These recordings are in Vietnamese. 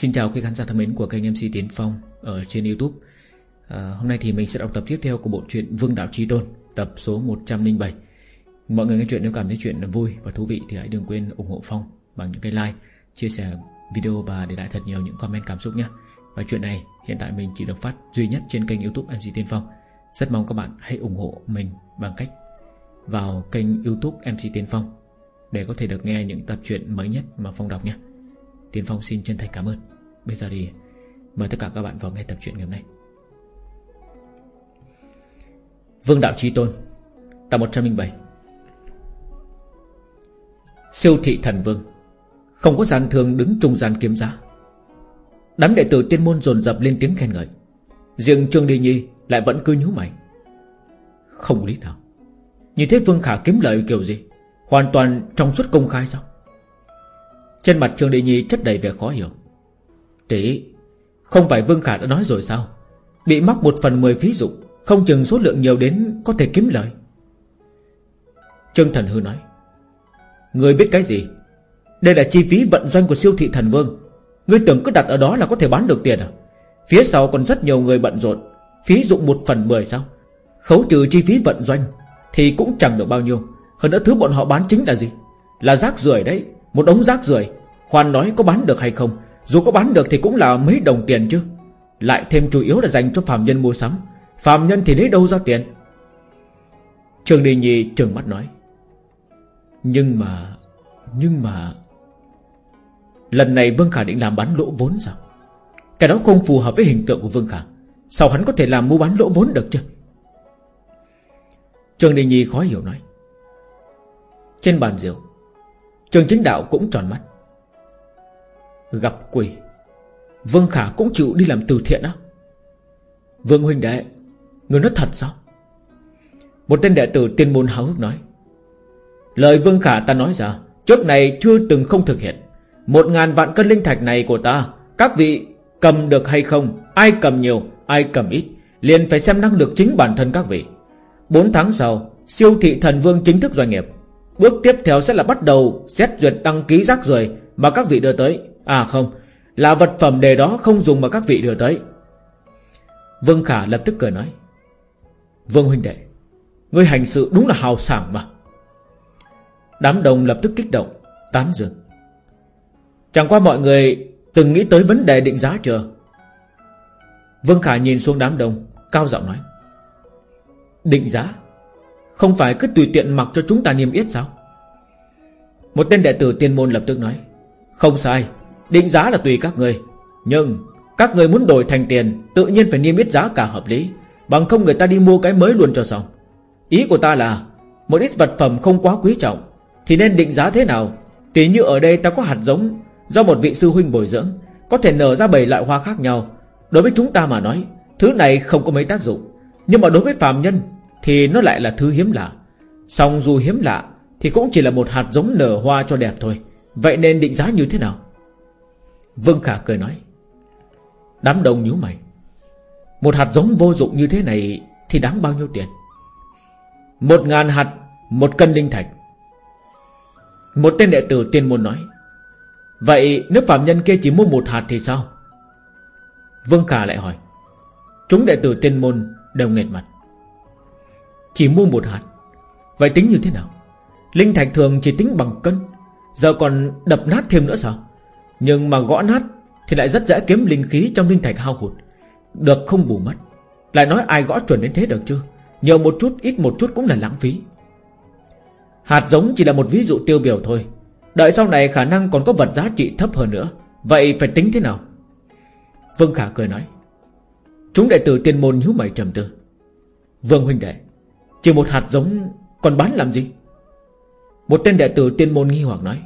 Xin chào quý khán giả thân mến của kênh MC Tiến Phong ở trên Youtube. À, Hôm nay thì mình sẽ đọc tập tiếp theo của bộ truyện Vương Đạo Chi Tôn Tập số 107 Mọi người nghe chuyện nếu cảm thấy chuyện vui và thú vị Thì hãy đừng quên ủng hộ Phong bằng những cái like Chia sẻ video và để lại thật nhiều những comment cảm xúc nhé. Và chuyện này hiện tại mình chỉ được phát duy nhất trên kênh youtube MC Tiến Phong. Rất mong các bạn hãy ủng hộ mình bằng cách vào kênh youtube MC Tiến Phong Để có thể được nghe những tập truyện mới nhất mà Phong đọc nhé. Tiến Phong xin chân thành cảm ơn. Bây giờ thì mời tất cả các bạn vào nghe tập truyện ngày hôm nay. Vương Đạo Trí Tôn, Tập 107 Siêu thị thần vương, Không có gian thương đứng trung gian kiếm giá. Đám đệ tử tiên môn dồn dập lên tiếng khen ngợi. Riêng Trương Đi Nhi lại vẫn cứ nhú mày. Không lý nào. Như thế Vương Khả kiếm lợi kiểu gì? Hoàn toàn trong suốt công khai sao? Trên mặt Trương đệ Nhi chất đầy vẻ khó hiểu. Tỷ Không phải Vương Khả đã nói rồi sao? Bị mắc một phần mười phí dụng, Không chừng số lượng nhiều đến có thể kiếm lời. Trương Thần Hư nói Người biết cái gì? Đây là chi phí vận doanh của siêu thị thần vương. Ngươi tưởng cứ đặt ở đó là có thể bán được tiền à? Phía sau còn rất nhiều người bận rộn, Phí dụng một phần mười sao? Khấu trừ chi phí vận doanh Thì cũng chẳng được bao nhiêu. Hơn nữa thứ bọn họ bán chính là gì? Là rác rưởi đấy. Một đống rác rưởi. Khoan nói có bán được hay không? Dù có bán được thì cũng là mấy đồng tiền chứ. Lại thêm chủ yếu là dành cho phạm nhân mua sắm. Phạm nhân thì lấy đâu ra tiền? Trường Đi Nhi trừng mắt nói. Nhưng mà Nhưng mà, Lần này Vương Khả định làm bán lỗ vốn sao? Cái đó không phù hợp với hình tượng của Vương Khả. Sao hắn có thể làm mua bán lỗ vốn được chứ? Trường Đình Nhi khó hiểu nói. Trên bàn rượu Trường chính đạo cũng tròn mắt. Gặp quỷ, Vương Khả cũng chịu đi làm từ thiện á. Vương huynh đệ, Người nói thật sao? Một tên đệ tử tiên môn háo hức nói, Lời Vương Khả ta nói ra, Trước này chưa từng không thực hiện. Một ngàn vạn cân linh thạch này của ta, Các vị cầm được hay không? Ai cầm nhiều, ai cầm ít? Liền phải xem năng lực chính bản thân các vị. 4 tháng sau, Siêu thị thần vương chính thức doanh nghiệp. Bước tiếp theo sẽ là bắt đầu Xét duyệt đăng ký rác rưởi Mà các vị đưa tới. À không. Là vật phẩm đề đó không dùng mà các vị đưa tới. Vương Khả lập tức cười nói. Vương huynh đệ, Ngươi hành sự đúng là hào sảng mà. Đám đồng lập tức kích động, Tán dương. Chẳng qua mọi người Từng nghĩ tới vấn đề định giá chưa? Vương Khả nhìn xuống đám đông, Cao giọng nói. Định giá? Không phải cứ tùy tiện mặc cho chúng ta niêm yết sao? Một tên đệ tử tiên môn lập tức nói, Không sai, Định giá là tùy các người, Nhưng các người muốn đổi thành tiền, Tự nhiên phải niêm yết giá cả hợp lý, Bằng không người ta đi mua cái mới luôn cho xong. Ý của ta là, Một ít vật phẩm không quá quý trọng, Thì nên định giá thế nào? Tí như ở đây ta có hạt giống, Do một vị sư huynh bồi dưỡng, Có thể nở ra bảy loại hoa khác nhau. Đối với chúng ta mà nói, Thứ này không có mấy tác dụng, Nhưng mà đối với phàm nhân thì nó lại là thứ hiếm lạ. Xong dù hiếm lạ Thì cũng chỉ là một hạt giống nở hoa cho đẹp thôi. Vậy nên định giá như thế nào? Vương Khả cười nói. Đám đông nhíu mày. Một hạt giống vô dụng như thế này Thì đáng bao nhiêu tiền? Một ngàn hạt, Một cân linh thạch. Một tên đệ tử tiên môn nói. Vậy nếu phạm nhân kia chỉ mua một hạt thì sao? Vương Khả lại hỏi. Chúng đệ tử tiên môn đều nghệt mặt. Chỉ mua một hạt. Vậy tính như thế nào? Linh thạch thường chỉ tính bằng cân, Giờ còn đập nát thêm nữa sao? Nhưng mà gõ nát Thì lại rất dễ kiếm linh khí trong linh thạch hao hụt. Được không bù mất? Lại nói ai gõ chuẩn đến thế được chưa Nhiều một chút, ít một chút cũng là lãng phí. Hạt giống chỉ là một ví dụ tiêu biểu thôi. Đợi sau này khả năng còn có vật giá trị thấp hơn nữa. Vậy phải tính thế nào? Vương Khả cười nói, Chúng đệ tử tiên môn nhíu mày trầm tư. Vương huynh đệ chỉ một hạt giống, còn bán làm gì? Một tên đệ tử tiên môn nghi hoặc nói,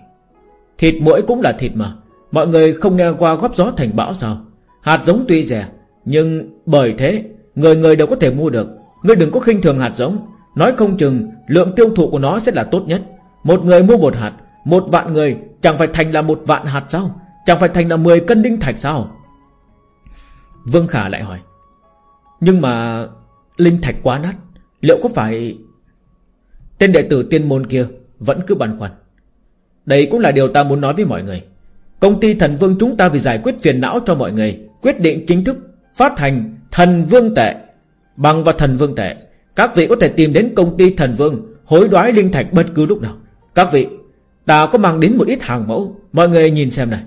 Thịt mỗi cũng là thịt mà, Mọi người không nghe qua góp gió thành bão sao? Hạt giống tuy rẻ, Nhưng bởi thế, Người người đều có thể mua được. Ngươi đừng có khinh thường hạt giống. Nói không chừng, lượng tiêu thụ của nó sẽ là tốt nhất. Một người mua một hạt, Một vạn người, chẳng phải thành là một vạn hạt sao? Chẳng phải thành là 10 cân đinh thạch sao? Vương Khả lại hỏi, Nhưng mà Linh thạch quá nát Liệu có phải Tên đệ tử tiên môn kia Vẫn cứ băn khoăn? Đây cũng là điều ta muốn nói với mọi người. Công ty thần vương chúng ta vì giải quyết phiền não cho mọi người, Quyết định chính thức Phát hành thần vương tệ, Bằng và thần vương tệ. Các vị có thể tìm đến công ty thần vương, Hối đoái linh thạch bất cứ lúc nào. Các vị, Ta có mang đến một ít hàng mẫu, Mọi người nhìn xem này.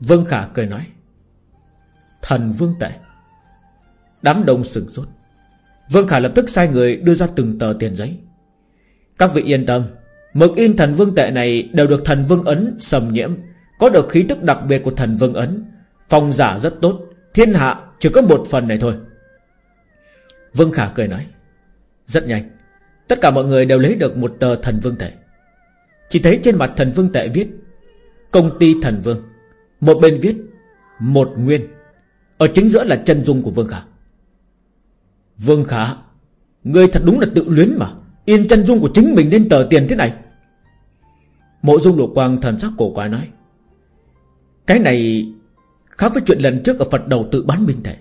Vương Khả cười nói, Thần vương tệ. Đám đông sừng sốt. Vương Khả lập tức sai người đưa ra từng tờ tiền giấy. Các vị yên tâm, Mực in thần vương tệ này đều được thần vương ấn sầm nhiễm, Có được khí tức đặc biệt của thần vương ấn. Phòng giả rất tốt, Thiên hạ chỉ có một phần này thôi. Vương Khả cười nói, Rất nhanh, Tất cả mọi người đều lấy được một tờ thần vương tệ. Chỉ thấy trên mặt thần vương tệ viết, Công ty thần vương, Một bên viết, Một nguyên. Ở chính giữa là chân dung của Vương Khả. Vương Khả, Ngươi thật đúng là tự luyến mà. Yên chân dung của chính mình lên tờ tiền thế này. Mộ dung lục quang thần sắc cổ quái nói, Cái này Khác với chuyện lần trước ở Phật đầu tự bán minh thể.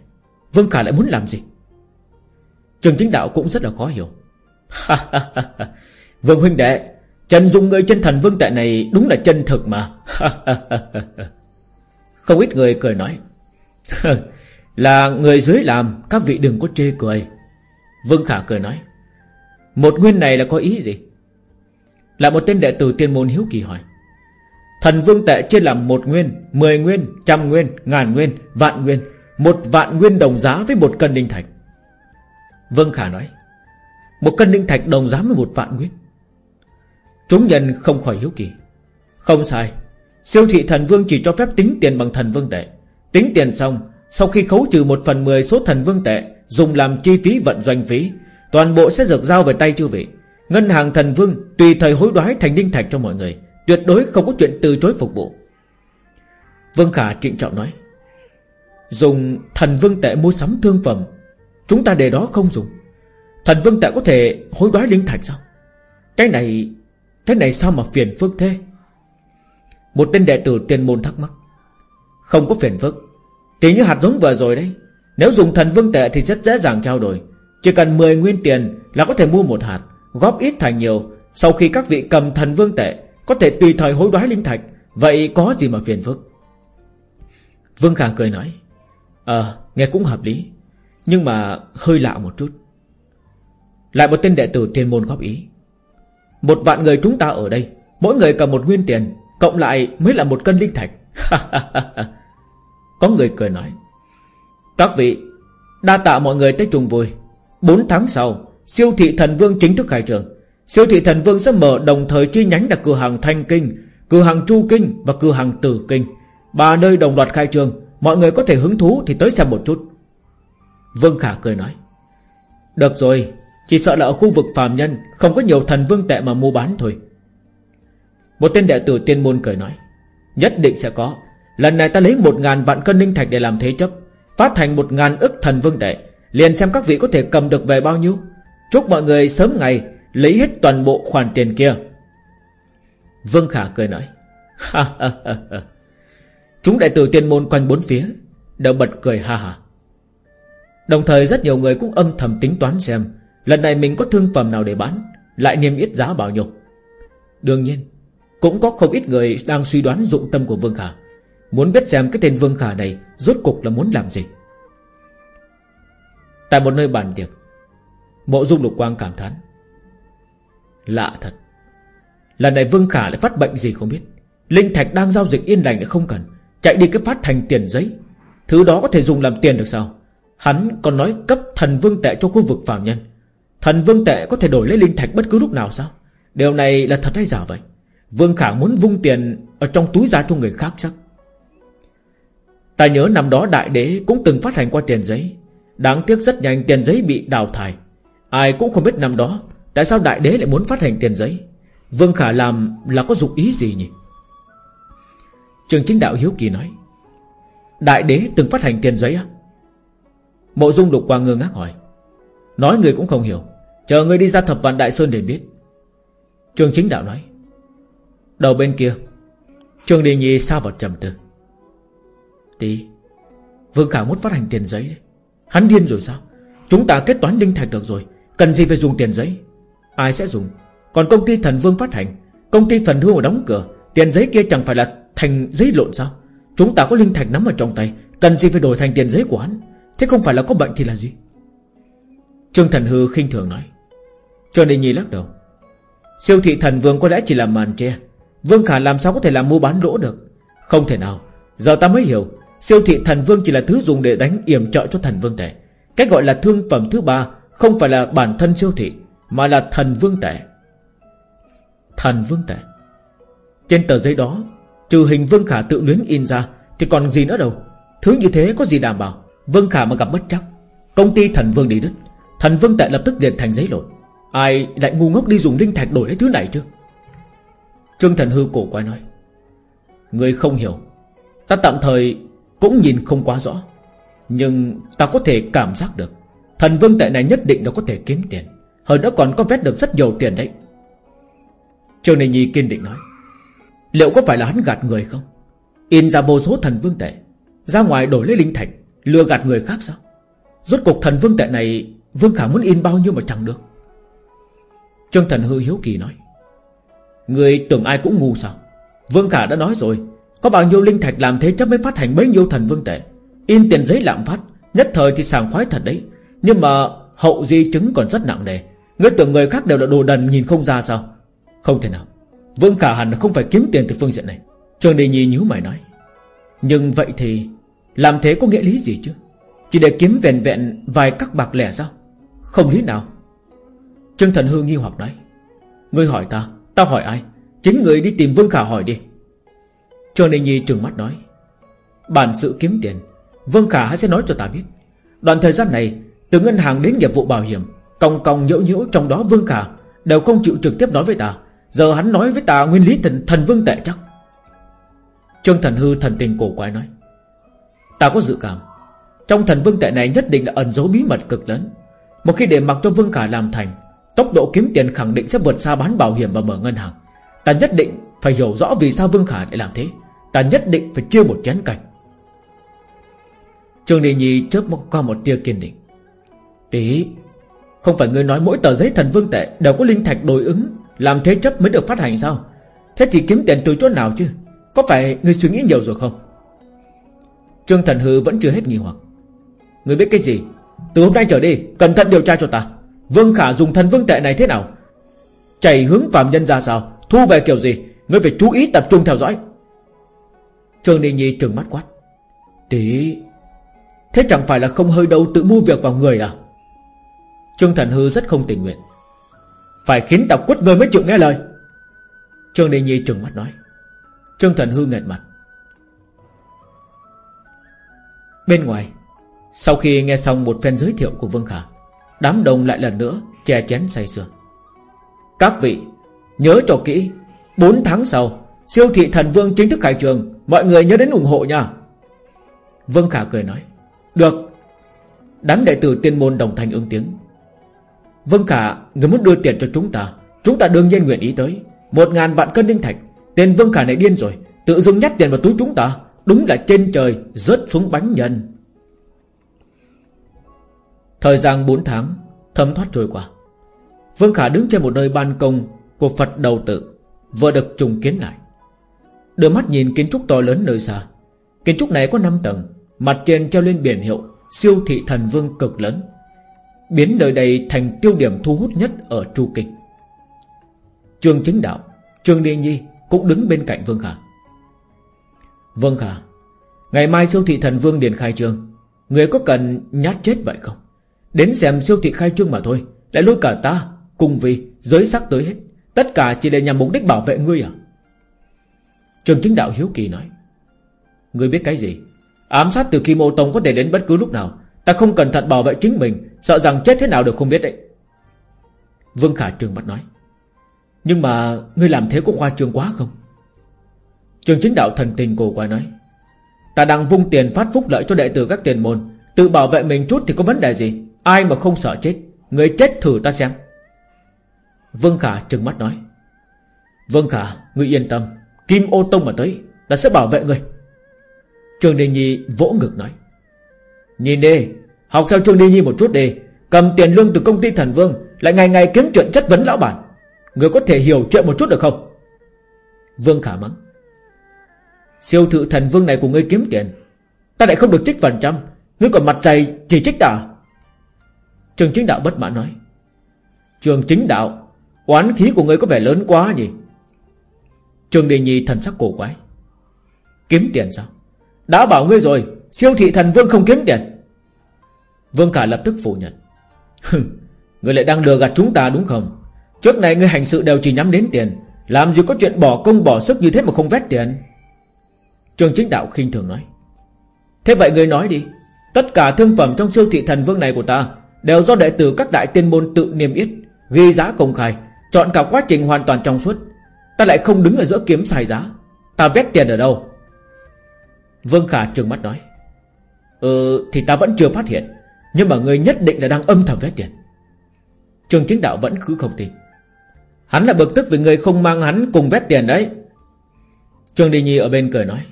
Vương Khả lại muốn làm gì? Trường chính đạo cũng rất là khó hiểu. Vương huynh đệ, Chân dung người chân thần vương tệ này Đúng là chân thực mà. Không ít người cười nói Là người dưới làm Các vị đừng có chê cười. Vương Khả cười nói Một nguyên này là có ý gì? Là một tên đệ tử tiên môn hiếu kỳ hỏi Thần vương tệ chia làm một nguyên Mười nguyên, trăm nguyên, ngàn nguyên, vạn nguyên Một vạn nguyên đồng giá với một cân đinh thạch. Vương Khả nói Một cân đinh thạch đồng giá với một vạn nguyên. Chúng nhân không khỏi hiếu kỳ Không sai Siêu thị thần vương chỉ cho phép tính tiền bằng thần vương tệ. Tính tiền xong sau khi khấu trừ một phần mười số thần vương tệ, Dùng làm chi phí vận doanh phí, Toàn bộ sẽ được giao về tay chư vị. Ngân hàng thần vương Tùy thời hối đoái thành đinh thạch cho mọi người, Tuyệt đối không có chuyện từ chối phục vụ. Vương Khả trịnh trọng nói, Dùng thần vương tệ mua sắm thương phẩm, Chúng ta để đó không dùng. Thần vương tệ có thể hối đoái linh thạch sao? Cái này Cái này sao mà phiền phức thế? Một tên đệ tử tiền môn thắc mắc, Không có phiền phức thì như hạt giống vừa rồi đấy, Nếu dùng thần vương tệ thì rất dễ dàng trao đổi. Chỉ cần 10 nguyên tiền là có thể mua một hạt, Góp ít thành nhiều. Sau khi các vị cầm thần vương tệ, có thể tùy thời hối đoái linh thạch, Vậy có gì mà phiền phức? Vương Khả cười nói Ờ nghe cũng hợp lý, Nhưng mà hơi lạ một chút. Lại một tên đệ tử thiên môn góp ý, Một vạn người chúng ta ở đây, Mỗi người cầm một nguyên tiền, Cộng lại mới là một cân linh thạch. Có người cười nói, Các vị, Đa tạ mọi người tới trùng vui. 4 tháng sau, Siêu thị thần vương chính thức khai trường Siêu thị thần vương sẽ mở đồng thời chi nhánh là cửa hàng Thanh Kinh, Cửa hàng Chu Kinh và cửa hàng Tử Kinh. Ba nơi đồng loạt khai trương, Mọi người có thể hứng thú thì tới xem một chút. Vương Khả cười nói, Được rồi, Chỉ sợ là ở khu vực phàm nhân, Không có nhiều thần vương tệ mà mua bán thôi. Một tên đệ tử tiên môn cười nói, Nhất định sẽ có. Lần này ta lấy một ngàn vạn cân linh thạch để làm thế chấp, Phát thành một ngàn ức thần vương tệ. Liền xem các vị có thể cầm được về bao nhiêu. Chúc mọi người sớm ngày Lấy hết toàn bộ khoản tiền kia. Vương Khả cười nói Chúng đại tử tiên môn quanh bốn phía Đều bật cười ha ha. Đồng thời rất nhiều người cũng âm thầm tính toán xem, Lần này mình có thương phẩm nào để bán, Lại niêm yết giá bao nhiêu. Đương nhiên, Cũng có không ít người đang suy đoán dụng tâm của Vương Khả. Muốn biết xem cái tên Vương Khả này Rốt cục là muốn làm gì. Tại một nơi bàn tiệc, Mộ dung lục quang cảm thán, Lạ thật, Lần này Vương Khả lại phát bệnh gì không biết. Linh Thạch đang giao dịch yên lành lại không cần, Chạy đi cái phát thành tiền giấy. Thứ đó có thể dùng làm tiền được sao? Hắn còn nói cấp thần vương tệ cho khu vực phạm nhân. Thần vương tệ có thể đổi lấy linh thạch bất cứ lúc nào sao? Điều này là thật hay giả vậy? Vương Khả muốn vung tiền Ở trong túi ra cho người khác chắc. Ta nhớ năm đó đại đế Cũng từng phát hành qua tiền giấy. Đáng tiếc rất nhanh tiền giấy bị đào thải. Ai cũng không biết năm đó, Tại sao đại đế lại muốn phát hành tiền giấy? Vương Khả làm là có dụng ý gì nhỉ? Trường chính đạo Hiếu Kỳ nói, Đại đế từng phát hành tiền giấy á? Mộ dung lục qua ngơ ngác hỏi, Nói người cũng không hiểu, Chờ người đi ra thập vạn đại sơn để biết. Trường chính đạo nói, Đầu bên kia, Trường Đình Nhi sao vào trầm tư tí. Vương Khả muốn phát hành tiền giấy. Đấy Hắn điên rồi sao? Chúng ta kết toán linh thạch được rồi. Cần gì phải dùng tiền giấy? Ai sẽ dùng? Còn công ty thần vương phát hành, Công ty thần hương đóng cửa, Tiền giấy kia chẳng phải là thành giấy lộn sao? Chúng ta có linh thạch nắm ở trong tay, Cần gì phải đổi thành tiền giấy của hắn? Thế không phải là có bệnh thì là gì? Trương Thần Hư khinh thường nói. Cho nên nhi lắc đầu. Siêu thị thần vương có lẽ chỉ là màn che Vương Khả làm sao có thể làm mua bán lỗ được? Không thể nào. Giờ ta mới hiểu Siêu thị thần vương chỉ là thứ dùng để đánh yểm trợ cho thần vương tệ. Cái gọi là thương phẩm thứ ba Không phải là bản thân siêu thị, Mà là thần vương tệ. Thần vương tệ. Trên tờ giấy đó, Trừ hình Vương Khả tự luyến in ra, Thì còn gì nữa đâu. Thứ như thế có gì đảm bảo? Vương Khả mà gặp bất chắc, Công ty thần vương đi đứt. Thần vương tệ lập tức liền thành giấy lộn. Ai lại ngu ngốc đi dùng linh thạch đổi lấy thứ này chứ? Trương Thần Hư cổ quay nói, Người không hiểu. Ta tạm thời cũng nhìn không quá rõ. Nhưng ta có thể cảm giác được, Thần vương tệ này nhất định nó có thể kiếm tiền. Hơn nữa còn có vét được rất nhiều tiền đấy. Trương Nê Nhi kiên định nói, Liệu có phải là hắn gạt người không? In ra vô số thần vương tệ, Ra ngoài đổi lấy linh thạch, Lừa gạt người khác sao? Rốt cục thần vương tệ này, Vương Khả muốn in bao nhiêu mà chẳng được? Trương Thần Hư hiếu kỳ nói, Người tưởng ai cũng ngu sao? Vương Khả đã nói rồi có bao nhiêu linh thạch làm thế chắc mới phát hành bấy nhiêu thần vương tệ? In tiền giấy lạm phát Nhất thời thì sàng khoái thật đấy. Nhưng mà hậu di chứng còn rất nặng nề. Ngươi tưởng người khác đều là đồ đần nhìn không ra sao? Không thể nào. Vương Khả hẳn không phải kiếm tiền từ phương diện này. Trường Đề Nhi nhíu mày nói. Nhưng vậy thì Làm thế có nghĩa lý gì chứ? Chỉ để kiếm vẹn vẹn vài các bạc lẻ sao? Không lý nào. Trương Thần Hư nghi hoặc nói. Ngươi hỏi ta, ta hỏi ai? Chính người đi tìm Vương Khả hỏi đi. Cho nên Nhi trừng mắt nói Bản sự kiếm tiền Vương Khả sẽ nói cho ta biết. Đoạn thời gian này Từ ngân hàng đến nghiệp vụ bảo hiểm Còng còng nhiễu nhiễu trong đó Vương Khả Đều không chịu trực tiếp nói với ta. Giờ hắn nói với ta nguyên lý thần, thần vương tệ chắc. Trương thần hư thần tình cổ quái nói Ta có dự cảm Trong thần vương tệ này nhất định là ẩn dấu bí mật cực lớn. Một khi để mặc cho vương khả làm thành Tốc độ kiếm tiền khẳng định sẽ vượt xa bán bảo hiểm và mở ngân hàng. Ta nhất định phải hiểu rõ vì sao Vương Khả lại làm thế. Ta nhất định phải chia một chén canh. Trương Đình Nhi chớp qua một tia kiên định. Tí Không phải người nói mỗi tờ giấy thần vương tệ Đều có linh thạch đối ứng, làm thế chấp mới được phát hành sao? Thế thì kiếm tiền từ chỗ nào chứ? Có phải người suy nghĩ nhiều rồi không? Trương Thần Hư vẫn chưa hết nghi hoặc. Người biết cái gì? Từ hôm nay trở đi, Cẩn thận điều tra cho ta. Vương Khả dùng thần vương tệ này thế nào? Chảy hướng phạm nhân ra sao? Thu về kiểu gì? Ngươi phải chú ý tập trung theo dõi. Trương Đình Nhi trừng mắt quát. Tí, Thế chẳng phải là không hơi đâu tự mua việc vào người à? Trương Thần Hư rất không tình nguyện. Phải khiến ta quất người mới chịu nghe lời. Trương Đình Nhi trừng mắt nói. Trương Thần Hư nghẹt mặt. Bên ngoài, Sau khi nghe xong một phen giới thiệu của Vương Khả, Đám đông lại lần nữa che chén say sưa. Các vị Nhớ cho kỹ 4 tháng sau, Siêu thị thần vương chính thức khai trường Mọi người nhớ đến ủng hộ nha. Vương Khả cười nói, Được. Đám đệ tử tiên môn đồng thanh ứng tiếng. Vương Khả, Người muốn đưa tiền cho chúng ta Chúng ta đương nhiên nguyện ý tới. Một ngàn vạn cân linh thạch, Tên Vương Khả này điên rồi, Tự dưng nhét tiền vào túi chúng ta, Đúng là trên trời rớt xuống bánh nhân. Thời gian 4 tháng Thấm thoát trôi qua. Vương Khả đứng trên một nơi ban công Của Phật đầu tự. Vừa được trùng kiến lại. Đưa mắt nhìn kiến trúc to lớn nơi xa. Kiến trúc này có 5 tầng, Mặt trên treo lên biển hiệu Siêu thị thần vương cực lớn. Biến nơi đây thành tiêu điểm thu hút nhất Ở Chu Kinh. Trương Chính Đạo Trương Đi Nhi cũng đứng bên cạnh Vương Khả Vương Khả Ngày mai siêu thị thần Vương Điền khai trương, Người có cần nhát chết vậy không? Đến xem siêu thị khai trương mà thôi, Lại lôi cả ta Cùng vì giới sắc tới hết. Tất cả chỉ để nhằm mục đích bảo vệ ngươi à? Trường chính đạo hiếu kỳ nói. Ngươi biết cái gì? Ám sát từ khi mô tông có thể đến bất cứ lúc nào. Ta không cẩn thận bảo vệ chính mình. Sợ rằng chết thế nào được không biết đấy. Vương Khả Trường mắt nói. Nhưng mà ngươi làm thế có khoa trương quá không? Trường chính đạo thần tình cổ quái nói. Ta đang vung tiền phát phúc lợi cho đệ tử các tiền môn. Tự bảo vệ mình chút thì có vấn đề gì? Ai mà không sợ chết? Người chết thử ta xem. Vương Khả trừng mắt nói. Vương Khả, Ngươi yên tâm. Kim ô tông mà tới, Ta sẽ bảo vệ ngươi. Trường Đình Nhi vỗ ngực nói. Nhìn đi Học theo Trường Đề Nhi một chút đi. Cầm tiền lương từ công ty thần vương, Lại ngày ngày kiếm chuyện chất vấn lão bản. Người có thể hiểu chuyện một chút được không? Vương Khả mắng. Siêu thự thần vương này của ngươi kiếm tiền, Ta lại không được trích phần trăm. Ngươi còn mặt dày chỉ trích ta à? Trường chính đạo bất mãn nói. Trường chính đạo Oán khí của ngươi có vẻ lớn quá nhỉ? Trường Đề Nhi thần sắc cổ quái. Kiếm tiền sao? Đã bảo ngươi rồi, Siêu thị thần vương không kiếm tiền. Vương Khả lập tức phủ nhận. Ngươi lại đang lừa gạt chúng ta đúng không? Trước này ngươi hành sự đều chỉ nhắm đến tiền, Làm gì có chuyện bỏ công bỏ sức như thế mà không vét tiền? Trường chính đạo khinh thường nói. Thế vậy ngươi nói đi, Tất cả thương phẩm trong siêu thị thần vương này của ta Đều do đệ tử các đại tiên môn tự niêm yết, Ghi giá công khai. Chọn cả quá trình hoàn toàn trong suốt. Ta lại không đứng ở giữa kiếm xài giá. Ta vét tiền ở đâu? Vương Khả trừng mắt nói. Ừ thì ta vẫn chưa phát hiện. Nhưng mà người nhất định là đang âm thầm vét tiền. Trường chính đạo vẫn cứ không tin. Hắn là bực tức vì người không mang hắn cùng vét tiền đấy. Trường Đi Nhi ở bên cười nói.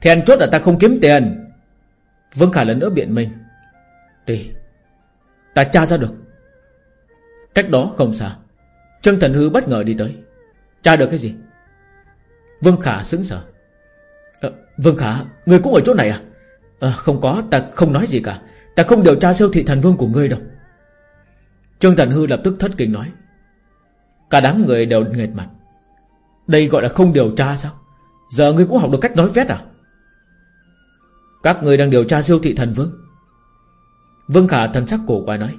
Thèn chốt là ta không kiếm tiền. Vương Khả lần nữa biện minh. Thì Ta tra ra được. Cách đó không xa Trương Thần Hư bất ngờ đi tới. Tra được cái gì? Vương Khả sững sờ. À, Vương Khả Người cũng ở chỗ này à? à Không có ta không nói gì cả. Ta không điều tra siêu thị thần vương của ngươi đâu. Trương Thần Hư lập tức thất kinh nói. Cả đám người đều nghệt mặt. Đây gọi là không điều tra sao? Giờ ngươi cũng học được cách nói vét à? Các người đang điều tra siêu thị thần vương. Vương Khả thần sắc cổ quái nói.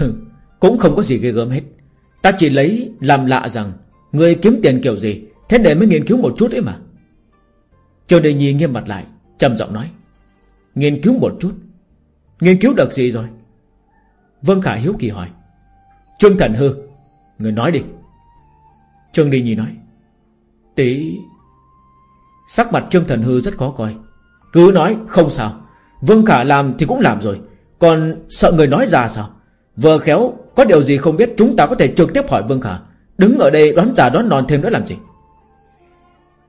Cũng không có gì ghê gớm hết. Ta chỉ lấy làm lạ rằng, Người kiếm tiền kiểu gì, Thế để mới nghiên cứu một chút ấy mà. Châu Đề Nhi nghiêm mặt lại, trầm giọng nói, Nghiên cứu một chút. Nghiên cứu được gì rồi? Vân Khả hiếu kỳ hỏi, Trương Thần Hư, Người nói đi. Trương Đề Nhi nói, Tí, Sắc mặt Trương Thần Hư rất khó coi. Cứ nói không sao, Vương Khả làm thì cũng làm rồi, Còn sợ người nói ra sao? Vừa khéo có điều gì không biết Chúng ta có thể trực tiếp hỏi Vương Khả. Đứng ở đây đoán già đoán non thêm nữa làm gì?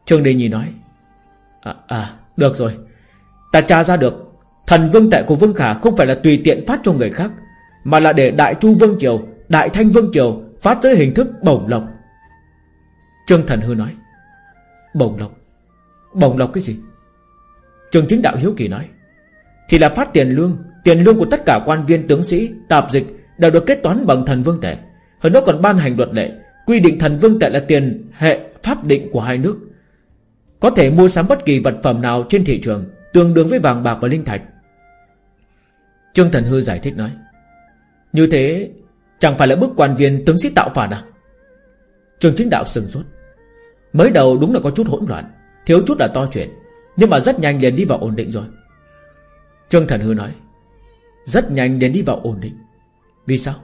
Trương Đình Nhi nói à, à được rồi. Ta tra ra được Thần vương tệ của Vương Khả không phải là tùy tiện phát cho người khác Mà là để Đại Chu Vương Triều Đại Thanh Vương Triều Phát dưới hình thức bổng lộc. Trương Thần Hư nói Bổng lộc? Bổng lộc cái gì? Trương Chính Đạo Hiếu Kỳ nói Thì là phát tiền lương Tiền lương của tất cả quan viên tướng sĩ, Tạp dịch đều được kết toán bằng thần vương tệ. Hơn nữa còn ban hành luật lệ, Quy định thần vương tệ là tiền hệ pháp định của hai nước. Có thể mua sắm bất kỳ vật phẩm nào trên thị trường, Tương đương với vàng bạc và linh thạch. Trương Thần Hư giải thích nói, Như thế, Chẳng phải là bức quan viên tướng sĩ tạo phản à? Trường chính đạo sừng sốt, Mới đầu đúng là có chút hỗn loạn, Thiếu chút là to chuyện, Nhưng mà rất nhanh liền đi vào ổn định rồi. Trương Thần Hư nói rất nhanh đến đi vào ổn định. Vì sao?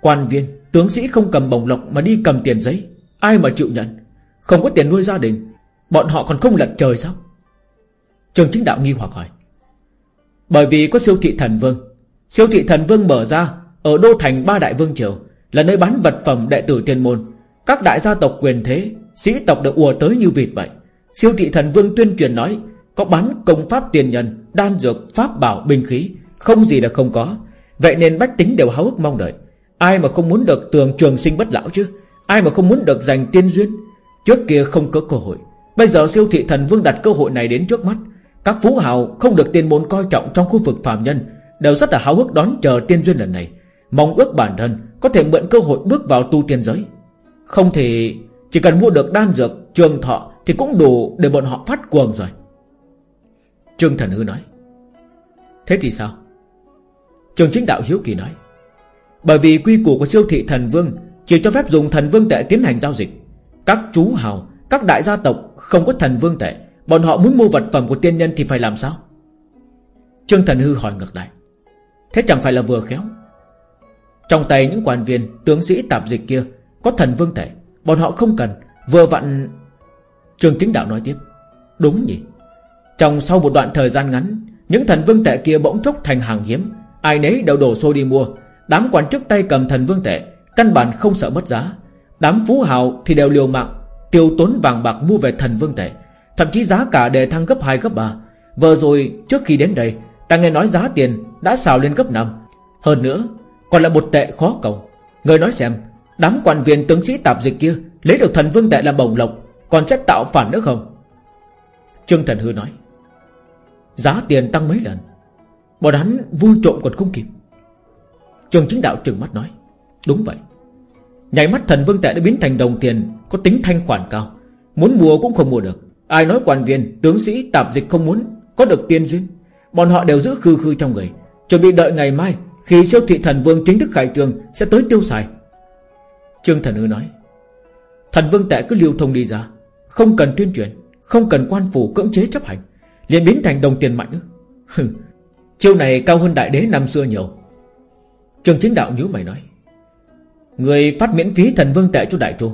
Quan viên, tướng sĩ không cầm bồng lộc Mà đi cầm tiền giấy. Ai mà chịu nhận? Không có tiền nuôi gia đình. Bọn họ còn không lật trời sao? Trường chính đạo nghi hoặc hỏi. Bởi vì có siêu thị thần vương. Siêu thị thần vương mở ra Ở đô thành ba đại vương triều Là nơi bán vật phẩm đệ tử tiên môn. Các đại gia tộc quyền thế Sĩ tộc được ùa tới như vịt vậy. Siêu thị thần vương tuyên truyền nói Có bán công pháp tiền nhân Đan dược, pháp bảo, binh khí không gì là không có. Vậy nên bách tính đều háo hức mong đợi. Ai mà không muốn được tường trường sinh bất lão chứ? Ai mà không muốn được giành tiên duyên? Trước kia không có cơ hội. Bây giờ siêu thị thần vương đặt cơ hội này đến trước mắt. Các phú hào không được tiên môn coi trọng Trong khu vực phàm nhân, Đều rất là háo hức đón chờ tiên duyên lần này. Mong ước bản thân có thể mượn cơ hội bước vào tu tiên giới. Không thì Chỉ cần mua được đan dược, trường thọ Thì cũng đủ để bọn họ phát cuồng rồi. Trương Thần Hư nói, Thế thì sao? Trường chính đạo Hiếu Kỳ nói, bởi vì quy củ của siêu thị thần vương Chỉ cho phép dùng thần vương tệ tiến hành giao dịch. Các chú hào, Các đại gia tộc không có thần vương tệ, Bọn họ muốn mua vật phẩm của tiên nhân thì phải làm sao? Trương Thần Hư hỏi ngược lại, Thế chẳng phải là vừa khéo. Trong tay những quan viên, Tướng sĩ tạp dịch kia Có thần vương tệ, Bọn họ không cần, Vừa vặn Trương Chính Đạo nói tiếp, Đúng nhỉ. Trong sau một đoạn thời gian ngắn, Những thần vương tệ kia bỗng chốc thành hàng hiếm Ai nấy đều đổ xô đi mua. Đám quan chức tay cầm thần vương tệ, Căn bản không sợ mất giá. Đám phú hào thì đều liều mạng, Tiêu tốn vàng bạc mua về thần vương tệ. Thậm chí giá cả đề thăng gấp 2 gấp 3 Vừa rồi, trước khi đến đây, Ta nghe nói giá tiền đã xào lên gấp 5 Hơn nữa, còn là một tệ khó cầu. Người nói xem, Đám quan viên tướng sĩ tạp dịch kia Lấy được thần vương tệ là bổng lộc, Còn sẽ tạo phản nữa không? Trương Thần Hư nói, Giá tiền tăng mấy lần? Bọn hắn vui trộm còn không kịp. Trường chính đạo trừng mắt nói Đúng vậy. Nhảy mắt thần vương tệ đã biến thành đồng tiền Có tính thanh khoản cao. Muốn mua cũng không mua được. Ai nói quan viên, tướng sĩ, tạp dịch không muốn Có được tiên duyên. Bọn họ đều giữ khư khư trong người. Chuẩn bị đợi ngày mai Khi siêu thị thần vương chính thức khai trường Sẽ tới tiêu xài. Trương thần ư nói Thần vương tệ cứ lưu thông đi ra. Không cần tuyên truyền Không cần quan phủ cưỡng chế chấp hành liền biến thành đồng tiền mạnh Hừ, Chiêu này cao hơn đại đế năm xưa nhiều. Trường chính đạo nhíu mày nói, Người phát miễn phí thần vương tệ cho đại tru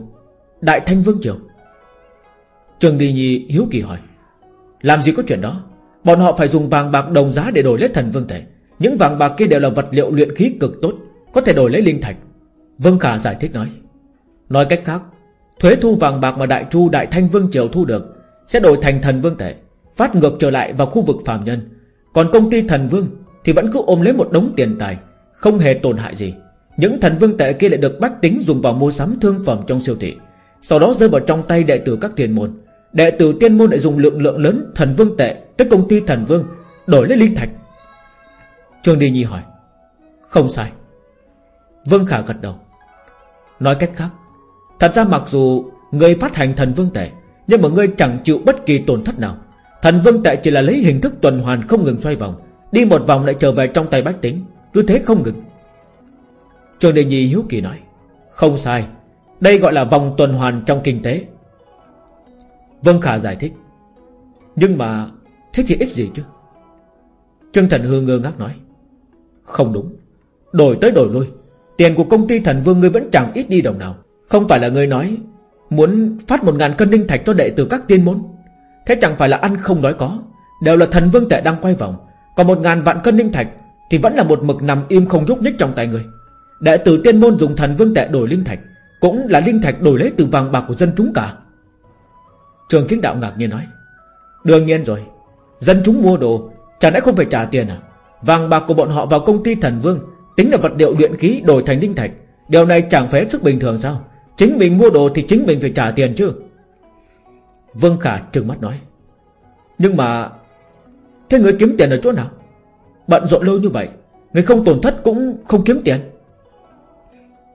Đại thanh vương triều. Trường Đi Nhi hiếu kỳ hỏi, Làm gì có chuyện đó? Bọn họ phải dùng vàng bạc đồng giá để đổi lấy thần vương tệ. Những vàng bạc kia đều là vật liệu luyện khí cực tốt, Có thể đổi lấy linh thạch. Vương Khả giải thích nói Nói cách khác, Thuế thu vàng bạc mà Đại Chu, Đại Thanh Vương Triều thu được Sẽ đổi thành thần vương tệ, Phát ngược trở lại vào khu vực phàm nhân. Còn công ty thần vương Thì vẫn cứ ôm lấy một đống tiền tài, Không hề tổn hại gì. Những thần vương tệ kia lại được bác tính dùng vào mua sắm thương phẩm trong siêu thị, Sau đó rơi vào trong tay đệ tử các tiền môn. Đệ tử tiên môn lại dùng lượng lượng lớn thần vương tệ Tới công ty thần vương, Đổi lấy linh thạch. Trương Đi Nhi hỏi, Không sai. Vương Khả gật đầu, Nói cách khác, Thật ra mặc dù Người phát hành thần vương tệ, Nhưng mà ngươi chẳng chịu bất kỳ tổn thất nào. Thần vương tệ chỉ là lấy hình thức tuần hoàn không ngừng xoay vòng. Đi một vòng lại trở về trong tay bách tính. Cứ thế không ngừng. Trường Đề Nhi hiếu kỳ nói, Không sai. Đây gọi là vòng tuần hoàn trong kinh tế. Vân Khả giải thích, Nhưng mà Thế thì ích gì chứ? Trương Thần Hương ngơ ngác nói, Không đúng. Đổi tới đổi lui. Tiền của công ty thần vương ngươi vẫn chẳng ít đi đồng nào. Không phải là ngươi nói Muốn phát một ngàn cân ninh thạch cho đệ tử các tiên môn? Thế chẳng phải là ăn không nói có, Đều là thần vương tệ đang quay vòng. Còn một ngàn vạn cân linh thạch Thì vẫn là một mực nằm im không nhúc nhích trong tay người. Đệ tử tiên môn dùng thần vương tệ đổi linh thạch, Cũng là linh thạch đổi lấy từ vàng bạc của dân chúng cả. Trường chính đạo ngạc nhiên nói, Đương nhiên rồi, Dân chúng mua đồ, Chả lẽ không phải trả tiền à? Vàng bạc của bọn họ vào công ty thần vương, Tính là vật liệu luyện khí đổi thành linh thạch, Điều này chẳng phải sức bình thường sao? Chính mình mua đồ thì chính mình phải trả tiền chứ. Vương Khả trừng mắt nói. Nhưng mà, Thế người kiếm tiền ở chỗ nào? Bận rộn lâu như vậy, Người không tổn thất cũng không kiếm tiền.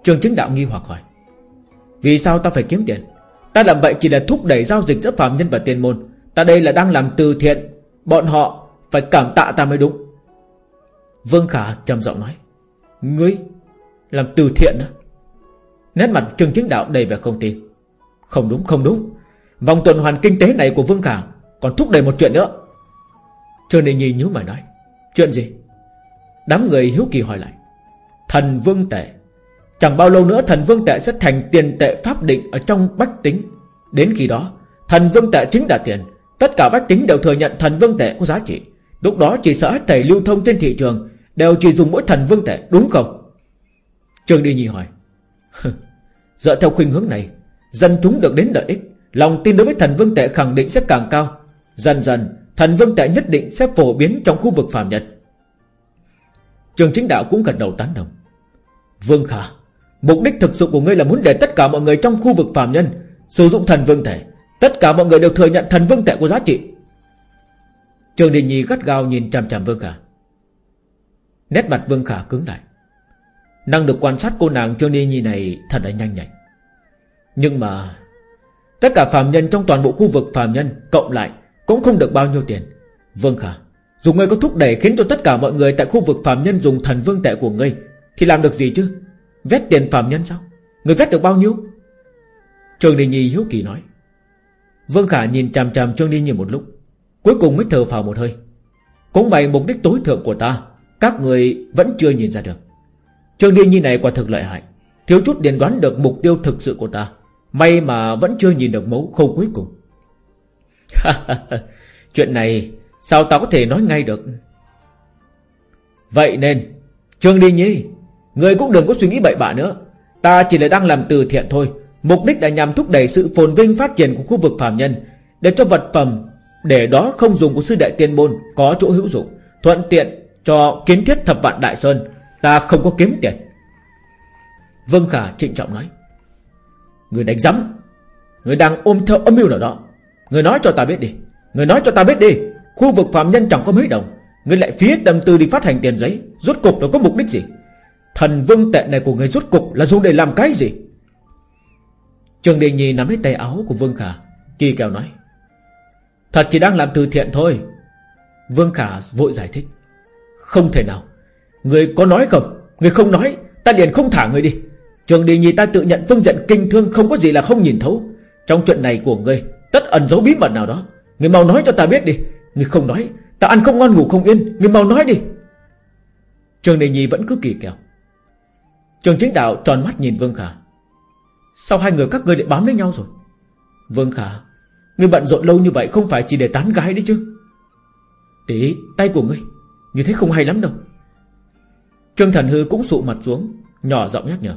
Trường chính đạo nghi hoặc hỏi. Vì sao ta phải kiếm tiền? Ta làm vậy chỉ là thúc đẩy giao dịch giữa phạm nhân và tiền môn. Ta đây là đang làm từ thiện, Bọn họ phải cảm tạ ta mới đúng. Vương Khả trầm giọng nói. Ngươi Làm từ thiện á? Nét mặt trường chính đạo đầy vẻ không tin. Không đúng không đúng. Vòng tuần hoàn kinh tế này của Vương Khả Còn thúc đẩy một chuyện nữa. Trương Đình Nhi nhíu mày nói, Chuyện gì? Đám người hiếu kỳ hỏi lại, Thần Vương Tệ, Chẳng bao lâu nữa thần Vương Tệ sẽ thành tiền tệ pháp định Ở trong bách tính. Đến khi đó, Thần Vương Tệ chính là tiền. Tất cả bách tính đều thừa nhận thần Vương Tệ có giá trị. Lúc đó chỉ sợ hết thầy lưu thông trên thị trường Đều chỉ dùng mỗi thần Vương Tệ, đúng không? Trương Đi Nhi hỏi, Dựa theo khuynh hướng này, Dân chúng được đến lợi ích Lòng tin đối với thần vương tệ khẳng định sẽ càng cao. Dần dần, thần vương tệ nhất định sẽ phổ biến trong khu vực phàm nhật Trường chính đạo cũng gật đầu tán đồng. Vương Khả, Mục đích thực sự của ngươi là muốn để tất cả mọi người trong khu vực phàm nhân Sử dụng thần vương thể Tất cả mọi người đều thừa nhận thần vương tệ của giá trị. Trường Đình Nhi gắt gao nhìn chằm chằm Vương Khả. Nét mặt Vương Khả cứng lại. Năng được quan sát cô nàng Trương Đình Nhi này thật là nhanh nhạy. Nhưng mà Tất cả phàm nhân trong toàn bộ khu vực phàm nhân, Cộng lại, cũng không được bao nhiêu tiền. Vương Khả, Dù ngươi có thúc đẩy khiến cho tất cả mọi người Tại khu vực phàm nhân dùng thần vương tệ của ngươi, Thì làm được gì chứ? Vét tiền phàm nhân sao? Người vét được bao nhiêu? Trường Đình Nhi hiếu kỳ nói. Vương Khả nhìn chằm chằm Trương đi Nhi một lúc, Cuối cùng mới thở phào một hơi. Cũng bày mục đích tối thượng của ta, Các người vẫn chưa nhìn ra được. Trương đi Nhi này quả thực lợi hại, Thiếu chút điền đoán được mục tiêu thực sự của ta. May mà vẫn chưa nhìn được mấu khâu cuối cùng. Chuyện này Sao ta có thể nói ngay được? Vậy nên, Trương Đi Nhi, Người cũng đừng có suy nghĩ bậy bạ nữa. Ta chỉ là đang làm từ thiện thôi. Mục đích là nhằm thúc đẩy sự phồn vinh phát triển của khu vực phàm nhân, Để cho vật phẩm Để đó không dùng của sư đại tiên môn Có chỗ hữu dụng, Thuận tiện cho kiến thiết thập vạn đại sơn. Ta không có kiếm tiền. Vương Khả trịnh trọng nói. Người đánh giấm. Người đang ôm theo âm mưu nào đó. Người nói cho ta biết đi. Người nói cho ta biết đi. Khu vực phạm nhân chẳng có mấy đồng. Người lại phía tâm tư đi phát hành tiền giấy. Rốt cục nó có mục đích gì. Thần vương tệ này của người rốt cục là dùng để làm cái gì? Trường Đình Nhi nắm lấy tay áo của Vương Khả, Kỳ kèo nói. Thật chỉ đang làm từ thiện thôi. Vương Khả vội giải thích. Không thể nào. Người có nói không? Người không nói, Ta liền không thả người đi. Trường Đình Nhi ta tự nhận phương diện kinh thương Không có gì là không nhìn thấu. Trong chuyện này của ngươi, Tất ẩn dấu bí mật nào đó. Người mau nói cho ta biết đi. Người không nói, Ta ăn không ngon, ngủ không yên. Người mau nói đi. Trường Đình Nhi vẫn cứ kỳ kèo Trường chính đạo tròn mắt nhìn Vương Khả. Sao hai người các ngươi lại bám lấy nhau rồi. Vương Khả, Ngươi bận rộn lâu như vậy không phải chỉ để tán gái đấy chứ? Tí, tay của ngươi, Như thế không hay lắm đâu. Trương Thần Hư cũng sụ mặt xuống, Nhỏ giọng nhắc nhở.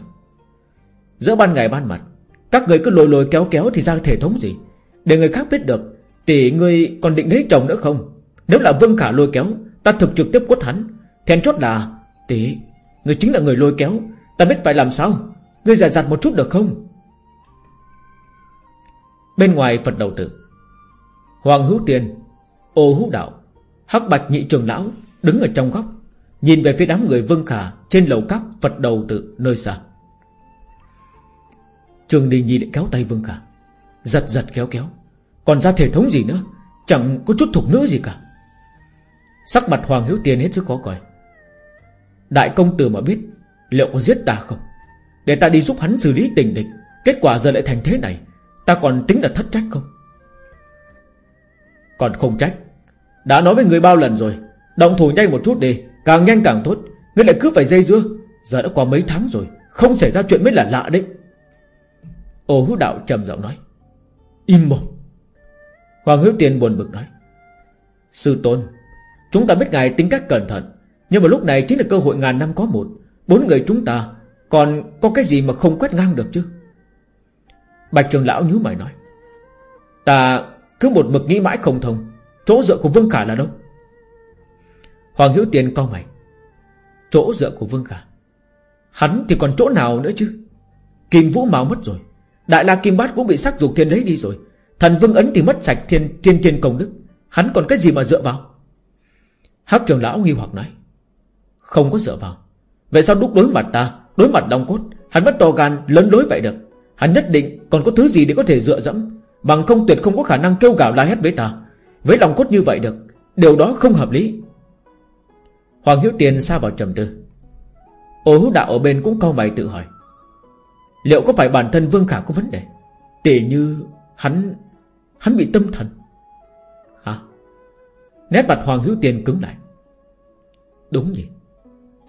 Giữa ban ngày ban mặt, Các người cứ lồi lồi kéo kéo thì ra thể thống gì? Để người khác biết được Tỷ người còn định lấy chồng nữa không? Nếu là Vương Khả lôi kéo, Ta thực trực tiếp quất hắn. Thèn chốt là Tỷ Người chính là người lôi kéo, Ta biết phải làm sao? Người giả dặt một chút được không? Bên ngoài Phật đầu tử, Hoàng hữu tiền Ô hữu đạo, Hắc bạch nhị trường lão Đứng ở trong góc, Nhìn về phía đám người Vương Khả Trên lầu các Phật đầu tử nơi xa. Trường Đình Nhi lại kéo tay Vương Khả. Giật giật kéo kéo. Còn ra thể thống gì nữa? Chẳng có chút thục nữ gì cả. Sắc mặt Hoàng Hiếu Tiền hết sức khó coi. Đại công tử mà biết, Liệu có giết ta không? Để ta đi giúp hắn xử lý tình địch, Kết quả giờ lại thành thế này, Ta còn tính là thất trách không? Còn không trách. Đã nói với người bao lần rồi, Động thủ nhanh một chút đi, Càng nhanh càng tốt. Ngươi lại cứ phải dây dưa. Giờ đã qua mấy tháng rồi, Không xảy ra chuyện mới là lạ đấy. Ô hữu đạo trầm giọng nói, Im mồm. Hoàng hữu tiền buồn bực nói, Sư tôn, Chúng ta biết ngài tính cách cẩn thận, Nhưng mà lúc này chính là cơ hội ngàn năm có một, Bốn người chúng ta Còn có cái gì mà không quét ngang được chứ? Bạch trường lão nhíu mày nói, Ta cứ một mực nghĩ mãi không thông, Chỗ dựa của Vương Khả là đâu? Hoàng Hiếu Tiền co mày, Chỗ dựa của Vương Khả? Hắn thì còn chỗ nào nữa chứ? Kim Vũ máu mất rồi Đại La Kim Bát cũng bị sắc dục thiên lấy đi rồi. Thần Vương Ấn thì mất sạch thiên thiên thiên công đức. Hắn còn cái gì mà dựa vào? Hắc trường lão nghi hoặc nói, Không có dựa vào. Vậy sao lúc đối mặt ta, Đối mặt Đông Cốt, Hắn mất to gan lớn đối vậy được? Hắn nhất định còn có thứ gì để có thể dựa dẫm? Bằng không tuyệt không có khả năng kêu gào la hét với ta. Với lòng cốt như vậy được, Điều đó không hợp lý. Hoàng Hiếu Tiền xa vào trầm tư. Ô hữu đạo ở bên cũng cau mày tự hỏi Liệu có phải bản thân Vương Khả có vấn đề? Tỉ như hắn Hắn bị tâm thần. Hả? Nét mặt Hoàng hữu Tiền cứng lại. Đúng nhỉ.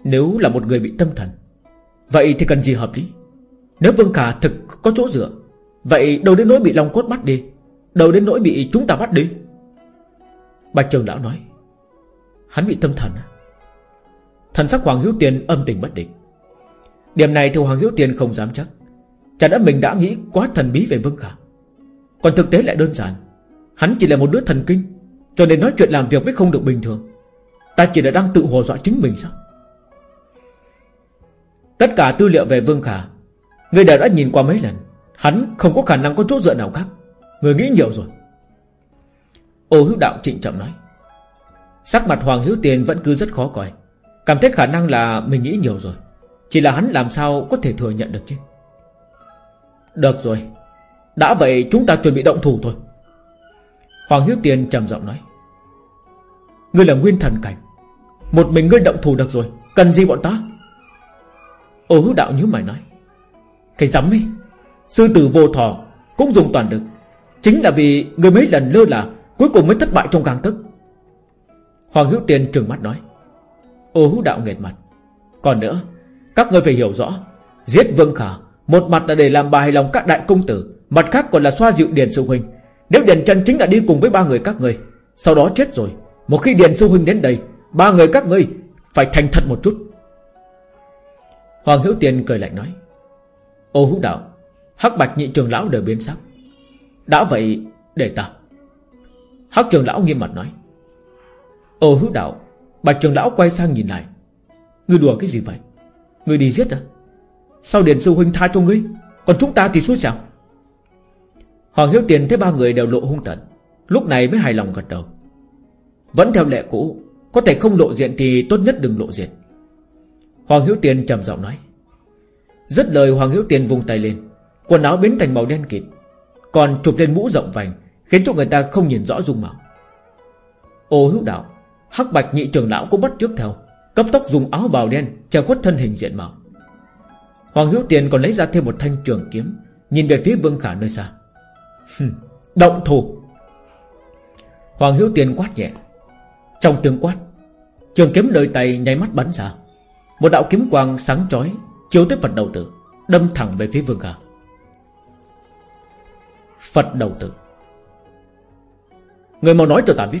Nếu là một người bị tâm thần, Vậy thì cần gì hợp lý? Nếu Vương Khả thực có chỗ dựa, Vậy đâu đến nỗi bị Long Cốt bắt đi? Đâu đến nỗi bị chúng ta bắt đi? Bạch Trường Lão nói, Hắn bị tâm thần à Thần sắc Hoàng Hiếu Tiền âm tình bất định. Điểm này thì Hoàng Hiếu Tiền không dám chắc. Chả đã mình đã nghĩ quá thần bí về Vương Khả? Còn thực tế lại đơn giản. Hắn chỉ là một đứa thần kinh, Cho nên nói chuyện làm việc mới không được bình thường. Ta chỉ là đang tự hồ dọa chính mình sao? Tất cả tư liệu về Vương Khả, Người đều đã nhìn qua mấy lần. Hắn không có khả năng có chỗ dựa nào khác. Người nghĩ nhiều rồi. Ô hữu đạo trịnh trọng nói. Sắc mặt Hoàng Hiếu Tiền vẫn cứ rất khó coi. Cảm thấy khả năng là mình nghĩ nhiều rồi. Chỉ là hắn làm sao có thể thừa nhận được chứ? Được rồi. Đã vậy chúng ta chuẩn bị động thủ thôi. Hoàng Hiếu Tiền trầm giọng nói. Ngươi là nguyên thần cảnh. Một mình ngươi động thủ được rồi. Cần gì bọn ta? Ô hữu đạo như mày nói. Cái dám ấy, Sư tử vô thọ Cũng dùng toàn lực. Chính là vì người mấy lần lơ là, Cuối cùng mới thất bại trong càng tức Hoàng Hữu Tiền trừng mắt nói. Ô hữu đạo nghệt mặt. Còn nữa, Các người phải hiểu rõ, Giết Vương Khả một mặt là để làm bài lòng các đại công tử, Mặt khác còn là xoa dịu Điền Sư Huynh. Nếu Điền Trần chính đã đi cùng với ba người các người Sau đó chết rồi, Một khi Điền Sư Huynh đến đây, Ba người các ngươi Phải thành thật một chút. Hoàng Hữu Tiền cười lạnh nói, Ô hữu đạo, Hắc bạch nhị trường lão đều biến sắc. Đã vậy, để ta. Hắc trường lão nghiêm mặt nói, Ô hữu đạo, Bạch trường lão quay sang nhìn lại. Ngươi đùa cái gì vậy? Ngươi đi giết à? Sao Điền Sư Huynh tha cho ngươi? Còn chúng ta thì suốt sao Hoàng Hiếu Tiền thấy ba người đều lộ hung tận, Lúc này mới hài lòng gật đầu. Vẫn theo lệ cũ, Có thể không lộ diện thì tốt nhất đừng lộ diện. Hoàng Hiếu Tiền trầm giọng nói. Rất lời, Hoàng Hiếu Tiền vùng tay lên, Quần áo biến thành màu đen kịt, Còn chụp lên mũ rộng vành, Khiến cho người ta không nhìn rõ dung mạo. Ô hữu đạo, Hắc bạch nhị trưởng lão cũng bắt trước theo, Cấp tốc dùng áo bào đen Che khuất thân hình diện mạo. Hoàng Hiếu Tiền còn lấy ra thêm một thanh trường kiếm, Nhìn về phía Vương Khả nơi xa. Động thủ. Hoàng Hiếu Tiền quát nhẹ. Trong tiếng quát, Trường kiếm nơi tay nháy mắt bắn ra. Một đạo kiếm quang sáng chói, Chiếu tới Phật đầu tử, Đâm thẳng về phía Vương Khả. Phật đầu tử. Người mau nói cho ta biết.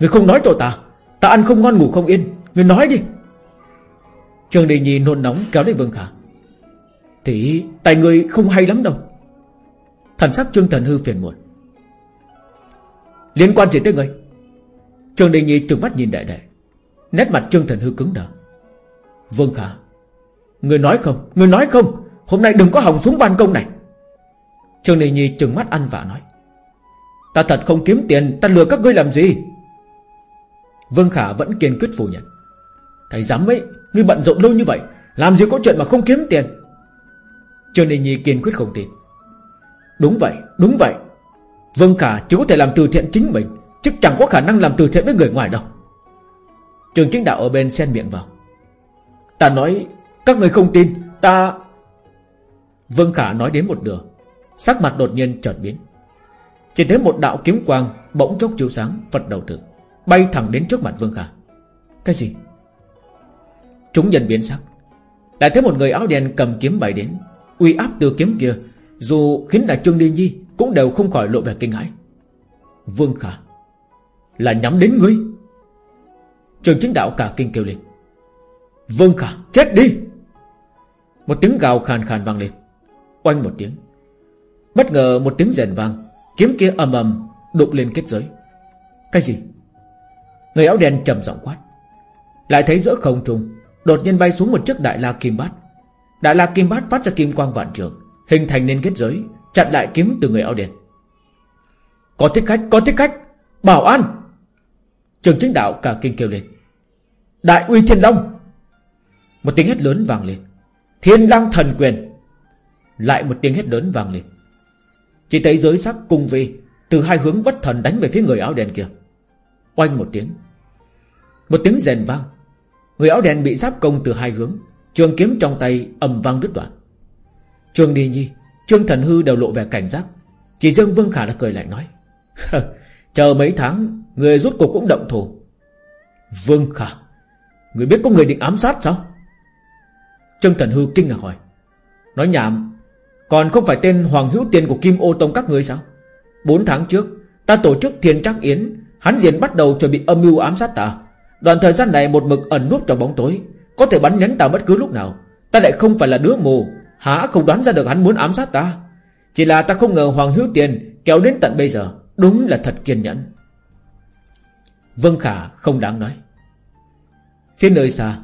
Người không nói cho ta. Ta ăn không ngon ngủ không yên. Người nói đi. Trường Đề Nhi nôn nóng kéo lấy Vương Khả. Thì tài người không hay lắm đâu. Thần sắc Trương Thần Hư phiền muộn. Liên quan gì tới người? Trương Đình Nhi trừng mắt nhìn đại đệ. Nét mặt Trương Thần Hư cứng đờ. Vương Khả, Người nói không, Người nói không. Hôm nay đừng có hỏng xuống ban công này. Trương Đình Nhi trừng mắt ăn vạ nói. Ta thật không kiếm tiền, Ta lừa các ngươi làm gì? Vương Khả vẫn kiên quyết phủ nhận. Thầy dám ấy, Ngươi bận rộn lâu như vậy, Làm gì có chuyện mà không kiếm tiền? Cho nên Nhi kiên quyết không tin. Đúng vậy, đúng vậy. Vương Khả chỉ có thể làm từ thiện chính mình Chứ chẳng có khả năng làm từ thiện với người ngoài đâu. Trường chính đạo ở bên xen miệng vào. Ta nói Các người không tin Ta Vương Khả nói đến một nửa Sắc mặt đột nhiên chợt biến. Chỉ thấy một đạo kiếm quang Bỗng chốc chiếu sáng Phật đầu tử Bay thẳng đến trước mặt Vương Khả. Cái gì? Chúng nhân biến sắc. Lại thấy một người áo đen cầm kiếm bay đến uy áp từ kiếm kia, Dù khiến là Trương Ly Nhi Cũng đều không khỏi lộ vẻ kinh hãi. Vương Khả, Là nhắm đến ngươi. Trường chính đạo cả kinh kêu lên. Vương Khả, chết đi! Một tiếng gào khàn khàn vang lên. Oanh một tiếng. Bất ngờ một tiếng rèn vang, Kiếm kia ầm ầm đụng lên kết giới. Cái gì? Người áo đen trầm giọng quát. Lại thấy giữa không trung, Đột nhiên bay xuống một chiếc đại la kim bát. Đại la kim bát phát ra kim quang vạn trường Hình thành nên kết giới Chặn lại kiếm từ người áo đen. Có thích khách, có thích khách Bảo an! Trường chính đạo cả kinh kêu lên. Đại uy thiên long! Một tiếng hét lớn vang lên. Thiên lang thần quyền! Lại một tiếng hét lớn vang lên. Chỉ thấy giới sắc cung vi Từ hai hướng bất thần đánh về phía người áo đen kia. Oanh một tiếng. Một tiếng rèn vang. Người áo đen bị giáp công từ hai hướng Trường kiếm trong tay ầm vang đứt đoạn. Trường Đi Nhi, Trương Thần Hư đều lộ vẻ cảnh giác. Chỉ Dương Vương Khả đã cười lại nói Chờ mấy tháng, Người rút cuộc cũng động thủ Vương Khả, Người biết có người định ám sát sao? Trương Thần Hư kinh ngạc hỏi. Nói nhảm, Còn không phải tên Hoàng Hữu Tiên của Kim Ô Tông các người sao? Bốn tháng trước, Ta tổ chức thiên trắc yến, Hắn liền bắt đầu chuẩn bị âm mưu ám sát ta. Đoạn thời gian này một mực ẩn núp trong bóng tối. Có thể bắn nhánh ta bất cứ lúc nào. Ta lại không phải là đứa mù. Hả không đoán ra được hắn muốn ám sát ta. Chỉ là ta không ngờ Hoàng hiếu Tiền Kéo đến tận bây giờ. Đúng là thật kiên nhẫn. Vương Khả không đáng nói. Phía nơi xa,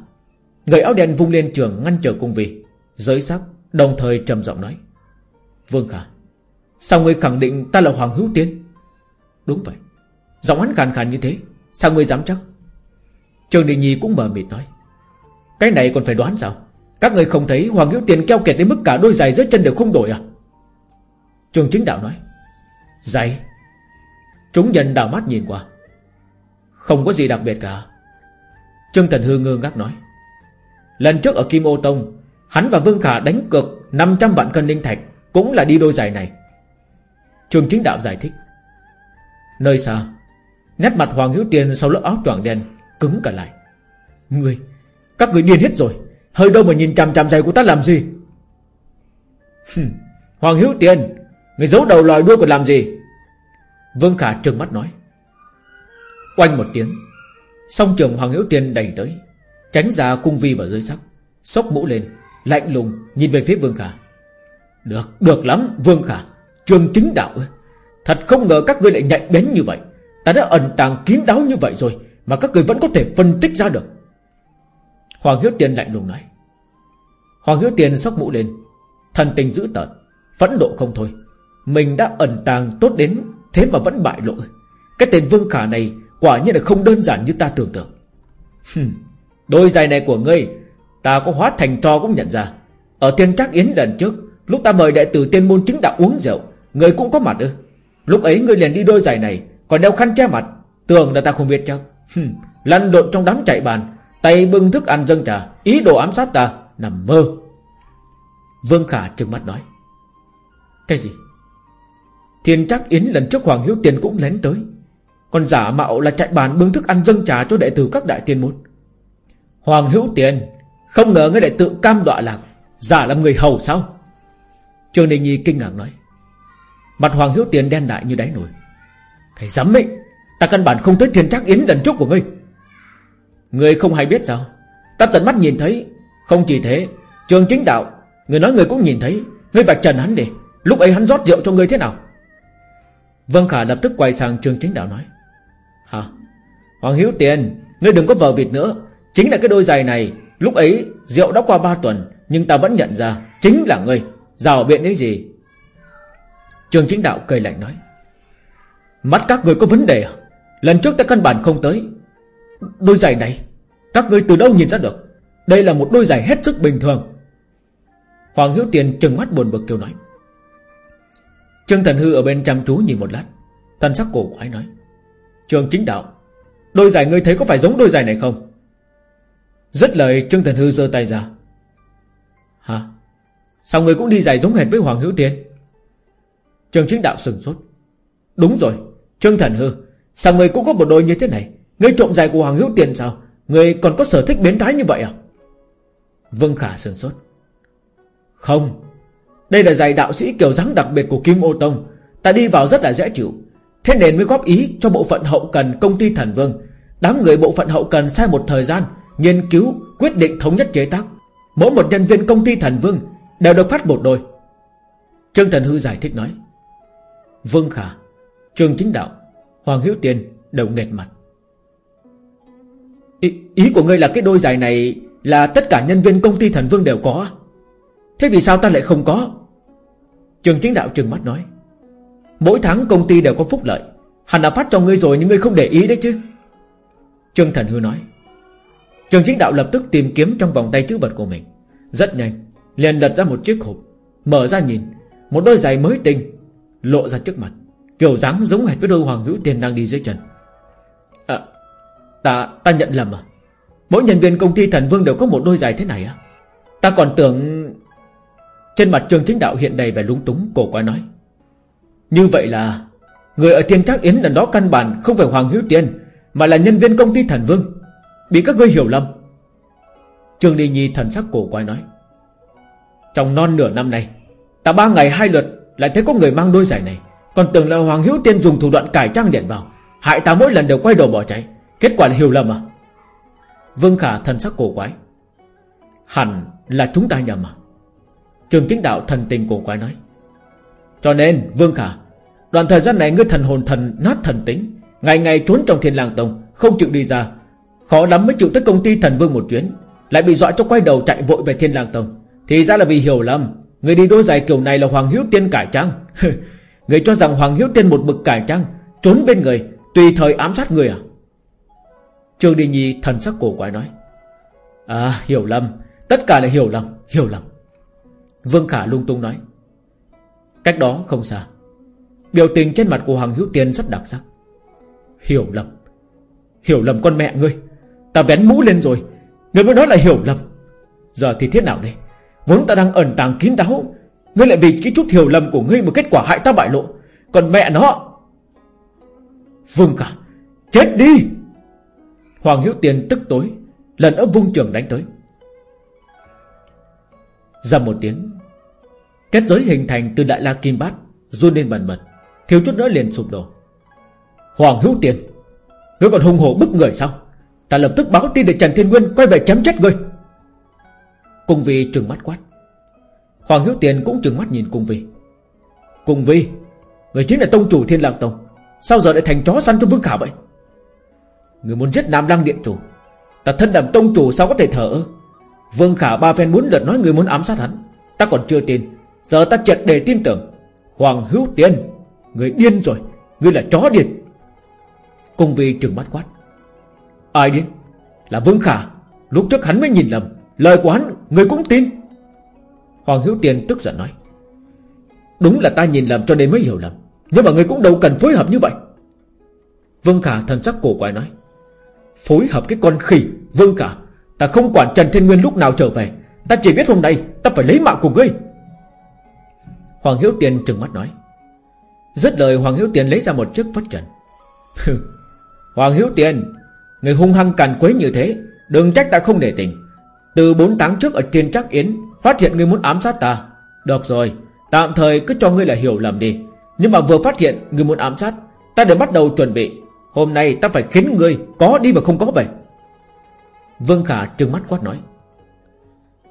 Người áo đen vung lên trường ngăn trở cung vị. Giới sắc, Đồng thời trầm giọng nói. Vương Khả, Sao ngươi khẳng định ta là Hoàng Hữu Tiên Đúng vậy. Giọng hắn khàn khàn như thế, Sao ngươi dám chắc? Trường Đình Nhi cũng mờ mịt nói. Cái này còn phải đoán sao? Các người không thấy Hoàng Hữu Tiền keo kiệt đến mức cả đôi giày dưới chân đều không đổi à? Trường chính đạo nói, Giày? Chúng nhân đảo mắt nhìn qua. Không có gì đặc biệt cả. Trương Thần Hư ngơ ngác nói, Lần trước ở Kim Ô Tông, Hắn và Vương Khả đánh cược 500 vạn cân linh thạch Cũng là đi đôi giày này. Trường chính đạo giải thích, Nơi xa, Nét mặt Hoàng Hiếu Tiền sau lớp áo choàng đen Cứng cả lại. Ngươi. Các người điên hết rồi. Hơi đâu mà nhìn chằm chằm giày của ta làm gì? Hoàng Hiếu Tiền Người giấu đầu lòi đuôi còn làm gì? Vương Khả trừng mắt nói. Oanh một tiếng Song trường Hoàng Hiếu Tiền đẩy tới Tránh ra cung vi và dưới sắc sốc mũ lên Lạnh lùng nhìn về phía Vương Khả. Được, được lắm Vương Khả Trường chính đạo Thật không ngờ các ngươi lại nhạy bén như vậy. Ta đã ẩn tàng kín đáo như vậy rồi Mà các người vẫn có thể phân tích ra được. Hoàng Hiếu Tiền lạnh lùng nói. Hoàng Hiếu Tiền sóc mũ lên. Thần tình dữ tợn, Phẫn nộ không thôi. Mình đã ẩn tàng tốt đến Thế mà vẫn bại lộ. Cái tên Vương Khả này Quả nhiên là không đơn giản như ta tưởng tượng. Đôi giày này của ngươi, Ta có hóa thành trò cũng nhận ra. Ở tiên trác yến lần trước, Lúc ta mời đệ tử tiên môn chứng đạo uống rượu Người cũng có mặt ư? Lúc ấy ngươi liền đi đôi giày này, Còn đeo khăn che mặt, Tưởng là ta không biết chắc. Lăn lộn trong đám chạy bàn Tay bưng thức ăn dâng trà, Ý đồ ám sát ta, Nằm mơ. Vương Khả trừng mắt nói, Cái gì? Thiên chắc Yến lần trước Hoàng Hiếu Tiền cũng lén tới. Còn giả mạo là chạy bàn bưng thức ăn dâng trà cho đệ tử các đại tiên môn. Hoàng Hữu Tiền, Không ngờ ngươi đệ tự cam đọa lạc, Giả làm người hầu sao? Trương Đình Nhi kinh ngạc nói, Mặt Hoàng Hiếu Tiền đen đại như đáy nổi Cái dám ấy Ta căn bản không thấy thiên chắc yến lần trước của ngươi. Người không hay biết sao? Ta tận mắt nhìn thấy. Không chỉ thế, Trường chính đạo, Người nói người cũng nhìn thấy. Ngươi vạch trần hắn đi. Lúc ấy hắn rót rượu cho ngươi thế nào? Vân Khả lập tức quay sang trường chính đạo nói. Hả? Hoàng Hiếu Tiền, Ngươi đừng có vờ vịt nữa. Chính là cái đôi giày này, Lúc ấy rượu đã qua 3 tuần, Nhưng ta vẫn nhận ra Chính là ngươi. Rào biện cái gì? Trường chính đạo cười lạnh nói. Mắt các người có vấn đề à? Lần trước ta căn bản không tới. Đôi giày này, Các người từ đâu nhìn ra được? Đây là một đôi giày hết sức bình thường. Hoàng Hiếu Tiền trừng mắt buồn bực kêu nói. Trương Thần Hư ở bên chăm chú nhìn một lát. Thần sắc cổ quái nói. Trường chính đạo, Đôi giày ngươi thấy có phải giống đôi giày này không? Rất lời, Trương Thần Hư giơ tay ra. Hả? Sao người cũng đi giày giống hệt với Hoàng Hữu Tiên Trường chính đạo sừng sốt. Đúng rồi, Trương Thần Hư, Sao người cũng có một đôi như thế này? Ngươi trộm giày của Hoàng Hữu tiền sao? Người còn có sở thích biến thái như vậy à? Vương Khả sừng sốt. Không. Đây là giày đạo sĩ kiểu dáng đặc biệt của Kim Ô Tông. Ta đi vào rất là dễ chịu. Thế nên mới góp ý cho bộ phận hậu cần công ty Thần Vương. Đám người bộ phận hậu cần sai một thời gian, Nghiên cứu, quyết định thống nhất chế tác. Mỗi một nhân viên công ty Thần Vương Đều được phát một đôi. Trương Thần Hư giải thích nói. Vương Khả, Trương Chính Đạo, Hoàng Hiếu Tiên đều nghẹt mặt ý, ý của ngươi là cái đôi giày này Là tất cả nhân viên công ty Thần Vương đều có. Thế vì sao ta lại không có? Trường Chính Đạo trừng mắt nói. Mỗi tháng công ty đều có phúc lợi. Hắn đã phát cho ngươi rồi nhưng ngươi không để ý đấy chứ. Trương Thần Hư nói. Trường Chính Đạo lập tức tìm kiếm trong vòng tay chữ vật của mình. Rất nhanh liền lật ra một chiếc hộp Mở ra nhìn. Một đôi giày mới tinh Lộ ra trước mặt Kiểu dáng giống hệt với đôi hoàng hữu tiền đang đi dưới chân. À Ta ta nhận lầm à? Mỗi nhân viên công ty thần vương đều có một đôi giày thế này à? Ta còn tưởng Trên mặt trường chính đạo hiện đầy vẻ lúng túng, Cổ quái nói. Như vậy là Người ở thiên trác yến lần đó căn bản Không phải hoàng hữu Tiên, Mà là nhân viên công ty thần vương. Bị các ngươi hiểu lầm. Trương Đi Nhi thần sắc cổ quái nói. Trong non nửa năm này Ta ba ngày hai lượt Lại thấy có người mang đôi giày này. Còn tưởng là Hoàng Hữu Tiên dùng thủ đoạn cải trang điện vào, Hại ta mỗi lần đều quay đầu bỏ chạy. Kết quả là hiểu lầm à? Vương Khả thần sắc cổ quái. Hẳn là chúng ta nhầm à? Trường chính đạo thần tình cổ quái nói. Cho nên, Vương Khả, Đoạn thời gian này ngươi thần hồn thần nát thần tính, Ngày ngày trốn trong thiên lang tông, Không chịu đi ra. Khó lắm mới chịu tới công ty thần vương một chuyến, Lại bị dọa cho quay đầu chạy vội về thiên lang tông. Thì ra là vì hiểu lầm. Người đi đôi giày kiểu này là Hoàng Hiếu Tiên cải trang. Người cho rằng Hoàng Hiếu Tiên một bực cải trang, Trốn bên người, Tùy thời ám sát người à? Trương Đi Nhi thần sắc cổ quái nói À hiểu lầm, Tất cả là hiểu lầm Hiểu lầm. Vương Khả lung tung nói, Cách đó không xa, Biểu tình trên mặt của Hoàng Hữu Tiên rất đặc sắc. Hiểu lầm Hiểu lầm con mẹ ngươi, Ta vén mũ lên rồi Ngươi mới nói là hiểu lầm. Giờ thì thế nào đây? Vốn ta đang ẩn tàng kín đáo, Ngươi lại vì cái chút hiểu lầm của ngươi Mà kết quả hại ta bại lộ, Còn mẹ nó. Vương Khả, Chết đi! Hoàng Hiếu Tiền tức tối, Lần ấp vung trường đánh tới. Ra một tiếng, Kết giới hình thành từ đại la kim bát, Run lên bần bật, Thiếu chút nữa liền sụp đổ. Hoàng Hữu Tiền Ngươi còn hung hổ bức người sao? Ta lập tức báo tin để Trần Thiên Nguyên Quay về chém chết ngươi. Cung Vi trừng mắt quát. Hoàng Hiếu Tiền cũng trừng mắt nhìn Cung Vi. Cung Vi, Người chính là tông chủ Thiên Lạc Tông, Sao giờ lại thành chó săn cho Vương Khả vậy? Người muốn giết Nam Lăng Điện Chủ. Ta thân làm tông chủ sao có thể thở ơ? Vương Khả ba phen muốn lượt nói người muốn ám sát hắn. Ta còn chưa tin. Giờ ta chợt để tin tưởng. Hoàng Hữu Tiền Người điên rồi. Người là chó điên. Cùng vi trừng mắt quát. Ai điên? Là Vương Khả. Lúc trước hắn mới nhìn lầm. Lời của hắn, người cũng tin. Hoàng hữu Tiền tức giận nói. Đúng là ta nhìn lầm cho nên mới hiểu lầm. Nhưng mà người cũng đâu cần phối hợp như vậy. Vương Khả thần sắc cổ quái nói. Phối hợp cái con khỉ, Vương cả. Ta không quản Trần Thiên Nguyên lúc nào trở về. Ta chỉ biết hôm nay, Ta phải lấy mạng của ngươi. Hoàng Hiếu Tiền trừng mắt nói. Rất lời, Hoàng Hiếu Tiền lấy ra một chiếc phất trần. Hoàng Hiếu Tiền Người hung hăng càn quấy như thế, Đừng trách ta không để tình. Từ 4 tháng trước ở Tiên Trắc Yến, Phát hiện ngươi muốn ám sát ta. Được rồi, Tạm thời cứ cho ngươi là hiểu lầm đi. Nhưng mà vừa phát hiện ngươi muốn ám sát, Ta đã bắt đầu chuẩn bị. Hôm nay ta phải khiến ngươi có đi mà không có về. Vương Khả trừng mắt quát nói.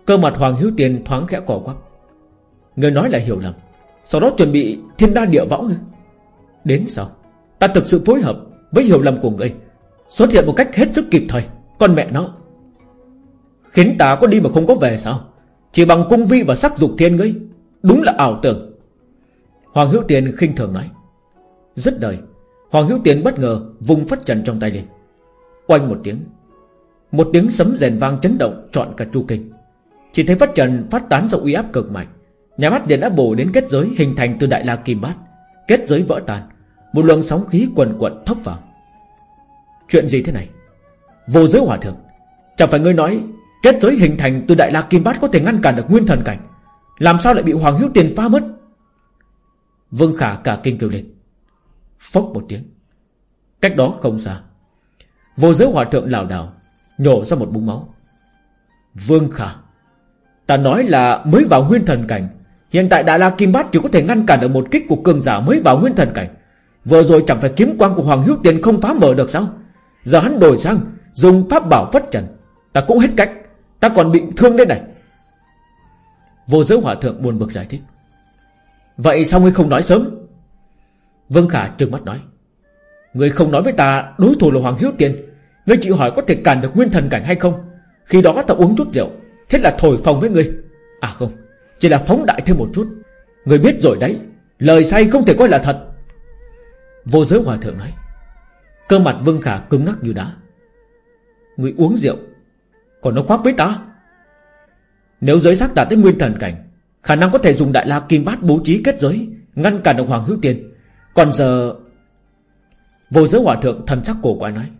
Cơ mặt Hoàng Hiếu Tiền thoáng khẽ cỏ quắp. Người nói là hiểu lầm. Sau đó chuẩn bị thiên đa địa võng. Đến sau, Ta thực sự phối hợp với hiểu lầm của người. Xuất hiện một cách hết sức kịp thời. Con mẹ nó. Khiến ta có đi mà không có về sao? Chỉ bằng cung vi và sắc dục thiên ngươi, Đúng là ảo tưởng. Hoàng Hiếu Tiền khinh thường nói. Rất đời Hoàng Hữu Tiền bất ngờ, vùng phất trần trong tay lên. Oanh một tiếng Một tiếng sấm rèn vang chấn động Trọn cả chu kinh. Chỉ thấy phất trần phát tán ra uy áp cực mạnh. Nhà mắt điện đã bổ đến kết giới Hình thành từ đại la kim bát. Kết giới vỡ tan, Một luồng sóng khí quần quận thốc vào. Chuyện gì thế này? Vô giới hòa thượng, Chẳng phải ngươi nói Kết giới hình thành từ đại la kim bát Có thể ngăn cản được nguyên thần cảnh? Làm sao lại bị Hoàng Hữu Tiền phá mất? Vương Khả cả kinh kêu lên. Phốc một tiếng. Cách đó không xa, Vô giới hòa thượng lảo đảo, Nhổ ra một búng máu. Vương Khả, Ta nói là mới vào nguyên thần cảnh, Hiện tại Đại La Kim Bát chỉ có thể ngăn cản được một kích của cường giả mới vào nguyên thần cảnh. Vừa rồi chẳng phải kiếm quang của Hoàng Hiếu Tiền không phá mở được sao? Giờ hắn đổi sang, Dùng pháp bảo phất trần. Ta cũng hết cách, Ta còn bị thương đây này. Vô giới hỏa thượng buồn bực giải thích. Vậy sao ngươi không nói sớm? Vân Khả trừng mắt nói. Ngươi không nói với ta đối thủ là Hoàng Hiếu Tiên, Ngươi chịu hỏi có thể cản được nguyên thần cảnh hay không? Khi đó ta uống chút rượu Thế là thổi phòng với ngươi. À không Chỉ là phóng đại thêm một chút. Ngươi biết rồi đấy Lời say không thể coi là thật. Vô giới hòa thượng nói. Cơ mặt Vương Khả cứng ngắc như đá. Người uống rượu Còn nó khoác với ta? Nếu giới sắc đạt tới nguyên thần cảnh Khả năng có thể dùng đại la kim bát bố trí kết giới Ngăn cản được Hoàng Hữu Tiên. Còn giờ, Vô giới hòa thượng thần sắc cổ quái nói,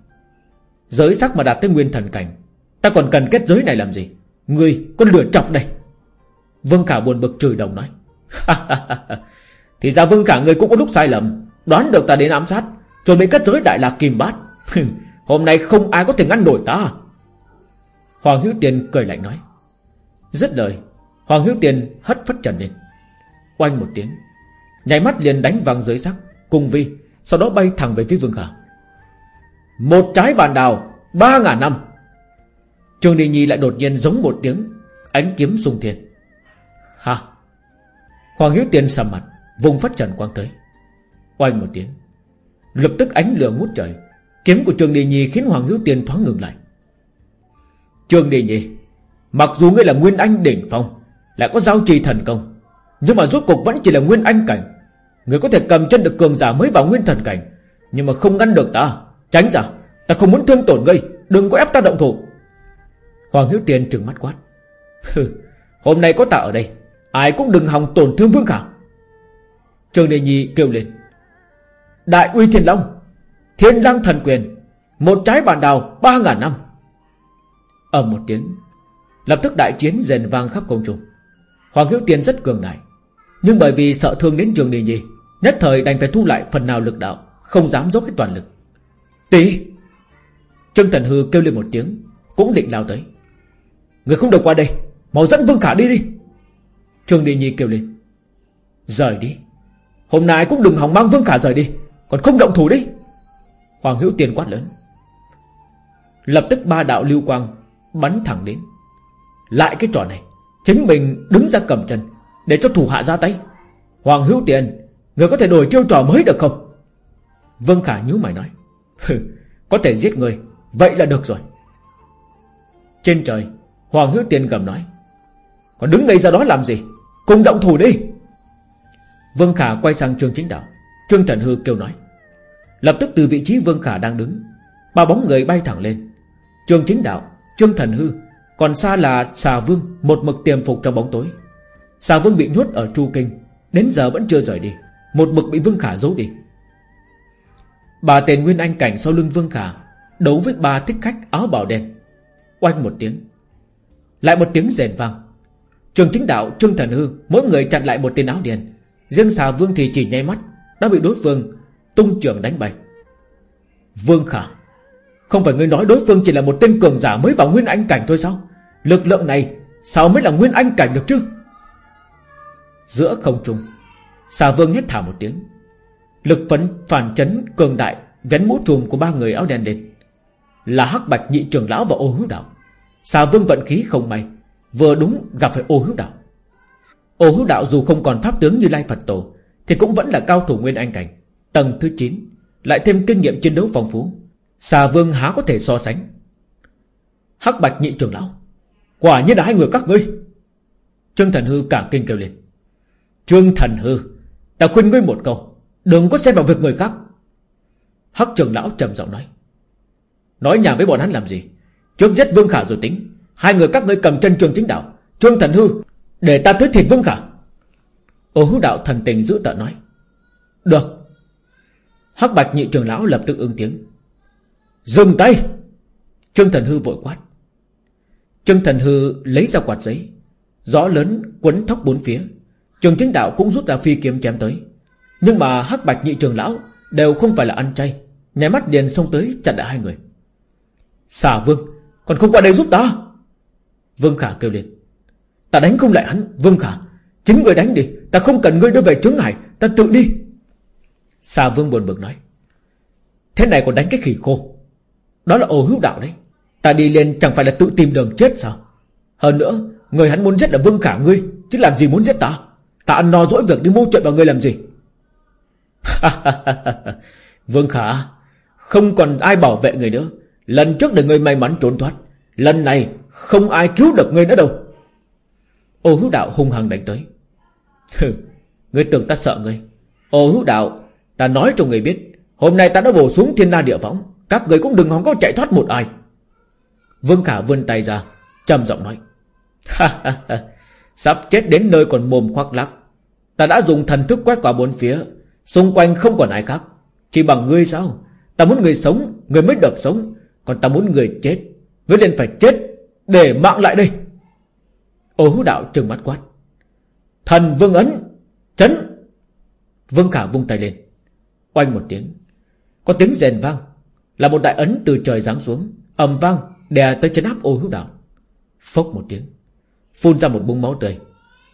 Giới sắc mà đạt tới nguyên thần cảnh, Ta còn cần kết giới này làm gì? Người con lửa chọc đây. Vương Khả buồn bực chửi đồng nói Thì ra Vương Khả người cũng có lúc sai lầm, Đoán được ta đến ám sát, Chuẩn bị kết giới đại lạc kim bát. Hôm nay không ai có thể ngăn nổi ta. Hoàng Hữu Tiền cười lạnh nói, Dứt lời, Hoàng Hữu Tiền hất phất trần lên, Oanh một tiếng Nhảy mắt liền đánh văng giới sắc. Cùng vi, Sau đó bay thẳng về phía Vương Khả. Một trái bàn đào, Ba ngàn năm. Trương Đình Nhi lại đột nhiên giống một tiếng, Ánh kiếm sung thiên. Ha! Hoàng Hiếu Tiền sầm mặt, Vùng phát trần quang tới. Oanh một tiếng, Lập tức ánh lửa ngút trời. Kiếm của trương Đề Nhi khiến Hoàng Hiếu Tiền thoáng ngừng lại. Trương Đề Nhi, Mặc dù ngươi là Nguyên Anh đỉnh phong, Lại có giao trì thần công, Nhưng mà rốt cuộc vẫn chỉ là Nguyên Anh cảnh. Người có thể cầm chân được cường giả mới vào Nguyên Thần cảnh. Nhưng mà không ngăn được ta. Tránh ra. Ta không muốn thương tổn ngươi. Đừng có ép ta động thủ. Hoàng Hiếu Tiền trừng mắt quát. Hôm nay có ta ở đây. Ai cũng đừng hòng tổn thương Vương Khả. Trường Đề Nhi kêu lên. Đại uy thiên long, Thiên lang thần quyền, Một trái bàn đào ba ngàn năm. Ầm một tiếng, Lập tức đại chiến rền vang khắp công trung. Hoàng Hiếu Tiên rất cường đại. Nhưng bởi vì sợ thương đến trường đề nhi Nhất thời đành phải thu lại phần nào lực đạo, Không dám dốc hết toàn lực. Tí Trương Thần Hư kêu lên một tiếng, Cũng định lao tới. Người không được qua đây, Mau dẫn Vương Khả đi đi. Trương Đi Nhi kêu lên. Rời đi. Hôm nay cũng đừng hòng mang Vương Khả rời đi, còn không động thủ đi. Hoàng Hữu Tiền quát lớn. Lập tức ba đạo lưu quang Bắn thẳng đến. Lại cái trò này, Chính mình đứng ra cầm chân, Để cho thủ hạ ra tay. Hoàng Hữu Tiền Người có thể đổi chiêu trò mới được không? Vân Khả nhíu mày nói. Có thể giết người. Vậy là được rồi. Trên trời, Hoàng Hữu Tiền gầm nói. Còn đứng ngay ra đó làm gì? Cùng động thủ đi. Vân Khả quay sang trương chính đạo. Trương Trần Hư kêu nói. Lập tức từ vị trí Vương Khả đang đứng, Ba bóng người bay thẳng lên. Trương chính đạo, Trương Thần Hư, Còn xa là xà vương, Một mực tiềm phục trong bóng tối. Xà vương bị nhốt ở Chu Kinh, Đến giờ vẫn chưa rời đi. Một mực bị Vương Khả giấu đi. Bà tên Nguyên Anh Cảnh sau lưng Vương Khả, Đấu với ba thích khách áo bảo đen. Oanh một tiếng. Lại một tiếng rền vang. Trường chính đạo, Trương Thần Hư, Mỗi người chặn lại một tên áo đen. Riêng xà vương thì chỉ nháy mắt, Đã bị đối phương tung trường đánh bay. Vương Khả, Không phải ngươi nói đối phương chỉ là một tên cường giả Mới vào Nguyên Anh Cảnh thôi sao? Lực lượng này sao mới là Nguyên Anh Cảnh được chứ? Giữa không trung Xà vương hét thả một tiếng. Lực phấn phản chấn cường đại Vén mũ trùm của ba người áo đen lên. Là hắc bạch nhị trưởng lão và ô hữu đạo. Xà vương vận khí không may, Vừa đúng gặp phải ô hữu đạo. Ô hữu đạo dù không còn pháp tướng như Lai Phật Tổ, Thì cũng vẫn là cao thủ Nguyên Anh Cảnh, Tầng thứ 9 Lại thêm kinh nghiệm chiến đấu phong phú. Xà vương há có thể so sánh. Hắc bạch nhị trưởng lão, Quả nhiên là hai người các ngươi. Trương Thần Hư cả kinh kêu lên. Trương Thần Hư Ta khuyên ngươi một câu, Đừng có xen vào việc người khác. Hắc trường lão trầm giọng nói. Nói nhà với bọn hắn làm gì? Trước giết Vương Khả rồi tính. Hai người các ngươi cầm chân trường chính đạo, Trương Thần Hư, Để ta tới thịt Vương Khả. Ô hữu đạo thần tình giữ tợ nói. Được. Hắc bạch nhị trường lão lập tức ứng tiếng. Dừng tay. Trương Thần Hư vội quát. Trương Thần Hư lấy ra quạt giấy, Gió lớn quấn thóc bốn phía. Trường chính đạo cũng rút ra phi kiếm chém tới. Nhưng mà hắc bạch nhị trường lão Đều không phải là ăn chay. Nhảy mắt điền xông tới chặn lại hai người. Xà vương, Còn không qua đây giúp ta? Vương Khả kêu lên. Ta đánh không lại hắn, Vương Khả. Chính người đánh đi, Ta không cần ngươi đưa về chướng ngại, Ta tự đi. Xà vương buồn bực nói. Thế này còn đánh cái khỉ khô. Đó là ổ hữu đạo đấy. Ta đi lên chẳng phải là tự tìm đường chết sao? Hơn nữa, Người hắn muốn giết là Vương Khả ngươi, Chứ làm gì muốn giết ta? Ta ăn no dỗi việc đi mua chuyện vào ngươi làm gì? Vương Khả, Không còn ai bảo vệ người nữa. Lần trước để ngươi may mắn trốn thoát, Lần này không ai cứu được ngươi nữa đâu. Ô hữu đạo hung hăng đánh tới. Ngươi tưởng ta sợ ngươi Ô hữu đạo, Ta nói cho người biết, Hôm nay ta đã bổ xuống thiên la địa võng, Các người cũng đừng hòng có chạy thoát một ai. Vương Khả vươn tay ra, trầm giọng nói. Sắp chết đến nơi còn mồm khoác lắc Ta đã dùng thần thức quét qua bốn phía. Xung quanh không còn ai khác. Chỉ bằng ngươi sao? Ta muốn người sống, Người mới được sống. Còn ta muốn người chết. Ngươi nên phải chết Để mạng lại đây. Ô hữu đạo trừng mắt quát. Thần vương ấn, Chấn. Vương khả vung tay lên. Oanh một tiếng. Có tiếng rèn vang. Là một đại ấn từ trời giáng xuống. Ầm vang, đè tới chân áp ô hữu đạo. Phốc một tiếng. Phun ra một bung máu tươi.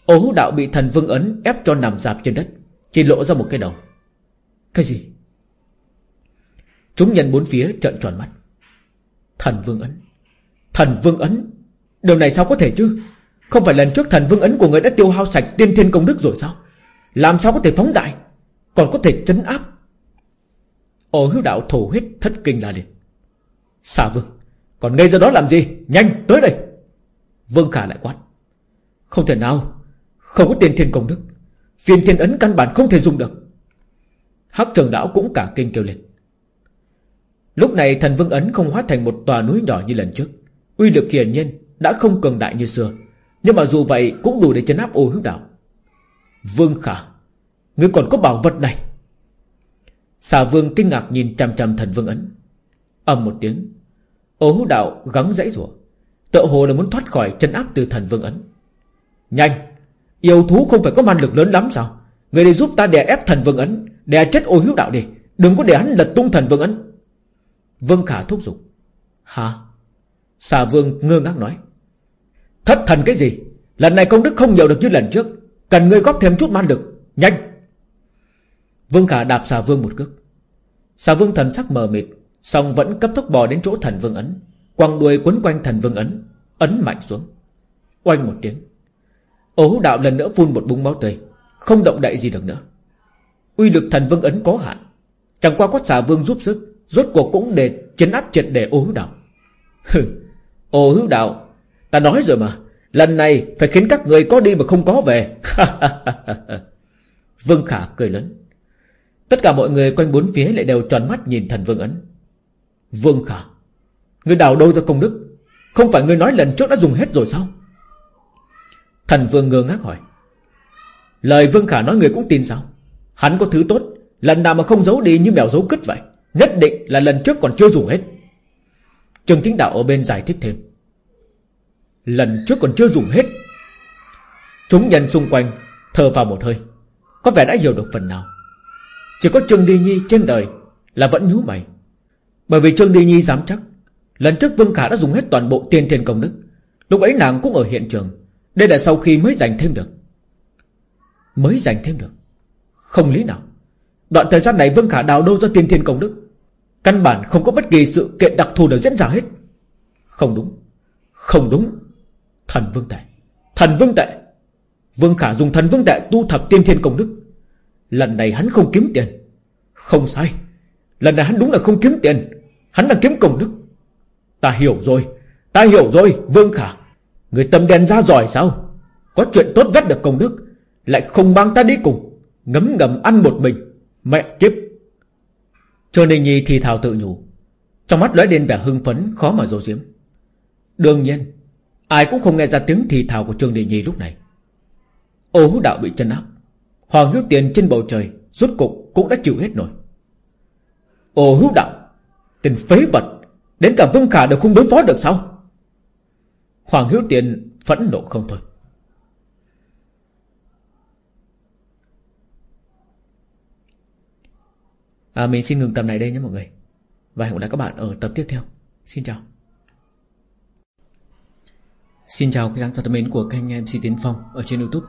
Ô hữu đạo bị thần vương ấn ép cho nằm dạp trên đất, Chỉ lộ ra một cái đầu. Cái gì? Chúng nhân bốn phía trợn tròn mắt. Thần vương ấn. Thần vương ấn? Điều này sao có thể chứ? Không phải lần trước thần vương ấn của người đã tiêu hao sạch tiên thiên công đức rồi sao? Làm sao có thể phóng đại? Còn có thể chấn áp? Ô hữu đạo thổ huyết thất kinh la liền Xà vương, Còn ngây ra đó làm gì? Nhanh, tới đây! Vương Khả lại quát. Không thể nào. Không có tiền thiên công đức. Phiền thiên ấn căn bản không thể dùng được. Hắc trường lão cũng cả kinh kêu lên. Lúc này thần vương ấn không hóa thành một tòa núi nhỏ như lần trước. Uy lực hiển nhiên Đã không cường đại như xưa. Nhưng mà dù vậy cũng đủ để chấn áp ô hữu đạo. Vương khả, Ngươi còn có bảo vật này. Xà vương kinh ngạc nhìn chằm chằm thần vương ấn. Ầm một tiếng, Ô hữu đạo gắng dãy rủa. Tựa hồ là muốn thoát khỏi chân áp từ thần vương ấn. Nhanh! Yêu thú không phải có man lực lớn lắm sao? Người đi giúp ta đè ép thần vương ấn, Đè chết ô hiếu đạo đi. Đừng có để hắn lật tung thần vương ấn. Vương Khả thúc giục. Hả? Xà vương ngơ ngác nói. Thất thần cái gì? Lần này công đức không nhiều được như lần trước. Cần ngươi góp thêm chút man lực. Nhanh! Vương Khả đạp xà vương một cước. Xà vương thần sắc mờ mịt Xong vẫn cấp tốc bò đến chỗ thần vương ấn. Quăng đuôi quấn quanh thần vương ấn Ấn mạnh xuống. Oanh một tiếng. Ố đạo lần nữa phun một búng máu tươi. Không động đậy gì được nữa. Uy lực thần vương ấn có hạn. Chẳng qua có xà vương giúp sức, Rốt cuộc cũng để chấn áp triệt để ô hữu đạo. Hừ Ô hữu đạo, Ta nói rồi mà. Lần này phải khiến các người có đi mà không có về. Vương Khả cười lớn. Tất cả mọi người quanh bốn phía lại đều tròn mắt nhìn thần Vương Ấn. Vương Khả, Người đào đâu ra công đức? Không phải người nói lần trước đã dùng hết rồi sao? Thần Vương ngơ ngác hỏi. Lời Vương Khả nói người cũng tin sao? Hắn có thứ tốt, Lần nào mà không giấu đi như mèo giấu cứt vậy, Nhất định là lần trước còn chưa dùng hết. Trường chính đạo ở bên giải thích thêm. Lần trước còn chưa dùng hết. Chúng nhân xung quanh Thở vào một hơi, Có vẻ đã hiểu được phần nào. Chỉ có Trương Đi Nhi trên đời Là vẫn nhú mày. Bởi vì Trương Đi Nhi dám chắc, Lần trước Vương Khả đã dùng hết toàn bộ tiền thiên công đức, Lúc ấy nàng cũng ở hiện trường. Đây là sau khi mới giành thêm được. Mới giành thêm được. Không lý nào. Đoạn thời gian này Vương Khả đào đâu ra tiền thiên công đức. Căn bản không có bất kỳ sự kiện đặc thù nào diễn ra hết. Không đúng. Không đúng. Thần Vương Tệ. Thần Vương Tệ. Vương Khả dùng thần Vương Tệ tu thập tiên thiên công đức. Lần này hắn không kiếm tiền. Không sai. Lần này hắn đúng là không kiếm tiền. Hắn đang kiếm công đức. Ta hiểu rồi. Ta hiểu rồi, Vương Khả. Người tâm đen ra giỏi sao? Có chuyện tốt vét được công đức, Lại không mang ta đi cùng, Ngấm ngầm ăn một mình. Mẹ kiếp! Trương Đình Nhi thì thào tự nhủ. Trong mắt lóe lên vẻ hưng phấn, khó mà dấu diếm Đương nhiên, Ai cũng không nghe ra tiếng thì thào của Trương Đình Nhi lúc này. Ô hữu đạo bị chân áp, Hoàng hữu tiền trên bầu trời, Rốt cục cũng đã chịu hết nổi Ô hữu đạo, Tên phế vật, Đến cả Vương Khả đều không đối phó được sao? Hoàng hữu tiền phẫn nộ không thôi. À, Mình xin ngừng tập này đây nhé mọi người. Và hẹn gặp lại các bạn ở tập tiếp theo. Xin chào. Xin chào các khán giả thân mến của kênh MC Tiến Phong ở trên Youtube.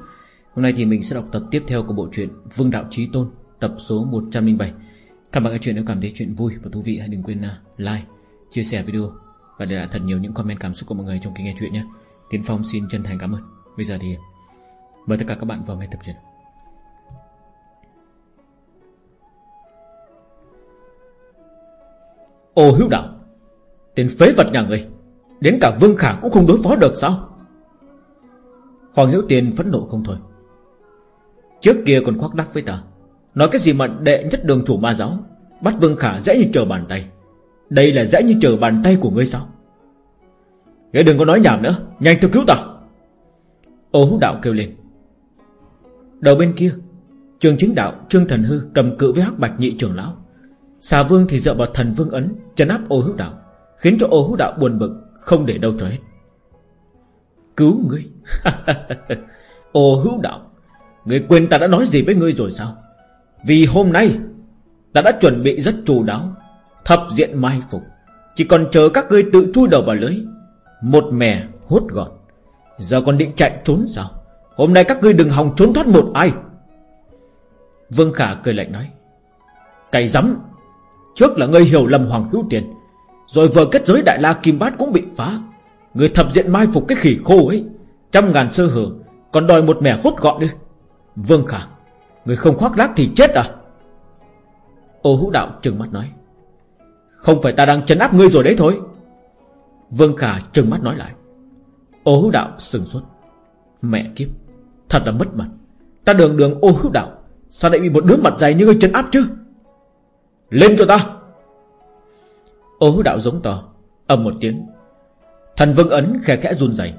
Hôm nay thì mình sẽ đọc tập tiếp theo của bộ truyện Vương Đạo Trí Tôn tập số 107 Các bạn nghe chuyện nếu cảm thấy chuyện vui và thú vị hãy đừng quên à, like, chia sẻ video và để lại thật nhiều những comment cảm xúc của mọi người trong khi nghe chuyện nhé. Tiến Phong xin chân thành cảm ơn. Bây giờ thì mời tất cả các bạn vào nghe tập truyện. Ô hữu đạo, Tên phế vật nhà người, Đến cả Vương Khả cũng không đối phó được sao? Hoàng Hiếu Tiền phẫn nộ không thôi. Trước kia còn khoác đắc với ta, Nói cái gì mà đệ nhất đường chủ ma giáo, Bắt Vương Khả dễ như trở bàn tay. Đây là dễ như trở bàn tay của ngươi sao? Ngươi đừng có nói nhảm nữa, Nhanh tôi cứu ta. Ô hữu đạo kêu lên. Đầu bên kia, Trường chính đạo, Trương Thần Hư cầm cự với hắc bạch nhị trưởng lão. Xà Vương thì dựa vào thần Vương Ấn, chấn áp ô hữu đạo, Khiến cho ô hữu đạo buồn bực, Không để đâu cho hết Cứu ngươi. Ô hữu đạo, Ngươi quên ta đã nói gì với ngươi rồi sao? Vì hôm nay, Ta đã chuẩn bị rất chu đáo Thập diện mai phục. Chỉ còn chờ các ngươi tự chui đầu vào lưới. Một mè hốt gọn. Giờ còn định chạy trốn sao? Hôm nay các ngươi đừng hòng trốn thoát một ai. Vương Khả cười lạnh nói. Cày rắm, Trước là ngươi hiểu lầm Hoàng Hữu Tiền, Rồi vừa kết giới Đại La Kim Bát cũng bị phá. Người thập diện mai phục cái khỉ khô ấy, Trăm ngàn sơ hở, Còn đòi một mẻ hốt gọn đi. Vương Khả, Người không khoác lác thì chết à? Ô hữu đạo trừng mắt nói. Không phải ta đang chấn áp ngươi rồi đấy thôi. Vương Khả trừng mắt nói lại. Ô hữu đạo sừng sốt. Mẹ kiếp, Thật là mất mặt. Ta đường đường ô hữu đạo, Sao lại bị một đứa mặt dày như ngươi chấn áp chứ? Lên cho ta! Ô hữu đạo giống to, ầm một tiếng. Thần vương ấn khe khẽ run rẩy.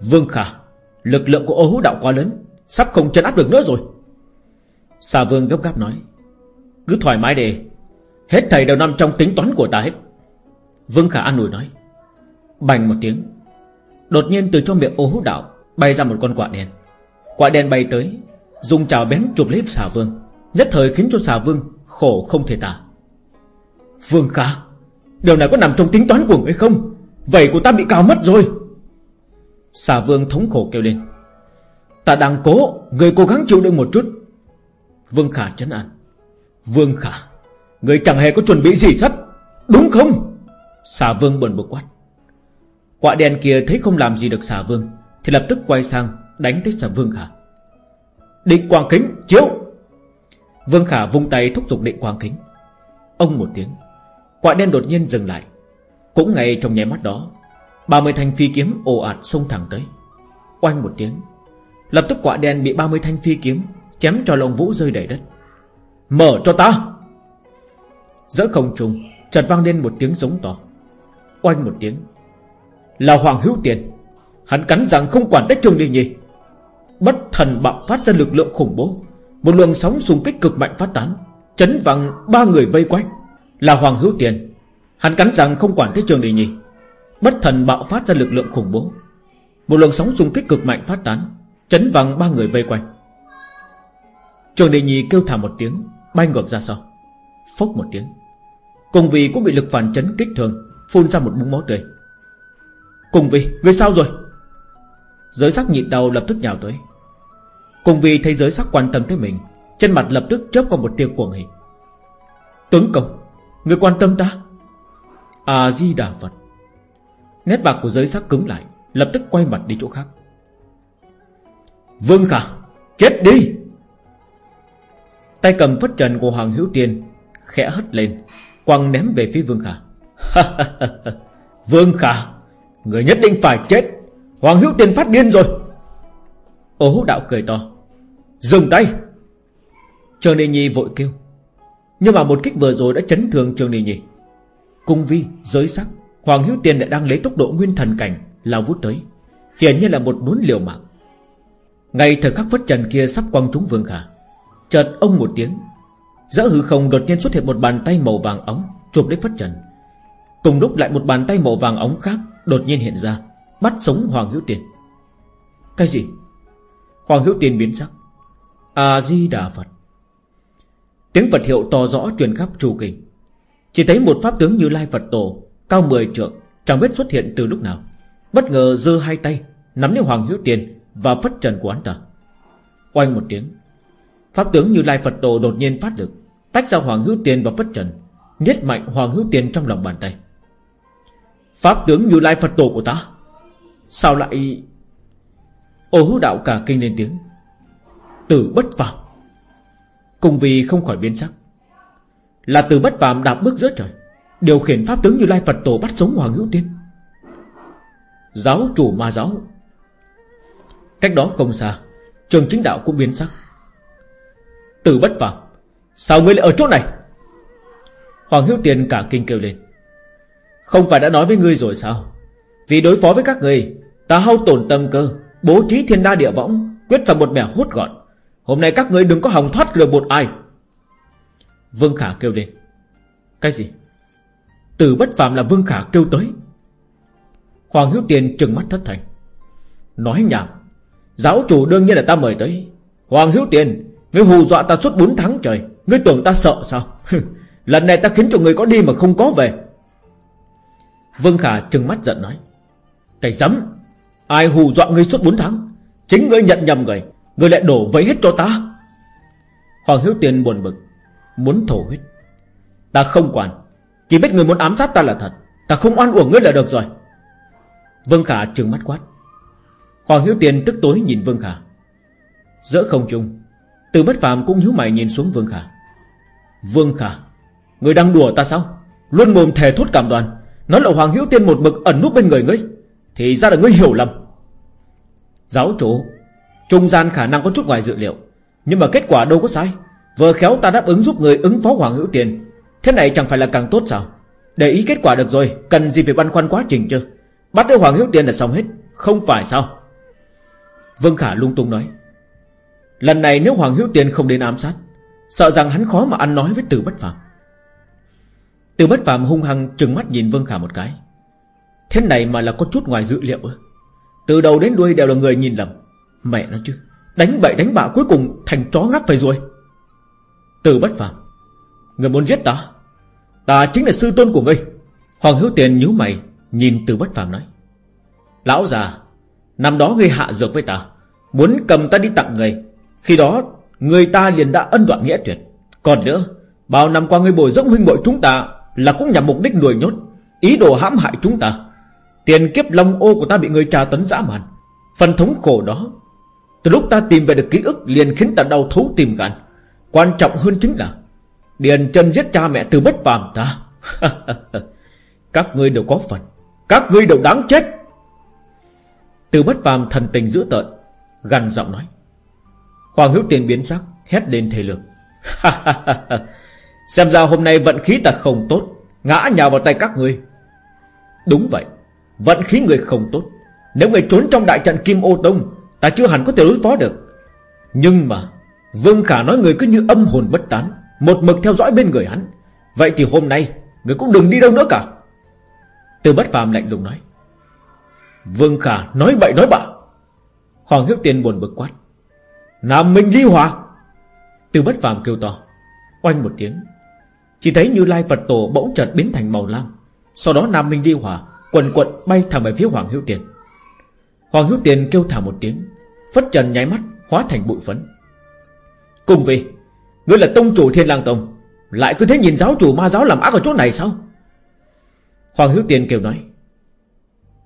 Vương Khả, Lực lượng của ô hữu đạo quá lớn, Sắp không chấn áp được nữa rồi. Xà vương gấp gáp nói. Cứ thoải mái để Hết thầy đều nằm trong tính toán của ta hết. Vương Khả an ủi nói. Bành một tiếng. Đột nhiên từ trong miệng ô hữu đạo Bay ra một con quạ đen. Quạ đen bay tới, Dùng chảo bén chụp lấy xà vương. Nhất thời khiến cho xà vương khổ không thể tả. Vương Khả, Điều này có nằm trong tính toán của người không? Vậy của ta bị cao mất rồi. Xà vương thống khổ kêu lên. Ta đang cố Người cố gắng chịu đựng một chút. Vương Khả chấn an. Vương Khả Người chẳng hề có chuẩn bị gì sắt. Đúng không? Xà vương buồn bực quát. Quạ đen kia thấy không làm gì được xà vương, Thì lập tức quay sang đánh tới xà vương khả. Định quang kính, chiếu! Vương khả vung tay thúc giục định quang kính. Ông một tiếng Quạ đen đột nhiên dừng lại. Cũng ngay trong nháy mắt đó 30 thanh phi kiếm ồ ạt xông thẳng tới. Oanh một tiếng, Lập tức quạ đen bị 30 thanh phi kiếm Chém cho lồng vũ rơi đầy đất. Mở cho ta! Giữa không trung, chợt vang lên một tiếng giống to. Oanh một tiếng, Là Hoàng Hữu Tiền. Hắn cắn rằng không quản tới trường Đi nhỉ. Bất thần bạo phát ra lực lượng khủng bố, Một luồng sóng xung kích cực mạnh phát tán, Chấn văng ba người vây quanh. Là Hoàng Hữu Tiền, Hắn cắn rằng không quản tới trường Đi nhỉ. Bất thần bạo phát ra lực lượng khủng bố, Một luồng sóng xung kích cực mạnh phát tán, Chấn văng ba người vây quanh. Trường Đề Nhi kêu thảm một tiếng, Bay ngược ra sau. Phốc một tiếng. Cùng vì cũng bị lực phản chấn kích thường Phun ra một búng máu tươi. Cùng vì người sao rồi? Giới sắc nhịn đầu lập tức nhào tới. Cùng vì thấy giới sắc quan tâm tới mình, Trên mặt lập tức chớp qua một tia cuồng hình Tướng công, Người quan tâm ta? À di đà Phật. Nét bạc của giới sắc cứng lại, Lập tức quay mặt đi chỗ khác. Vương Khả, Chết đi! Tay cầm phất trần của Hoàng Hữu Tiên Khẽ hất lên. Quăng ném về phía Vương Khả. Vương Khả Người nhất định phải chết. Hoàng Hữu Tiên phát điên rồi. Ố đạo cười to. Dừng tay. Trường Nị Nhi vội kêu. Nhưng mà một kích vừa rồi đã chấn thương Trường Nị Nhi. Cung vi, giới sắc Hoàng Hữu Tiên lại đang lấy tốc độ nguyên thần cảnh Lao vút tới. Hiển nhiên là một đốn liều mạng. Ngay thời khắc vất trần kia sắp quăng trúng Vương Khả Chợt ông một tiếng Giữa hư không đột nhiên xuất hiện một bàn tay màu vàng ống Chụp lấy phất trần. Cùng lúc lại một bàn tay màu vàng ống khác Đột nhiên hiện ra, Bắt sống Hoàng Hữu Tiền. Cái gì? Hoàng Hữu Tiền biến sắc. A-di-đà Phật. Tiếng Phật hiệu to rõ truyền khắp trù kinh Chỉ thấy một pháp tướng như Lai Phật Tổ, Cao 10 trượng, Chẳng biết xuất hiện từ lúc nào. Bất ngờ giơ hai tay, Nắm lấy Hoàng Hữu Tiền Và phất trần của hắn ta. Oanh một tiếng Pháp tướng như Lai Phật Tổ đột nhiên phát lực, Tách ra Hoàng Hữu Tiền và Phất Trần Nhất mạnh Hoàng Hữu Tiền trong lòng bàn tay. Pháp tướng như Lai Phật Tổ của ta, Sao lại Ô hữu đạo cả kinh lên tiếng? Từ bất phàm. Cùng vì không khỏi biến sắc. Là từ bất phàm đạp bước giữa trời, Điều khiển pháp tướng như Lai Phật Tổ bắt sống Hoàng Hữu Tiên. Giáo chủ ma giáo. Cách đó không xa, Trường chính đạo cũng biến sắc từ bất phàm Sao ngươi lại ở chỗ này? Hoàng Hiếu Tiền cả kinh kêu lên. Không phải đã nói với ngươi rồi sao? Vì đối phó với các ngươi, Ta hao tổn tâm cơ, Bố trí thiên đa địa võng, Quyết phải một mẻ hút gọn. Hôm nay các ngươi đừng có hòng thoát lừa một ai. Vương Khả kêu lên. Cái gì? Từ bất phàm là Vương Khả kêu tới. Hoàng Hiếu Tiền trừng mắt thất thành. Nói nhảm. Giáo chủ đương nhiên là ta mời tới. Hoàng Hiếu Tiền Ngươi hù dọa ta suốt 4 tháng trời. Ngươi tưởng ta sợ sao? Lần này ta khiến cho người có đi mà không có về. Vương Khả trừng mắt giận nói Cái dám Ai hù dọa ngươi suốt 4 tháng? Chính ngươi nhận nhầm người Ngươi lại đổ vấy hết cho ta. Hoàng Hiếu Tiền buồn bực, Muốn thổ huyết. Ta không quản, Chỉ biết người muốn ám sát ta là thật. Ta không oan uổng ngươi là được rồi. Vương Khả trừng mắt quát. Hoàng Hiếu Tiền tức tối nhìn Vương Khả. Giữa không trung từ bất phàm cũng nhíu mày nhìn xuống Vương Khả. Vương Khả, Người đang đùa ta sao? Luôn mồm thề thốt cảm đoàn. Nói là Hoàng Hữu Tiên một mực ẩn núp bên người ngươi. Thì ra là ngươi hiểu lầm. Giáo chủ, Trung gian khả năng có chút ngoài dự liệu. Nhưng mà kết quả đâu có sai. Vừa khéo ta đáp ứng giúp người ứng phó Hoàng Hữu Tiên. Thế này chẳng phải là càng tốt sao? Để ý kết quả được rồi, Cần gì phải băn khoăn quá trình chưa Bắt được Hoàng Hữu Tiên là xong hết, Không phải sao? Vương Khả lung tung nói. Lần này nếu Hoàng Hữu Tiền không đến ám sát, Sợ rằng hắn khó mà ăn nói với Từ Bất Phạm Từ Bất Phạm hung hăng trừng mắt nhìn Vương Khả một cái. Thế này mà là có chút ngoài dự liệu ư? Từ đầu đến đuôi đều là người nhìn lầm. Mẹ nó chứ, Đánh bậy đánh bạ cuối cùng thành chó ngáp phải rồi. Từ Bất Phạm Người muốn giết ta? Ta chính là sư tôn của ngươi. Hoàng Hữu Tiền nhíu mày, Nhìn Từ Bất Phạm nói. Lão già, Năm đó ngươi hạ dược với ta, Muốn cầm ta đi tặng người khi đó, Người ta liền đã ân đoạn nghĩa tuyệt. Còn nữa, Bao năm qua người bồi dưỡng huynh bội chúng ta Là cũng nhằm mục đích nuôi nhốt, Ý đồ hãm hại chúng ta. Tiền kiếp long ô của ta bị người trà tấn dã man. Phần thống khổ đó, Từ lúc ta tìm về được ký ức Liền khiến ta đau thấu tìm gan. Quan trọng hơn chính là, Điền chân giết cha mẹ từ bất phàm ta. Các ngươi đều có phần, Các ngươi đều đáng chết. Từ bất phàm thần tình dữ tợn Gần giọng nói. Hoàng hữu tiền biến sắc, Hét lên thể lực Xem ra hôm nay vận khí ta không tốt, Ngã nhào vào tay các ngươi. Đúng vậy, Vận khí người không tốt. Nếu người trốn trong đại trận Kim Ô Tông, Ta chưa hẳn có thể đối phó được. Nhưng mà, Vương Khả nói người cứ như âm hồn bất tán, Một mực theo dõi bên người hắn. Vậy thì hôm nay, Người cũng đừng đi đâu nữa cả. Từ bất phàm lạnh lùng nói. Vương Khả, nói bậy nói bạ. Hoàng Hiếu Tiên buồn bực quát. Nam Minh Ly Hòa Từ bất phàm kêu to. Oanh một tiếng. Chỉ thấy như lai Phật tổ bỗng chợt biến thành màu lam. Sau đó Nam Minh Ly Hòa Quần quận bay thẳng về phía Hoàng hữu tiền. Hoàng hữu tiền kêu thả một tiếng. Phất trần nháy mắt, hóa thành bụi phấn. Cùng vì Ngươi là tông chủ thiên lang tông. Lại cứ thế nhìn giáo chủ ma giáo làm ác ở chỗ này sao? Hoàng Hiếu Tiên kêu nói.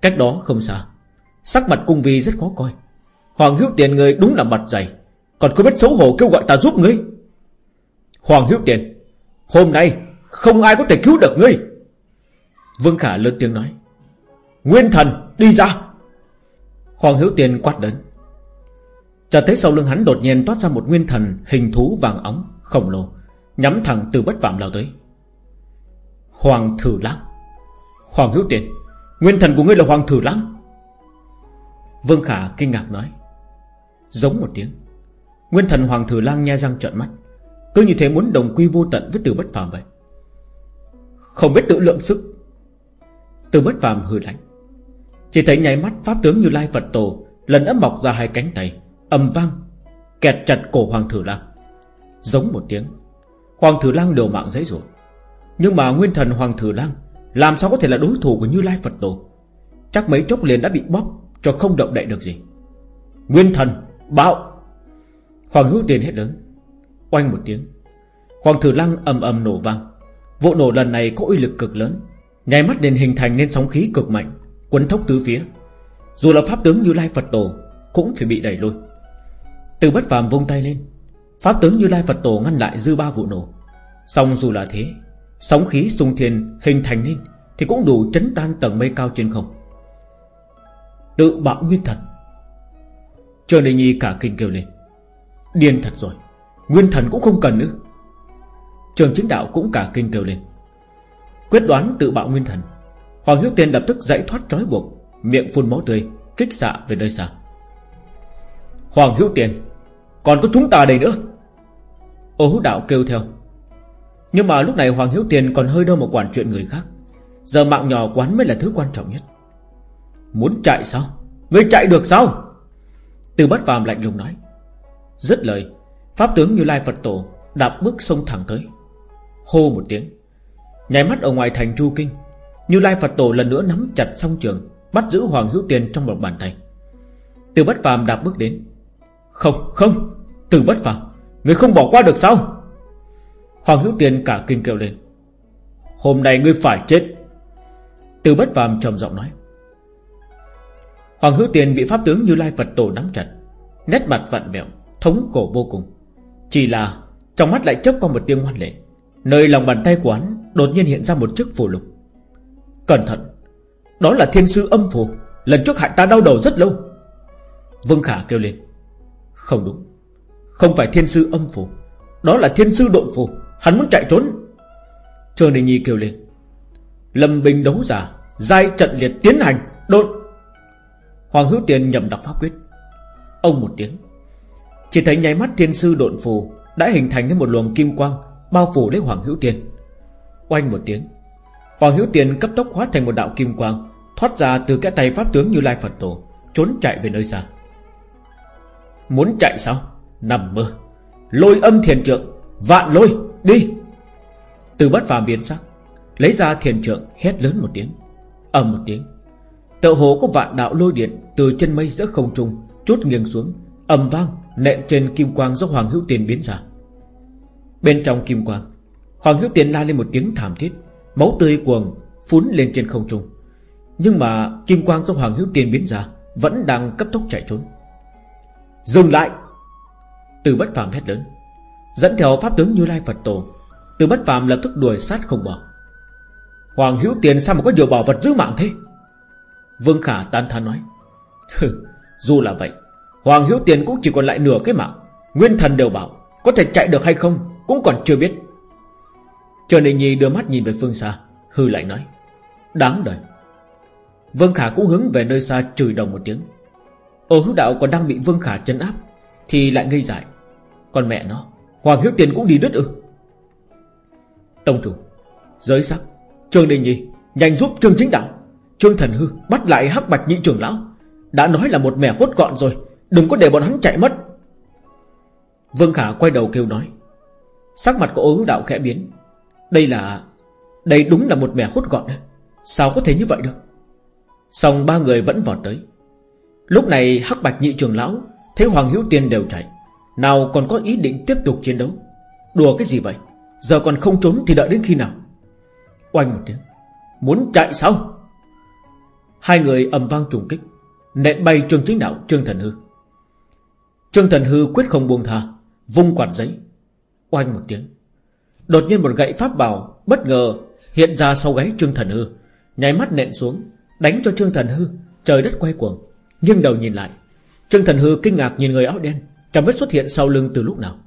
Cách đó không xa, Sắc mặt cung vi rất khó coi. Hoàng Hiếu Tiền người đúng là mặt dày còn không biết xấu hổ kêu gọi ta giúp ngươi? Hoàng Hiếu Tiền Hôm nay không ai có thể cứu được ngươi. Vương Khả lớn tiếng nói, Nguyên thần, đi ra. Hoàng Hiếu Tiền quát đến Chợt thấy sau lưng hắn đột nhiên toát ra một nguyên thần Hình thú vàng óng, khổng lồ, Nhắm thẳng từ bất phạm lao tới. Hoàng Thử Lãng. Hoàng Hiếu Tiền Nguyên thần của ngươi là Hoàng Thử Lãng. Vương Khả kinh ngạc nói, Giống một tiếng. Nguyên thần Hoàng Thử Lang nhe răng trợn mắt. Cứ như thế muốn đồng quy vô tận với từ bất phàm vậy. Không biết tự lượng sức. Từ bất phàm hừ lạnh. Chỉ thấy nháy mắt Pháp tướng như Lai Phật Tổ Lần ấm mọc ra hai cánh tay, ầm vang, Kẹt chặt cổ Hoàng Thử Lang. Giống một tiếng, Hoàng Thử Lang đều mạng dãy rồi Nhưng mà nguyên thần Hoàng Thử Lang Làm sao có thể là đối thủ của Như Lai Phật Tổ? Chắc mấy chốc liền đã bị bóp Cho không động đậy được gì. Nguyên thần, Bạo! Hoàng hữu tiền hết lớn. Oanh một tiếng, Hoàng thử lăng ầm ầm nổ vang. Vụ nổ lần này có uy lực cực lớn Nhảy mắt nên hình thành nên sóng khí cực mạnh, Quấn thốc tứ phía. Dù là pháp tướng như Lai Phật Tổ Cũng phải bị đẩy lùi Từ bất phàm vung tay lên, Pháp tướng như Lai Phật Tổ ngăn lại dư ba vụ nổ. Xong dù là thế, Sóng khí sung thiên hình thành nên Thì cũng đủ chấn tan tầng mây cao trên không. Tự bạo nguyên thần. Trường Đình Nhi cả kinh kêu lên. Điên thật rồi. Nguyên thần cũng không cần nữa. Trường chính đạo cũng cả kinh kêu lên. Quyết đoán tự bạo nguyên thần. Hoàng Hiếu Tiên lập tức dãy thoát trói buộc, Miệng phun máu tươi, Kích xạ về nơi xa. Hoàng Hiếu Tiên Còn có chúng ta đây nữa. Ô hữu đạo kêu theo. Nhưng mà lúc này Hoàng Hiếu Tiền còn hơi đâu một quản chuyện người khác. Giờ mạng nhỏ quán mới là thứ quan trọng nhất. Muốn chạy sao? Ngươi chạy được sao? Từ bất phàm lạnh lùng nói. Dứt lời, Pháp tướng như Lai Phật Tổ Đạp bước sông thẳng tới. Hô một tiếng Nhảy mắt ở ngoài thành Chu Kinh, Như Lai Phật Tổ lần nữa nắm chặt song trường, Bắt giữ Hoàng Hữu Tiền trong một bàn tay. Từ bất phàm đạp bước đến. Không không, Từ bất phàm, Người không bỏ qua được sao? Hoàng Hữu Tiền cả kinh kêu lên. Hôm nay ngươi phải chết. Từ bất phàm trầm giọng nói. Hoàng Hữu Tiền bị pháp tướng Như Lai Phật Tổ nắm chặt, Nét mặt vặn vẹo. Thống khổ vô cùng. Chỉ là trong mắt lại chớp qua một tiếng ngoan lệ, Nơi lòng bàn tay của hắn Đột nhiên hiện ra một chiếc phù lục. Cẩn thận, Đó là thiên sư âm phù, Lần trước hại ta đau đầu rất lâu. Vương Khả kêu lên, Không đúng, Không phải thiên sư âm phù, Đó là thiên sư độn phù, Hắn muốn chạy trốn. Trương Đình Nhi kêu lên, Lâm binh đấu giả, Giai trận liệt tiến hành Độn Hoàng Hữu Tiền nhầm đọc pháp quyết. Ông một tiếng chỉ thấy nháy mắt thiên sư độn phù Đã hình thành nên một luồng kim quang Bao phủ lấy Hoàng Hữu Tiền Oanh một tiếng, Hoàng Hữu Tiền cấp tốc hóa thành một đạo kim quang, Thoát ra từ cái tay pháp tướng như Lai Phật Tổ, Trốn chạy về nơi xa. Muốn chạy sao? Nằm mơ. Lôi âm thiền trượng, Vạn lôi, đi! Từ bất phàm biến sắc, Lấy ra thiền trượng hét lớn một tiếng, ầm một tiếng. Tự hồ có vạn đạo lôi điện Từ chân mây giữa không trung Chút nghiêng xuống, ầm vang nện trên kim quang do Hoàng Hữu Tiền biến ra. Bên trong kim quang, Hoàng Hữu Tiền la lên một tiếng thảm thiết, Máu tươi cuồng phún lên trên không trung. Nhưng mà kim quang do Hoàng Hữu Tiền biến ra Vẫn đang cấp tốc chạy trốn. Dừng lại! Từ bất phàm hét lớn. Dẫn theo pháp tướng Như Lai Phật Tổ, Từ bất phàm lập tức đuổi sát không bỏ. Hoàng Hữu Tiền sao mà có nhiều bảo vật giữ mạng thế? Vương Khả tan thán nói. Dù là vậy Hoàng Hiếu Tiền cũng chỉ còn lại nửa cái mạng. Nguyên thần đều bảo, Có thể chạy được hay không Cũng còn chưa biết. Trần Đình Nhi đưa mắt nhìn về phương xa, Hư lại nói, Đáng đời. Vương Khả cũng hướng về nơi xa chửi đồng một tiếng. Ô hữu đạo còn đang bị Vương Khả chấn áp Thì lại ngây dại. Còn mẹ nó, Hoàng Hiếu Tiền cũng đi đứt ư? Tông chủ, Giới sắc, Trương Đình Nhi, Nhanh giúp Trương Chính Đạo. Trương Thần Hư bắt lại hắc bạch nhị trưởng lão, Đã nói là một mẻ hốt gọn rồi Đừng có để bọn hắn chạy mất. Vương Khả quay đầu kêu nói. Sắc mặt của ô hữu đạo khẽ biến. Đây là, Đây đúng là một mẻ hút gọn. Sao có thể như vậy được? Xong ba người vẫn vọt tới. Lúc này hắc bạch nhị trường lão Thấy Hoàng Hữu Tiên đều chạy. Nào còn có ý định tiếp tục chiến đấu? Đùa cái gì vậy? Giờ còn không trốn thì đợi đến khi nào? Oanh một tiếng. Muốn chạy sao? Hai người ầm vang trùng kích. Nện bay Trương Chính Đạo, Trương Thần Hư. Trương Thần Hư quyết không buông tha, Vung quạt giấy. Oanh một tiếng. Đột nhiên một gậy pháp bảo Bất ngờ hiện ra sau gáy Trương Thần Hư, Nháy mắt nện xuống, Đánh cho Trương Thần Hư, Trời đất quay cuồng. Nhưng đầu nhìn lại, Trương Thần Hư kinh ngạc nhìn người áo đen, Chẳng biết xuất hiện sau lưng từ lúc nào.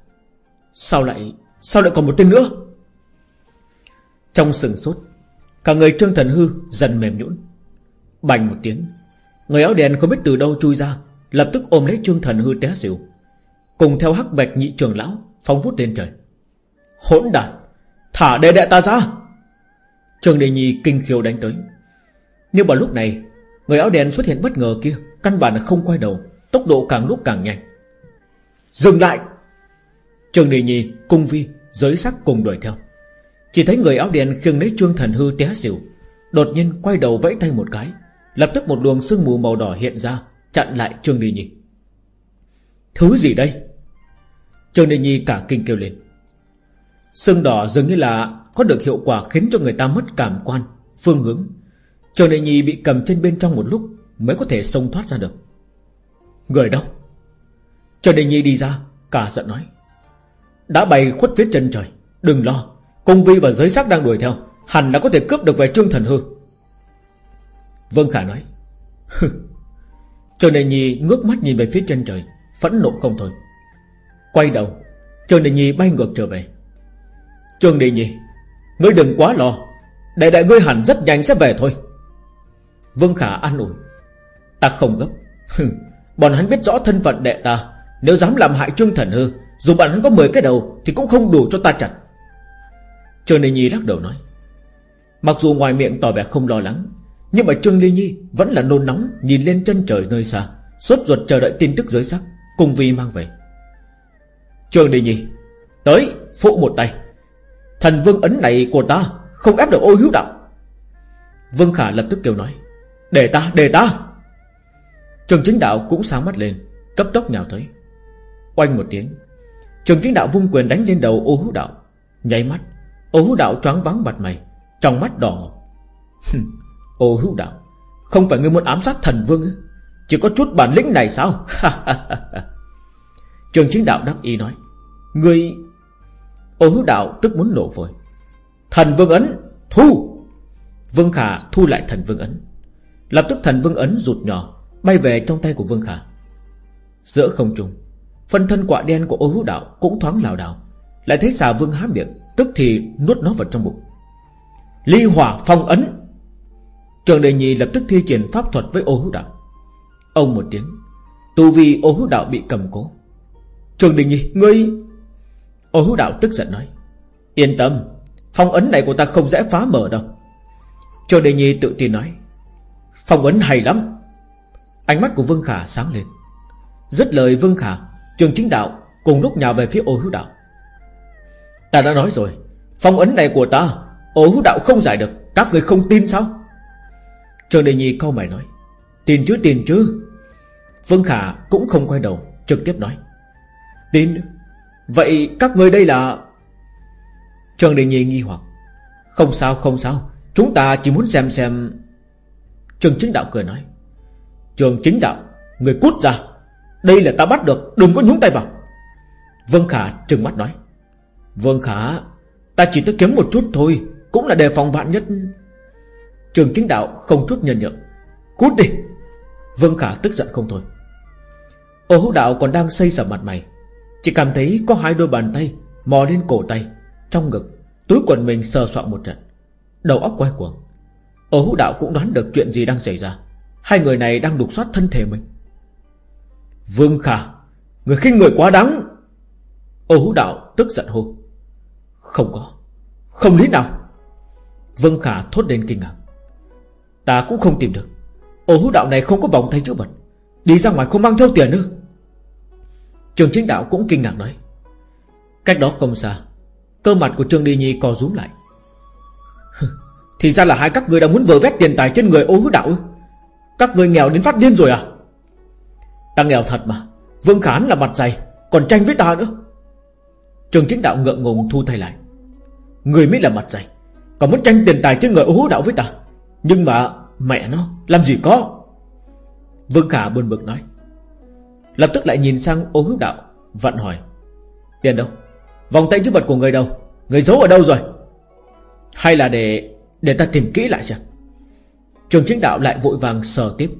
Sao lại Sao lại còn một tên nữa? Trong sừng sốt, Cả người Trương Thần Hư dần mềm nhũn. Bành một tiếng, Người áo đen không biết từ đâu chui ra Lập tức ôm lấy Trương Thần Hư té xỉu. Cùng theo hắc bạch nhị trường lão Phóng vút lên trời. Hỗn đản Thả đệ đệ ta ra. Trương đệ Nhi kinh khiêu đánh tới. Nhưng vào lúc này Người áo đen xuất hiện bất ngờ kia Căn bản là không quay đầu Tốc độ càng lúc càng nhanh. Dừng lại! Trương đệ Nhi, Cung Vi, giới sắc cùng đuổi theo. Chỉ thấy người áo đen khiêng lấy Trương Thần Hư té xỉu Đột nhiên quay đầu vẫy tay một cái Lập tức một luồng sương mù màu đỏ hiện ra Chặn lại Trương Đề Nhi. Thứ gì đây? Trương Đề Nhi cả kinh kêu lên. Sưng đỏ dường như là Có được hiệu quả khiến cho người ta mất cảm quan, Phương hướng. Trương Đề Nhi bị cầm trên bên trong một lúc Mới có thể xông thoát ra được. Người đâu? Trương Đề Nhi đi ra, Cả giận nói. Đã bay khuất phía chân trời, Đừng lo công vi và giới sắc đang đuổi theo, Hẳn đã có thể cướp được về Trương Thần Hư. Vâng Khả nói. Trần Đề Nhi ngước mắt nhìn về phía chân trời, Phẫn nộ không thôi. Quay đầu, Trần Đề Nhi bay ngược trở về. Trần Đề Nhi, Ngươi đừng quá lo Đại đại ngươi hẳn rất nhanh sẽ về thôi. Vương Khả an ủi, Ta không gấp. Bọn hắn biết rõ thân phận đệ ta, Nếu dám làm hại Trương Thần Hư, Dù bọn hắn có 10 cái đầu Thì cũng không đủ cho ta chặt. Trần Lê Nhi lắc đầu nói, Mặc dù ngoài miệng tỏ vẻ không lo lắng nhưng mà Trương Ly Nhi vẫn là nôn nóng Nhìn lên chân trời nơi xa Suốt ruột chờ đợi tin tức giới sắc Cùng Vi mang về. Trương Ly Nhi Tới phụ một tay. Thần vương ấn này của ta Không ép được ô hữu đạo. Vương Khả lập tức kêu nói Để ta, để ta. Trường chính đạo cũng sáng mắt lên Cấp tốc nhào tới. Oanh một tiếng Trường chính đạo vung quyền đánh lên đầu ô hữu đạo. Nháy mắt Ô hữu đạo choáng vắng mặt mày Trong mắt đỏ. Ngọc Ô hữu đạo, Không phải ngươi muốn ám sát thần vương ư? Chỉ có chút bản lĩnh này sao? Trường chính đạo đắc ý nói, Ngươi, Ô hữu đạo tức muốn nổ phổi Thần vương ấn, Thu! Vương Khả thu lại thần vương ấn. Lập tức thần vương ấn rụt nhỏ, Bay về trong tay của Vương Khả. Giữa không trung Phần thân quả đen của ô hữu đạo cũng thoáng lảo đảo. Lại thấy xà vương há miệng, Tức thì nuốt nó vào trong bụng. Ly hỏa phong ấn Trường đề nhì lập tức thi triển pháp thuật với ô hữu đạo. Ông một tiếng, Tu vi ô hữu đạo bị cầm cố. Trường đình nhi ngươi? Ô hữu đạo tức giận nói, Yên tâm, Phong ấn này của ta không dễ phá mở đâu. Trường đề nhi tự tin nói, Phong ấn hay lắm. Ánh mắt của Vương Khả sáng lên. Rất lời Vương Khả, Trường chính đạo cùng lúc nhào về phía ô hữu đạo. Ta đã nói rồi, Phong ấn này của ta, Ô hữu đạo không giải được, Các người không tin sao? Trường Đề Nhi câu mày nói, Tin chứ tin chứ. Vương Khả cũng không quay đầu, Trực tiếp nói, Tin Vậy các người đây là Trường Đề Nhi nghi hoặc, Không sao không sao. Chúng ta chỉ muốn xem xem Trường chính đạo cười nói, Trường chính đạo, Người cút ra. Đây là ta bắt được, Đừng có nhúng tay vào. Vương Khả trừng mắt nói, Vương Khả, Ta chỉ tới kiếm một chút thôi, Cũng là đề phòng vạn nhất. Trường chính đạo không chút nhân nhượng Cút đi. Vương Khả tức giận không thôi. Ô hữu đạo còn đang xây sở mặt mày. Chỉ cảm thấy có hai đôi bàn tay Mò lên cổ tay, Trong ngực, Túi quần mình sờ soạn một trận. Đầu óc quay cuồng. Ở hữu đạo cũng đoán được chuyện gì đang xảy ra. Hai người này đang đục soát thân thể mình. Vương Khả, Người khinh người quá đáng. Ô hữu đạo tức giận hô. Không có. Không lý nào. Vương Khả thốt lên kinh ngạc. Ta cũng không tìm được. Ổ hữu đạo này không có vòng tay chữ vật Đi ra ngoài không mang theo tiền nữa. Trường chính đạo cũng kinh ngạc nói. Cách đó không xa, Cơ mặt của Trương Đi Nhi co rúm lại. Thì ra là hai các người đang muốn vờ vét tiền tài trên người ô hữu đạo Các người nghèo đến phát điên rồi à? Ta nghèo thật mà, Vương Khán là mặt dày, Còn tranh với ta nữa. Trường chính đạo ngượng ngùng thu tay lại. Người mới là mặt dày, Còn muốn tranh tiền tài trên người ô hữu đạo với ta. Nhưng mà mẹ nó, Làm gì có? Vương Khả buồn bực nói. Lập tức lại nhìn sang ô hữu đạo, Vặn hỏi. Tiền đâu? Vòng tay chứa vật của người đâu? Người giấu ở đâu rồi? Hay là để để ta tìm kỹ lại xem. Trường chính đạo lại vội vàng sờ tiếp.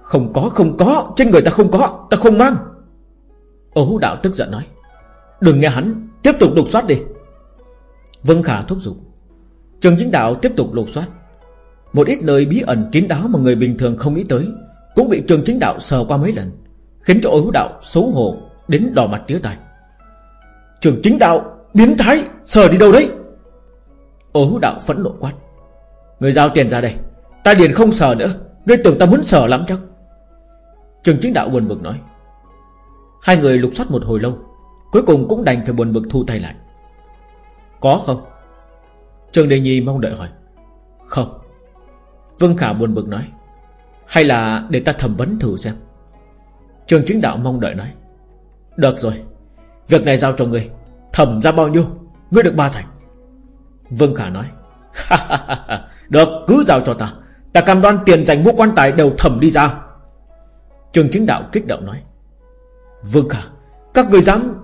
Không có không có, Trên người ta không có, Ta không mang. Ô hữu đạo tức giận nói. Đừng nghe hắn, Tiếp tục lục soát đi. Vương Khả thúc giục. Trường chính đạo tiếp tục lục soát. Một ít nơi bí ẩn kín đáo mà người bình thường không nghĩ tới, Cũng bị trường chính đạo sờ qua mấy lần, Khiến cho ôi hữu đạo xấu hổ Đến đỏ mặt tía tai. Trường chính đạo Biến thái, Sờ đi đâu đấy? Ô hữu đạo phẫn nộ quát. Người giao tiền ra đây, Ta liền không sờ nữa, Ngươi tưởng ta muốn sờ lắm chắc. Trường chính đạo buồn bực nói. Hai người lục soát một hồi lâu, Cuối cùng cũng đành phải buồn bực thu tay lại. Có không? Trường Đề Nhi mong đợi hỏi. Không. Vương Khả buồn bực nói, Hay là để ta thẩm vấn thử xem. Trường chính đạo mong đợi nói, Được rồi, Việc này giao cho ngươi, Thẩm ra bao nhiêu, Ngươi được ba thành. Vương Khả nói, Được, cứ giao cho ta Ta cam đoan tiền dành mua quan tài đều thẩm đi ra. Trường chính đạo kích động nói, Vương Khả, Các người dám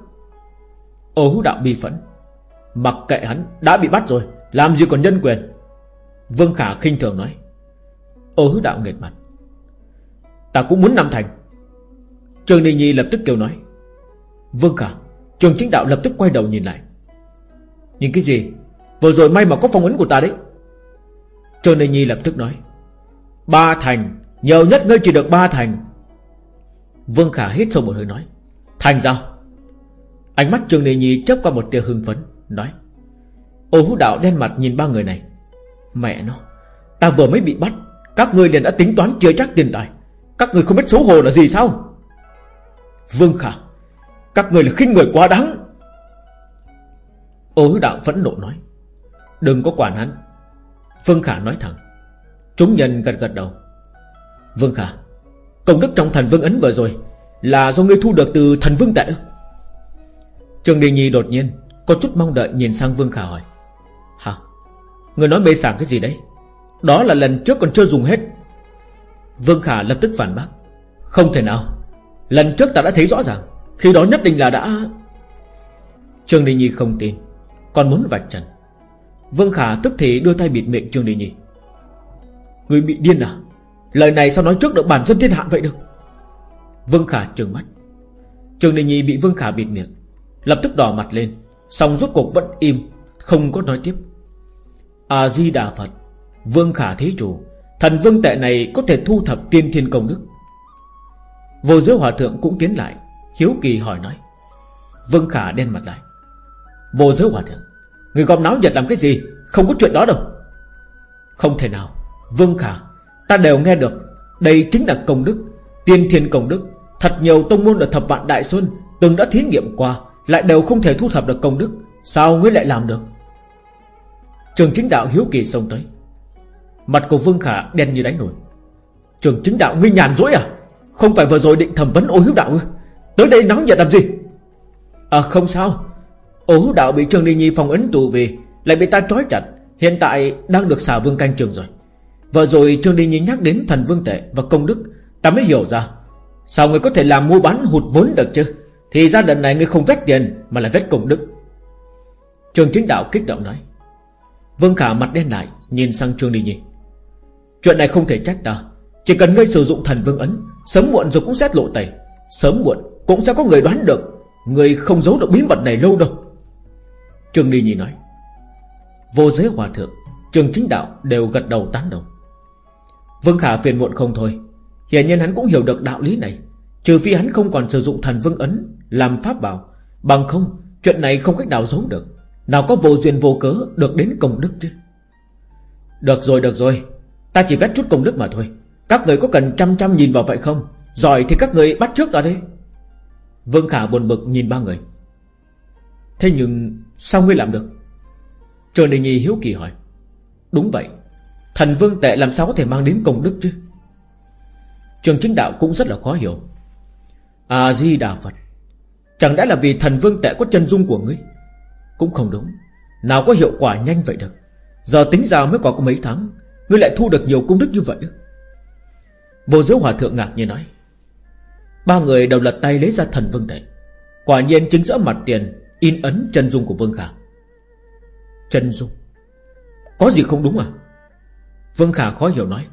Ô hữu đạo bi phẫn, Mặc kệ hắn, đã bị bắt rồi, Làm gì còn nhân quyền? Vương Khả khinh thường nói Ô hứa đạo nghệt mặt. Ta cũng muốn năm Thành. Trường Đình Nhi lập tức kêu nói. Vương Khả Trường chính đạo lập tức quay đầu nhìn lại. Nhìn cái gì? Vừa rồi may mà có phong ấn của ta đấy. Trường Đình Nhi lập tức nói. Ba thành, Nhiều nhất ngươi chỉ được ba thành. Vương Khả hít sâu một hơi nói. Thành sao? Ánh mắt Trường Đề Nhi chớp qua một tia hưng phấn, Nói. Ô hữu đạo đen mặt nhìn ba người này. Mẹ nó, Ta vừa mới bị bắt các người liền đã tính toán chưa chắc tiền tài. Các người không biết xấu hổ là gì sao? Vương Khả, Các người là khinh người quá đáng. Ô đạo phẫn nộ nói, Đừng có quản hắn. Vương Khả nói thẳng. Chúng nhân gật gật đầu. Vương Khả, Công đức trong thần vương ấn vừa rồi Là do ngươi thu được từ thần vương tệ Trường Đình Nhi đột nhiên Có chút mong đợi nhìn sang Vương Khả hỏi. Hả? Người nói mê sảng cái gì đấy? Đó là lần trước còn chưa dùng hết. Vương Khả lập tức phản bác. Không thể nào. Lần trước ta đã thấy rõ ràng. Khi đó nhất định là đã trương Đình Nhi không tin. Còn muốn vạch trần. Vương Khả tức thì đưa tay bịt miệng trương Đình Nhi. Người bị điên à? Lời này sao nói trước được bản dân thiên hạ vậy được? Vương Khả trừng mắt. Trương Đình Nhi bị Vương Khả bịt miệng. Lập tức đỏ mặt lên. Xong rốt cuộc vẫn im. Không có nói tiếp. A-di-đà Phật. Vương Khả Thí Chủ, Thần vương tệ này có thể thu thập tiên thiên công đức. Vô giới hòa thượng cũng tiến lại, Hiếu kỳ hỏi nói. Vương Khả đen mặt lại. Vô giới hòa thượng, Người gom náo nhiệt làm cái gì? Không có chuyện đó đâu. Không thể nào. Vương Khả, Ta đều nghe được. Đây chính là công đức, Tiên thiên công đức. Thật nhiều tông môn ở thập vạn Đại Xuân Từng đã thí nghiệm qua, Lại đều không thể thu thập được công đức. Sao ngươi lại làm được? Trường chính đạo hiếu kỳ xông tới. Mặt của Vương Khả đen như đáy nổi Trường chính đạo ngươi nhàn rỗi à? Không phải vừa rồi định thẩm vấn ô hữu đạo ư? Tới đây nóng nhiệt làm gì? À không sao. Ô hữu đạo bị Trường Đi Nhi phòng ấn tù về, Lại bị ta trói chặt. Hiện tại đang được xả vương canh trường rồi. Vừa rồi Trương Đi Nhi nhắc đến thần vương tệ và công đức, Ta mới hiểu ra. Sao người có thể làm mua bán hụt vốn được chứ? Thì ra lần này người không vét tiền, Mà là vét công đức. Trường chính đạo kích động nói. Vương Khả mặt đen lại, Nhìn sang Trương Đi Nhi. Chuyện này không thể trách ta. Chỉ cần ngươi sử dụng thần vương ấn, Sớm muộn rồi cũng sẽ lộ tẩy. Sớm muộn cũng sẽ có người đoán được. Người không giấu được bí mật này lâu đâu. Trường Ni Nhi nói. Vô giới hòa thượng, Trường chính đạo đều gật đầu tán đồng. Vương Khả phiền muộn không thôi. Hiển nhiên hắn cũng hiểu được đạo lý này. Trừ phi hắn không còn sử dụng thần vương ấn Làm pháp bảo. Bằng không, chuyện này không cách nào giấu được. Nào có vô duyên vô cớ được đến công đức chứ? Được rồi được rồi. Ta chỉ vét chút công đức mà thôi. Các người có cần chăm chăm nhìn vào vậy không? Giỏi thì các người bắt trước ở đây Vương Khả buồn bực nhìn ba người. Thế nhưng sao ngươi làm được? Trời Đình Nhi hiếu kỳ hỏi. Đúng vậy. Thần vương tệ làm sao có thể mang đến công đức chứ? Trường chính đạo cũng rất là khó hiểu. A-di-đà Phật. Chẳng đã là vì thần vương tệ có chân dung của ngươi. Cũng không đúng. Nào có hiệu quả nhanh vậy được. Giờ tính ra mới có có mấy tháng. Ngươi lại thu được nhiều công đức như vậy Vô giới hòa thượng ngạc nhiên nói. Ba người đều lật tay lấy ra thần vương tệ Quả nhiên chứng rõ mặt tiền In ấn chân dung của Vương Khả. Chân dung? Có gì không đúng à? Vương Khả khó hiểu nói.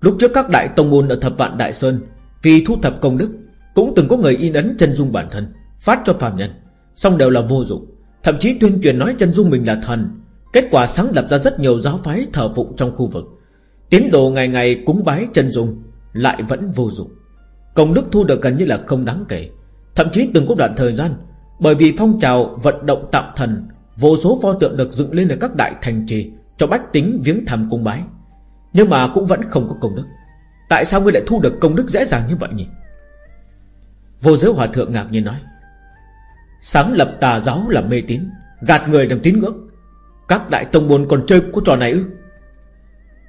Lúc trước các đại tông môn ở thập vạn Đại Sơn Vì thu thập công đức, Cũng từng có người in ấn chân dung bản thân, Phát cho phàm nhân. Xong đều là vô dụng. Thậm chí tuyên truyền nói chân dung mình là thần Kết quả sáng lập ra rất nhiều giáo phái thờ phụng trong khu vực. Tiến đồ ngày ngày cúng bái chân dung Lại vẫn vô dụng. Công đức thu được gần như là không đáng kể. Thậm chí từng có đoạn thời gian, Bởi vì phong trào vận động tạo thần, Vô số pho tượng được dựng lên ở các đại thành trì Cho bách tính viếng thăm cung bái. Nhưng mà cũng vẫn không có công đức. Tại sao ngươi lại thu được công đức dễ dàng như vậy nhỉ? Vô giới hòa thượng ngạc nhiên nói, Sáng lập tà giáo là mê tín, Gạt người làm tín ngưỡng. Các đại tông môn còn chơi của trò này ư?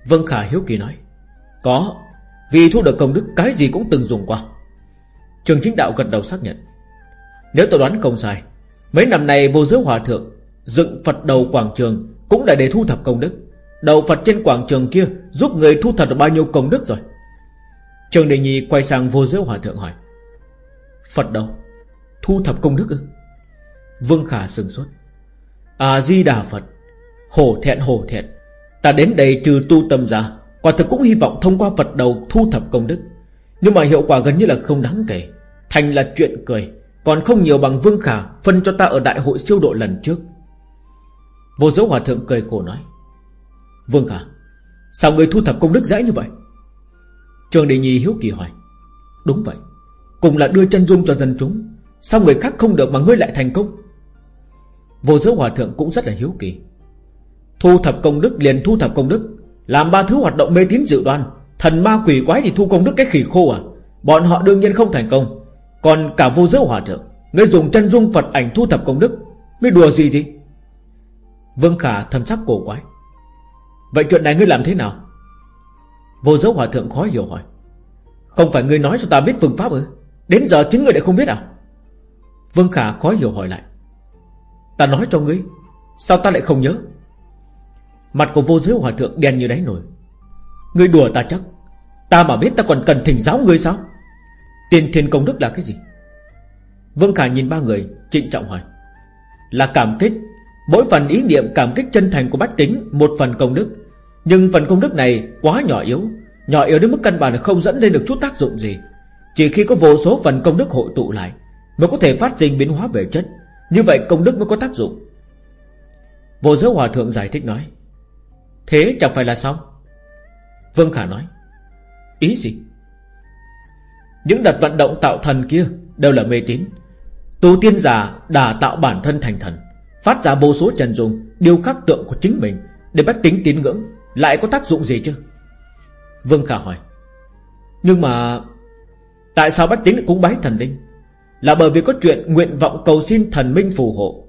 Vân Khả hiếu kỳ nói. Có, Vì thu được công đức cái gì cũng từng dùng qua. Trường chính đạo gật đầu xác nhận. Nếu tôi đoán không sai, Mấy năm nay vô giới hòa thượng, Dựng Phật đầu quảng trường Cũng là để thu thập công đức. Đầu Phật trên quảng trường kia Giúp người thu thập được bao nhiêu công đức rồi? Trường Đề Nhi quay sang vô giới hòa thượng hỏi. Phật đầu, Thu thập công đức ư? Vương Khả sừng sốt. À-di-đà Phật Hổ thẹn hổ thẹn. Ta đến đây trừ tu tâm ra, Quả thực cũng hy vọng thông qua Phật đầu thu thập công đức. Nhưng mà hiệu quả gần như là không đáng kể. Thành là chuyện cười, Còn không nhiều bằng Vương Khả Phân cho ta ở đại hội siêu độ lần trước. Vô dấu hòa thượng cười khổ nói, Vương Khả, Sao người thu thập công đức dễ như vậy? Trường Đề Nhi hiếu kỳ hỏi, Đúng vậy, Cùng là đưa chân dung cho dân chúng, Sao người khác không được mà ngươi lại thành công? Vô giới hòa thượng cũng rất là hiếu kỳ Thu thập công đức liền thu thập công đức. Làm ba thứ hoạt động mê tín dự đoan. Thần ma quỷ quái thì thu công đức cái khỉ khô à? Bọn họ đương nhiên không thành công. Còn cả vô giới hòa thượng Ngươi dùng chân dung Phật ảnh thu thập công đức Ngươi đùa gì gì Vương Khả thần sắc cổ quái. Vậy chuyện này ngươi làm thế nào? Vô giới hòa thượng khó hiểu hỏi. Không phải ngươi nói cho ta biết phương pháp ư? Đến giờ chính ngươi lại không biết à? Vương Khả khó hiểu hỏi lại. Ta nói cho ngươi, Sao ta lại không nhớ? Mặt của vô giới hòa thượng đen như đáy nổi Ngươi đùa ta chắc. Ta mà biết ta còn cần thỉnh giáo ngươi sao? Tiền thiên công đức là cái gì? Vương Khả nhìn ba người, Trịnh trọng hỏi. Là cảm kích. Mỗi phần ý niệm cảm kích chân thành của bách tính, Một phần công đức. Nhưng phần công đức này quá nhỏ yếu. Nhỏ yếu đến mức căn bản không dẫn lên được chút tác dụng gì. Chỉ khi có vô số phần công đức hội tụ lại Mới có thể phát sinh biến hóa về chất. Như vậy công đức mới có tác dụng. Vô giới hòa thượng giải thích nói. Thế chẳng phải là xong. Vương Khả nói, Ý gì? Những đợt vận động tạo thần kia Đều là mê tín. Tu tiên giả đã tạo bản thân thành thần, Phát ra vô số trần dùng, Điều khắc tượng của chính mình Để bách tính tín ngưỡng, Lại có tác dụng gì chứ? Vương Khả hỏi, Nhưng mà Tại sao bách tính lại cúng bái thần linh? Là bởi vì có chuyện nguyện vọng cầu xin thần minh phù hộ.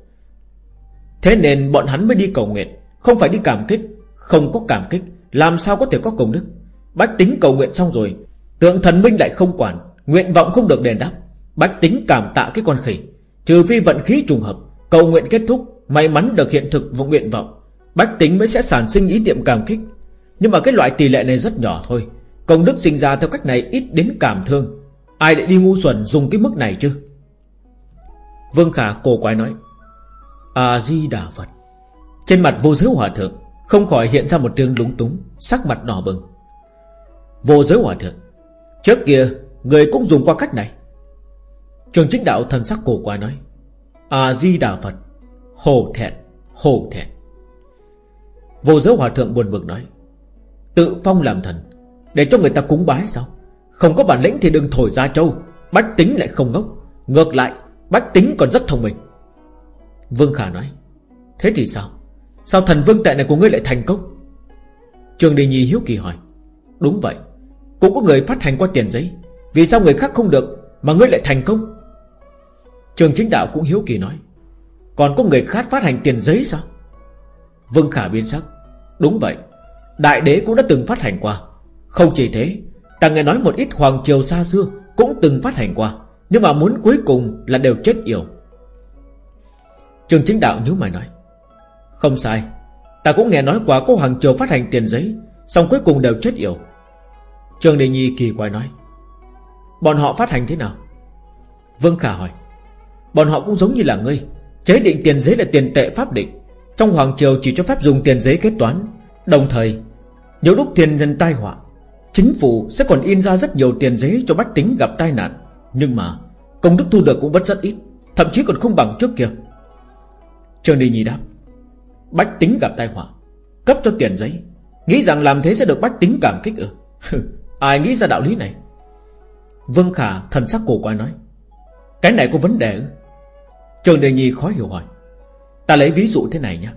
Thế nên bọn hắn mới đi cầu nguyện, Không phải đi cảm kích. Không có cảm kích, Làm sao có thể có công đức? Bách tính cầu nguyện xong rồi, Tượng thần minh lại không quản, Nguyện vọng không được đền đáp. Bách tính cảm tạ cái con khỉ, Trừ phi vận khí trùng hợp, Cầu nguyện kết thúc, May mắn được hiện thực và nguyện vọng, Bách tính mới sẽ sản sinh ý niệm cảm kích. Nhưng mà cái loại tỷ lệ này rất nhỏ thôi, Công đức sinh ra theo cách này ít đến cảm thương. Ai lại đi ngu xuẩn dùng cái mức này chứ? Vương Khả cổ quái nói A-di-đà Phật, Trên mặt vô giới hòa thượng không khỏi hiện ra một tiếng lúng túng, Sắc mặt đỏ bừng. Vô giới hòa thượng, Trước kia người cũng dùng qua cách này. Trường chính đạo thần sắc cổ quái nói A-di-đà Phật Hồ thẹn Hồ thẹn. Vô giới hòa thượng buồn bực nói, Tự phong làm thần, Để cho người ta cúng bái sao? Không có bản lĩnh thì đừng thổi ra châu Bách tính lại không ngốc. Ngược lại, Bách tính còn rất thông minh. Vương Khả nói, Thế thì sao? Sao thần vương tệ này của ngươi lại thành công? Trường Đình Nhi hiếu kỳ hỏi. Đúng vậy, Cũng có người phát hành qua tiền giấy. Vì sao người khác không được Mà ngươi lại thành công? Trường chính đạo cũng hiếu kỳ nói. Còn có người khác phát hành tiền giấy sao? Vương Khả biến sắc. Đúng vậy, Đại đế cũng đã từng phát hành qua. Không chỉ thế, Ta nghe nói một ít hoàng triều xa xưa Cũng từng phát hành qua. Nhưng mà muốn cuối cùng là đều chết yểu. Trường chính đạo nhíu mày nói. Không sai. Ta cũng nghe nói qua có hoàng triều phát hành tiền giấy Xong cuối cùng đều chết yểu. Trường Đề Nhi kỳ quái nói. Bọn họ phát hành thế nào? Vương Khả hỏi. Bọn họ cũng giống như là ngươi. Chế định tiền giấy là tiền tệ pháp định. Trong Hoàng Triều chỉ cho phép dùng tiền giấy kết toán. Đồng thời, Nhiều lúc tiền nhân tai họa, Chính phủ sẽ còn in ra rất nhiều tiền giấy cho bách tính gặp tai nạn. Nhưng mà, Công đức thu được cũng vẫn rất ít, Thậm chí còn không bằng trước kia. Trương đình Nhi đáp. Bách tính gặp tai họa, Cấp cho tiền giấy. Nghĩ rằng làm thế sẽ được bách tính cảm kích ư? Ai nghĩ ra đạo lý này? Vương Khả thần sắc cổ quay nói, Cái này có vấn đề ư? Trường Đề Nhi khó hiểu hỏi, Ta lấy ví dụ thế này nhé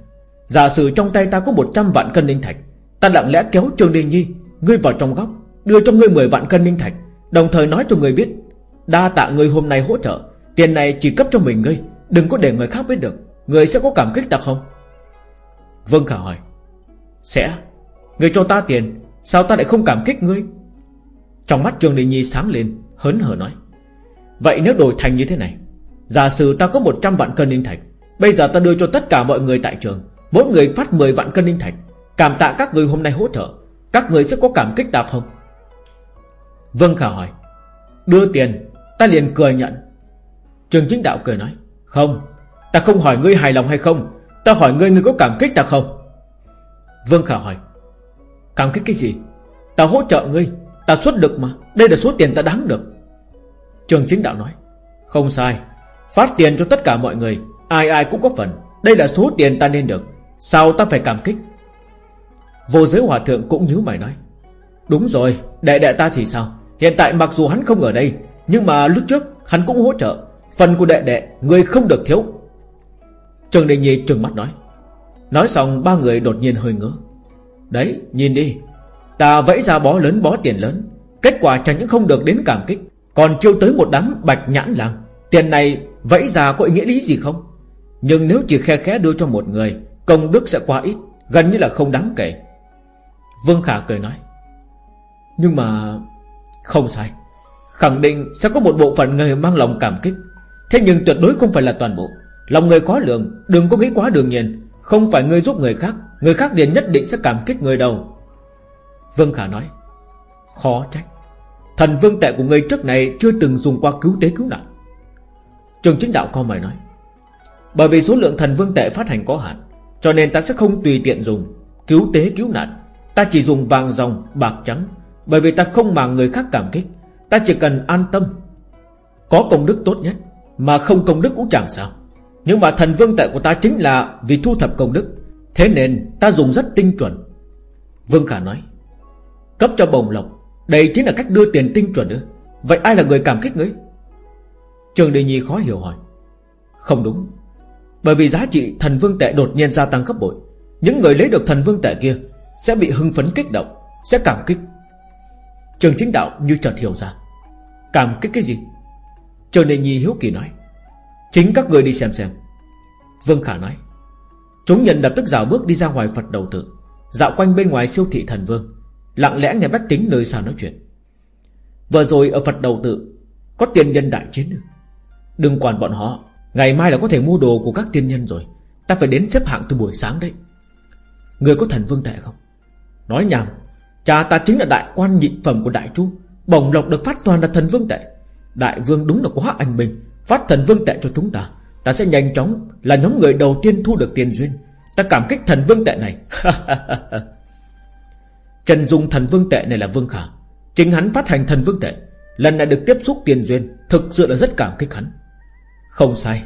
Giả sử trong tay ta có 100 vạn cân linh thạch, Ta lặng lẽ kéo Trường Đề Nhi, Ngươi vào trong góc, Đưa cho ngươi 10 vạn cân linh thạch, Đồng thời nói cho ngươi biết, Đa tạ ngươi hôm nay hỗ trợ, Tiền này chỉ cấp cho mình ngươi, Đừng có để người khác biết được, Ngươi sẽ có cảm kích ta không? Vương Khả hỏi, Sẽ, người cho ta tiền, Sao ta lại không cảm kích ngươi? Trong mắt Trường đình Nhi sáng lên, Hớn hở nói, Vậy nếu đổi thành như thế này, Giả sử ta có 100 vạn cân linh thạch, Bây giờ ta đưa cho tất cả mọi người tại trường, Mỗi người phát 10 vạn cân linh thạch, Cảm tạ các người hôm nay hỗ trợ, Các người sẽ có cảm kích ta không? Vâng Khả hỏi, Đưa tiền, ta liền cười nhận. Trường chính đạo cười nói, Không, Ta không hỏi ngươi hài lòng hay không Ta hỏi ngươi ngươi có cảm kích ta không? Vương Khả hỏi. Cảm kích cái gì? Ta hỗ trợ ngươi, Ta xuất lực mà, Đây là số tiền ta đáng được. Trường chính đạo nói. Không sai, Phát tiền cho tất cả mọi người, Ai ai cũng có phần, Đây là số tiền ta nên được, Sao ta phải cảm kích? Vô giới hòa thượng cũng nhíu mày nói. Đúng rồi, Đệ đệ ta thì sao? Hiện tại mặc dù hắn không ở đây, Nhưng mà lúc trước hắn cũng hỗ trợ, Phần của đệ đệ Người không được thiếu. Trần Đình Nhi trừng mắt nói. Nói xong, ba người đột nhiên hơi ngỡ Đấy, nhìn đi. Ta vẫy ra bó lớn bó tiền lớn. Kết quả chẳng những không được đến cảm kích, Còn chiêu tới một đám bạch nhãn làng Tiền này vẫy ra có ý nghĩa lý gì không? Nhưng nếu chỉ khe khẽ đưa cho một người, Công đức sẽ quá ít, Gần như là không đáng kể. Vương Khả cười nói. Nhưng mà Không sai. Khẳng định sẽ có một bộ phận người mang lòng cảm kích. Thế nhưng tuyệt đối không phải là toàn bộ. Lòng người khó lường, Đừng có nghĩ quá đường nhiên. Không phải ngươi giúp người khác Người khác liền nhất định sẽ cảm kích người đâu. Vương Khả nói, Khó trách. Thần vương tệ của người trước này Chưa từng dùng qua cứu tế cứu nạn. Trường chính đạo co mày nói, Bởi vì số lượng thần vương tệ phát hành có hạn, Cho nên ta sẽ không tùy tiện dùng. Cứu tế cứu nạn, Ta chỉ dùng vàng dòng, bạc trắng. Bởi vì ta không mà người khác cảm kích, Ta chỉ cần an tâm. Có công đức tốt nhất, Mà không công đức cũng chẳng sao. Nhưng mà thần vương tệ của ta chính là Vì thu thập công đức, Thế nên ta dùng rất tinh chuẩn. Vương Khả nói, Cấp cho bồng lộc, Đây chính là cách đưa tiền tinh chuẩn nữa. Vậy ai là người cảm kích ngươi? Trường Đề Nhi khó hiểu hỏi. Không đúng, Bởi vì giá trị thần vương tệ đột nhiên gia tăng gấp bội. Những người lấy được thần vương tệ kia Sẽ bị hưng phấn kích động, Sẽ cảm kích. Trường chính đạo như chợt hiểu ra. Cảm kích cái gì? Trường Đề Nhi hiếu kỳ nói. Chính các người đi xem xem. Vương Khả nói. Chúng nhân lập tức dạo bước đi ra ngoài Phật đầu tự, Dạo quanh bên ngoài siêu thị thần vương, Lặng lẽ nghe bách tính nơi xa nói chuyện. Vừa rồi ở Phật đầu tự, Có tiền nhân đại chiến Đừng quản bọn họ, Ngày mai là có thể mua đồ của các tiên nhân rồi. Ta phải đến xếp hạng từ buổi sáng đấy. Người có thần vương tệ không? Nói nhảm, Cha ta chính là đại quan nhịn phẩm của đại chu, Bổng lộc được phát toàn là thần vương tệ. Đại vương đúng là quá anh bình Phát thần vương tệ cho chúng ta. Ta sẽ nhanh chóng là nhóm người đầu tiên thu được tiền duyên. Ta cảm kích thần vương tệ này. Trần Dung thần vương tệ này là vương khả. Chính hắn phát hành thần vương tệ. Lần này được tiếp xúc tiền duyên, Thực sự là rất cảm kích hắn. Không sai.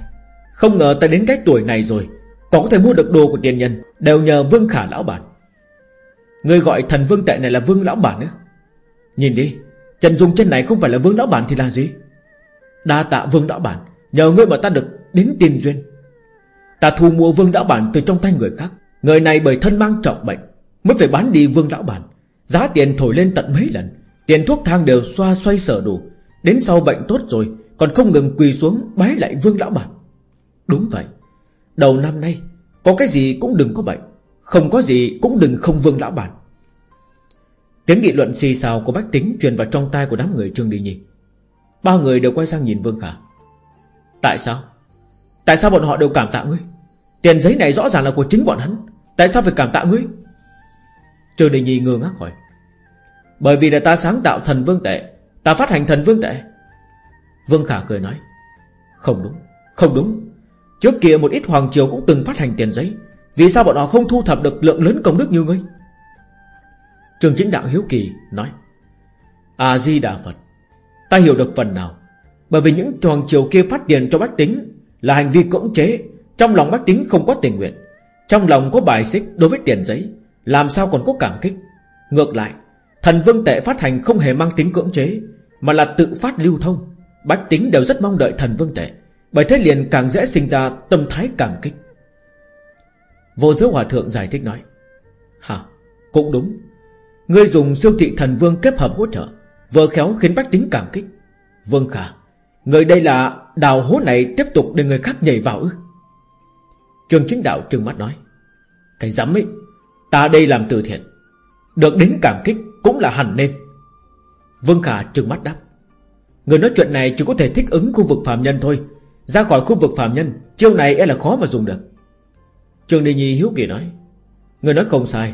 Không ngờ ta đến cái tuổi này rồi, Còn có thể mua được đồ của tiền nhân, Đều nhờ Vương Khả lão bản. Người gọi thần Vương Tệ này là Vương lão bản nữa. Nhìn đi, Trần Dung chân này không phải là Vương lão bản thì là gì? Đa tạ Vương đạo bản, Nhờ ngươi mà ta được đến tiền duyên. Ta thu mua Vương đạo bản từ trong tay người khác. Người này bởi thân mang trọng bệnh Mới phải bán đi Vương lão bản. Giá tiền thổi lên tận mấy lần, Tiền thuốc thang đều xoa xoay sở đủ. Đến sau bệnh tốt rồi, Còn không ngừng quỳ xuống bái lại Vương lão bản. Đúng vậy, Đầu năm nay, Có cái gì cũng đừng có bệnh, Không có gì cũng đừng không Vương lão bản. Tiếng nghị luận xì xào của bách tính Truyền vào trong tai của đám người Trương Đi Nhi. Ba người đều quay sang nhìn Vương Khả. Tại sao? Tại sao bọn họ đều cảm tạ ngươi? Tiền giấy này rõ ràng là của chính bọn hắn. Tại sao phải cảm tạ ngươi? Trương Đình Nhi ngơ ngác hỏi. Bởi vì là ta sáng tạo thần vương tệ Ta phát hành thần vương tệ. Vương Khả cười nói. Không đúng, không đúng. Trước kia một ít hoàng triều cũng từng phát hành tiền giấy. Vì sao bọn họ không thu thập được lượng lớn công đức như ngươi? Trường chính đạo hiếu kỳ nói. A-di-đà Phật Ta hiểu được phần nào. Bởi vì những tròn chiều kia phát tiền cho bách tính Là hành vi cưỡng chế, Trong lòng bách tính không có tình nguyện. Trong lòng có bài xích đối với tiền giấy, Làm sao còn có cảm kích. Ngược lại, Thần vương tệ phát hành không hề mang tính cưỡng chế, Mà là tự phát lưu thông. Bách tính đều rất mong đợi thần vương tệ, Bởi thế liền càng dễ sinh ra tâm thái cảm kích. Vô giới hòa thượng giải thích nói, Hả? Cũng đúng. Ngươi dùng siêu thị thần vương kết hợp hỗ trợ Vừa khéo khiến bách tính cảm kích. Vương khả Người đây là đào hố này tiếp tục để người khác nhảy vào ư? Trường chính đạo trừng mắt nói Cái dám ấy, Ta đây làm từ thiện, Được đến cảm kích cũng là hẳn nên. Vương khả trừng mắt đáp, Người nói chuyện này chỉ có thể thích ứng khu vực phạm nhân thôi, Ra khỏi khu vực phạm nhân, Chiêu này e là khó mà dùng được. Trường Đình Nhi hiếu kỳ nói, Người nói không sai,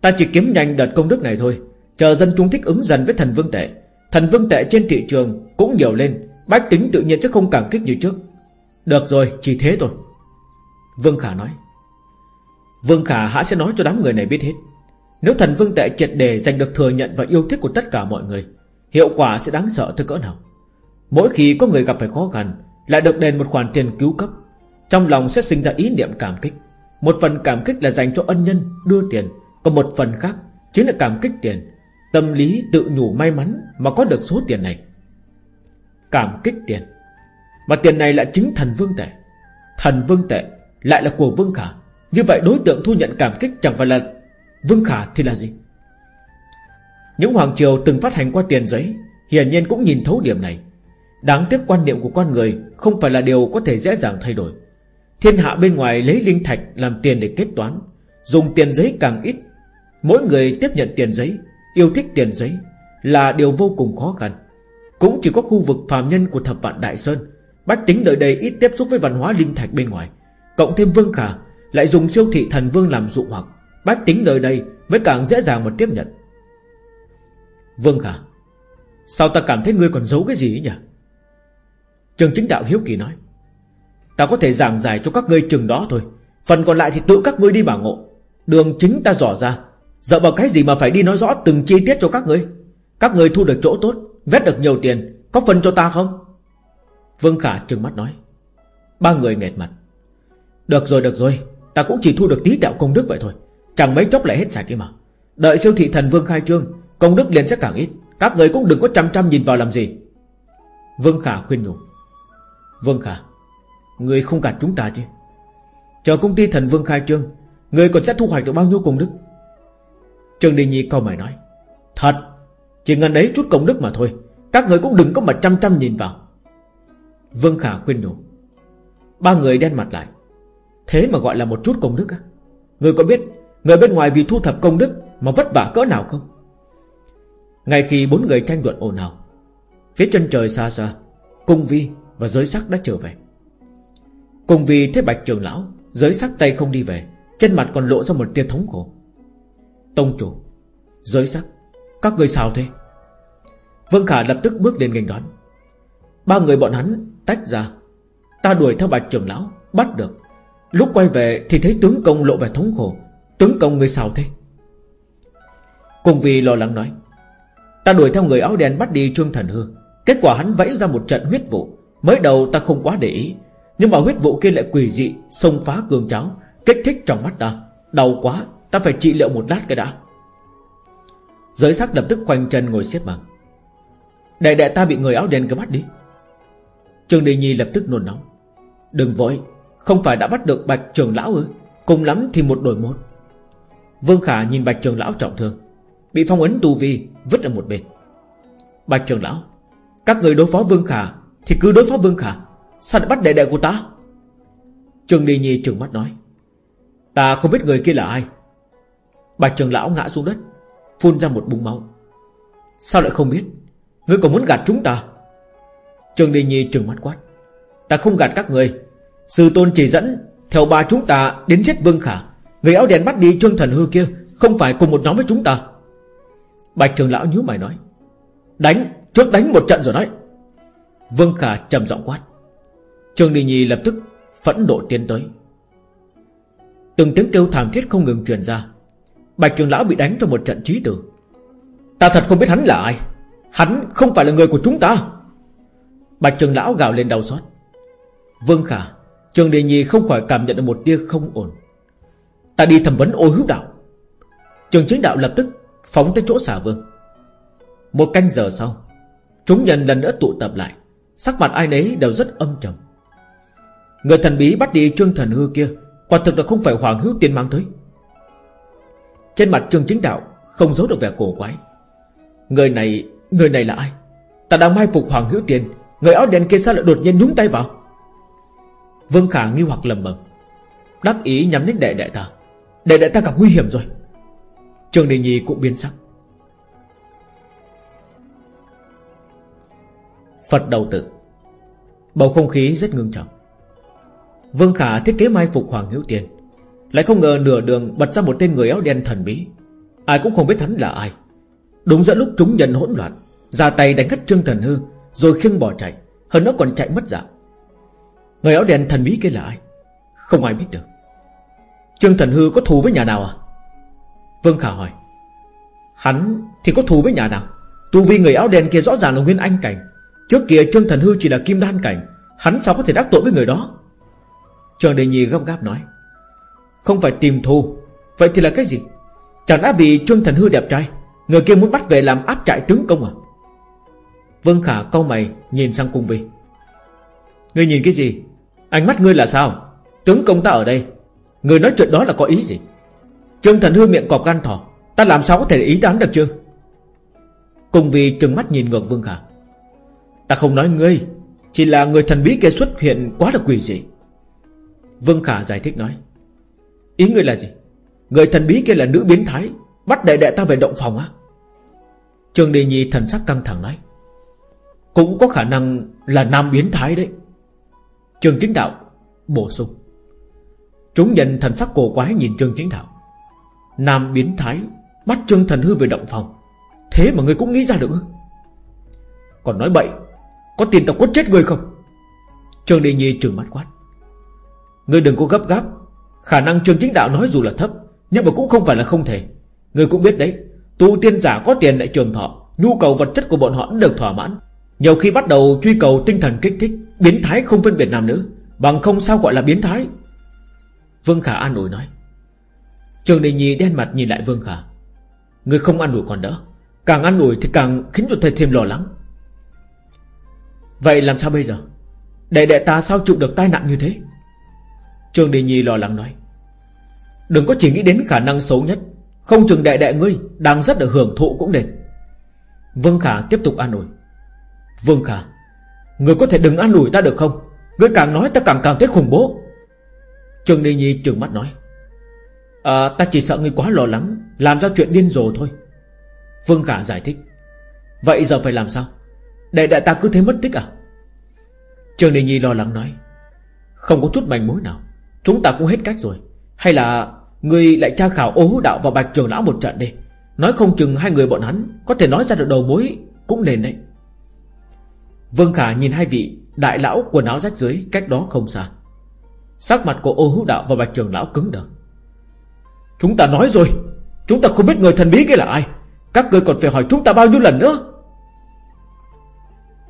Ta chỉ kiếm nhanh đợt công đức này thôi Chờ dân chúng thích ứng dần với thần vương tệ. Thần vương tệ trên thị trường cũng nhiều lên. Bách tính tự nhiên sẽ không cảm kích như trước. Được rồi, chỉ thế thôi. Vương Khả nói. Vương Khả hã sẽ nói cho đám người này biết hết. Nếu thần vương tệ triệt đề giành được thừa nhận Và yêu thích của tất cả mọi người, Hiệu quả sẽ đáng sợ tới cỡ nào? Mỗi khi có người gặp phải khó khăn, Lại được đền một khoản tiền cứu cấp. Trong lòng sẽ sinh ra ý niệm cảm kích. Một phần cảm kích là dành cho ân nhân, Đưa tiền. Còn một phần khác Chính là cảm kích tiền. Tâm lý tự nhủ may mắn Mà có được số tiền này. Cảm kích tiền. Mà tiền này lại chính thần vương tệ. Thần vương tệ lại là của vương khả. Như vậy đối tượng thu nhận cảm kích chẳng phải là Vương khả thì là gì? Những hoàng triều từng phát hành qua tiền giấy, Hiển nhiên cũng nhìn thấu điểm này. Đáng tiếc quan niệm của con người Không phải là điều có thể dễ dàng thay đổi. Thiên hạ bên ngoài lấy linh thạch Làm tiền để kết toán, Dùng tiền giấy càng ít, Mỗi người tiếp nhận tiền giấy Yêu thích tiền giấy Là điều vô cùng khó khăn. Cũng chỉ có khu vực phàm nhân của thập vạn Đại Sơn, Bách tính đời đây ít tiếp xúc với văn hóa linh thạch bên ngoài. Cộng thêm Vương Khả Lại dùng siêu thị thần Vương làm dụ hoặc, Bách tính đời đây mới càng dễ dàng mà tiếp nhận. Vương Khả, Sao ta cảm thấy ngươi còn giấu cái gì ấy nhỉ? Trường chính đạo hiếu kỳ nói, Ta có thể giảng giải cho các ngươi chừng đó thôi, Phần còn lại thì tự các ngươi đi mà ngộ. Đường chính ta dò ra Dựa vào cái gì mà phải đi nói rõ từng chi tiết cho các ngươi Các ngươi thu được chỗ tốt, Vét được nhiều tiền, Có phần cho ta không? Vương Khả trừng mắt nói. Ba người nghẹt mặt. Được rồi được rồi. Ta cũng chỉ thu được tí tẹo công đức vậy thôi. Chẳng mấy chốc lại hết sạch kia mà. Đợi siêu thị thần Vương khai trương, Công đức liền sẽ càng ít. Các người cũng đừng có chăm chăm nhìn vào làm gì. Vương Khả khuyên nhủ. Vương Khả, Người không gạt chúng ta chứ? Chờ công ty thần Vương khai trương, Người còn sẽ thu hoạch được bao nhiêu công đức? Trương Đình Nhi câu mày nói, Thật, Chỉ ngần ấy chút công đức mà thôi, Các người cũng đừng có mà chăm chăm nhìn vào. Vương Khả khuyên nhủ, Ba người đen mặt lại, Thế mà gọi là một chút công đức á? Người có biết Người bên ngoài vì thu thập công đức Mà vất vả cỡ nào không? Ngay khi bốn người tranh luận ồn ào, Phía chân trời xa xa, Cung vi và giới sắc đã trở về. Cung vi thấy bạch trường lão, Giới sắc tay không đi về chân mặt còn lộ ra một tia thống khổ. Tông chủ, Giới sắc, Các người sao thế? Vương Khả lập tức bước lên nghênh đón. Ba người bọn hắn tách ra. Ta đuổi theo bạch trưởng lão, Bắt được. Lúc quay về thì thấy tướng công lộ vẻ thống khổ. Tướng công người sao thế? Cùng vì lo lắng nói, Ta đuổi theo người áo đen bắt đi Trương Thần Hư. Kết quả hắn vẫy ra một trận huyết vụ. Mới đầu ta không quá để ý, Nhưng mà huyết vụ kia lại quỷ dị, Xông phá cường cháo Kích thích trong mắt ta. Đau quá. Ta phải trị liệu một lát cái đã. Giới sắc lập tức khoanh chân ngồi xếp bằng. Đại đại ta bị người áo đen cái bắt đi. Trường Đình Nhi lập tức nôn nóng. Đừng vội, Không phải đã bắt được bạch trường lão ư? Cùng lắm thì một đổi một. Vương Khả nhìn bạch trường lão trọng thương. Bị phong ấn tu vi, vứt ở một bên. Bạch trường lão, Các người đối phó Vương Khả Thì cứ đối phó Vương Khả. Sao lại bắt đệ đệ của ta? Trường Đình Nhi trừng mắt nói. Ta không biết người kia là ai. Bạch trường lão ngã xuống đất, Phun ra một búng máu. Sao lại không biết? Ngươi còn muốn gạt chúng ta? Trường Đình Nhi trừng mắt quát. Ta không gạt các người Sư tôn chỉ dẫn Theo ba chúng ta đến giết Vương Khả. Người áo đen bắt đi Trương Thần Hư kia, Không phải cùng một nhóm với chúng ta. Bạch trường lão nhíu mày nói. Đánh Trước đánh một trận rồi đấy. Vương Khả trầm giọng quát. Trường Đình Nhi lập tức phẫn nộ tiến tới. Từng tiếng kêu thảm thiết không ngừng truyền ra. Bạch trường lão bị đánh trong một trận trí tử. Ta thật không biết hắn là ai. Hắn không phải là người của chúng ta. Bạch trường lão gào lên đau xót. Vương Khả, Trường Đề Nhi không khỏi cảm nhận được một tia không ổn. Ta đi thẩm vấn ô hữu đạo. Trường chính đạo lập tức Phóng tới chỗ xả vương. Một canh giờ sau, Chúng nhân lần nữa tụ tập lại. Sắc mặt ai nấy đều rất âm trầm. Người thần bí bắt đi Trương Thần Hư kia, Quả thực là không phải Hoàng Hữu Tiên mang tới. Trên mặt Trương Chính Đạo Không giấu được vẻ cổ quái. Người này, người này là ai? Ta đang mai phục Hoàng Hữu Tiên Người áo đen kia sao lại đột nhiên nhúng tay vào? Vương Khả nghi hoặc lầm bầm Đắc ý nhắm đến đệ đệ ta. Đệ đệ ta gặp nguy hiểm rồi. Trường Đình Nhi cũng biến sắc. Phật đầu tử Bầu không khí rất ngưng trọng. Vương Khả thiết kế mai phục Hoàng Hiếu Tiền lại không ngờ nửa đường bật ra một tên người áo đen thần bí. Ai cũng không biết hắn là ai. Đúng giữa lúc chúng nhân hỗn loạn, ra tay đánh hất Trương Thần Hư, Rồi khiêng bỏ chạy, Hơn nó còn chạy mất dạng. Người áo đen thần bí kia là ai? Không ai biết được. Trương Thần Hư có thù với nhà nào à? Vương Khả hỏi. Hắn thì có thù với nhà nào? Tu vi người áo đen kia rõ ràng là Nguyên Anh Cảnh. Trước kia Trương Thần Hư chỉ là Kim Đan Cảnh. Hắn sao có thể đắc tội với người đó? Trường Đề Nhi gấp gáp nói. Không phải tìm thù. Vậy thì là cái gì? Chẳng đã bị Trương Thần Hư đẹp trai, Người kia muốn bắt về làm áp trại tướng công à? Vương Khả câu mày, Nhìn sang cung vi. Ngươi nhìn cái gì? Ánh mắt ngươi là sao? Tướng công ta ở đây. Người nói chuyện đó là có ý gì? Trương Thần Hư miệng cọp gan thỏ. Ta làm sao có thể ý đoán được chưa Cung vi trừng mắt nhìn ngược Vương Khả. Ta không nói ngươi, Chỉ là người thần bí kia xuất hiện quá là quỷ dị. Vương Khả giải thích nói. Ý ngươi là gì? Người thần bí kia là nữ biến thái, Bắt đệ đệ ta về động phòng á? Trường Đề Nhi thần sắc căng thẳng nói. Cũng có khả năng là nam biến thái đấy. Trường Chính Đạo Bổ sung. Chúng nhân thần sắc cổ quái nhìn Trương Chính Đạo. Nam biến thái Bắt Trương Thần Hư về động phòng. Thế mà người cũng nghĩ ra được ư? Còn nói bậy, Có tiền tộc quất chết người không? Trương Đề Nhi trừng mắt quát. Ngươi đừng có gấp gáp. Khả năng trường Chính Đạo nói dù là thấp, Nhưng mà cũng không phải là không thể. Người cũng biết đấy, Tu tiên giả có tiền lại trường thọ, Nhu cầu vật chất của bọn họ được thỏa mãn. Nhiều khi bắt đầu truy cầu tinh thần kích thích, Biến thái không phân biệt nam nữ, Bằng không sao gọi là biến thái. Vương Khả an ủi nói, Trường Đình Nhi đen mặt nhìn lại Vương Khả. Người không ăn ủi còn đỡ, Càng ăn ủi thì càng khiến cho thầy thêm lo lắng. Vậy làm sao bây giờ? Đệ đệ ta sao chịu được tai nạn như thế? Trường Đình Nhi lo lắng nói Đừng có chỉ nghĩ đến khả năng xấu nhất. Không chừng đệ đệ ngươi Đang rất được hưởng thụ cũng nên. Vương Khả tiếp tục an ủi. Vương Khả Người có thể đừng an ủi ta được không? Ngươi càng nói ta càng càng thấy khủng bố. Trường Đình Nhi trừng mắt nói. À ta chỉ sợ ngươi quá lo lắng, Làm ra chuyện điên rồ thôi. Vương Khả giải thích. Vậy giờ phải làm sao? Đệ đệ ta cứ thế mất tích à? Trường Đình Nhi lo lắng nói. Không có chút manh mối nào. Chúng ta cũng hết cách rồi. Hay là Người lại tra khảo ố đạo và bạch trường lão một trận đi. Nói không chừng hai người bọn hắn Có thể nói ra được đầu mối Cũng nên đấy. Vương Khả nhìn hai vị Đại lão quần áo rách dưới Cách đó không xa. Sắc mặt của ô hữu đạo và bạch trường lão cứng đờ. Chúng ta nói rồi, Chúng ta không biết người thần bí kia là ai. Các người còn phải hỏi chúng ta bao nhiêu lần nữa.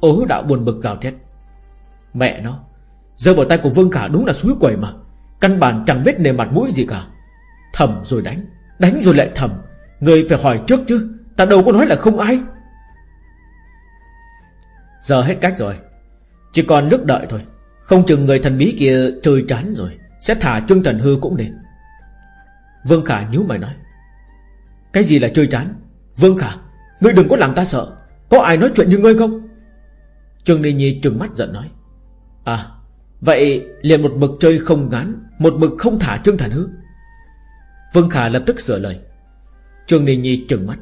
Ô hữu đạo buồn bực gào thét. Mẹ nó Rơi vào tay của Vương Khả đúng là suối quẩy mà. Căn bản chẳng biết nề mặt mũi gì cả. Thầm rồi đánh. Đánh rồi lại thầm. Người phải hỏi trước chứ. Ta đâu có nói là không ai. Giờ hết cách rồi. Chỉ còn nước đợi thôi. Không chừng người thần bí kia chơi chán rồi. Sẽ thả Trương Trần Hư cũng đến Vương Khả nhíu mày nói. Cái gì là chơi chán? Vương Khả, Ngươi đừng có làm ta sợ. Có ai nói chuyện như ngươi không? Trương Ni Nhi trừng mắt giận nói. À Vậy liền một mực chơi không ngán, Một mực không thả Trương Thần Hư. Vương Khả lập tức sửa lời. Trương Ninh Nhi trừng mắt.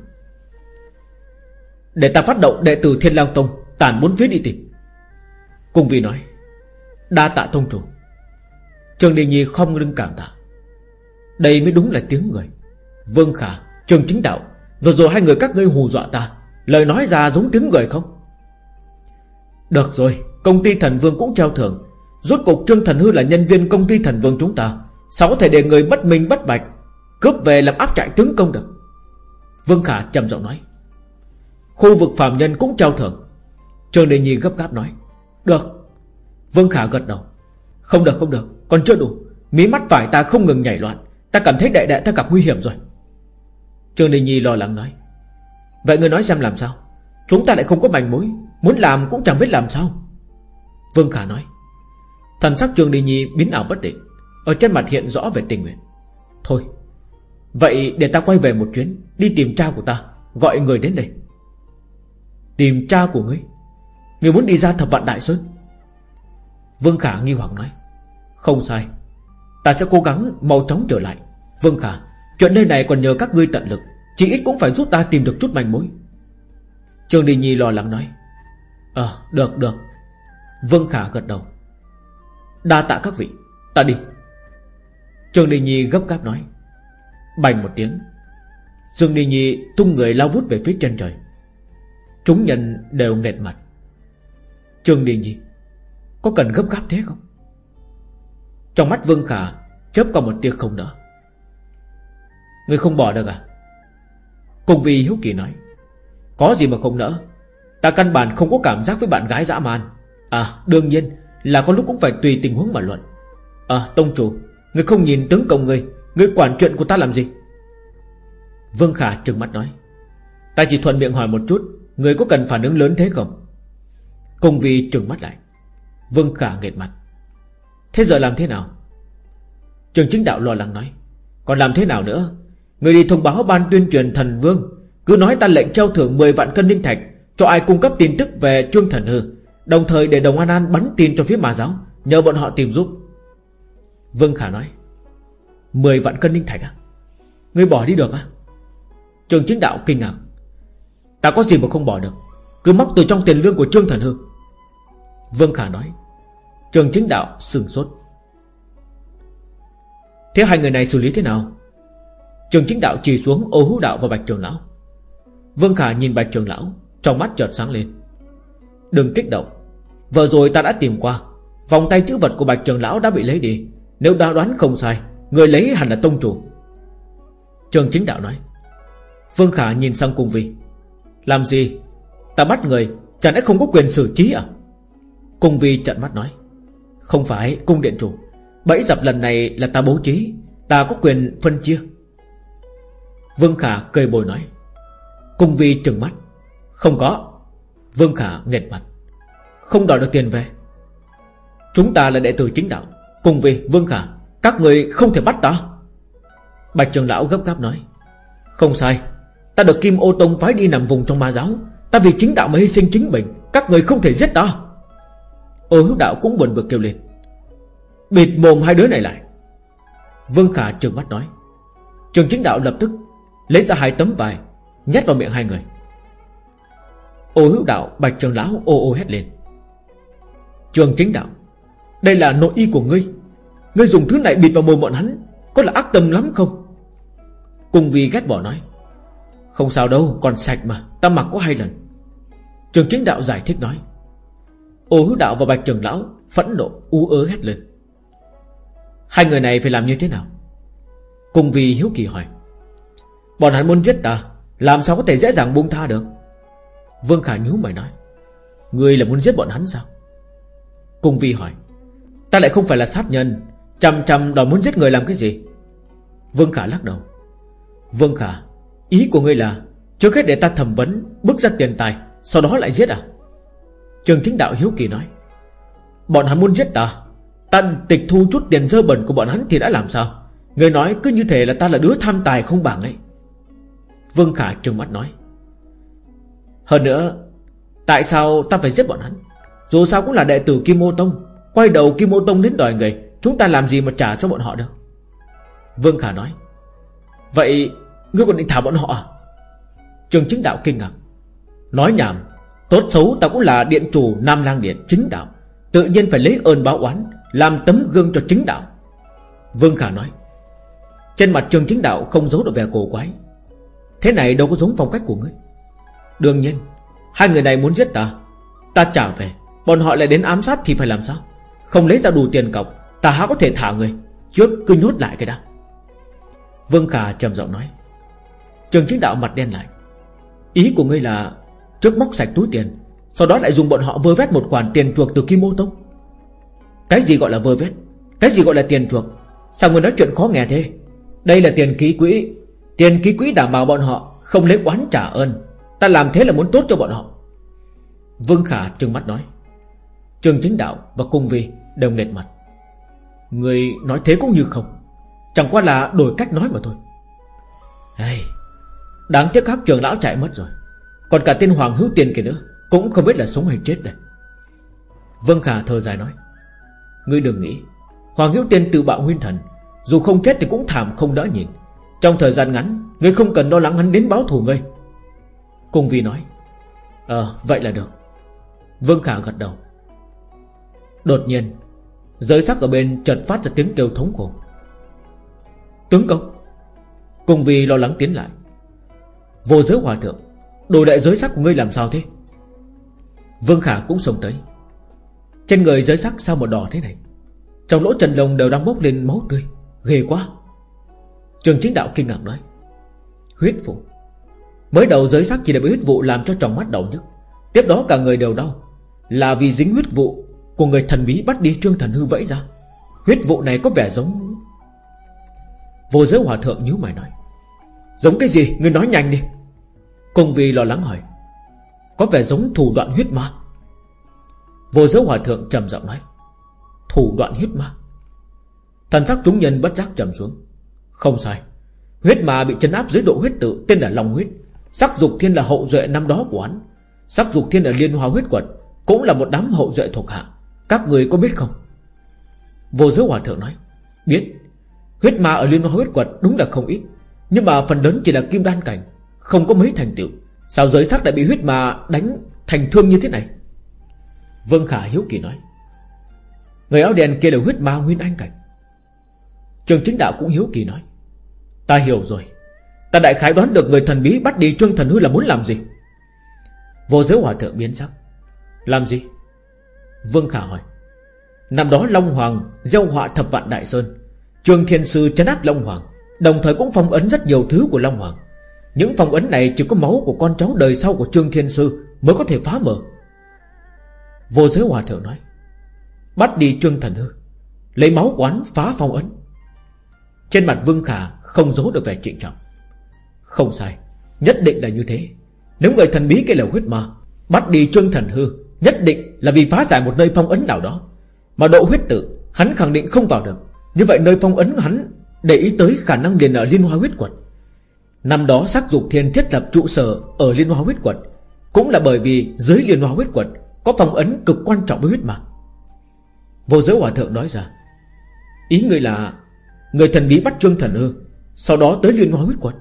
Để ta phát động đệ tử Thiên Lang Tông Tản bốn phía đi tìm. Cung vị nói Đa tạ tông chủ. Trương Ninh Nhi không lưng cảm tạ. Đây mới đúng là tiếng người. Vương Khả, Trương Chính Đạo Vừa rồi hai người các ngươi hù dọa ta Lời nói ra giống tiếng người không? Được rồi Công ty thần vương cũng treo thưởng. Rốt cục Trương Thần Hư là nhân viên công ty thần vương chúng ta. Sao có thể để người bất minh bất bạch Cướp về làm áp trại tướng công được. Vương Khả trầm giọng nói. Khu vực phạm nhân cũng trao thưởng. Trương Đề Nhi gấp gáp nói. Được. Vương Khả gật đầu. Không được không được. Còn chưa đủ. Mí mắt phải ta không ngừng nhảy loạn. Ta cảm thấy đại đại ta gặp nguy hiểm rồi. Trương Đề Nhi lo lắng nói. Vậy người nói xem làm sao? Chúng ta lại không có manh mối. Muốn làm cũng chẳng biết làm sao. Vương Khả nói. Thần sắc Trương Đề Nhi biến ảo bất định. Ở trên mặt hiện rõ về tình nguyện. Thôi Vậy để ta quay về một chuyến, Đi tìm cha của ta, Gọi người đến đây. Tìm cha của ngươi. Ngươi muốn đi ra thập vạn đại sơn. Vương Khả nghi hoặc nói, Không sai. Ta sẽ cố gắng mau chóng trở lại. Vương Khả, Chuyện nơi này còn nhờ các ngươi tận lực Chỉ ít cũng phải giúp ta tìm được chút manh mối. Trương Đình Nhi lo lắng nói Ờ được được. Vương Khả gật đầu, Đa tạ các vị, Ta đi. Trương Đình Nhi gấp gáp nói Bành một tiếng. Dương Ni Nhi tung người lao vút về phía chân trời. Chúng nhân đều nghẹt mặt. Trương Ni Nhi, Có cần gấp gáp thế không? Trong mắt Vương Khả, Chớp còn một tia không nở. Người không bỏ được à? Cùng vì hiếu kỳ nói, Có gì mà không nỡ Ta căn bản không có cảm giác với bạn gái dã man. À đương nhiên Là có lúc cũng phải tùy tình huống mà luận. À tông chủ, Người không nhìn tướng công người Người quản chuyện của ta làm gì? Vương Khả trừng mắt nói. Ta chỉ thuận miệng hỏi một chút, Người có cần phản ứng lớn thế không? Công vi trừng mắt lại. Vương Khả nghệt mặt. Thế giờ làm thế nào? Trường chính đạo lo lắng nói. Còn làm thế nào nữa? Người đi thông báo ban tuyên truyền thần vương. Cứ nói ta lệnh treo thưởng 10 vạn cân linh thạch Cho ai cung cấp tin tức về trương thần hư. Đồng thời để đồng An An bắn tin cho phía mà giáo, Nhờ bọn họ tìm giúp. Vương Khả nói. Mười vạn cân linh thạch à? Ngươi bỏ đi được à Trường chính đạo kinh ngạc. Ta có gì mà không bỏ được? Cứ móc từ trong tiền lương của Trương Thần Hư. Vương Khả nói. Trường chính đạo sừng sốt. Thế hai người này xử lý thế nào? Trường chính đạo chỉ xuống ô hữu đạo và bạch trường lão. Vương Khả nhìn bạch trường lão, Trong mắt chợt sáng lên. Đừng kích động. Vừa rồi ta đã tìm qua. Vòng tay chữ vật của bạch trường lão đã bị lấy đi. Nếu đã đoán không sai Người lấy hẳn là tông chủ. Trường chính đạo nói. Vương Khả nhìn sang cung vi. Làm gì? Ta bắt người Chẳng lẽ không có quyền xử trí à? Cung vi trận mắt nói. Không phải, cung điện chủ. Bẫy dập lần này là ta bố trí. Ta có quyền phân chia. Vương Khả cười bồi nói. Cung vi trừng mắt. Không có. Vương Khả nghẹt mặt. Không đòi được tiền về. Chúng ta là đệ tử chính đạo. Cùng vì Vương Khả. Các người không thể bắt ta? Bạch trường lão gấp gáp nói. Không sai. Ta được Kim Ô Tông phái đi nằm vùng trong ma giáo. Ta vì chính đạo mà hy sinh chính mình. Các người không thể giết ta. Ô hữu đạo cũng buồn bực kêu lên. Bịt mồm hai đứa này lại. Vương Khả trường mắt nói. Trường chính đạo lập tức Lấy ra hai tấm bài Nhét vào miệng hai người. Ô hữu đạo, bạch trường lão ô ô hét lên. Trường chính đạo, Đây là nội y của ngươi. Ngươi dùng thứ này bịt vào mồm bọn hắn, Có là ác tâm lắm không? Cùng vì ghét bỏ nói, Không sao đâu, còn sạch mà, Ta mặc có hai lần. Trường chính đạo giải thích nói, Ô hữu đạo và bạch trường lão Phẫn nộ u ớ hét lên. Hai người này phải làm như thế nào? Cùng vì hiếu kỳ hỏi, Bọn hắn muốn giết ta, Làm sao có thể dễ dàng buông tha được? Vương Khả nhú mày nói, Ngươi là muốn giết bọn hắn sao? Cung Vi hỏi, Ta lại không phải là sát nhân chầm chầm đòi muốn giết người làm cái gì? Vương Khả lắc đầu. Vương Khả, Ý của ngươi là, Trước hết để ta thẩm vấn Bức ra tiền tài, Sau đó lại giết à? Trường chính đạo hiếu kỳ nói. Bọn hắn muốn giết ta? Ta tịch thu chút tiền dơ bẩn của bọn hắn thì đã làm sao? Người nói cứ như thế là ta là đứa tham tài không bảng ấy. Vương Khả trừng mắt nói. Hơn nữa, Tại sao ta phải giết bọn hắn? Dù sao cũng là đệ tử Kim Mô Tông, Quay đầu Kim Mô Tông đến đòi người. Chúng ta làm gì mà trả cho bọn họ được? Vương Khả nói. Vậy, ngươi còn định thả bọn họ à? Trường chính đạo kinh ngạc. Nói nhảm, Tốt xấu ta cũng là điện chủ Nam Lang Điện chính đạo. Tự nhiên phải lấy ơn báo oán, Làm tấm gương cho chính đạo. Vương Khả nói. Trên mặt trường chính đạo không giấu được vẻ cổ quái. Thế này đâu có giống phong cách của ngươi. Đương nhiên, Hai người này muốn giết ta Ta trả về. Bọn họ lại đến ám sát thì phải làm sao? Không lấy ra đủ tiền cọc Ta há có thể thả người. Trước cứ nhốt lại cái đã. Vương Khả trầm giọng nói. Trường chính đạo mặt đen lại. Ý của ngươi là Trước móc sạch túi tiền, Sau đó lại dùng bọn họ vơ vét một khoản tiền chuộc từ Kim Mô Tông. Cái gì gọi là vơ vét? Cái gì gọi là tiền chuộc? Sao ngươi nói chuyện khó nghe thế? Đây là tiền ký quỹ. Tiền ký quỹ đảm bảo bọn họ Không lấy oán trả ơn. Ta làm thế là muốn tốt cho bọn họ. Vương Khả trừng mắt nói. Trường chính đạo và cung vi đều nghệt mặt. Người nói thế cũng như không. Chẳng qua là đổi cách nói mà thôi. Hey, Đáng tiếc các trường lão chạy mất rồi. Còn cả tên Hoàng Hữu Tiền kia nữa Cũng không biết là sống hay chết đây. Vân Khả thờ dài nói. Ngươi đừng nghĩ Hoàng Hữu Tiền tự bạo nguyên thần Dù không chết thì cũng thảm không đỡ nhìn. Trong thời gian ngắn Ngươi không cần lo lắng hắn đến báo thù ngươi. Cung Vi nói. Ờ vậy là được. Vương Khả gật đầu. Đột nhiên Giới sắc ở bên chợt phát ra tiếng kêu thống khổ. Tướng công, cùng vì lo lắng tiến lại. Vô giới hòa thượng, Đồ đại giới sắc của ngươi làm sao thế? Vương Khả cũng xông tới. Trên người giới sắc sao một đỏ thế này? Trong lỗ trần lồng đều đang bốc lên máu tươi, Ghê quá. Trường chính đạo kinh ngạc nói, Huyết vụ. Mới đầu giới sắc chỉ là bị huyết vụ làm cho tròng mắt đau nhức, Tiếp đó cả người đều đau, Là vì dính huyết vụ của người thần bí bắt đi trương thần hư vẫy ra. Huyết vụ này có vẻ giống Vô giới hòa thượng nhíu mày nói. Giống cái gì? Ngươi nói nhanh đi. Công vì lo lắng hỏi. Có vẻ giống thủ đoạn huyết ma. Vô giới hòa thượng trầm giọng nói. Thủ đoạn huyết ma. Thần sắc chúng nhân bất giác trầm xuống. Không sai. Huyết ma bị chấn áp dưới độ huyết tự, Tên là Long huyết. Sắc dục thiên là hậu duệ năm đó của hắn. Sắc dục thiên ở liên hoa huyết quật, Cũng là một đám hậu duệ thuộc hạ. Các người có biết không? Vô giới hòa thượng nói, Biết. Huyết ma ở liên hoa huyết quật đúng là không ít, Nhưng mà phần lớn chỉ là kim đan cảnh, Không có mấy thành tựu. Sao giới sắc lại bị huyết ma đánh thành thương như thế này? Vương Khả hiếu kỳ nói, Người áo đen kia là huyết ma nguyên anh cảnh. Trường chính đạo cũng hiếu kỳ nói, Ta hiểu rồi. Ta đại khái đoán được người thần bí bắt đi Trương Thần Hư là muốn làm gì? Vô giới hòa thượng biến sắc, Làm gì? Vương Khả hỏi. Năm đó Long Hoàng gieo họa thập vạn Đại Sơn. Trương Thiên Sư chấn áp Long Hoàng, Đồng thời cũng phong ấn rất nhiều thứ của Long Hoàng. Những phong ấn này chỉ có máu của con cháu đời sau của Trương Thiên Sư Mới có thể phá mở. Vô giới hòa thượng nói, Bắt đi Trương Thần Hư, Lấy máu quán phá phong ấn. Trên mặt Vương Khả không giấu được vẻ trịnh trọng. Không sai, Nhất định là như thế. Nếu người thần bí kia là huyết ma, Bắt đi Trương Thần Hư Nhất định là vì phá giải một nơi phong ấn nào đó. Mà độ huyết tự, Hắn khẳng định không vào được. Như vậy nơi phong ấn hắn Để ý tới khả năng liền ở Liên Hoa huyết quật Năm đó sắc dục thiên thiết lập trụ sở Ở Liên Hoa huyết quật Cũng là bởi vì dưới Liên Hoa huyết quật Có phong ấn cực quan trọng với huyết mạch. Vô giới hòa thượng nói ra, Ý người là Người thần bí bắt Trương Thần ư Sau đó tới Liên Hoa huyết quật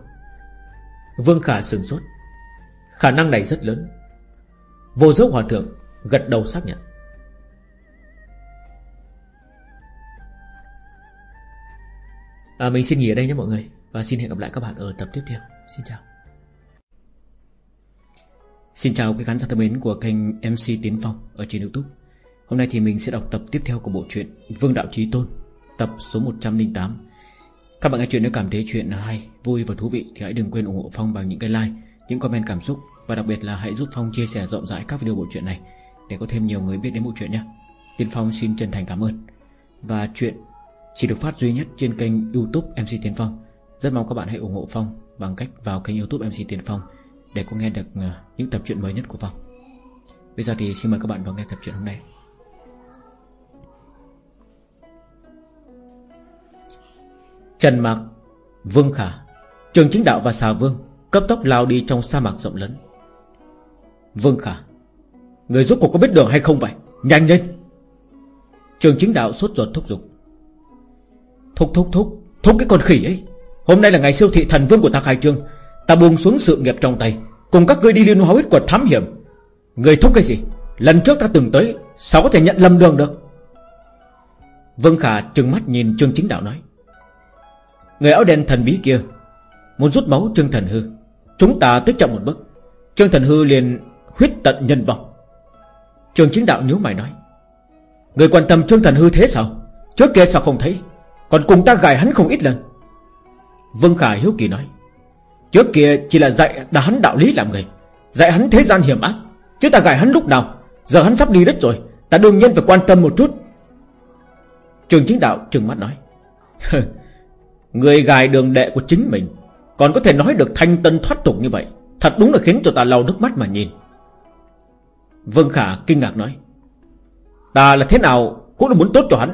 Vương Khả sừng sốt. Khả năng này rất lớn. Vô giới hòa thượng gật đầu xác nhận. À, Mình xin nghỉ ở đây nhé mọi người. Và xin hẹn gặp lại các bạn ở tập tiếp theo. Xin chào. Xin chào quý khán giả thân mến của kênh MC Tiến Phong ở trên Youtube. Hôm nay thì mình sẽ đọc tập tiếp theo của bộ truyện Vương Đạo Trí Tôn Tập số 108 Các bạn nghe chuyện nếu cảm thấy chuyện hay, vui và thú vị Thì hãy đừng quên ủng hộ Phong bằng những cái like Những comment cảm xúc Và đặc biệt là hãy giúp Phong chia sẻ rộng rãi các video bộ truyện này. Để có thêm nhiều người biết đến bộ truyện nhé. Tiến Phong xin chân thành cảm ơn. Và chuyện Chỉ được phát duy nhất trên kênh youtube MC Tiến Phong. Rất mong các bạn hãy ủng hộ Phong Bằng cách vào kênh youtube MC Tiến Phong Để có nghe được ờ, những tập truyện mới nhất của Phong. Bây giờ thì xin mời các bạn vào nghe tập truyện hôm nay. Trần Mạc, Vương Khả, Trường chính đạo và xà vương Cấp tốc lao đi trong sa mạc rộng lớn. Vương Khả Người rốt cuộc có biết đường hay không vậy? Nhanh lên! Trường chính đạo sốt ruột thúc giục. Thúc thúc thúc Thúc cái con khỉ ấy. Hôm nay là ngày siêu thị thần vương của ta khai trương. Ta buông xuống sự nghiệp trong tay. Cùng các ngươi đi liên hóa huyết quật thám hiểm. Người thúc cái gì? Lần trước ta từng tới, Sao có thể nhận lầm đường được? Vương Khả trừng mắt nhìn Trương Chính Đạo nói. Người áo đen thần bí kia Muốn rút máu Trương Thần Hư. Chúng ta tức chậm một bước. Trương Thần Hư liền huyết tận nhân vọng. Trường Chính Đạo nhíu mày nói, Người quan tâm Trương Thần Hư thế sao? Trước kia sao không thấy? Còn cùng ta gài hắn không ít lần. Vương Khả hiếu kỳ nói, Trước kia chỉ là dạy đã hắn đạo lý làm người Dạy hắn thế gian hiểm ác. Chứ ta gài hắn lúc nào? Giờ hắn sắp đi đất rồi, Ta đương nhiên phải quan tâm một chút. Trường chính đạo trừng mắt nói Người gài đường đệ của chính mình Còn có thể nói được thanh tân thoát tục như vậy, Thật đúng là khiến cho ta lau nước mắt mà nhìn. Vương Khả kinh ngạc nói. Ta là thế nào Cũng là muốn tốt cho hắn.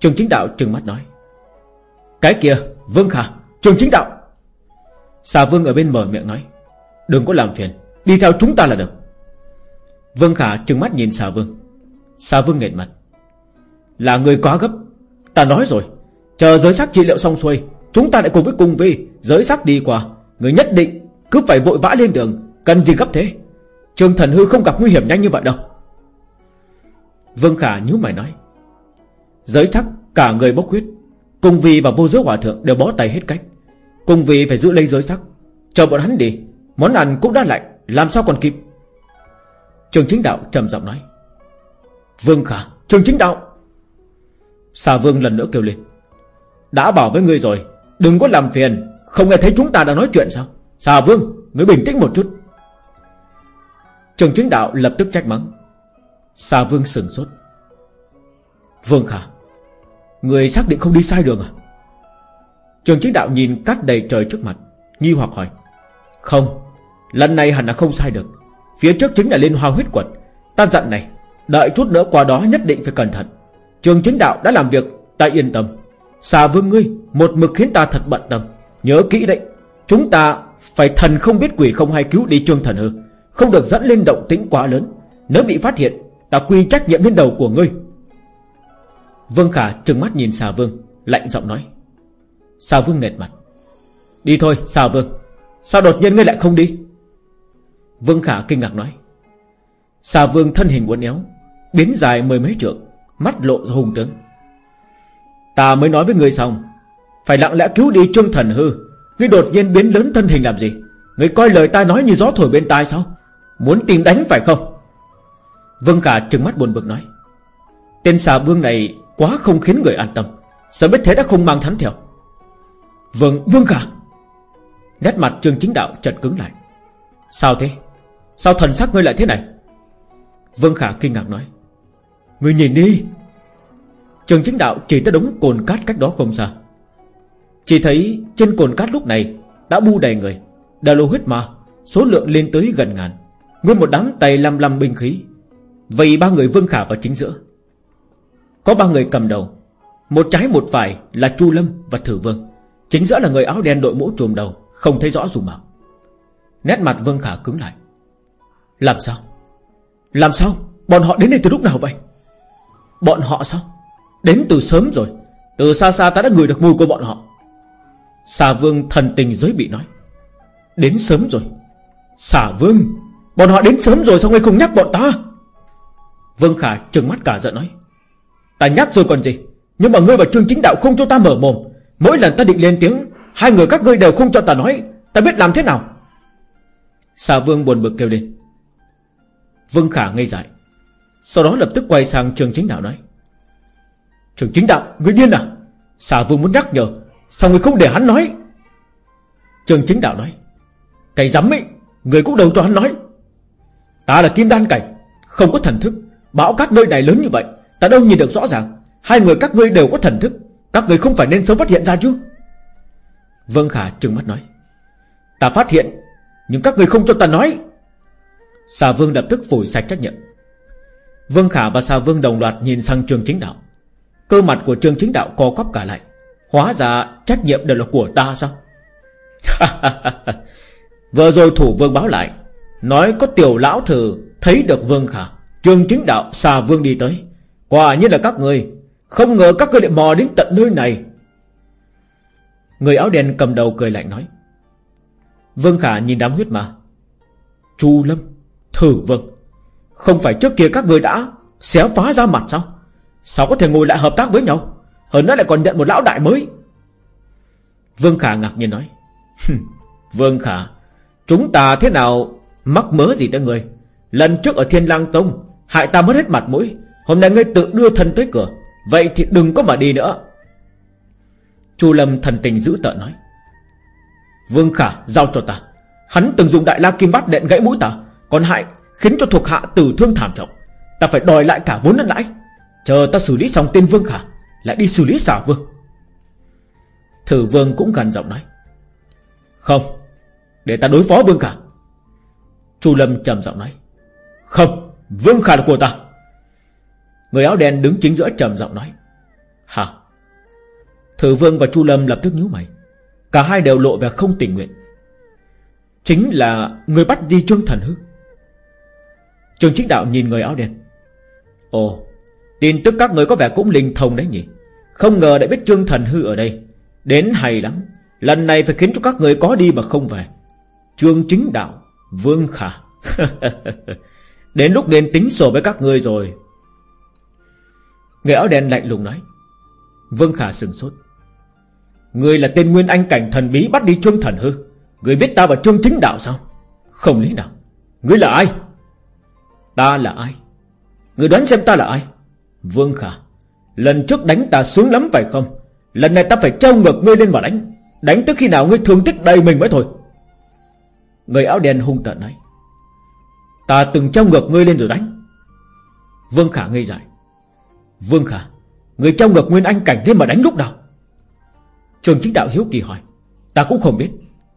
Trường chính đạo trừng mắt nói. Cái kia Vương Khả, Trường chính đạo. Xà Vương ở bên mở miệng nói. Đừng có làm phiền, Đi theo chúng ta là được. Vương Khả trừng mắt nhìn xà Vương. Xà Vương nghệt mặt. Là người quá gấp, Ta nói rồi. Chờ giới sắc trị liệu xong xuôi, Chúng ta lại cùng với cung vi, Giới sắc đi qua. Người nhất định cứ phải vội vã lên đường, Cần gì gấp thế? Trường thần hư không gặp nguy hiểm nhanh như vậy đâu. Vương Khả nhíu mày nói, Giới thắc cả người bốc huyết Cung vi và vô giới hòa thượng đều bó tay hết cách. Cung vi phải giữ lấy giới sắc Chờ bọn hắn đi, Món ăn cũng đã lạnh, Làm sao còn kịp? Trường chính đạo trầm giọng nói, Vương Khả, Trường chính đạo. Xà Vương lần nữa kêu lên, Đã bảo với ngươi rồi, Đừng có làm phiền, Không nghe thấy chúng ta đang nói chuyện sao? Xà Vương, Ngươi bình tĩnh một chút. Trường chính đạo lập tức trách mắng. Xà Vương sừng sốt. Vương Khả, Người xác định không đi sai đường à? Trường chính đạo nhìn cát đầy trời trước mặt, Nghi hoặc hỏi. Không, Lần này hẳn là không sai được. Phía trước chính là liên hoa huyết quật. Ta dặn này, Đợi chút nữa qua đó nhất định phải cẩn thận. Trường chính đạo đã làm việc, Ta yên tâm. Xà vương ngươi, Một mực khiến ta thật bận tâm. Nhớ kỹ đấy, Chúng ta phải thần không biết quỷ không hay cứu đi trương thần hư. Không được dẫn lên động tĩnh quá lớn. Nếu bị phát hiện, Ta quy trách nhiệm lên đầu của ngươi. Vương Khả trừng mắt nhìn xà vương, Lạnh giọng nói. Xà vương nghệt mặt. Đi thôi, xà vương. Sao đột nhiên ngươi lại không đi? Vương Khả kinh ngạc nói. Xà vương thân hình uốn éo, Biến dài mười mấy trượng, Mắt lộ ra hùng tướng. Ta mới nói với ngươi xong, Phải lặng lẽ cứu đi trương thần hư. Ngươi đột nhiên biến lớn thân hình làm gì? Ngươi coi lời ta nói như gió thổi bên tai sao? Muốn tìm đánh phải không? Vâng cả trừng mắt buồn bực nói. Tên xà vương này Quá không khiến người an tâm. Sợ biết thế đã không mang thắng theo? Vâng Vương cả Nét mặt trường chính đạo chật cứng lại. Sao thế? Sao thần sắc ngươi lại thế này? Vương Khả kinh ngạc nói. Ngươi nhìn đi. Trường chính đạo chỉ tới đống cồn cát cách đó không xa. Chỉ thấy trên cồn cát lúc này Đã bu đầy người, Đã lô huyết ma, Số lượng lên tới gần ngàn. Nguyên một đám tay lăm lăm binh khí. Vậy ba người Vương Khả vào chính giữa. Có ba người cầm đầu. Một trái một phải là Chu Lâm và Thử Vương. Chính giữa là người áo đen đội mũ trùm đầu, Không thấy rõ dù mạo. Nét mặt Vương Khả cứng lại. Làm sao? Làm sao? Bọn họ đến đây từ lúc nào vậy? Bọn họ sao? Đến từ sớm rồi. Từ xa xa ta đã ngửi được mùi của bọn họ. Xà Vương thần tình giới bị nói. Đến sớm rồi. Xà Vương. Bọn họ đến sớm rồi sao ngươi không nhắc bọn ta? Vương Khả trừng mắt cả giận nói. Ta nhắc rồi còn gì? Nhưng mà ngươi và Trương Chính Đạo không cho ta mở mồm. Mỗi lần ta định lên tiếng, Hai người các ngươi đều không cho ta nói. Ta biết làm thế nào? Xà Vương buồn bực kêu lên. Vương Khả ngây dại. Sau đó lập tức quay sang Trương Chính Đạo nói. Trương Chính Đạo Người điên à? Xà Vương muốn nhắc nhở. Sao người không để hắn nói? Trương Chính Đạo nói. Cái dám ấy, Người cũng đầu cho hắn nói. Ta là Kim Đan Cảnh, Không có thần thức. Bão cát nơi này lớn như vậy, Ta đâu nhìn được rõ ràng. Hai người các ngươi đều có thần thức. Các người không phải nên sớm phát hiện ra chứ? Vương Khả trừng mắt nói. Ta phát hiện, Nhưng các người không cho ta nói. Xà Vương lập tức phủi sạch trách nhiệm. Vương Khả và Xà Vương đồng loạt nhìn sang Trương Chính Đạo. Cơ mặt của Trương Chính Đạo co quắp cả lại. Hóa ra trách nhiệm đều là của ta sao? Vừa rồi thủ vương báo lại Nói có tiểu lão thử, Thấy được Vương Khả. Trường Chính Đạo Xà Vương đi tới. Quả như là các người, Không ngờ các ngươi lại mò đến tận nơi này. Người áo đen cầm đầu cười lạnh nói. Vương Khả nhìn đám huyết mà. Chu Lâm, Thử Vương Không phải trước kia các người đã Xé phá ra mặt sao? Sao có thể ngồi lại hợp tác với nhau? Hơn nữa lại còn nhận một lão đại mới. Vương Khả ngạc nhiên nói. Vương Khả, Chúng ta thế nào Mắc mớ gì tới người Lần trước ở Thiên Lang Tông, Hại ta mất hết mặt mũi. Hôm nay ngươi tự đưa thân tới cửa. Vậy thì đừng có mà đi nữa. Chu Lâm thần tình giữ tợn nói. Vương Khả, giao cho ta. Hắn từng dùng đại la kim bát đệm gãy mũi ta, Còn hại, khiến cho thuộc hạ tử thương thảm trọng. Ta phải đòi lại cả vốn lẫn lãi. Chờ ta xử lý xong tên Vương Khả, Lại đi xử lý xả Vương. Thử Vương cũng gần giọng nói. Không, Để ta đối phó Vương Khả. Chu Lâm trầm giọng nói, Không, Vương Khả là của ta. Người áo đen đứng chính giữa trầm giọng nói, Hả? Thử Vương và Chu Lâm lập tức nhíu mày, Cả hai đều lộ vẻ không tình nguyện. Chính là người bắt đi Trương Thần Hư. Trường chính đạo nhìn người áo đen, Ồ, Tin tức các người có vẻ cũng linh thông đấy nhỉ? Không ngờ đã biết Trương Thần Hư ở đây. Đến hay lắm, Lần này phải khiến cho các người có đi mà không về. Trương chính đạo Vương Khả. Đến lúc nên tính sổ với các người rồi. Người áo đen lạnh lùng nói. Vương Khả sừng sốt. Người là tên Nguyên Anh cảnh thần bí bắt đi Trương Thần Hư? Người biết ta và Trương Chính Đạo sao? Không lý nào. Người là ai? Ta là ai? Người đoán xem ta là ai? Vương Khả. Lần trước đánh ta xuống lắm phải không? Lần này ta phải trao ngược ngươi lên mà đánh. Đánh tới khi nào ngươi thương tích đầy mình mới thôi? Người áo đen hung tận ấy Ta từng trao ngược ngươi lên rồi đánh. Vương Khả ngây dại, Vương Khả, Người trao ngược Nguyên Anh cảnh thế mà đánh lúc nào? Trường chính đạo hiếu kỳ hỏi, Ta cũng không biết,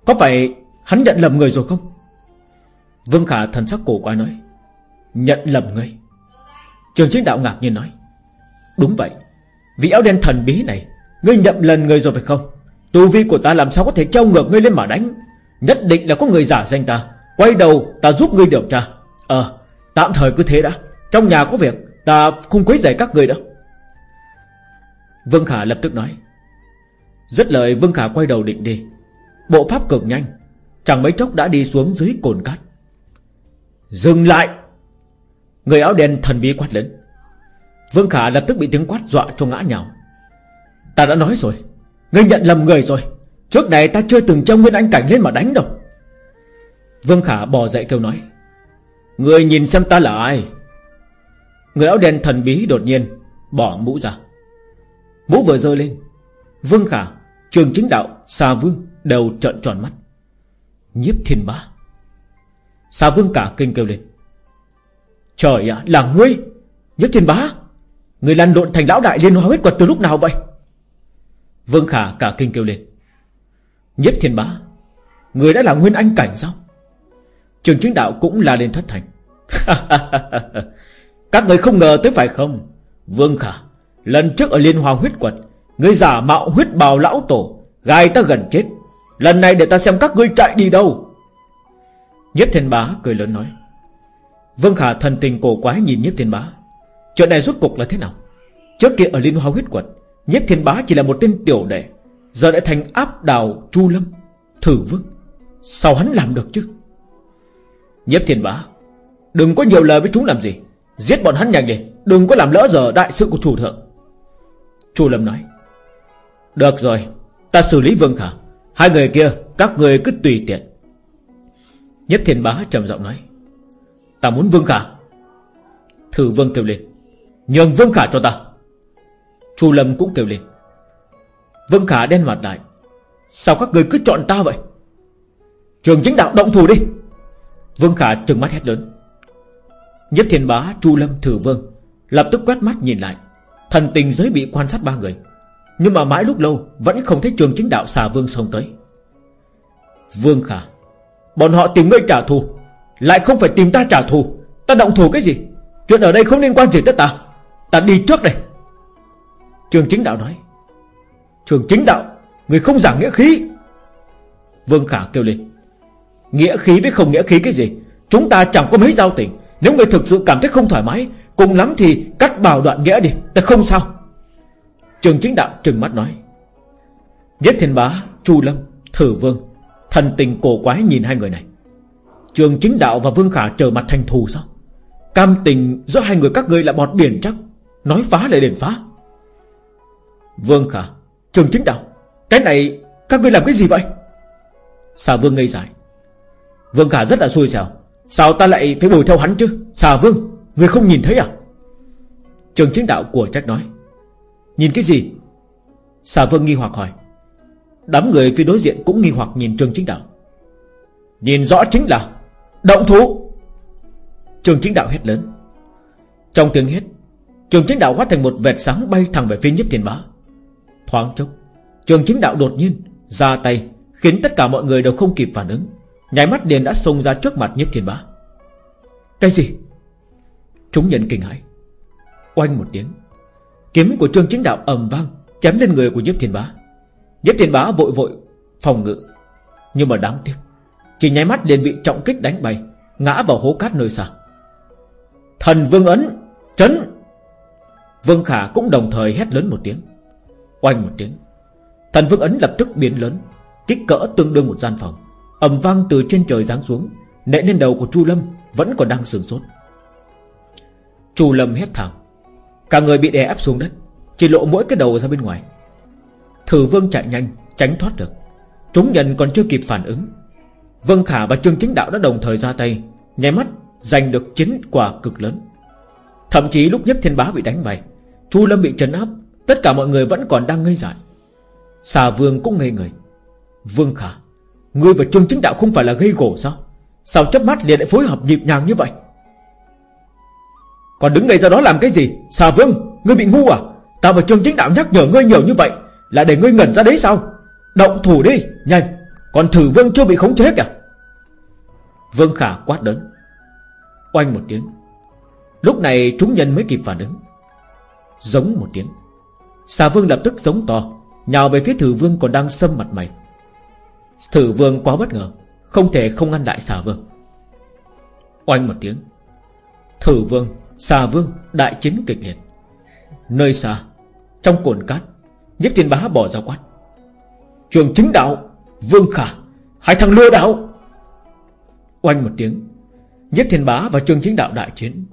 Có phải hắn nhận lầm người rồi không? Vương Khả thần sắc cổ quái nói, Nhận lầm người? Trường chính đạo ngạc nhiên nói, Đúng vậy, Vị áo đen thần bí này, Ngươi nhậm lần người rồi phải không? Tu vi của ta làm sao có thể trao ngược ngươi lên mà đánh? Nhất định là có người giả danh ta. Quay đầu, ta giúp ngươi điều tra. Ờ tạm thời cứ thế đã. Trong nhà có việc, Ta không quấy rầy các người đâu. Vương Khả lập tức nói. Rất lời, Vương Khả quay đầu định đi. Bộ pháp cực nhanh. Chẳng mấy chốc đã đi xuống dưới cồn cát. Dừng lại! Người áo đen thần bí quát lớn. Vương Khả lập tức bị tiếng quát dọa cho ngã nhào. Ta đã nói rồi. Ngươi nhận lầm người rồi. Trước này ta chưa từng cho nguyên anh cảnh lên mà đánh đâu. Vương Khả bò dậy kêu nói, Người nhìn xem ta là ai? Người áo đen thần bí đột nhiên Bỏ mũ ra. Mũ vừa rơi lên, Vương Khả, Trường chính đạo Xà Vương Đều trợn tròn mắt. Nhiếp thiên bá. Xà Vương cả kinh kêu lên, Trời ạ, là ngươi, Nhiếp thiên bá! Người lăn lộn thành lão đại liên hoa huyết quật từ lúc nào vậy? Vương Khả cả kinh kêu lên Nhất thiên bá, Người đã là nguyên anh cảnh sao? Trường chính đạo cũng là lên thất thành. Các người không ngờ tới phải không? Vương Khả, Lần trước ở Liên Hoa huyết quật, Người giả mạo huyết bào lão tổ, Gai ta gần chết. Lần này để ta xem các ngươi chạy đi đâu. Nhất thiên bá cười lớn nói. Vương Khả thần tình cổ quái nhìn Nhất thiên bá. Chuyện này rốt cục là thế nào? Trước kia ở Liên Hoa huyết quật, Nhất thiên bá chỉ là một tên tiểu đệ. Giờ đã thành áp đảo Chu Lâm, Thử vương Sao hắn làm được chứ? Nhếp thiên bá, Đừng có nhiều lời với chúng làm gì. Giết bọn hắn nhanh đi, Đừng có làm lỡ giờ đại sự của chủ thượng. Chu Lâm nói, Được rồi, Ta xử lý Vương Khả. Hai người kia, Các người cứ tùy tiện. Nhếp thiên bá trầm giọng nói, Ta muốn Vương Khả. Thử Vương kêu lên, Nhường Vương Khả cho ta. Chu Lâm cũng kêu lên Vương Khả đen mặt lại Sao các người cứ chọn ta vậy? Trường chính đạo động thủ đi. Vương Khả trừng mắt hét lớn. Nhất thiên bá, Chu Lâm, Thử Vương Lập tức quét mắt nhìn lại. Thần tình giới bị quan sát ba người. Nhưng mà mãi lúc lâu, Vẫn không thấy trường chính đạo xà vương xông tới. Vương Khả, Bọn họ tìm ngươi trả thù, Lại không phải tìm ta trả thù. Ta động thủ cái gì? Chuyện ở đây không liên quan gì tới ta. Ta đi trước đây. Trường chính đạo nói. Trường chính đạo Người không giảng nghĩa khí. Vương Khả kêu lên Nghĩa khí với không nghĩa khí cái gì? Chúng ta chẳng có mấy giao tình. Nếu người thực sự cảm thấy không thoải mái Cùng lắm thì cắt bảo đoạn nghĩa đi Ta không sao. Trường chính đạo trừng mắt nói Nhất thiên bá, Chu Lâm, Thử Vương Thần tình cổ quái nhìn hai người này. Trường chính đạo và Vương Khả trở mặt thành thù sao? Cam tình giữa hai người các ngươi là bọt biển chắc Nói phá lại đền phá. Vương Khả Trường chính đạo, Cái này các ngươi làm cái gì vậy? Xà Vương ngây dài Vương Khả rất là xui xẻo. Sao ta lại phải bồi theo hắn chứ? Xà Vương, Người không nhìn thấy à? Trường chính đạo của trách nói. Nhìn cái gì? Xà Vương nghi hoặc hỏi. Đám người phía đối diện cũng nghi hoặc nhìn trường chính đạo. Nhìn rõ chính là Động thủ. Trường chính đạo hét lớn. Trong tiếng hét, Trường chính đạo hóa thành một vệt sáng bay thẳng về phía nhiếp thiên bá Thoáng chốc, Trường chính đạo đột nhiên ra tay, Khiến tất cả mọi người đều không kịp phản ứng. Nhảy mắt liền đã xông ra trước mặt nhiếp thiên bá. Cái gì? Chúng nhận kinh hãi. Oanh một tiếng, Kiếm của trương chính đạo ầm vang, Chém lên người của nhiếp thiên bá. Nhiếp thiên bá vội vội phòng ngự, Nhưng mà đáng tiếc, Chỉ nháy mắt liền bị trọng kích đánh bay, Ngã vào hố cát nơi xa. Thần vương ấn Chấn Vương Khả cũng đồng thời hét lớn một tiếng. Oanh một tiếng. Thần vương ấn lập tức biến lớn, Kích cỡ tương đương một gian phòng. Ầm vang từ trên trời giáng xuống, Nệ lên đầu của Chu Lâm Vẫn còn đang sừng sốt. Chu Lâm hét thảm, Cả người bị đè ép xuống đất, Chỉ lộ mỗi cái đầu ra bên ngoài. Thử vương chạy nhanh, Tránh thoát được. Chúng nhân còn chưa kịp phản ứng. Vân Khả và Trương Chính Đạo đã đồng thời ra tay, Nháy mắt giành được chiến quả cực lớn. Thậm chí lúc nhất thiên bá bị đánh bay Chu Lâm bị trấn áp Tất cả mọi người vẫn còn đang ngây dại. Xà vương cũng ngây người. Vương Khả, Ngươi và Trương Chính Đạo không phải là gây gổ sao? Sao chấp mắt liền lại phối hợp nhịp nhàng như vậy? Còn đứng ngay ra đó làm cái gì? Xà Vương, Ngươi bị ngu à? Ta và Trương Chính Đạo nhắc nhở ngươi nhiều như vậy, Là để ngươi ngẩn ra đấy sao? Động thủ đi, Nhanh. Còn thử Vương chưa bị khống chế kìa. Vương Khả quát đớn Oanh một tiếng. Lúc này chúng nhân mới kịp phản ứng. Giống một tiếng. Xà Vương lập tức giống to Nhào về phía thử Vương còn đang xâm mặt mày. Thử Vương quá bất ngờ Không thể không ngăn lại xà Vương. Oanh một tiếng Thử Vương, xà Vương Đại chiến kịch liệt. Nơi xa Trong cồn cát Nhất thiên bá bỏ ra quát. Trường chính đạo Vương Khả Hai thằng lừa đạo Oanh một tiếng Nhất thiên bá và trường chính đạo đại chiến.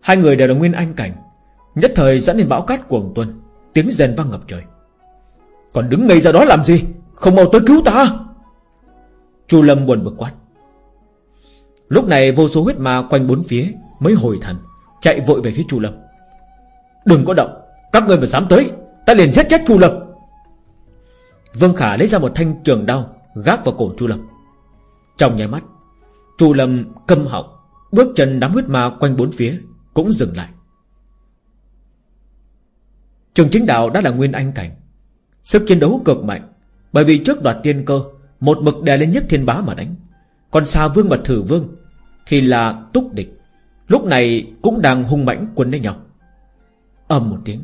Hai người đều là nguyên anh cảnh Nhất thời dẫn đến bão cát cuồng tuân Tiếng rèn vang ngập trời. Còn đứng ngây ra đó làm gì? Không mau tới cứu ta. Chu Lâm buồn bực quát. Lúc này vô số huyết ma quanh bốn phía Mới hồi thần, Chạy vội về phía Chu Lâm. Đừng có động, Các người mà dám tới, Ta liền giết chết Chu Lâm. Vương Khả lấy ra một thanh trường đao, Gác vào cổ Chu Lâm. Trong nháy mắt, Chu Lâm câm họng, Bước chân đám huyết ma quanh bốn phía Cũng dừng lại. Trường chính đạo đã là nguyên anh cảnh. Sức chiến đấu cực mạnh, Bởi vì trước đoạt tiên cơ, Một mực đè lên nhất thiên bá mà đánh. Còn xa vương và thử vương Thì là túc địch, Lúc này cũng đang hung mãnh quân lên nhau. Ầm một tiếng,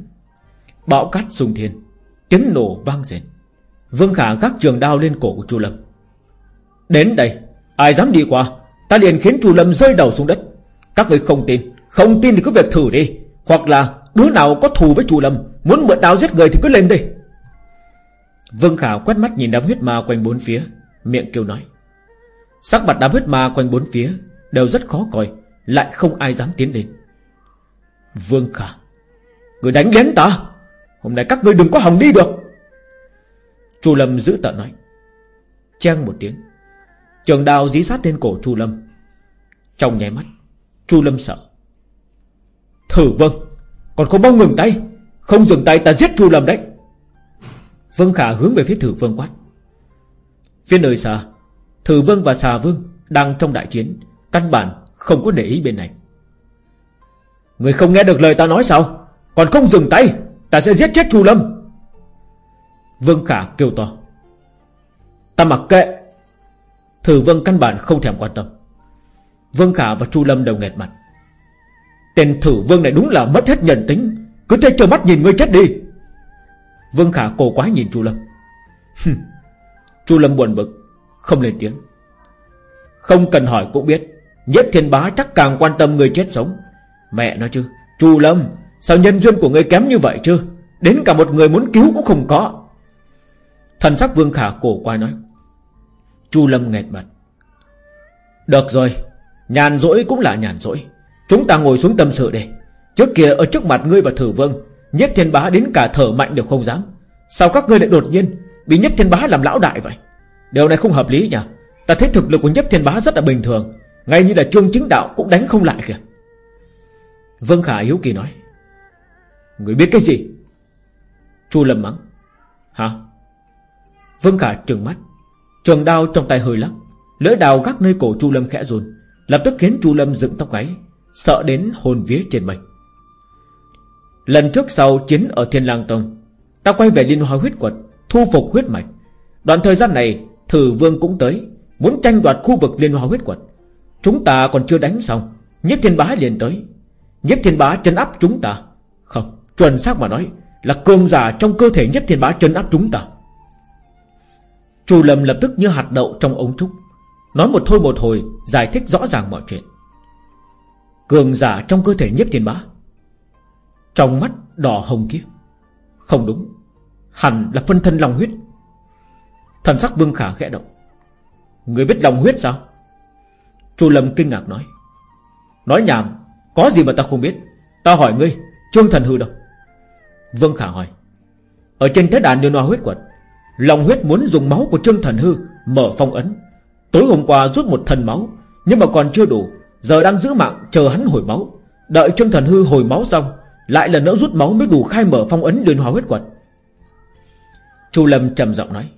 Bão cát sung thiên, Tiếng nổ vang rền. Vương Khả gác trường đao lên cổ của Chu Lâm. Đến đây, Ai dám đi qua, Ta liền khiến Chu Lâm rơi đầu xuống đất. Các người không tin Không tin thì cứ việc thử đi, Hoặc là đứa nào có thù với Chu Lâm Muốn mượn đao giết người thì cứ lên đi Vương Khả quét mắt nhìn đám huyết ma quanh bốn phía, Miệng kêu nói. Sắc mặt đám huyết ma quanh bốn phía Đều rất khó coi, Lại không ai dám tiến đến Vương Khả Người đánh lén ta, Hôm nay các ngươi đừng có hòng đi được. Chu Lâm giữ tợn nói. Trang một tiếng, Trường đào dí sát lên cổ Chu Lâm. Trong nháy mắt, Chu Lâm sợ. Thử vâng. Còn không bao ngừng tay, Không dừng tay ta giết Chu Lâm đấy. Vân Khả hướng về phía Thử Vương quát. Phía nơi xa, Thử Vương và Xà Vương Đang trong đại chiến, Căn bản không có để ý bên này. Người không nghe được lời ta nói sao? Còn không dừng tay, Ta sẽ giết chết Chu Lâm. Vương Khả kêu to. Ta mặc kệ. Thử Vương căn bản không thèm quan tâm. Vương Khả và Chu Lâm đều nghẹt mặt. Tên thử Vương này đúng là mất hết nhân tính. Cứ thế trơ mắt nhìn ngươi chết đi. Vương Khả cổ quái nhìn Chu Lâm. Chu Lâm buồn bực, Không lên tiếng. Không cần hỏi cũng biết, Nhất thiên bá chắc càng quan tâm người chết sống. Mẹ nói chứ, Chu Lâm, Sao nhân duyên của ngươi kém như vậy chứ? Đến cả một người muốn cứu cũng không có. Thần sắc Vương Khả cổ quay nói. Chu Lâm nghẹt mặt. Được rồi, Nhàn rỗi cũng là nhàn rỗi. Chúng ta ngồi xuống tâm sự đi. Trước kia ở trước mặt ngươi và thử vương, Nhất thiên bá đến cả thở mạnh đều không dám. Sao các ngươi lại đột nhiên Bị nhất thiên bá làm lão đại vậy? Điều này không hợp lý nhỉ? Ta thấy thực lực của nhất thiên bá rất là bình thường, Ngay như là trương chứng đạo cũng đánh không lại kìa. Vương Khả hiếu kỳ nói, Người biết cái gì? Chu Lâm mắng, Hả? Vương Khả trừng mắt, Trường đao trong tay hơi lắc, Lưỡi đào gác nơi cổ Chu Lâm khẽ run, Lập tức khiến Chu Lâm dựng tóc gáy. Sợ đến hồn vía trên mây Lần trước sau chiến ở Thiên Lang Tông Ta quay về Liên Hoa huyết quật Thu phục huyết mạch. Đoạn thời gian này Thử Vương cũng tới Muốn tranh đoạt khu vực Liên Hoa huyết quật Chúng ta còn chưa đánh xong Nhất Thiên Bá liền tới. Nhất Thiên Bá chân áp chúng ta. Không, chuẩn xác mà nói Là cường giả trong cơ thể Nhất Thiên Bá chân áp chúng ta. Chu Lâm lập tức như hạt đậu trong ống trúc Nói một thôi một hồi Giải thích rõ ràng mọi chuyện. Cường giả trong cơ thể nhếp Thiên Bá. Trong mắt đỏ hồng kia, Không đúng, Hẳn là phân thân lòng huyết. Thần sắc Vương Khả khẽ động. Người biết lòng huyết sao? Chu Lâm kinh ngạc nói. Nói nhảm, Có gì mà ta không biết? Ta hỏi ngươi Trương Thần Hư đâu? Vương Khả hỏi. Ở trên thế đàn đưa hoa huyết quật Lòng huyết muốn dùng máu của Trương Thần Hư Mở phong ấn. Tối hôm qua rút một thần máu, Nhưng mà còn chưa đủ Giờ đang giữ mạng, chờ hắn hồi máu. Đợi Trương Thần Hư hồi máu xong, Lại lần nữa rút máu mới đủ khai mở phong ấn liên hóa huyết quật. Chu Lâm trầm giọng nói,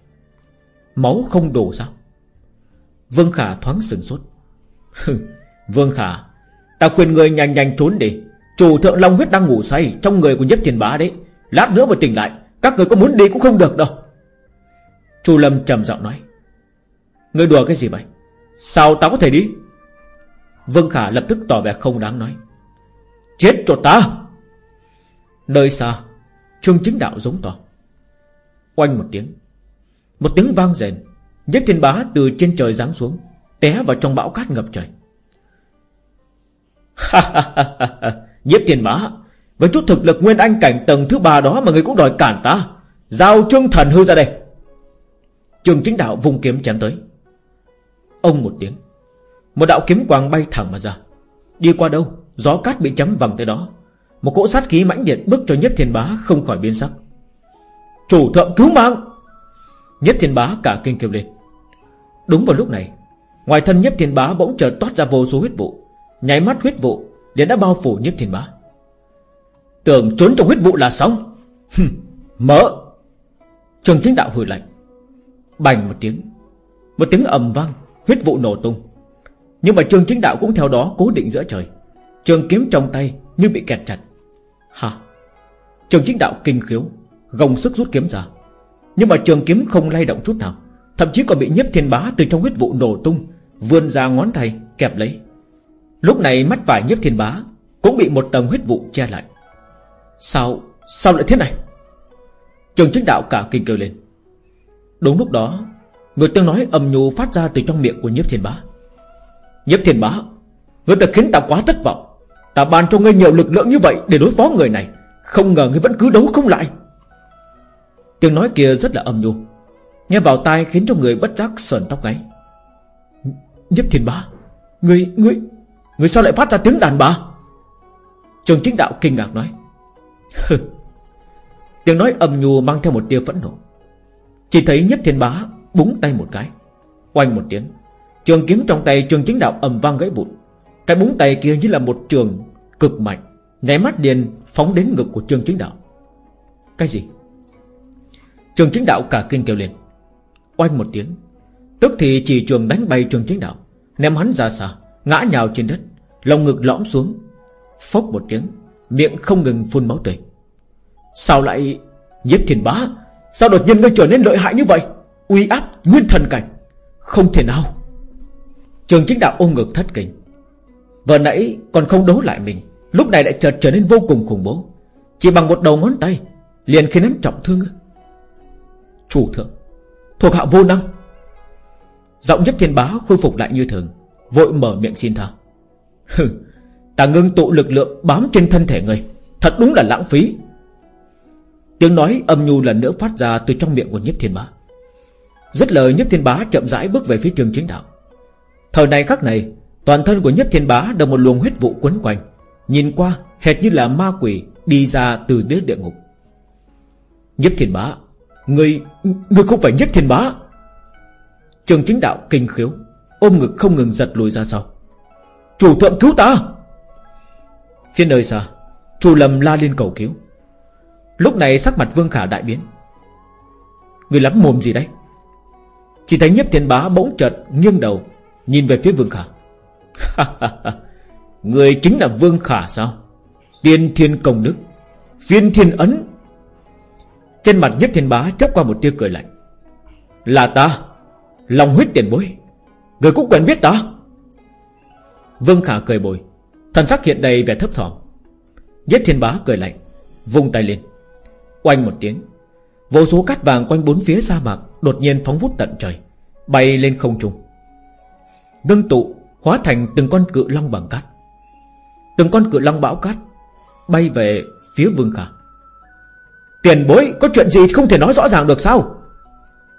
Máu không đủ sao? Vương Khả thoáng sừng sốt. Vương Khả, Ta khuyên người nhanh nhanh trốn đi. Chủ thượng Long huyết đang ngủ say, Trong người của nhất thiền bá đấy. Lát nữa mà tỉnh lại, Các người có muốn đi cũng không được đâu. Chu Lâm trầm giọng nói Người đùa cái gì vậy? Sao ta có thể đi? Vương Khả lập tức tỏ vẻ không đáng nói. Chết cho ta! Nơi xa, Trương chính đạo giống to. Oanh một tiếng. Một tiếng vang rền. Nhất thiên bá từ trên trời giáng xuống, Té vào trong bão cát ngập trời. Nhiếp thiên bá, Với chút thực lực nguyên anh cảnh tầng thứ ba đó Mà người cũng đòi cản ta, Giao trương thần hư ra đây. Trường chính đạo vùng kiếm chém tới. Ông một tiếng. Một đạo kiếm quang bay thẳng mà ra. Đi qua đâu? Gió cát bị chấm vằng tới đó. Một cỗ sát khí mãnh liệt bức cho nhất thiên bá không khỏi biến sắc. Chủ thượng cứu mạng! Nhất thiên bá cả kinh kêu lên. Đúng vào lúc này, Ngoài thân nhất thiên bá bỗng chợt toát ra vô số huyết vụ. Nháy mắt huyết vụ liền đã bao phủ nhất thiên bá. Tưởng trốn trong huyết vụ là xong. Mở! Trường chính đạo hừ lạnh. Bành một tiếng. Một tiếng ầm vang, Huyết vụ nổ tung. Nhưng mà trường chính đạo cũng theo đó cố định giữa trời. Trường kiếm trong tay như bị kẹt chặt. Hả Trường chính đạo kinh khiếu, Gồng sức rút kiếm ra. Nhưng mà trường kiếm không lay động chút nào, Thậm chí còn bị nhiếp thiên bá từ trong huyết vụ nổ tung, Vươn ra ngón tay kẹp lấy. Lúc này mắt vải nhiếp thiên bá Cũng bị một tầng huyết vụ che lại. Sao Sao lại thế này? Trường chính đạo cả kinh kêu lên. Đúng lúc đó, Người tiếng nói âm nhu phát ra từ trong miệng của nhiếp thiên bá. Nhếp thiên bá Người ta khiến ta quá thất vọng. Ta ban cho ngươi nhiều lực lượng như vậy Để đối phó người này. Không ngờ ngươi vẫn cứ đấu không lại. Tiếng nói kia rất là âm nhu. Nghe vào tai khiến cho người bất giác sờn tóc gáy. Nhếp thiên bá Người, người, người sao lại phát ra tiếng đàn bà? Trường chính đạo kinh ngạc nói. Tiếng nói âm nhu mang theo một tia phẫn nộ. Chỉ thấy nhếp thiên bá búng tay một cái Oanh một tiếng. Trường kiếm trong tay trường chính đạo ầm vang gãy vụn. Cái búng tay kia như là một trường cực mạnh, Nháy mắt điền phóng đến ngực của trường chính đạo. Cái gì? Trường chính đạo cả kinh kêu lên. Oanh một tiếng, Tức thì chỉ trường đánh bay trường chính đạo, Ném hắn ra xa, Ngã nhào trên đất, Lòng ngực lõm xuống. Phốc một tiếng, Miệng không ngừng phun máu tươi. Sao lại Nhiếp thiên bá? Sao đột nhiên ngươi trở nên lợi hại như vậy? Uy áp nguyên thần cảnh, Không thể nào. Trường chính đạo ôm ngực thất kinh. Vừa nãy còn không đấu lại mình, Lúc này lại chợt trở nên vô cùng khủng bố. Chỉ bằng một đầu ngón tay, Liền khiến hắn trọng thương. Chủ thượng, Thuộc hạ vô năng. Giọng nhất thiên bá khôi phục lại như thường, Vội mở miệng xin tha. Hừ, Ta ngưng tụ lực lượng bám trên thân thể người Thật đúng là lãng phí. Tiếng nói âm nhu lần nữa phát ra Từ trong miệng của nhất thiên bá. Rất lời, nhất thiên bá chậm rãi bước về phía trường chính đạo. Thời này khắc này, Toàn thân của nhất thiên bá được một luồng huyết vụ quấn quanh. Nhìn qua, hệt như là ma quỷ Đi ra từ đế địa ngục. Nhất thiên bá, Người Người không phải nhất thiên bá. Trường chính đạo kinh khiếu, Ôm ngực không ngừng giật lùi ra sau. Chủ thượng cứu ta! Phía nơi xa Chủ lầm la lên cầu cứu. Lúc này sắc mặt Vương Khả đại biến. Người lắm mồm gì đấy? Chỉ thấy nhất thiên bá bỗng chợt nghiêng đầu Nhìn về phía Vương Khả. Người chính là Vương Khả sao? Tiên thiên công đức. Phiên thiên ấn. Trên mặt nhất thiên bá chấp qua một tia cười lạnh. Là ta. Lòng huyết tiền bối. Người cũng quen biết ta. Vương Khả cười bồi. Thần sắc hiện đầy vẻ thấp thỏm. Nhất thiên bá cười lạnh, Vung tay lên. Oanh một tiếng, Vô số cát vàng quanh bốn phía sa mạc Đột nhiên phóng vút tận trời, Bay lên không trung. Ngưng tụ, hóa thành từng con cự long bằng cát. Từng con cự long bão cát Bay về phía Vương Khả. Tiền bối, có chuyện gì không thể nói rõ ràng được sao?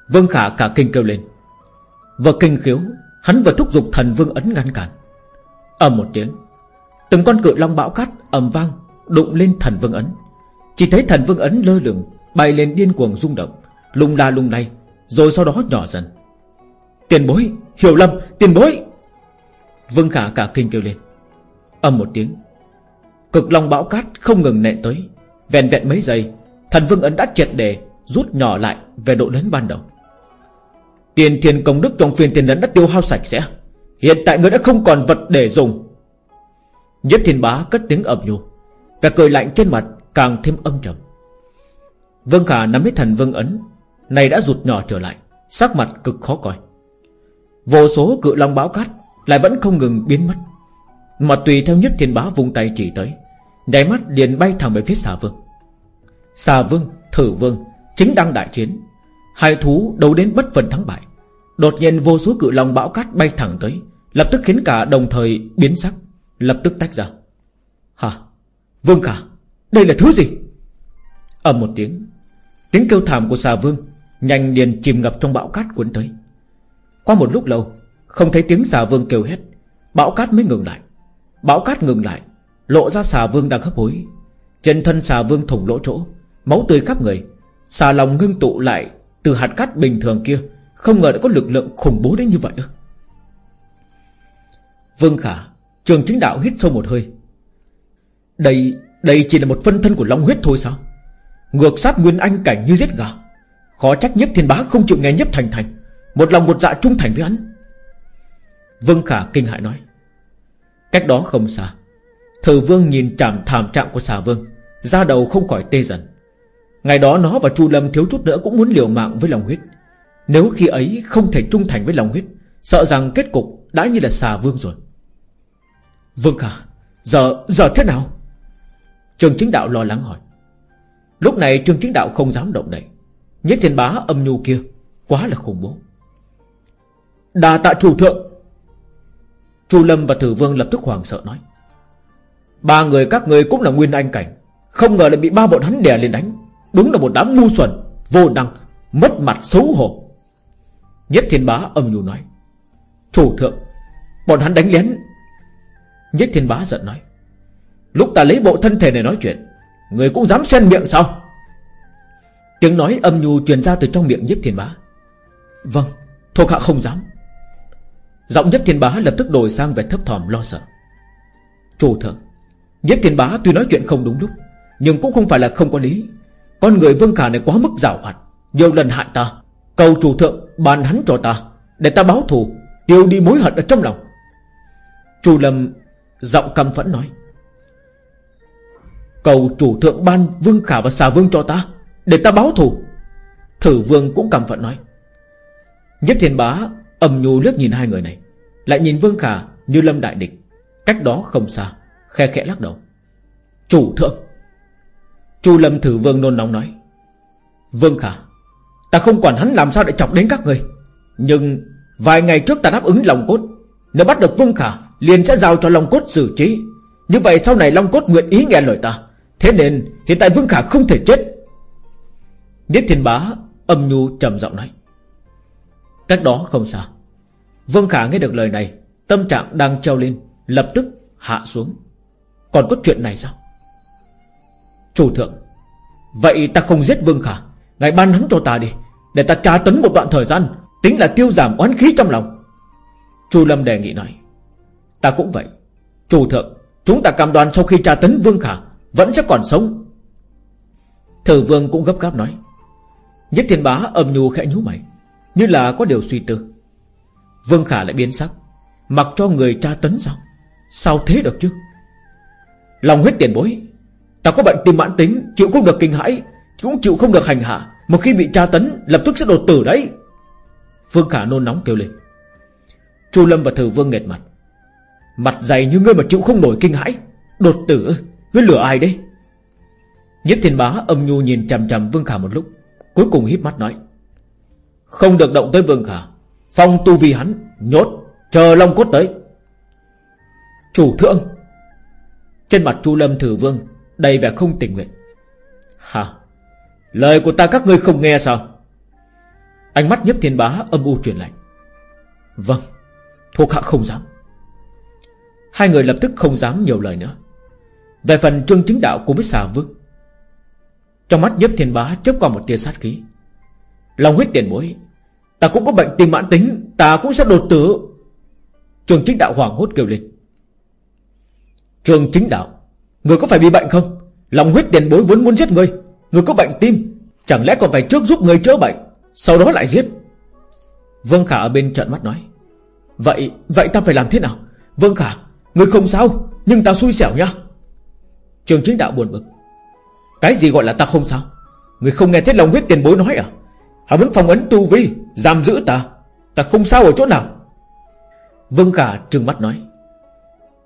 Vương Khả cả kinh kêu lên. Vừa kinh khiếu, Hắn vừa thúc giục thần Vương Ấn ngăn cản. Ầm một tiếng, Từng con cự long bão cát ầm vang, Đụng lên thần Vương Ấn. Chỉ thấy thần Vương Ấn lơ lửng, Bay lên điên cuồng rung động, Lung la lung lay, Rồi sau đó nhỏ dần. Tiền bối, Hiểu lầm Tiền bối. Vương Khả cả kinh kêu lên. Âm một tiếng. Cực long bão cát không ngừng nện tới. Vẹn vẹn mấy giây, Thần Vương Ấn đã triệt để Rút nhỏ lại về độ lớn ban đầu. Tiền thiên công đức trong phiên tiền ấn đã tiêu hao sạch sẽ. Hiện tại người đã không còn vật để dùng. Nhất thiên bá cất tiếng ẩm nhu Và cười lạnh trên mặt càng thêm âm trầm. Vương Khả nắm lấy thần Vương Ấn, Này đã rụt nhỏ trở lại. Sắc mặt cực khó coi. Vô số cự long báo cát Lại vẫn không ngừng biến mất. Mà tùy theo nhất thiên bá vung tay chỉ tới Đáy mắt liền bay thẳng về phía xà vương. Xà vương, thử vương Chính đang đại chiến. Hai thú đấu đến bất phần thắng bại. Đột nhiên vô số cự long bão cát bay thẳng tới Lập tức khiến cả đồng thời biến sắc Lập tức tách ra. Hả? Vương cả Đây là thứ gì? Ầm một tiếng Tiếng kêu thảm của xà vương Nhanh liền chìm ngập trong bão cát cuốn tới. Qua một lúc lâu, Không thấy tiếng xà vương kêu hết. Bão cát mới ngừng lại. Bão cát ngừng lại, Lộ ra xà vương đang hấp hối. Trên thân xà vương thủng lỗ chỗ, Máu tươi khắp người. Xà lòng ngưng tụ lại Từ hạt cát bình thường kia, Không ngờ đã có lực lượng khủng bố đến như vậy Vương Khả, Trường chính đạo hít sâu một hơi. Đây Đây chỉ là một phân thân của Long huyết thôi sao? Ngược sát nguyên anh cảnh như giết gà. Khó trách nhất thiên bá không chịu nghe nhấp thành thành. Một lòng một dạ trung thành với hắn. Vương Khả kinh hại nói. Cách đó không xa Thử vương nhìn chạm thảm trạng của xà vương ra đầu không khỏi tê dần. Ngày đó nó và Chu Lâm thiếu chút nữa Cũng muốn liều mạng với lòng huyết. Nếu khi ấy không thể trung thành với lòng huyết, Sợ rằng kết cục đã như là xà vương rồi. Vương Khả, Giờ giờ thế nào? Trường chính đạo lo lắng hỏi. Lúc này trường chính đạo không dám động đậy. Nhất thiên bá âm nhu kia, Quá là khủng bố. Đà tạ chủ thượng. Chu Lâm và Thử Vương lập tức hoàng sợ nói. Ba người các người cũng là nguyên anh cảnh. Không ngờ lại bị ba bọn hắn đè lên đánh. Đúng là một đám ngu xuẩn, Vô năng, Mất mặt xấu hổ. Nhất thiên bá âm nhu nói. Chủ thượng, Bọn hắn đánh lén. Nhất thiên bá giận nói. Lúc ta lấy bộ thân thể này nói chuyện, Người cũng dám xen miệng sao? Tiếng nói âm nhu truyền ra từ trong miệng Nhất thiên bá. Vâng Thuộc hạ không dám. Giọng Nhất thiên bá lập tức đổi sang vẻ thấp thỏm lo sợ. Chủ thượng Nhất thiên bá tuy nói chuyện không đúng lúc, Nhưng cũng không phải là không có lý. Con người vương khả này quá mức giảo hoạt, Nhiều lần hại ta. Cầu chủ thượng bàn hắn cho ta, Để ta báo thù, Tiêu đi mối hận ở trong lòng. Chu Lâm Giọng căm phẫn nói, Cầu chủ thượng ban Vương Khả và xà vương cho ta, Để ta báo thù. Thử vương cũng căm phẫn nói, Nhất thiên bá âm nhu lướt nhìn hai người này, Lại nhìn Vương Khả như lâm đại địch, Cách đó không xa, Khe khẽ lắc đầu. Chủ thượng. Chu lâm thử vương nôn nóng nói, Vương Khả, Ta không quản hắn làm sao để chọc đến các người, Nhưng Vài ngày trước ta đáp ứng lòng cốt, Nếu bắt được Vương Khả Liền sẽ giao cho lòng cốt xử trí. Như vậy sau này Long Cốt nguyện ý nghe lời ta, Thế nên hiện tại Vương Khả không thể chết. Niết thiên bá Âm nhu trầm giọng nói Cách đó không xa. Vương Khả nghe được lời này, Tâm trạng đang treo lên, Lập tức hạ xuống. Còn có chuyện này sao? Chủ thượng, Vậy ta không giết Vương Khả, Ngài ban hắn cho ta đi, Để ta tra tấn một đoạn thời gian, Tính là tiêu giảm oán khí trong lòng. Chu Lâm đề nghị nói, Ta cũng vậy. Chủ thượng, Chúng ta cam đoan sau khi tra tấn Vương Khả, Vẫn sẽ còn sống. Thử Vương cũng gấp gáp nói, Nhất thiên bá âm nhu khẽ nhú mày. Như là có điều suy tư. Vương Khả lại biến sắc. Mặc cho người tra tấn sao? Sao thế được chứ? Lòng huyết tiền bối, Ta có bệnh tim mãn tính, Chịu không được kinh hãi, Cũng chịu không được hành hạ Một khi bị tra tấn, Lập tức sẽ đột tử đấy. Vương Khả nôn nóng kêu lên. Chu Lâm và Thử Vương nghẹt mặt. Mặt dày như ngươi mà chịu không nổi kinh hãi, Đột tử, Ngươi lừa ai đấy? Nhất thiên bá âm nhu nhìn chằm chằm Vương Khả một lúc, Cuối cùng híp mắt nói. Không được động tới Vương Khả. Phong tu vi hắn, Nhốt, Chờ Long Cốt tới. Chủ thượng. Trên mặt Chu Lâm Thử Vương, Đầy vẻ không tình nguyện. Hả? Lời của ta các ngươi không nghe sao? Ánh mắt nhấp thiên bá âm u truyền lạnh. Vâng Thuộc hạ không dám. Hai người lập tức không dám nhiều lời nữa. Về phần trương chính đạo cùng với xà vương. Trong mắt nhấp thiên bá chớp qua một tia sát khí. Lòng huyết tiền bối Ta cũng có bệnh tim mãn tính, Ta cũng sẽ đột tử. Trường chính đạo hoảng hốt kêu lên. Trường chính đạo, Người có phải bị bệnh không? Lòng huyết tiền bối vốn muốn giết người Người có bệnh tim, Chẳng lẽ còn phải trước giúp người chữa bệnh, Sau đó lại giết? Vương Khả ở bên trận mắt nói. Vậy vậy ta phải làm thế nào? Vương Khả, Người không sao, Nhưng ta xui xẻo nhá. Trường chính đạo buồn bực. Cái gì gọi là ta không sao? Người không nghe thấy lòng huyết tiền bối nói à? Hắn muốn phòng ấn tu vi, Giam giữ ta. Ta không sao ở chỗ nào. Vương Khả trừng mắt nói.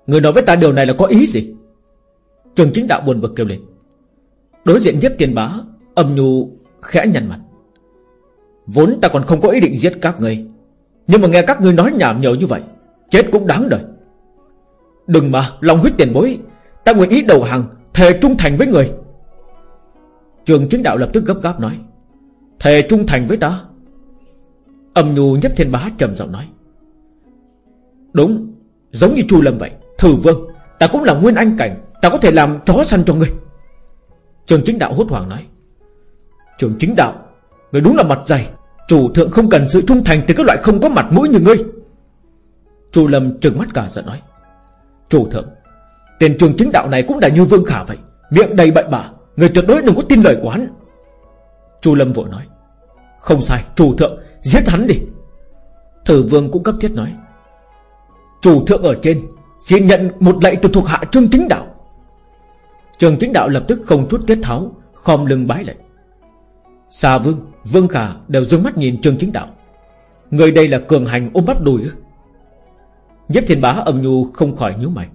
Người nói với ta điều này là có ý gì? Trường chính đạo buồn bực kêu lên. Đối diện nhất tiền bá, Âm nhu khẽ nhăn mặt. Vốn ta còn không có ý định giết các người Nhưng mà nghe các ngươi nói nhảm nhở như vậy, Chết cũng đáng đời. Đừng mà, lòng huyết tiền bối, Ta nguyện ý đầu hàng, Thề trung thành với người. Trường chính đạo lập tức gấp gáp nói. Thề trung thành với ta. Âm nhu nhấp thiên bá trầm giọng nói. Đúng, Giống như chu lâm vậy. Thử vương, Ta cũng là nguyên anh cảnh. Ta có thể làm chó săn cho ngươi. Trường chính đạo hốt hoảng nói. Trường chính đạo, Người đúng là mặt dày. Chủ thượng không cần sự trung thành Từ các loại không có mặt mũi như ngươi. Chu lâm trừng mắt cả giận nói. Chủ thượng Tiền trường chính đạo này cũng đã như vương khả vậy. Miệng đầy bậy bạ, Người tuyệt đối đừng có tin lời của hắn. Chu lâm vội nói Không sai chủ thượng giết hắn đi. Thử vương cũng cấp thiết nói Chủ thượng ở trên Xin nhận một lệnh từ thuộc hạ trương chính đạo. Trường chính đạo lập tức không chút tiết tháo Khom lưng bái lệnh Xà vương, vương khả đều dương mắt nhìn trương chính đạo. Người đây là cường hành ôm bắp đùi ư? Nhếp thiên bá âm nhu không khỏi nhíu mày.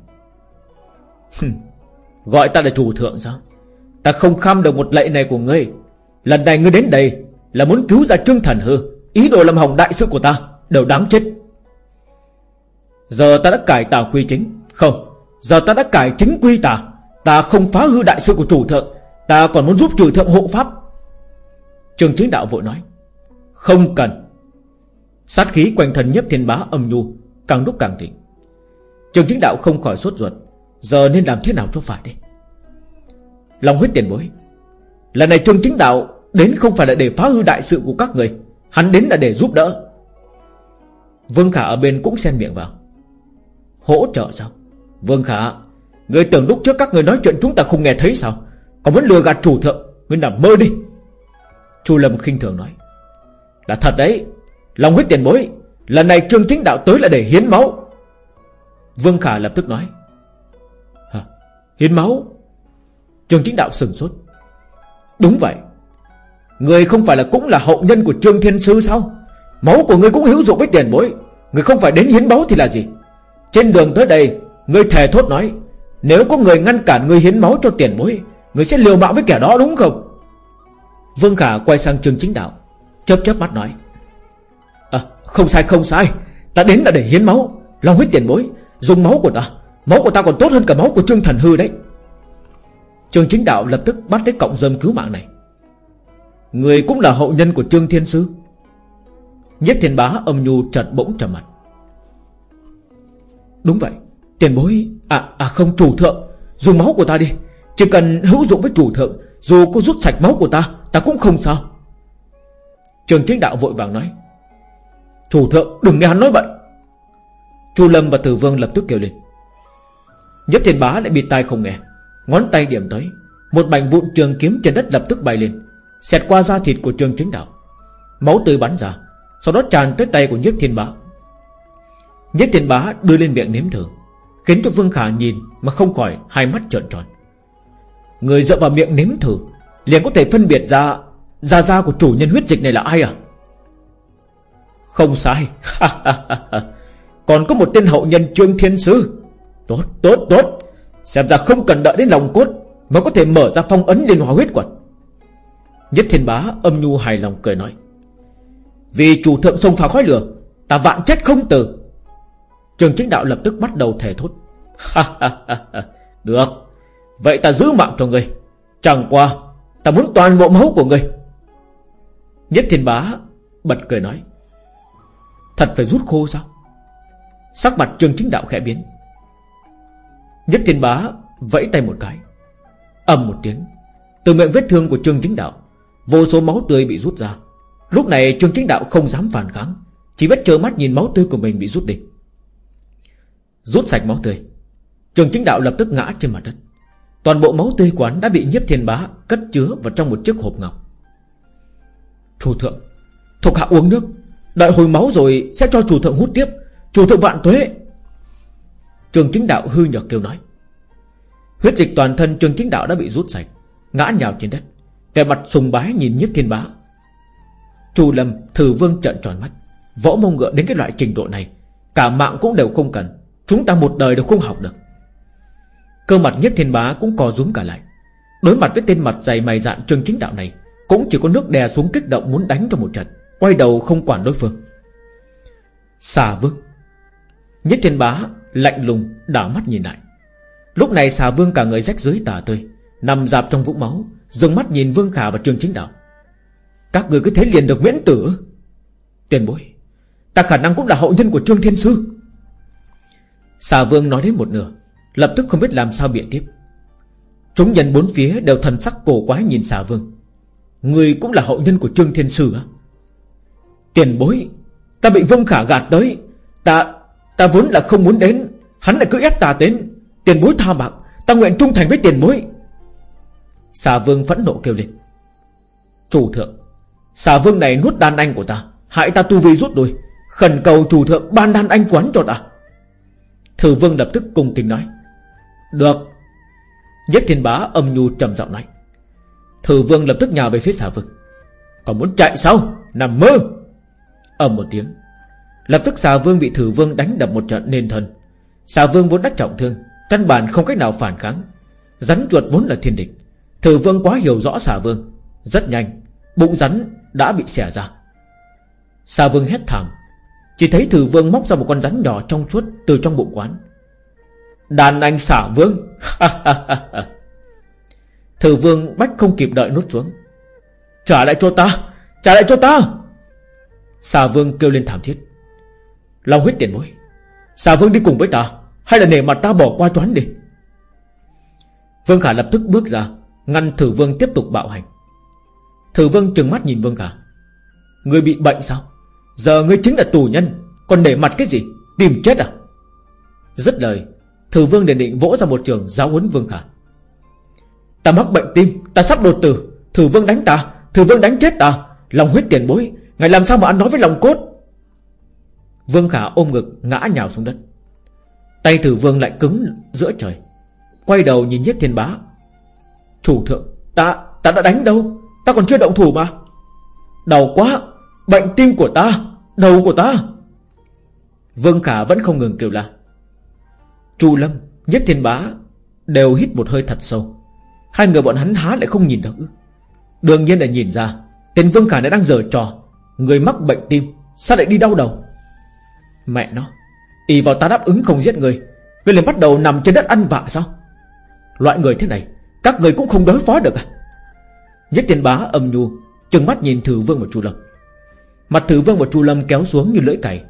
Gọi ta là chủ thượng sao? Ta không kham được một lệ này của ngươi. Lần này ngươi đến đây Là muốn cứu ra trương thần hư. Ý đồ làm hỏng đại sự của ta Đều đáng chết. Giờ ta đã cải tà quy chính. Không, Giờ ta đã cải chính quy tà. Ta không phá hư đại sự của chủ thượng. Ta còn muốn giúp chủ thượng hộ pháp. Trường chính đạo vội nói. Không cần. Sát khí quanh thân nhất thiên bá âm nhu, Càng lúc càng thịnh. Trường chính đạo không khỏi sốt ruột. Giờ nên làm thế nào cho phải đây? Lòng huyết tiền bối. Lần này trường chính đạo Đến không phải là để phá hư đại sự của các người. Hắn đến là để giúp đỡ. Vương Khả ở bên cũng xen miệng vào. Hỗ trợ sao? Vương Khả, Người tưởng lúc trước các người nói chuyện chúng ta không nghe thấy sao? Còn muốn lừa gạt chủ thượng, Người nằm mơ đi. Chu Lâm khinh thường nói. Là thật đấy, Lòng huyết tiền bối, Lần này trương chính đạo tới là để hiến máu. Vương Khả lập tức nói. Hả? Hiến máu? Trường chính đạo sừng sốt. Đúng vậy Người không phải là cũng là hậu nhân của Trương Thiên Sư sao? Máu của người cũng hữu dụng với tiền bối. Người không phải đến hiến máu thì là gì? Trên đường tới đây, Người thề thốt nói, Nếu có người ngăn cản người hiến máu cho tiền bối, Người sẽ liều mạng với kẻ đó, đúng không? Vương Khả quay sang Trương Chính Đạo, Chớp chớp mắt nói À không sai không sai. Ta đến là để hiến máu lo huyết tiền bối. Dùng máu của ta, Máu của ta còn tốt hơn cả máu của Trương Thần Hư đấy. Trương Chính Đạo lập tức bắt lấy cọng dâm cứu mạng này. Người cũng là hậu nhân của Trương Thiên Sư Nhất Thiên Bá âm nhu chợt bỗng trầm mặt. Đúng vậy, Tiền bối À à không, chủ thượng Dùng máu của ta đi, Chỉ cần hữu dụng với chủ thượng, Dù có rút sạch máu của ta Ta cũng không sao. Trường chính đạo vội vàng nói, Chủ thượng, đừng nghe hắn nói vậy. Chu Lâm và Tử Vương lập tức kêu lên. Nhất Thiên Bá lại bị tai không nghe. Ngón tay điểm tới, Một mảnh vụn trường kiếm trên đất lập tức bay lên. Xẹt qua da thịt của trường chính đạo. Máu tươi bắn ra, Sau đó tràn tới tay của Nhất Thiên Bá. Nhất Thiên Bá đưa lên miệng nếm thử, Khiến cho Vương Khả nhìn Mà không khỏi hai mắt trợn tròn. Người dựa vào miệng nếm thử, Liền có thể phân biệt ra Gia gia của chủ nhân huyết dịch này là ai à? Không sai. Còn có một tên hậu nhân Trương Thiên Sư. Tốt tốt tốt. Xem ra không cần đợi đến lòng cốt Mà có thể mở ra phong ấn liên hòa huyết quật. Nhất thiên bá âm nhu hài lòng cười nói, Vì chủ thượng sông phá khói lửa, Ta vạn chết không từ. Trường chính đạo lập tức bắt đầu thề thốt Được, Vậy ta giữ mạng cho ngươi, Chẳng qua Ta muốn toàn bộ máu của ngươi. Nhất thiên bá bật cười nói, Thật phải rút khô sao? Sắc mặt trường chính đạo khẽ biến. Nhất thiên bá vẫy tay một cái, ầm một tiếng, Từ miệng vết thương của trương chính đạo Vô số máu tươi bị rút ra. Lúc này trương chính đạo không dám phản kháng, Chỉ biết trơ mắt nhìn máu tươi của mình bị rút đi. Rút sạch máu tươi, Trường chính đạo lập tức ngã trên mặt đất. Toàn bộ máu tươi quán đã bị nhiếp thiên bá Cất chứa vào trong một chiếc hộp ngọc. Chủ thượng, Thuộc hạ uống nước, Đợi hồi máu rồi sẽ cho chủ thượng hút tiếp. Chủ thượng vạn tuế. Trường chính đạo hư nhược kêu nói. Huyết dịch toàn thân trường chính đạo đã bị rút sạch, Ngã nhào trên đất về mặt sùng bái nhìn nhiếp thiên bá. Chu lâm thử vương trận tròn mắt. Võ mông ngựa đến cái loại trình độ này, Cả mạng cũng đều không cần. Chúng ta một đời đều không học được. Cơ mặt nhất thiên bá cũng co rúm cả lại. Đối mặt với tên mặt dày mày dạn trường chính đạo này, Cũng chỉ có nước đè xuống kích động muốn đánh cho một trận, Quay đầu không quản đối phương. Xà vương. Nhất thiên bá lạnh lùng đảo mắt nhìn lại. Lúc này xà vương cả người rách dưới tà tươi. Nằm dạp trong vũng máu Dừng mắt nhìn vương khả và trường chính đạo. Các người cứ thế liền được miễn tử. Tiền bối, Ta khả năng cũng là hậu nhân của Trương Thiên Sư. Xà vương nói đến một nửa, Lập tức không biết làm sao biện tiếp. Chúng nhân bốn phía đều thần sắc cổ quái nhìn xà vương. Người cũng là hậu nhân của Trương Thiên Sư á. Tiền bối, Ta bị vương khả gạt tới. Ta Ta vốn là không muốn đến, Hắn lại cứ ép ta đến. Tiền bối tha mạng, Ta nguyện trung thành với tiền bối. Xà vương phẫn nộ kêu lên. Chủ thượng, Xà vương này nuốt đan anh của ta, Hại ta tu vi rút đuôi Khẩn cầu chủ thượng ban đan anh quán cho ta. Thử vương lập tức cung kính nói. Được. Nhất thiên bá âm nhu trầm giọng nói. Thử vương lập tức nhào về phía xà vương. Còn muốn chạy sao? Nằm mơ. Ầm một tiếng. Lập tức xà vương bị thử vương đánh đập một trận nên thân Xà vương vốn đắc trọng thương, Căn bản không cách nào phản kháng. Rắn chuột vốn là thiên địch. Thử vương quá hiểu rõ xà vương. Rất nhanh, Bụng rắn đã bị xẻ ra. Xà vương hét thảm. Chỉ thấy thử vương móc ra một con rắn nhỏ trong suốt Từ trong bụng quán. Đàn anh xả vương. Thử vương bách không kịp đợi nuốt xuống. Trả lại cho ta, Trả lại cho ta. Xà vương kêu lên thảm thiết. Long huyết tiền bối, Xà vương đi cùng với ta, Hay là nể mặt ta bỏ qua choán đi? Vương Khả lập tức bước ra Ngăn thử vương tiếp tục bạo hành. Thử vương trừng mắt nhìn Vương Khả Người bị bệnh sao? Giờ ngươi chính là tù nhân, Còn để mặt cái gì? Tìm chết à? Rất lời, Thử vương liền định vỗ ra một trường giáo huấn Vương Khả Ta mắc bệnh tim, Ta sắp đột tử. Thử vương đánh ta, Thử vương đánh chết ta. Lòng huyết tiền bối, Ngài làm sao mà ăn nói với lòng cốt? Vương Khả ôm ngực ngã nhào xuống đất. Tay thử vương lại cứng giữa trời. Quay đầu nhìn nhất thiên bá Chủ thượng, Ta ta đã đánh đâu? Ta còn chưa động thủ mà. Đau quá, Bệnh tim của ta, Đầu của ta. Vương Khả vẫn không ngừng kêu la. Chu Lâm, Nhất Thiên Bá Đều hít một hơi thật sâu. Hai người bọn hắn há lại không nhìn được Đương nhiên là nhìn ra, Tên Vương Khả đã đang giở trò. Người mắc bệnh tim, Sao lại đi đau đầu? Mẹ nó, y vào ta đáp ứng không giết người. Người liền bắt đầu nằm trên đất ăn vạ sao? Loại người thế này các người cũng không đối phó được à? Nhất Thiên Bá âm nhu Trừng mắt nhìn Thử Vương và Chu Lâm. Mặt Thử Vương và Chu Lâm kéo xuống như lưỡi cày.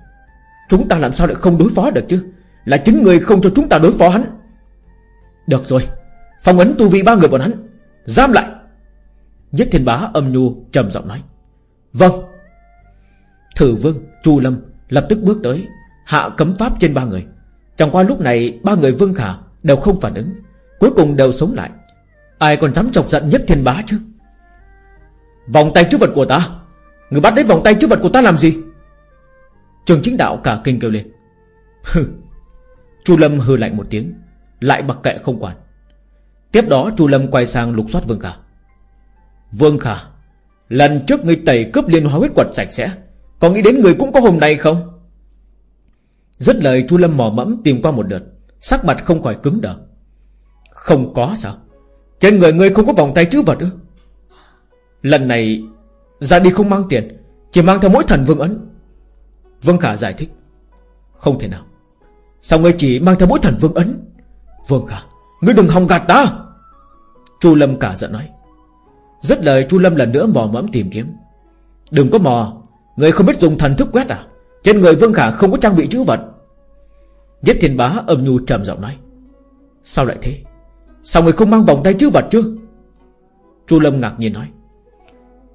Chúng ta làm sao lại không đối phó được chứ? Là chính người không cho chúng ta đối phó hắn. Được rồi Phong ấn tu vi ba người bọn hắn. Giam lại. Nhất thiên bá âm nhu trầm giọng nói. Vâng. Thử vương, Chu Lâm Lập tức bước tới Hạ cấm pháp trên ba người. Chẳng qua lúc này ba người vương khả Đều không phản ứng Cuối cùng đều sống lại. Ai còn dám chọc giận nhất thiên bá chứ? Vòng tay chứa vật của ta. Người bắt đến vòng tay chứa vật của ta làm gì? Trường chính đạo cả kinh kêu lên. Hừ. Chu Lâm hừ lạnh một tiếng, Lại mặc kệ không quản. Tiếp đó Chu Lâm quay sang lục soát Vương Khả. Vương Khả, Lần trước ngươi tẩy cướp liên hóa huyết quật sạch sẽ, Có nghĩ đến người cũng có hôm nay không? Rất lời Chu Lâm mò mẫm tìm qua một đợt, Sắc mặt không khỏi cứng đờ. Không có sao. Trên người ngươi không có vòng tay chữ vật ư? Lần này, Ra đi không mang tiền, Chỉ mang theo mỗi thần vương ấn. Vương Khả giải thích, Không thể nào. Sao ngươi chỉ mang theo mỗi thần vương ấn? Vương Khả, Ngươi đừng hòng gạt ta. Chu Lâm cả giận nói Rất lời Chu Lâm lần nữa mò mẫm tìm kiếm. Đừng có mò, Người không biết dùng thần thức quét à? Trên người Vương Khả không có trang bị chữ vật. Nhất thiên bá âm nhu trầm giọng nói, Sao lại thế? Sao người không mang vòng tay chứ vật chứ? Chu Lâm ngạc nhiên nói.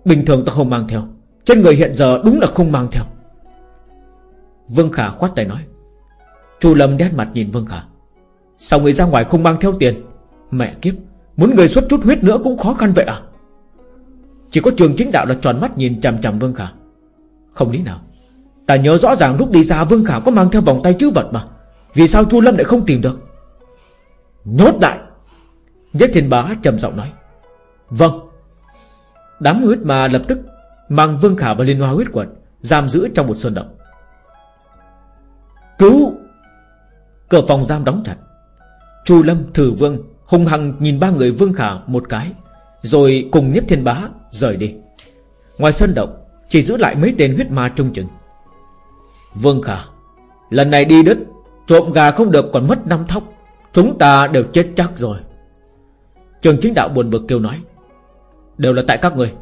Bình thường ta không mang theo. Trên người hiện giờ đúng là không mang theo. Vương Khả khoát tay nói. Chu Lâm đét mặt nhìn Vương Khả. Sao người ra ngoài không mang theo tiền? Mẹ kiếp, Muốn người xuất chút huyết nữa cũng khó khăn vậy à? Chỉ có trường chính đạo là tròn mắt nhìn chằm chằm Vương Khả. Không lý nào. Ta nhớ rõ ràng lúc đi ra Vương Khả có mang theo vòng tay chữ vật mà. Vì sao Chu Lâm lại không tìm được? Nhốt lại! Nhất thiên bá trầm giọng nói. Vâng. Đám huyết mà lập tức Mang Vương Khả và Liên Hoa huyết quật Giam giữ trong một sơn động. Cứu! Cửa phòng giam đóng chặt. Chu Lâm, Thử Vương hung hăng nhìn ba người Vương Khả một cái, Rồi cùng Nhiếp Thiên Bá rời đi. Ngoài sân động, Chỉ giữ lại mấy tên huyết ma trung chừng. Vương Khả, Lần này đi đứt, Trộm gà không được còn mất năm thóc. Chúng ta đều chết chắc rồi. Trường chính đạo buồn bực kêu nói, Đều là tại các người.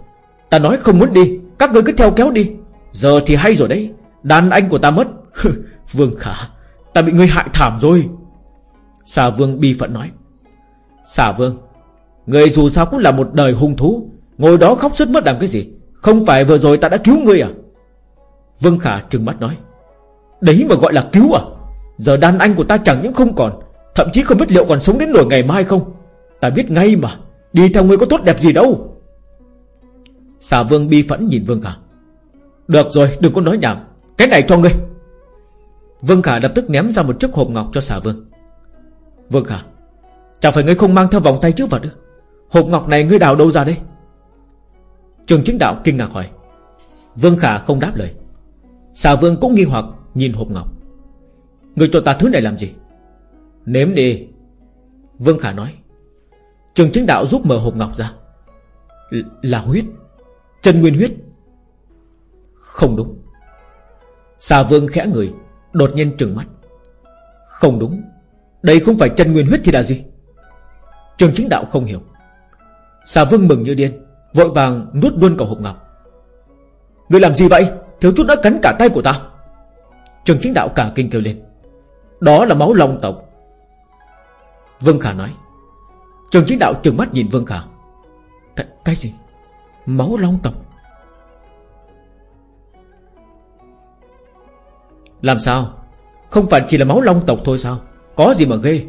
Ta nói không muốn đi, Các người cứ theo kéo đi. Giờ thì hay rồi đấy, Đàn anh của ta mất. Vương Khả, Ta bị ngươi hại thảm rồi. Xà Vương bi phận nói, Xà Vương, Người dù sao cũng là một đời hung thú, Ngồi đó khóc sức mất làm cái gì? Không phải vừa rồi ta đã cứu ngươi à? Vương Khả trừng mắt nói, Đấy mà gọi là cứu à? Giờ đàn anh của ta chẳng những không còn, Thậm chí không biết liệu còn sống đến nổi ngày mai không? Ta biết ngay mà, Đi theo ngươi có tốt đẹp gì đâu. Xà Vương bi phẫn nhìn Vương Khả. Được rồi, đừng có nói nhảm, Cái này cho ngươi. Vương Khả lập tức ném ra một chiếc hộp ngọc cho xà Vương. Vương Khả Chẳng phải ngươi không mang theo vòng tay chứ vật Hộp ngọc này ngươi đào đâu ra đây? Trường chính đạo kinh ngạc hỏi. Vương Khả không đáp lời. Xà Vương cũng nghi hoặc nhìn hộp ngọc. Ngươi cho ta thứ này làm gì? Nếm đi. Vương Khả nói. Trường chính đạo giúp mở hộp ngọc ra. L, Là huyết. Chân nguyên huyết. Không đúng. Xà Vương khẽ người, Đột nhiên trừng mắt. Không đúng. Đây không phải chân nguyên huyết thì là gì? Trường chính đạo không hiểu. Xà vương mừng như điên, Vội vàng nuốt luôn cả hộp ngọc. Người làm gì vậy? Thiếu chút đã cắn cả tay của ta. Trường chính đạo cả kinh kêu lên. Đó là máu long tộc. Vương Khả nói. Trường chính đạo trừng mắt nhìn Vương Khả. Cái, cái gì? Máu long tộc. Làm sao? Không phải chỉ là máu long tộc thôi sao? Có gì mà ghê?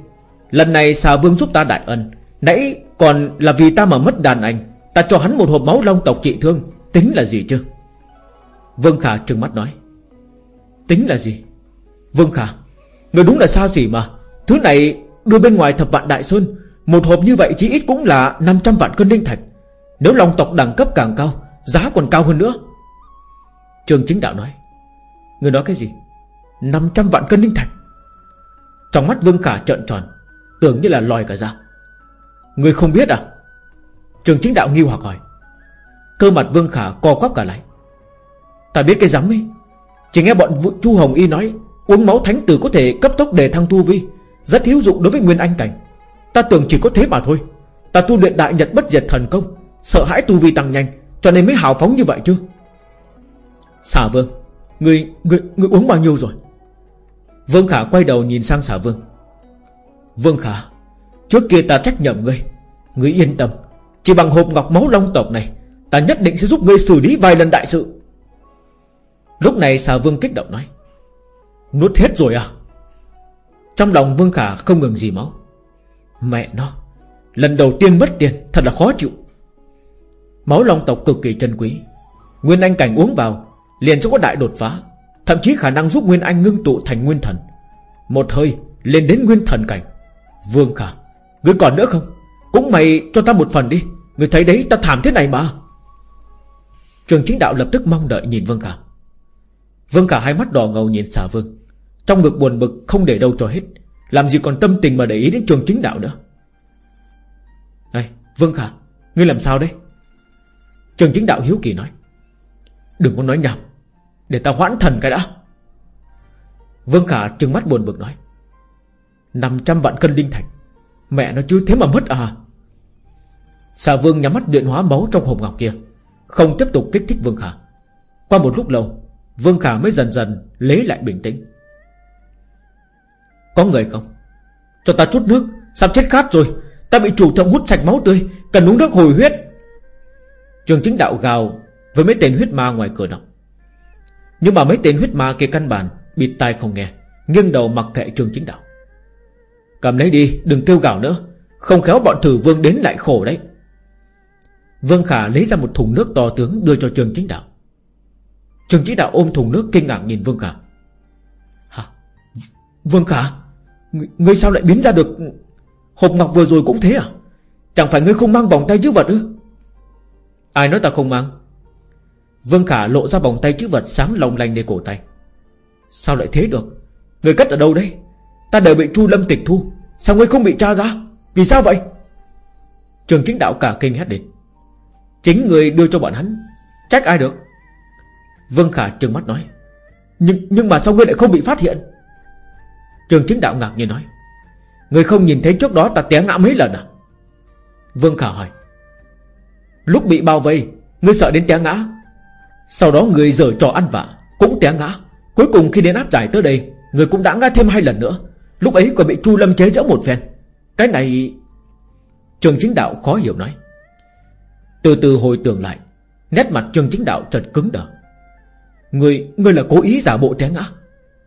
Lần này xà vương giúp ta đại ân. Nãy còn là vì ta mà mất đàn anh. Ta cho hắn một hộp máu long tộc trị thương. Tính là gì chứ? Vương Khả trừng mắt nói. Tính là gì? Vương Khả Người đúng là xa xỉ mà. Thứ này đưa bên ngoài thập vạn đại sơn một hộp như vậy chỉ ít cũng là 500 vạn cân linh thạch. Nếu long tộc đẳng cấp càng cao, Giá còn cao hơn nữa. Trường chính đạo nói, Người nói cái gì? 500 vạn cân linh thạch? Trong mắt Vương Khả trợn tròn, Tưởng như là lòi cả ra. Người không biết à? Trường chính đạo nghi hoặc hỏi. Cơ mặt Vương Khả co quắp cả lại. Ta biết cái rắm ấy. Chỉ nghe bọn Chu Hồng Y nói, Uống máu thánh tử có thể cấp tốc đề thăng tu vi, Rất hữu dụng đối với Nguyên Anh Cảnh. Ta tưởng chỉ có thế mà thôi. Ta tu luyện đại nhật bất diệt thần công Sợ hãi tu vi tăng nhanh Cho nên mới hào phóng như vậy chứ. Xà vương Người, người, người uống bao nhiêu rồi? Vương Khả quay đầu nhìn sang xà vương. Vương Khả Trước kia ta trách nhầm ngươi. Ngươi yên tâm Chỉ bằng hộp ngọc máu long tộc này Ta nhất định sẽ giúp ngươi xử lý vài lần đại sự. Lúc này xà vương kích động nói Nuốt hết rồi à? Trong lòng Vương Khả không ngừng gì máu. Mẹ nó, Lần đầu tiên mất tiền, thật là khó chịu. Máu long tộc cực kỳ chân quý. Nguyên Anh cảnh uống vào, Liền sẽ có đại đột phá. Thậm chí khả năng giúp Nguyên Anh ngưng tụ thành Nguyên Thần. Một hơi lên đến Nguyên Thần cảnh. Vương Khả, Ngươi còn nữa không? Cũng mày cho ta một phần đi. Ngươi thấy đấy, ta thảm thế này mà. Trường chính đạo lập tức mong đợi nhìn Vương Khả. Vương Khả hai mắt đỏ ngầu nhìn xà Vương. Trong ngực buồn bực không để đâu cho hết. Làm gì còn tâm tình mà để ý đến trường chính đạo nữa? Này, Vương Khả, Ngươi làm sao đấy? Trường chính đạo hiếu kỳ nói. Đừng có nói nhầm Để ta hoãn thần cái đã. Vương Khả trừng mắt buồn bực nói. 500 vạn cân linh thạch, Mẹ nó chứ thế mà mất à? Xà Vương nhắm mắt điện hóa máu trong hộp ngọc kia, Không tiếp tục kích thích Vương Khả. Qua một lúc lâu, Vương Khả mới dần dần lấy lại bình tĩnh. Có người không? Cho ta chút nước, Sắp chết khát rồi. Ta bị chủ thượng hút sạch máu tươi, Cần uống nước hồi huyết. Trường chính đạo gào Với mấy tên huyết ma ngoài cửa động. Nhưng mà mấy tên huyết ma kia căn bản Bịt tai không nghe, Nghiêng đầu mặc kệ trường chính đạo. Cầm lấy đi, đừng kêu gào nữa. Không khéo bọn thử vương đến lại khổ đấy. Vương Khả lấy ra một thùng nước to tướng Đưa cho trường chính đạo. Trường chính đạo ôm thùng nước kinh ngạc nhìn Vương Khả. Hả? Vương Khả? Ngươi, sao lại biến ra được? Hộp ngọc vừa rồi cũng thế à? Chẳng phải ngươi không mang vòng tay chữ vật ư? Ai nói ta không mang? Vương Khả lộ ra vòng tay chữ vật Sáng lòng lành để cổ tay. Sao lại thế được? Người cất ở đâu đây? Ta đều bị Chu Lâm tịch thu. Sao ngươi không bị tra ra? Vì sao vậy? Trường chính đạo cả kinh hét đến. Chính người đưa cho bọn hắn. Trách ai được? Vương Khả trừng mắt nói. Nhưng nhưng mà sao ngươi lại không bị phát hiện? Trường chính đạo ngạc nhiên nói Người không nhìn thấy trước đó ta té ngã mấy lần à? Vương Khả hỏi Lúc bị bao vây Ngươi sợ đến té ngã? Sau đó người dở trò ăn vạ Cũng té ngã. Cuối cùng khi đến áp giải tới đây Người cũng đã ngã thêm hai lần nữa. Lúc ấy còn bị Chu Lâm chế giễu một phen. Cái này Trường chính đạo khó hiểu nói Từ từ hồi tưởng lại Nét mặt trường chính đạo chợt cứng đờ. Người, người là cố ý giả bộ té ngã.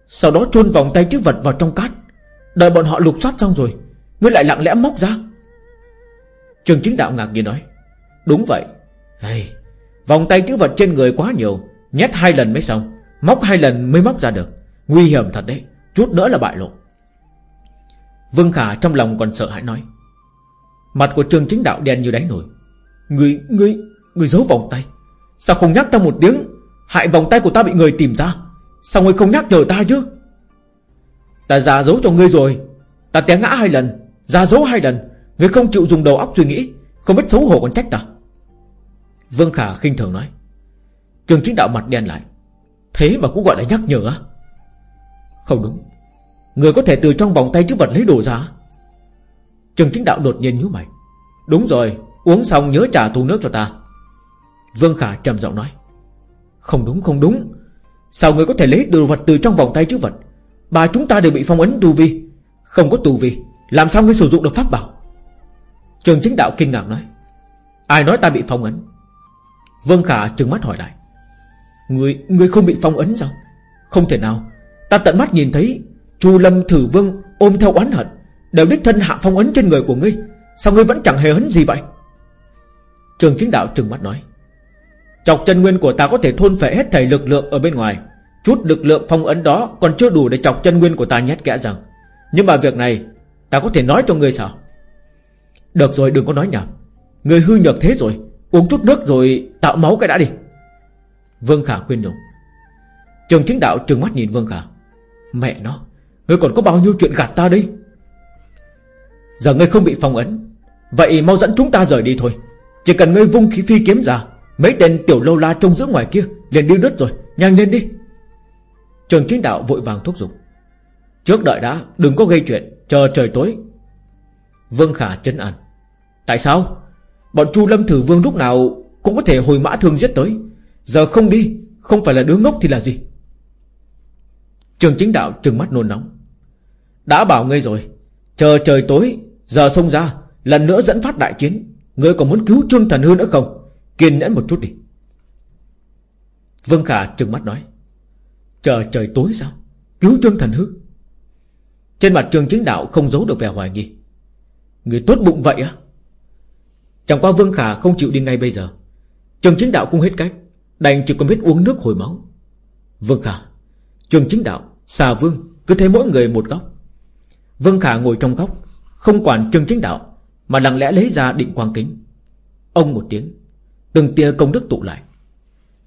Sau đó chôn vòng tay chữ vật vào trong cát. Đợi bọn họ lục soát xong rồi Ngươi lại lặng lẽ móc ra. Trường chính đạo ngạc nhiên nói Đúng vậy. Hey, Vòng tay chữ vật trên người quá nhiều Nhét hai lần mới xong Móc hai lần mới móc ra được. Nguy hiểm thật đấy Chút nữa là bại lộ. Vương Khả trong lòng còn sợ hãi nói Mặt của trường chính đạo đen như đáy nổi Người, người, người giấu vòng tay. Sao không nhắc ta một tiếng Hại vòng tay của ta bị người tìm ra? Sao ngươi không nhắc nhở ta chứ? Ta già dấu cho ngươi rồi. Ta té ngã hai lần Già dấu hai lần. Ngươi không chịu dùng đầu óc suy nghĩ, Không biết xấu hổ còn trách ta. Vương Khả khinh thường nói. Trường chính đạo mặt đen lại. Thế mà cũng gọi là nhắc nhở á? Không đúng. Người có thể từ trong vòng tay chữ vật lấy đồ ra Trường chính đạo đột nhiên nhíu mày. Đúng rồi, Uống xong nhớ trả tu nước cho ta. Vương Khả trầm giọng nói. Không đúng không đúng. Sao người có thể lấy đồ vật từ trong vòng tay chữ vật? Bà chúng ta đều bị phong ấn tu vi. Không có tu vi Làm sao ngươi sử dụng được pháp bảo? Trường chính đạo kinh ngạc nói. Ai nói ta bị phong ấn? Vương Khả trừng mắt hỏi lại. Người, người không bị phong ấn sao? Không thể nào. Ta tận mắt nhìn thấy Chu Lâm Thử Vương ôm theo oán hận Đều đích thân hạ phong ấn trên người của ngươi. Sao ngươi vẫn chẳng hề hấn gì vậy? Trường chính đạo trừng mắt nói. Chọc chân nguyên của ta có thể thôn phệ hết thảy lực lượng ở bên ngoài. Chút lực lượng phong ấn đó Còn chưa đủ để chọc chân nguyên của ta nhét kẽ rằng. Nhưng mà việc này, Ta có thể nói cho ngươi sao? Được rồi, đừng có nói nhảm. Người hư nhược thế rồi. Uống chút nước rồi tạo máu cái đã đi. Vương Khả khuyên nhủ. Trường chính đạo trừng mắt nhìn Vương Khả. Mẹ nó, Ngươi còn có bao nhiêu chuyện gạt ta đây? Giờ ngươi không bị phong ấn. Vậy mau dẫn chúng ta rời đi thôi. Chỉ cần ngươi vung khí phi kiếm ra Mấy tên tiểu lâu la trông giữa ngoài kia Liền đi đứt rồi, Nhanh lên đi. Trường chính đạo vội vàng thúc giục. Trước đợi đã, Đừng có gây chuyện, Chờ trời tối. Vương Khả chấn an. Tại sao? Bọn Chu Lâm Thử Vương lúc nào Cũng có thể hồi mã thương giết tới. Giờ không đi, Không phải là đứa ngốc thì là gì? Trường chính đạo trừng mắt nôn nóng. Đã bảo ngươi rồi, Chờ trời tối, Giờ xông ra, Lần nữa dẫn phát đại chiến. Ngươi còn muốn cứu Trương Thần Hư nữa không? Kiên nhẫn một chút đi. Vương Khả trừng mắt nói, Chờ trời tối sao? Cứu Trương Thần Hư? Trên mặt trường chính đạo không giấu được vẻ hoài nghi. Người tốt bụng vậy á? Chẳng qua Vương Khả không chịu đi ngay bây giờ. Trường chính đạo cũng hết cách, Đành chỉ còn biết uống nước hồi máu. Vương Khả Trường chính đạo Xà Vương, Cứ thế mỗi người một góc. Vương Khả ngồi trong góc, Không quản trường chính đạo, Mà lặng lẽ lấy ra định quang kính. Ông một tiếng Từng tia công đức tụ lại.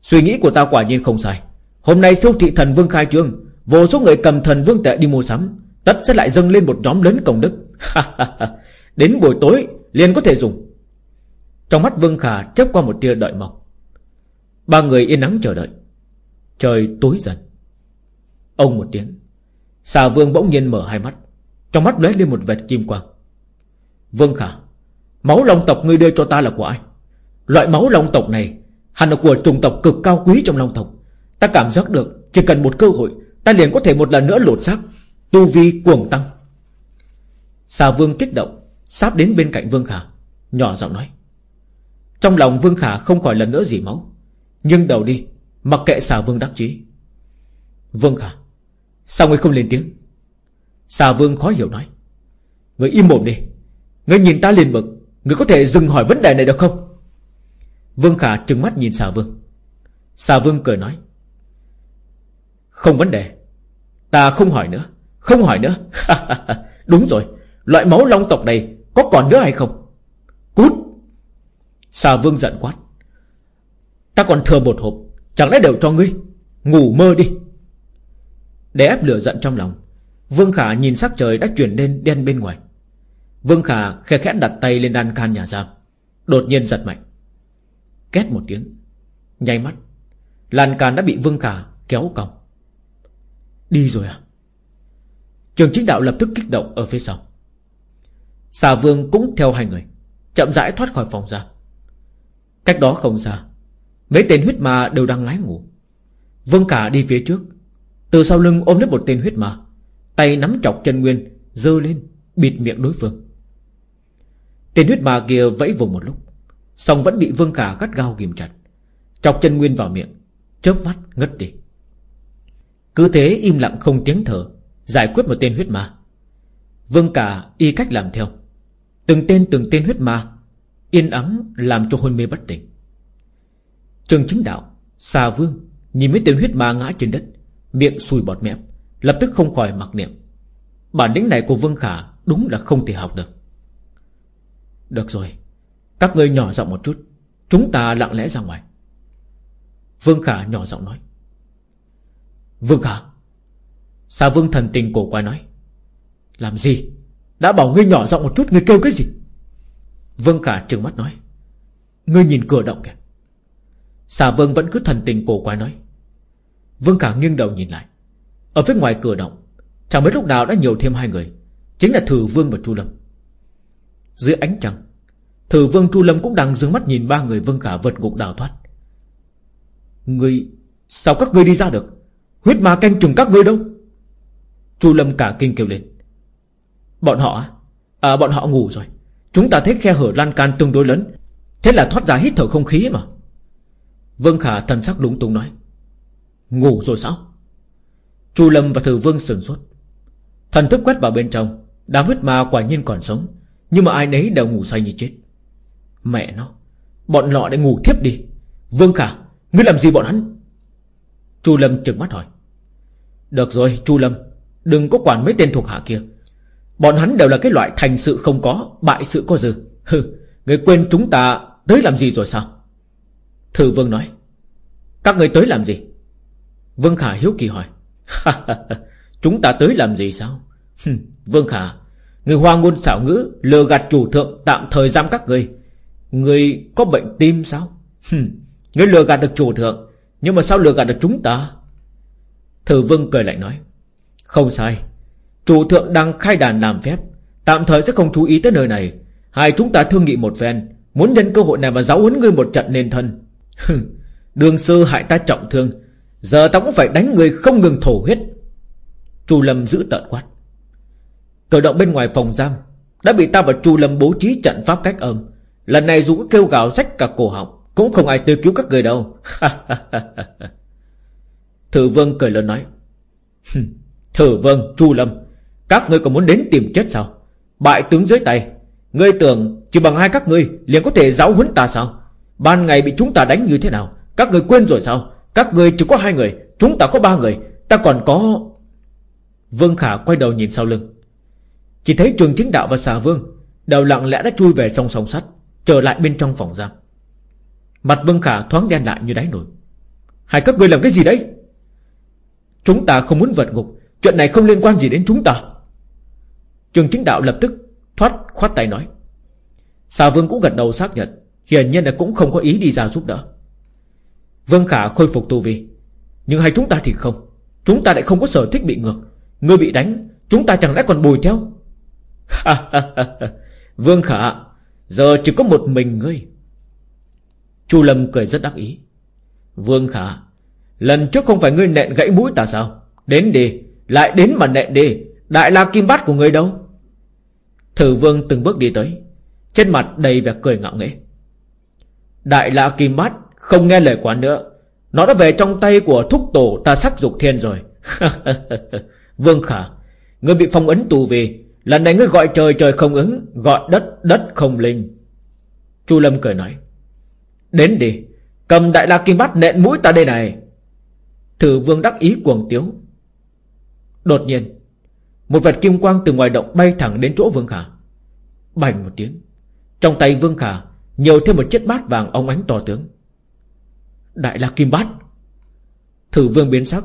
Suy nghĩ của ta quả nhiên không sai. Hôm nay siêu thị thần vương khai trương, Vô số người cầm thần vương tệ đi mua sắm, Tất sẽ lại dâng lên một nhóm lớn công đức. Đến buổi tối, liền có thể dùng. Trong mắt Vương Khả chớp qua một tia đợi mong. Ba người yên nắng chờ đợi. Trời tối dần. Ông một tiếng. Xà vương bỗng nhiên mở hai mắt. Trong mắt lóe lên một vệt kim quang. Vương Khả, Máu long tộc ngươi đưa cho ta là của ai? Loại máu long tộc này Hẳn là của trùng tộc cực cao quý trong long tộc. Ta cảm giác được Chỉ cần một cơ hội, Ta liền có thể một lần nữa lột xác, Tu vi cuồng tăng. Xà vương kích động, Sáp đến bên cạnh Vương Khả Nhỏ giọng nói. Trong lòng Vương Khả không khỏi lần nữa dỉ máu Nhưng đầu đi, Mặc kệ xà vương đắc chí. Vương Khả Sao ngươi không lên tiếng? Xà vương khó hiểu nói. Ngươi im mồm đi, Ngươi nhìn ta liền bực, Ngươi có thể dừng hỏi vấn đề này được không? Vương Khả trừng mắt nhìn xà vương. Xà vương cười nói, Không vấn đề, Ta không hỏi nữa, Không hỏi nữa. Đúng rồi, Loại máu long tộc này Có còn nữa hay không? Cút. Xà vương giận quát, Ta còn thừa một hộp, Chẳng lẽ đều cho ngươi? Ngủ mơ đi. Để ép lửa giận trong lòng, Vương Khả nhìn sắc trời đã chuyển lên đen bên ngoài. Vương Khả khe khẽ đặt tay lên đan can nhà giam, Đột nhiên giật mạnh. Két một tiếng. Nháy mắt Lan can đã bị Vương Khả kéo còng. Đi rồi à? Trường chính đạo lập tức kích động ở phía sau. Xà Vương cũng theo hai người, Chậm rãi thoát khỏi phòng ra. Cách đó không xa, Mấy tên huyết ma đều đang lái ngủ. Vương Khả đi phía trước, Từ sau lưng ôm lấy một tên huyết ma, Tay nắm chọc chân nguyên Dơ lên, bịt miệng đối phương. Tên huyết ma kia vẫy vùng một lúc. Xong vẫn bị Vương Khả gắt gao ghim chặt. Chọc chân nguyên vào miệng, Chớp mắt ngất đi. Cứ thế im lặng không tiếng thở, Giải quyết một tên huyết ma. Vương Khả y cách làm theo. Từng tên từng tên huyết ma, Yên ắng làm cho hôn mê bất tỉnh. Trường chính đạo Xà vương, Nhìn mấy tên huyết ma ngã trên đất, Miệng sùi bọt mép, Lập tức không khỏi mặc niệm. Bản lĩnh này của Vương Khả Đúng là không thể học được. Được rồi các ngươi nhỏ giọng một chút. Chúng ta lặng lẽ ra ngoài. Vương Khả nhỏ giọng nói. Vương Khả? Xà vương thần tình cổ quái nói? Làm gì? Đã bảo ngươi nhỏ giọng một chút, Ngươi kêu cái gì? Vương Khả trừng mắt nói. Ngươi nhìn cửa động kìa. Xà vương vẫn cứ thần tình cổ quái nói. Vương Khả nghiêng đầu nhìn lại. Ở phía ngoài cửa động, Chẳng mấy lúc nào đã nhiều thêm hai người. Chính là Thử Vương và Chu Lâm. Dưới ánh trăng Thử Vương Chu Lâm cũng đang dương mắt nhìn ba người Vương Khả vượt ngục đào thoát. Ngươi, Sao các ngươi đi ra được? Huyết ma canh chừng các ngươi đâu? Chu Lâm cả kinh kêu lên. Bọn họ À bọn họ ngủ rồi. Chúng ta thấy khe hở lan can tương đối lớn. Thế là thoát ra hít thở không khí mà. Vương Khả thần sắc lúng túng nói. Ngủ rồi sao? Chu Lâm và Thử Vương sửng sốt. Thần thức quét vào bên trong. Đám huyết ma quả nhiên còn sống. Nhưng mà ai nấy đều ngủ say như chết. Mẹ nó, Bọn lọ đã ngủ thiếp đi. Vương Khả, Ngươi làm gì bọn hắn? Chu Lâm trừng mắt hỏi. Được rồi, Chu Lâm, Đừng có quản mấy tên thuộc hạ kia. Bọn hắn đều là cái loại thành sự không có, Bại sự có dư. Hừ, Người quên chúng ta tới làm gì rồi sao? Thử vương nói. Các người tới làm gì? Vương Khả hiếu kỳ hỏi. Chúng ta tới làm gì sao? Vương Khả, Người hoa ngôn xảo ngữ Lừa gạt chủ thượng tạm thời giam các người. Người có bệnh tim sao? Người lừa gạt được chủ thượng, Nhưng mà sao lừa gạt được chúng ta? Thử vương cười lại nói, Không sai, Chủ thượng đang khai đàn làm phép, Tạm thời sẽ không chú ý tới nơi này. Hai chúng ta thương nghị một phen, Muốn nhân cơ hội này mà giáo huấn ngươi một trận nên thân. Đường sư hại ta trọng thương, Giờ ta cũng phải đánh người không ngừng thổ huyết. Chu Lâm giữ tợn quát Cờ động bên ngoài phòng giam, Đã bị ta và Chu Lâm bố trí trận pháp cách âm. Lần này dù có kêu gào rách cả cổ họng, Cũng không ai tới cứu các người đâu. Thử vương cười lớn nói Thử vương, Chu Lâm, Các ngươi còn muốn đến tìm chết sao? Bại tướng dưới tay, Ngươi tưởng chỉ bằng hai các ngươi liền có thể giáo huấn ta sao? Ban ngày bị chúng ta đánh như thế nào? Các ngươi quên rồi sao? Các ngươi chỉ có hai người, Chúng ta có ba người, Ta còn có Vương Khả quay đầu nhìn sau lưng. Chỉ thấy trường chính đạo và xà vương đầu lặng lẽ đã chui về trong sông sắt. Trở lại bên trong phòng giam. Mặt Vương Khả thoáng đen lại như đáy nổi Hai các ngươi làm cái gì đấy? Chúng ta không muốn vượt ngục. Chuyện này không liên quan gì đến chúng ta. Trường chính đạo lập tức Thoát khoát tay nói. Xà vương cũng gật đầu xác nhận. Hiển nhiên là cũng không có ý đi ra giúp đỡ. Vương Khả khôi phục tu vi. Nhưng hai chúng ta thì không. Chúng ta lại không có sở thích bị ngược. Ngươi bị đánh, Chúng ta chẳng lẽ còn bùi theo? Vương Khả Giờ chỉ có một mình ngươi. Chu Lâm cười rất đắc ý. Vương Khả, Lần trước không phải ngươi nện gãy mũi ta sao? Đến đi, Lại đến mà nện đi. Đại la kim bát của ngươi đâu? Thử vương từng bước đi tới, Trên mặt đầy vẻ cười ngạo nghễ. Đại la kim bát Không nghe lời quán nữa. Nó đã về trong tay của thúc tổ ta sắc dục thiên rồi. Vương Khả, Ngươi bị phong ấn tù vì Lần này ngươi gọi trời trời không ứng, Gọi đất đất không linh. Chu Lâm cười nói, Đến đi, Cầm đại la kim bát nện mũi ta đây này. Thử vương đắc ý cuồng tiếu. Đột nhiên, Một vật kim quang từ ngoài động bay thẳng đến chỗ Vương Khả. Bành một tiếng, Trong tay Vương Khả Nhiều thêm một chiếc bát vàng óng ánh to tướng. Đại la kim bát. Thử vương biến sắc,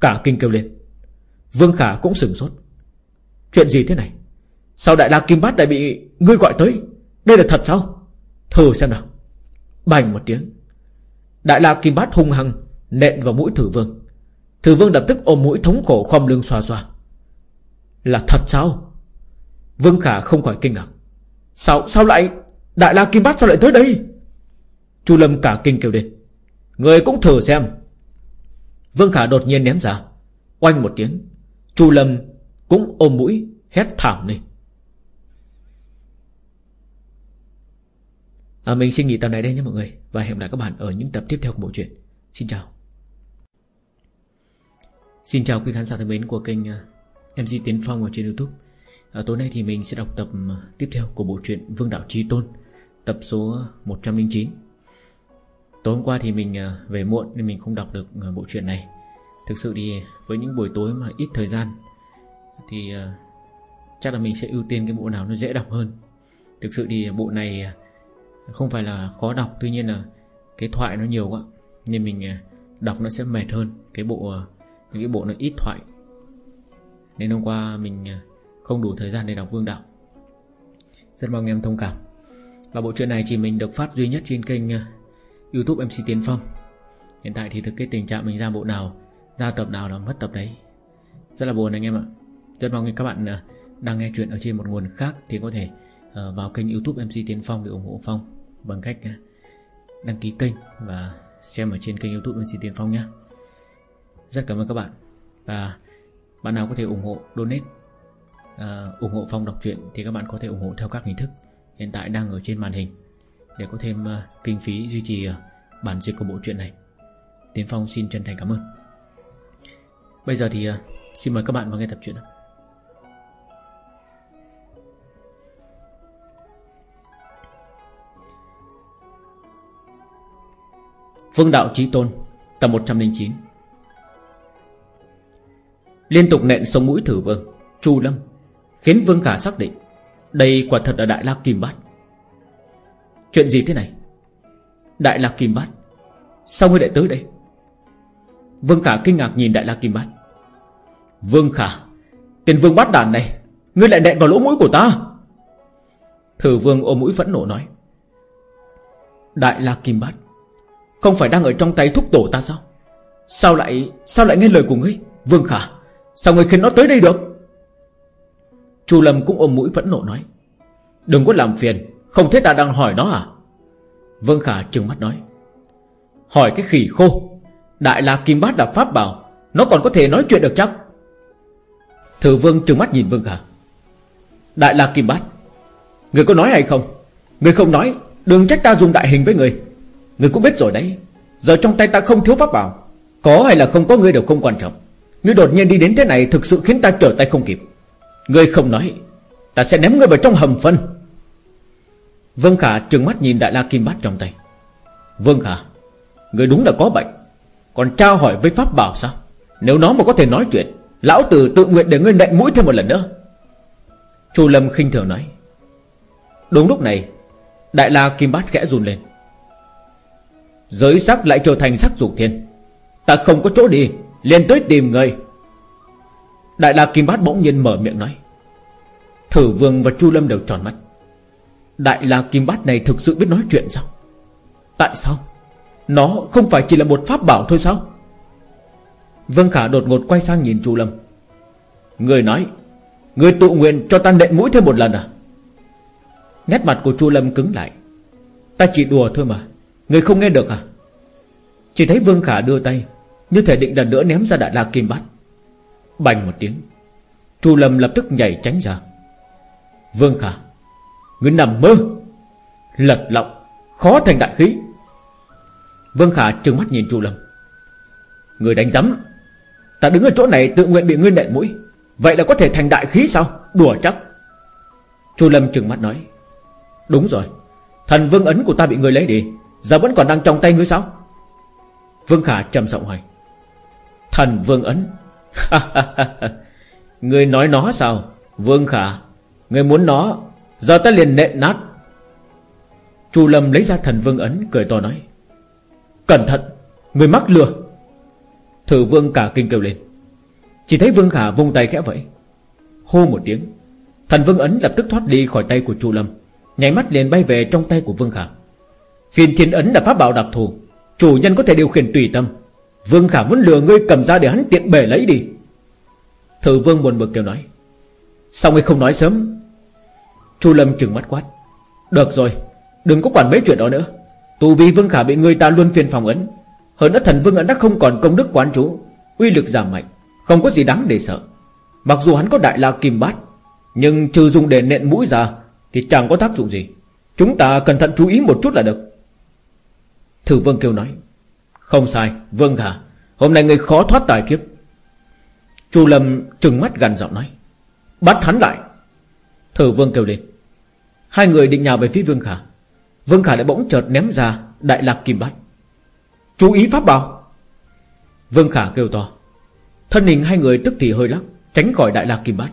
Cả kinh kêu lên. Vương Khả cũng sừng sốt. Chuyện gì thế này? Sao đại la kim bát lại bị ngươi gọi tới? Đây là thật sao? Thử xem nào. Bành một tiếng. Đại la kim bát hung hăng Nện vào mũi thử vương. Thử vương lập tức ôm mũi thống khổ khom lưng xoa xoa. Là thật sao? Vương Khả không khỏi kinh ngạc. Sao sao lại, Đại la kim bát sao lại tới đây? Chu Lâm cả kinh kêu lên. Người cũng thử xem. Vương Khả đột nhiên ném ra. Oanh một tiếng. Chu Lâm cũng ôm mũi Hét thảm lên. À, Mình xin nghỉ tập này đây nhé mọi người. Và hẹn gặp lại các bạn ở những tập tiếp theo của bộ truyện. Xin chào. Xin chào quý khán giả thân mến của kênh à, MC Tiến Phong ở trên Youtube. À, Tối nay thì mình sẽ đọc tập à, tiếp theo của bộ truyện Vương Đạo Trí Tôn Tập số 109 Tối hôm qua thì mình à, về muộn nên mình không đọc được bộ truyện này. Thực sự thì với những buổi tối mà ít thời gian Thì chắc là mình sẽ ưu tiên cái bộ nào nó dễ đọc hơn. Thực sự thì bộ này không phải là khó đọc, Tuy nhiên là cái thoại nó nhiều quá, Nên mình à, đọc nó sẽ mệt hơn Cái bộ à, những cái bộ nó ít thoại. Nên hôm qua mình à, không đủ thời gian để đọc Vương Đạo. Rất mong em thông cảm. Và bộ truyện này chỉ mình được phát duy nhất trên kênh Youtube MC Tiến Phong. Hiện tại thì thực cái tình trạng mình ra bộ nào, Ra tập nào là mất tập đấy. Rất là buồn anh em ạ. Rất mong các bạn đang nghe chuyện ở trên một nguồn khác Thì có thể Ờ, vào kênh youtube MC Tiến Phong để ủng hộ Phong Bằng cách ờ, đăng ký kênh Và xem ở trên kênh youtube MC Tiến Phong nhé rất cảm ơn các bạn Và bạn nào có thể ủng hộ donate à, ủng hộ Phong đọc truyện thì các bạn có thể ủng hộ theo các hình thức hiện tại đang ở trên màn hình để có thêm uh, kinh phí duy trì uh, bản dịch của bộ truyện này. Tiến Phong xin chân thành cảm ơn. Bây giờ thì uh, xin mời các bạn vào nghe tập truyện. Vương Đạo Chí Tôn, Tập 109 Liên tục nện sông mũi thử vương, Chu Lâm, Khiến Vương Khả xác định Đây quả thật là Đại La Kim Bát. Chuyện gì thế này? Đại la Kim Bát, Sao ngươi lại tới đây? Vương Khả kinh ngạc nhìn Đại la Kim Bát. Vương Khả, Tiền vương bát đàn này, Ngươi lại nện vào lỗ mũi của ta. Thử vương ôm mũi phẫn nộ nói. Đại La Kim Bát không phải đang ở trong tay thúc tổ ta sao? Sao lại Sao lại nghe lời của ngươi? Vương Khả, Sao ngươi khiến nó tới đây được? Chu Lâm cũng ôm mũi vẫn nộ nói. Đừng có làm phiền, Không thấy ta đang hỏi nó à? Vương Khả trừng mắt nói. Hỏi cái khỉ khô, Đại La Kim Bát đạp pháp bảo, Nó còn có thể nói chuyện được chắc? Thử Vương trừng mắt nhìn Vương Khả. Đại La Kim Bát Người có nói hay không? Người không nói, Đừng trách ta dùng đại hình với người. Người cũng biết rồi đấy. Giờ trong tay ta không thiếu pháp bảo. Có hay là không có người đều không quan trọng. Ngươi đột nhiên đi đến thế này Thực sự khiến ta trở tay không kịp. Ngươi không nói, Ta sẽ ném ngươi vào trong hầm phân. Vương Khả trừng mắt nhìn Đại La Kim Bát trong tay. Vương Khả, Ngươi đúng là có bệnh. Còn trao hỏi với pháp bảo sao? Nếu nó mà có thể nói chuyện, Lão tử tự nguyện để ngươi nện mũi thêm một lần nữa. Chu Lâm khinh thường nói. Đúng lúc này, Đại La Kim Bát khẽ run lên. Giới sắc lại trở thành sắc dục thiên. Ta không có chỗ đi, liền tới tìm người. Đại La Kim Bát bỗng nhiên mở miệng nói. Thử Vương và Chu Lâm đều tròn mắt. Đại La Kim Bát này thực sự biết nói chuyện sao? Tại sao? Nó không phải chỉ là một pháp bảo thôi sao? Vương Khả đột ngột quay sang nhìn Chu Lâm. Người nói, Người tụ nguyện cho ta nện mũi thêm một lần à? Nét mặt của Chu Lâm cứng lại. Ta chỉ đùa thôi mà. Người không nghe được à? Chỉ thấy Vương Khả đưa tay, Như thể định lần nữa ném ra đại la kim bát. Bành một tiếng, Chu Lâm lập tức nhảy tránh ra. Vương Khả, Người nằm mơ, Lật lọng, Khó thành đại khí. Vương Khả trừng mắt nhìn Chu Lâm. Người đánh giấm, Ta đứng ở chỗ này tự nguyện bị ngươi nện mũi, Vậy là có thể thành đại khí sao? Đùa chắc. Chu Lâm trừng mắt nói. Đúng rồi, Thần vương ấn của ta bị người lấy đi. Giờ vẫn còn đang trong tay ngươi sao? Vương Khả trầm giọng hỏi. Thần vương ấn. Ngươi nói nó sao? Vương Khả, Ngươi muốn nó, Giờ ta liền nện nát. Chu Lâm lấy ra thần vương ấn, Cười to nói. Cẩn thận Người mắc lừa. Thử vương cả kinh kêu lên. Chỉ thấy vương khả vung tay khẽ vậy. Hô một tiếng, Thần vương ấn lập tức thoát đi khỏi tay của Chu Lâm Nhảy mắt liền bay về trong tay của vương khả phiên thiên ấn là pháp bảo đặc thù. Chủ nhân có thể điều khiển tùy tâm. Vương khả muốn lừa ngươi cầm ra để hắn tiện bể lấy đi. Thử vương buồn bực kêu nói, Sao ngươi không nói sớm? Chu Lâm trừng mắt quát, Được rồi, Đừng có quản mấy chuyện đó nữa. Tù vi Vương Khả bị người ta luôn phiền phòng ấn. Hơn nữa thần vương ấn đã không còn công đức quán chú, Uy lực giảm mạnh, Không có gì đáng để sợ. Mặc dù hắn có đại la kim bát, Nhưng trừ dùng để nện mũi ra Thì chẳng có tác dụng gì. Chúng ta cẩn thận chú ý một chút là được. Thử vương kêu nói, Không sai, Vương Khả Hôm nay người khó thoát tài kiếp. Chu Lâm trừng mắt gần giọng nói, Bắt hắn lại. Thử vương kêu lên, Hai người định nhào về phía Vương Khả. Vương Khả lại bỗng chợt ném ra Đại lạc kim bát. Chú ý pháp bảo. Vương Khả kêu to, Thân hình hai người tức thì hơi lắc, Tránh khỏi đại lạc kim bát.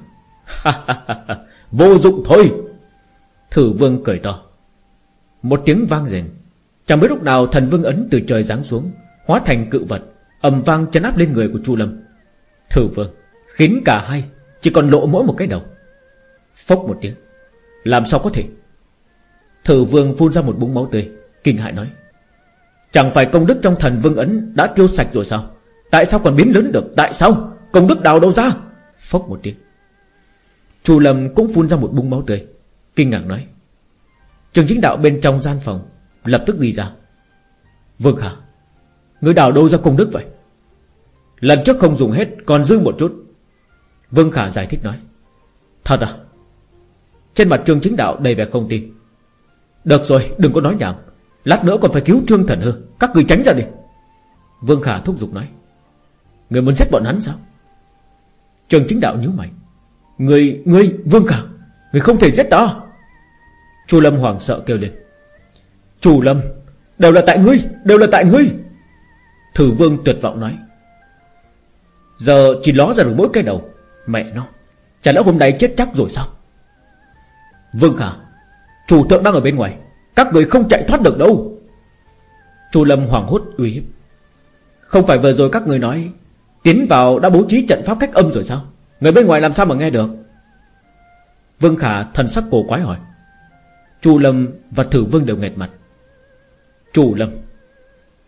Vô dụng thôi. Thử vương cười to, Một tiếng vang rền. Chẳng biết lúc nào thần vương ấn từ trời giáng xuống, Hóa thành cự vật, ầm vang chấn áp lên người của Chu Lâm. Thử vương, Khiến cả hai Chỉ còn lộ mỗi một cái đầu. Phốc một tiếng, Làm sao có thể? Thử vương phun ra một búng máu tươi, Kinh hại nói. Chẳng phải công đức trong thần vương ấn Đã tiêu sạch rồi sao? Tại sao còn biến lớn được? Tại sao? Công đức đào đâu ra? Phốc một tiếng. Chu Lâm cũng phun ra một búng máu tươi, Kinh ngạc nói. Trường chính đạo bên trong gian phòng Lập tức đi ra. Vương Khả Người đào đâu ra công đức vậy? Lần trước không dùng hết Còn dư một chút. Vương Khả giải thích nói. Thật à? Trên mặt trường chính đạo đầy vẻ không tin. Được rồi đừng có nói nhảm. Lát nữa còn phải cứu Trương Thần Hư. Các người tránh ra đi. Vương Khả thúc giục nói. Người muốn giết bọn hắn sao? Trường chính đạo nhíu mày. Người, người, Vương Khả Người không thể giết ta. Chu Lâm hoảng sợ kêu lên. Chủ Lâm, Đều là tại ngươi, Đều là tại ngươi. Thử Vương tuyệt vọng nói. Giờ chỉ ló ra được mỗi cái đầu, Mẹ nó, Chả lẽ hôm nay chết chắc rồi sao? Vương Khả Chủ thượng đang ở bên ngoài, Các người không chạy thoát được đâu. Chu Lâm hoảng hốt uy hiếp. Không phải vừa rồi các người nói, Tiến vào đã bố trí trận pháp cách âm rồi sao? Người bên ngoài làm sao mà nghe được? Vương Khả thần sắc cổ quái hỏi. Chu Lâm và Thử Vương đều nghẹt mặt. Chu Lâm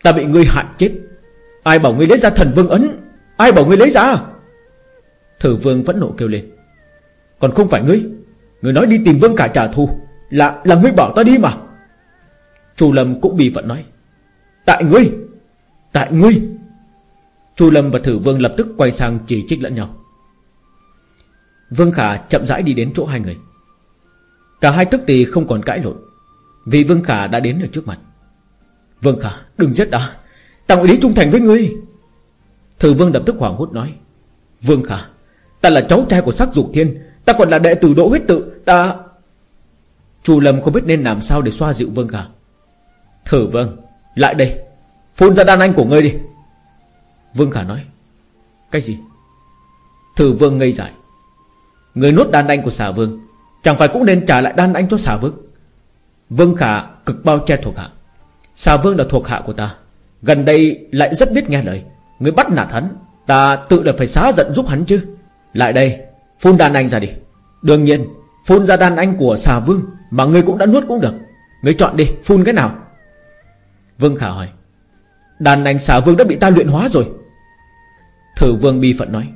Ta bị ngươi hại chết. Ai bảo ngươi lấy ra thần vương ấn? Ai bảo ngươi lấy ra? Thử Vương vẫn nộ kêu lên. Còn không phải ngươi. Ngươi nói đi tìm Vương cả trả thù. Là là ngươi bảo ta đi mà. Chu Lâm cũng bị vận nói. Tại ngươi. Tại ngươi. Chu Lâm và Thử Vương lập tức quay sang chỉ trích lẫn nhau. Vương Khả chậm rãi đi đến chỗ hai người. Cả hai tức thì không còn cãi lộn, Vì Vương Khả đã đến ở trước mặt. Vương Khả, đừng giết ta Ta nguyện ý trung thành với ngươi. Thử Vương lập tức hoảng hốt nói. Vương Khả, Ta là cháu trai của sắc dục thiên. Ta còn là đệ tử đỗ huyết tự. Ta Chu Lâm không biết nên làm sao để xoa dịu Vương Khả. Thử Vương Lại đây. Phun ra đan anh của ngươi đi. Vương Khả nói. Cái gì? Thử Vương ngây dại. Người nuốt đan anh của xà Vương, Chẳng phải cũng nên trả lại đan anh cho xà Vương? Vương Khả cực bao che thuộc hạ. Xà Vương là thuộc hạ của ta. Gần đây lại rất biết nghe lời. Người bắt nạt hắn, Ta tự là phải xá giận giúp hắn chứ. Lại đây, Phun đàn anh ra đi. Đương nhiên, Phun ra đàn anh của xà vương Mà ngươi cũng đã nuốt cũng được. Ngươi chọn đi, Phun cái nào? Vương Khả hỏi. Đàn anh xà vương đã bị ta luyện hóa rồi. Thử vương bi phận nói.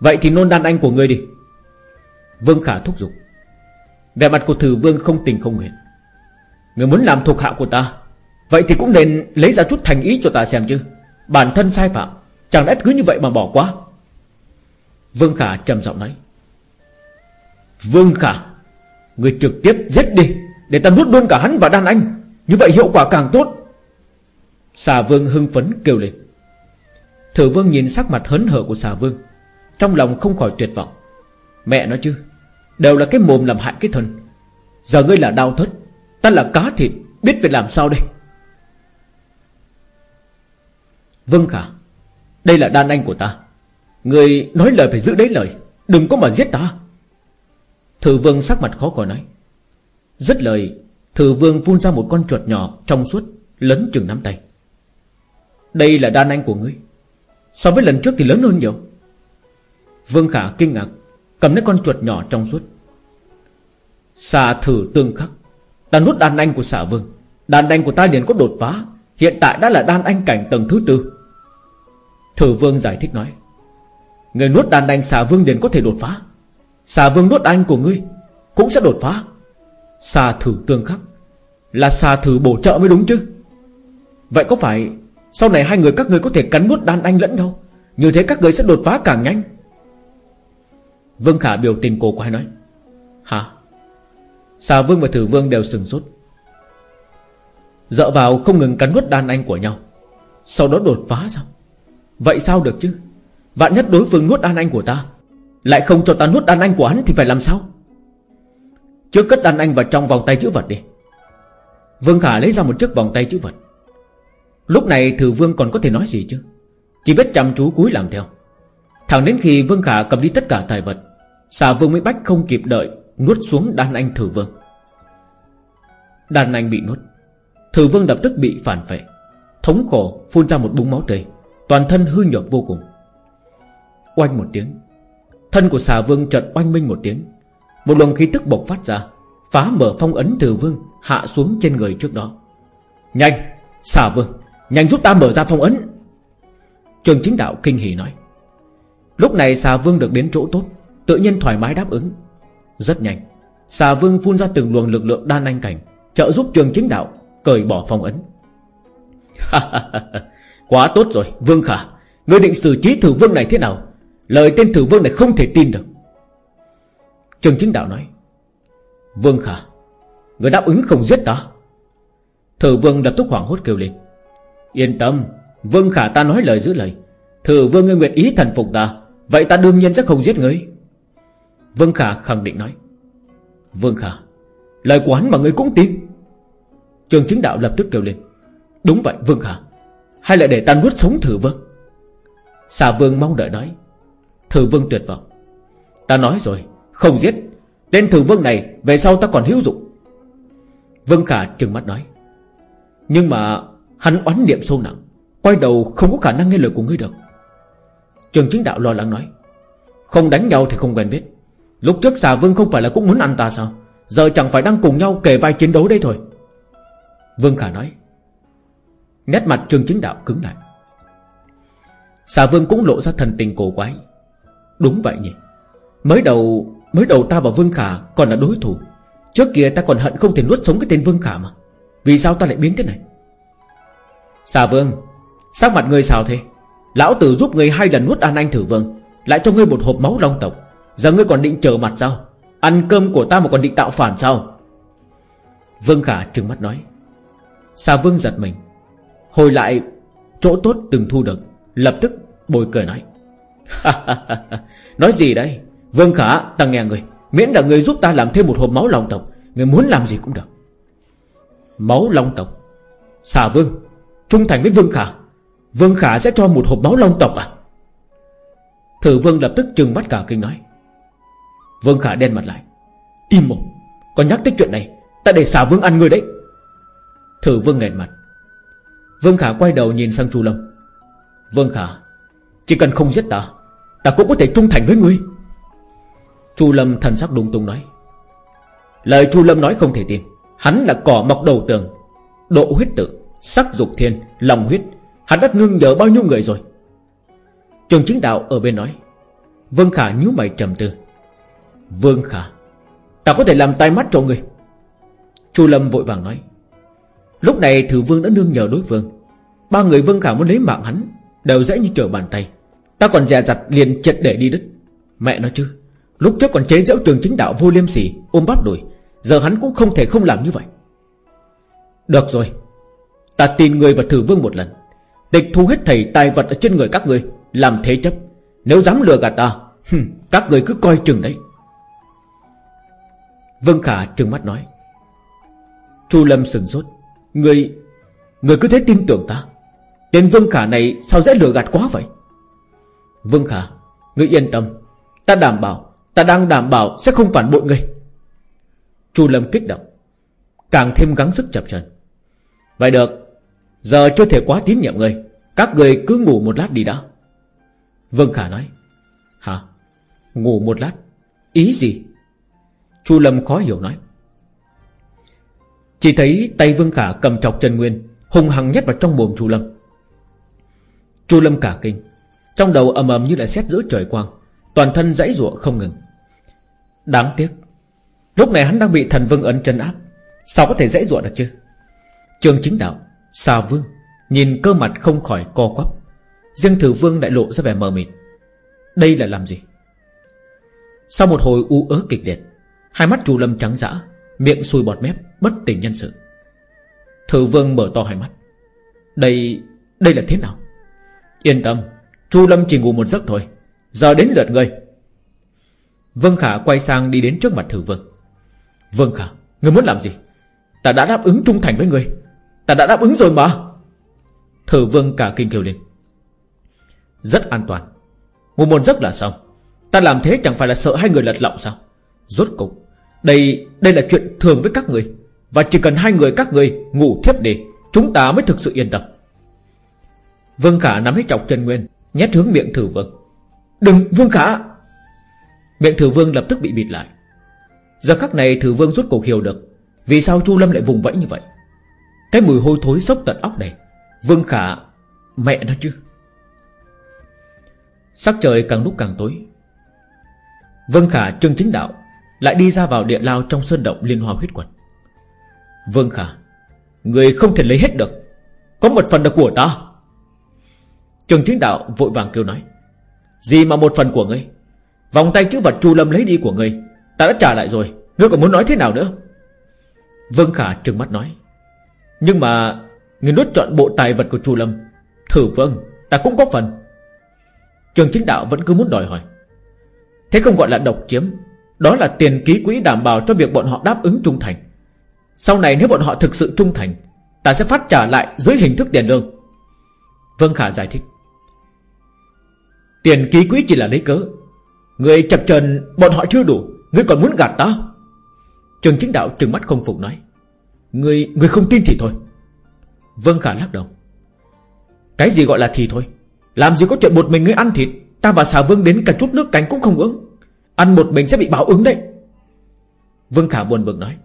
Vậy thì nôn đàn anh của ngươi đi. Vương Khả thúc giục. Vẻ mặt của thử vương không tình không nguyện. Người muốn làm thuộc hạ của ta Vậy thì cũng nên lấy ra chút thành ý cho ta xem chứ. Bản thân sai phạm, Chẳng lẽ cứ như vậy mà bỏ qua? Vương Khả trầm giọng nói. Vương Khả, Người trực tiếp giết đi, Để ta nuốt luôn cả hắn và đàn anh. Như vậy hiệu quả càng tốt. Xà Vương hưng phấn kêu lên. Thử Vương nhìn sắc mặt hớn hở của xà Vương, Trong lòng không khỏi tuyệt vọng. Mẹ nói chứ, Đều là cái mồm làm hại cái thân. Giờ ngươi là đau thất Ta là cá thịt, Biết phải làm sao đây? Vâng khả, Đây là đàn anh của ta. Người nói lời phải giữ đấy lời, Đừng có mà giết ta. Thử vương sắc mặt khó coi nói. Rất lời, Thử vương phun ra một con chuột nhỏ Trong suốt, lớn chừng nắm tay. Đây là đàn anh của ngươi. So với lần trước thì lớn hơn nhiều. Vương Khả kinh ngạc, Cầm lấy con chuột nhỏ trong suốt. Xà thử tương khắc, Ta nuốt đàn anh của xà vương. Đàn anh của ta liền có đột phá. Hiện tại đã là đan anh cảnh tầng thứ tư. Thử vương giải thích nói, Người nuốt đan anh xà vương liền có thể đột phá. Xà vương nuốt anh của ngươi Cũng sẽ đột phá. Xà thử tương khắc, Là xà thử bổ trợ mới đúng chứ? Vậy có phải Sau này hai người các người có thể cắn nuốt đan anh lẫn nhau? Như thế các người sẽ đột phá càng nhanh. Vương Khả biểu tình cổ quái nói, Hả? Xà vương và thử vương đều sừng sốt. Dợ vào không ngừng cắn nuốt đan anh của nhau. Sau đó đột phá sao? Vậy sao được chứ? Vạn nhất đối phương nuốt đan anh của ta, Lại không cho ta nuốt đan anh của hắn thì phải làm sao? Trước cất đan anh vào trong vòng tay chữ vật đi. Vương Khả lấy ra một chiếc vòng tay chữ vật. Lúc này thử vương còn có thể nói gì chứ? Chỉ biết chăm chú cúi làm theo. Thẳng đến khi Vương Khả cầm đi tất cả tài vật, Xà vương mới bách không kịp đợi Nuốt xuống đan anh thử vương. Đan anh bị nuốt. Thử vương lập tức bị phản vệ. Thống khổ, phun ra một búng máu tươi. Toàn thân hư nhược vô cùng. Oanh một tiếng. Thân của xà vương chợt oanh minh một tiếng. Một luồng khí tức bộc phát ra, Phá mở phong ấn thừa vương, Hạ xuống trên người trước đó. Nhanh, xà vương, Nhanh giúp ta mở ra phong ấn. Trường chính đạo kinh hỉ nói. Lúc này xà vương được đến chỗ tốt, Tự nhiên thoải mái đáp ứng. Rất nhanh, Xà vương phun ra từng luồng lực lượng đan anh cảnh, Trợ giúp trường chính đạo Cởi bỏ phong ấn. Quá tốt rồi, Vương Khả. Ngươi định xử trí thử vương này thế nào? Lời tên thử vương này không thể tin được. Trường chính đạo nói, Vương Khả Người đáp ứng không giết ta. Thử vương lập tức hoảng hốt kêu lên, Yên tâm, Vương Khả ta nói lời giữ lời. Thử vương ngươi nguyện ý thần phục ta, Vậy ta đương nhiên sẽ không giết ngươi. Vương Khả khẳng định nói, Vương Khả, Lời của hắn mà ngươi cũng tin. Trường chính đạo lập tức kêu lên. Đúng vậy, Vương Khả Hay là để ta nuốt sống thử vương? Xà vương mong đợi nói. Thử vương tuyệt vọng. Ta nói rồi, Không giết. Tên thử vương này, Về sau ta còn hữu dụng. Vương Khả trừng mắt nói. Nhưng mà, hắn oán niệm sâu nặng, Quay đầu không có khả năng nghe lời của ngươi được. Trường chính đạo lo lắng nói. Không đánh nhau thì không quen biết. Lúc trước xà vương không phải là cũng muốn ăn ta sao? Giờ chẳng phải đang cùng nhau kề vai chiến đấu đây thôi. Vương Khả nói, Nét mặt trường chính đạo cứng lại. Xà vương cũng lộ ra thần tình cổ quái. Đúng vậy nhỉ. Mới đầu Mới đầu ta và Vương Khả còn là đối thủ. Trước kia ta còn hận không thể nuốt sống cái tên Vương Khả mà. Vì sao ta lại biến thế này? Xà Vương, Sắc mặt ngươi sao thế? Lão tử giúp ngươi hai lần nuốt An Anh Thử Vương, Lại cho ngươi một hộp máu long tộc. Giờ ngươi còn định chờ mặt sao? Ăn cơm của ta mà còn định tạo phản sao? Vương Khả trừng mắt nói Xà Vương giật mình. Hồi lại, chỗ tốt từng thu được, Lập tức bồi cười nói. Nói gì đây? Vương Khả, ta nghe người. Miễn là người giúp ta làm thêm một hộp máu long tộc, Người muốn làm gì cũng được. Máu long tộc. Xà Vương, Trung thành với Vương Khả. Vương Khả sẽ cho một hộp máu long tộc à? Thử Vương lập tức trừng mắt cả kinh nói. Vương Khả đen mặt lại. Im mồm Còn nhắc tới chuyện này, Ta để xà Vương ăn người đấy. Thử Vương nghẹn mặt. Vương Khả quay đầu nhìn sang Chu Lâm. Vương Khả, Chỉ cần không giết ta Ta cũng có thể trung thành với ngươi. Chu Lâm thần sắc đung tung nói. Lời Chu Lâm nói không thể tin. Hắn là cỏ mọc đầu tường, Độ huyết tự, Sắc dục thiên, Lòng huyết. Hắn đã ngưng nhớ bao nhiêu người rồi? Trường chính đạo ở bên nói. Vương Khả nhíu mày trầm tư. Vương Khả, Ta có thể làm tai mắt cho người Chu Lâm vội vàng nói. Lúc này thử vương đã nương nhờ đối phương. Ba người Vương Khả muốn lấy mạng hắn, Đều dễ như trở bàn tay. Ta còn dè dặt liền chật để đi đứt. Mẹ nói chứ, Lúc trước còn chế giễu trường chính đạo vô liêm sỉ, Ôm bắp đùi Giờ hắn cũng không thể không làm như vậy. Được rồi, Ta tin người và thử vương một lần. Tịch thu hết thầy tài vật ở trên người các người, Làm thế chấp. Nếu dám lừa gạt ta Các người cứ coi chừng đấy. Vương Khả trừng mắt nói. Chu Lâm sừng sốt. Người Người cứ thế tin tưởng ta. Tên Vương Khả này sao dễ lừa gạt quá vậy? Vương Khả Người yên tâm. Ta đảm bảo, Ta đang đảm bảo sẽ không phản bội người Chu Lâm kích động, Càng thêm gắng sức chập chân Vậy được, Giờ chưa thể quá tín nhiệm người Các người cứ ngủ một lát đi đã. Vương Khả nói, Hả? Ngủ một lát? Ý gì? Chu Lâm khó hiểu nói chỉ thấy tay Vương Khả cầm chọc Trần Nguyên Hùng hằng nhét vào trong mồm Chu Lâm. Chu Lâm cả kinh, Trong đầu ầm ầm như là xét giữa trời quang, Toàn thân dãy ruộng không ngừng. Đáng tiếc, Lúc này hắn đang bị thần vương ấn chân áp, Sao có thể dãy ruộng được chứ? Trường chính đạo Xà vương, Nhìn cơ mặt không khỏi co quắp. Riêng thử vương đại lộ ra vẻ mờ mịt. Đây là làm gì? Sau một hồi u ớ kịch liệt, Hai mắt chu lâm trắng dã Miệng sùi bọt mép, Bất tỉnh nhân sự. Thử vương mở to hai mắt. Đây Đây là thế nào? Yên tâm, Chu lâm chỉ ngủ một giấc thôi. Giờ đến lượt ngươi Vương Khả quay sang đi đến trước mặt thử vương. Vương Khả Ngươi muốn làm gì? Ta đã đáp ứng trung thành với ngươi Ta đã đáp ứng rồi mà. Thử vương cả kinh kêu lên. Rất an toàn. Ngủ một giấc là xong. Ta làm thế chẳng phải là sợ hai người lật lọng sao? Rốt cục đây đây là chuyện thường với các người. Và chỉ cần hai người các người ngủ thiếp đi Chúng ta mới thực sự yên tâm. Vương Khả nắm lấy chọc Trần Nguyên, Nhét hướng miệng thử vương. Đừng, Vương Khả! Miệng thử vương lập tức bị bịt lại. Giờ khắc này thử vương rút cuộc hiểu được Vì sao Chu Lâm lại vùng vẫy như vậy. Cái mùi hôi thối sốc tận óc này, Vương Khả, Mẹ nó chứ! Sắc trời càng lúc càng tối. Vương Khả trương chính đạo. Lại đi ra vào địa lao trong sơn động liên hoa huyết quật Vương Khả, Người không thể lấy hết được. Có một phần là của ta. Trường chính đạo vội vàng kêu nói, Gì mà một phần của ngươi? Vòng tay chữ vật Chu Lâm lấy đi của ngươi, Ta đã trả lại rồi, Ngươi còn muốn nói thế nào nữa? Vương Khả trừng mắt nói, Nhưng mà Ngươi nuốt trọn bộ tài vật của Chu Lâm, Thử vâng Ta cũng có phần. Trường chính đạo vẫn cứ muốn đòi hỏi, Thế không gọi là độc chiếm đó là tiền ký quỹ đảm bảo cho việc bọn họ đáp ứng trung thành. Sau này nếu bọn họ thực sự trung thành Ta sẽ phát trả lại dưới hình thức tiền lương. Vân Khả giải thích. Tiền ký quỹ chỉ là lấy cớ. Người chập trần, bọn họ chưa đủ. Ngươi còn muốn gạt ta? Trường chính đạo trừng mắt không phục nói. Người, người không tin thì thôi. Vân Khả lắc đầu. Cái gì gọi là thì thôi? Làm gì có chuyện một mình ngươi ăn thịt? Ta và xà vương đến cả chút nước cánh cũng không uống. Ăn một mình sẽ bị báo ứng đấy. Vương Khả buồn bực nói,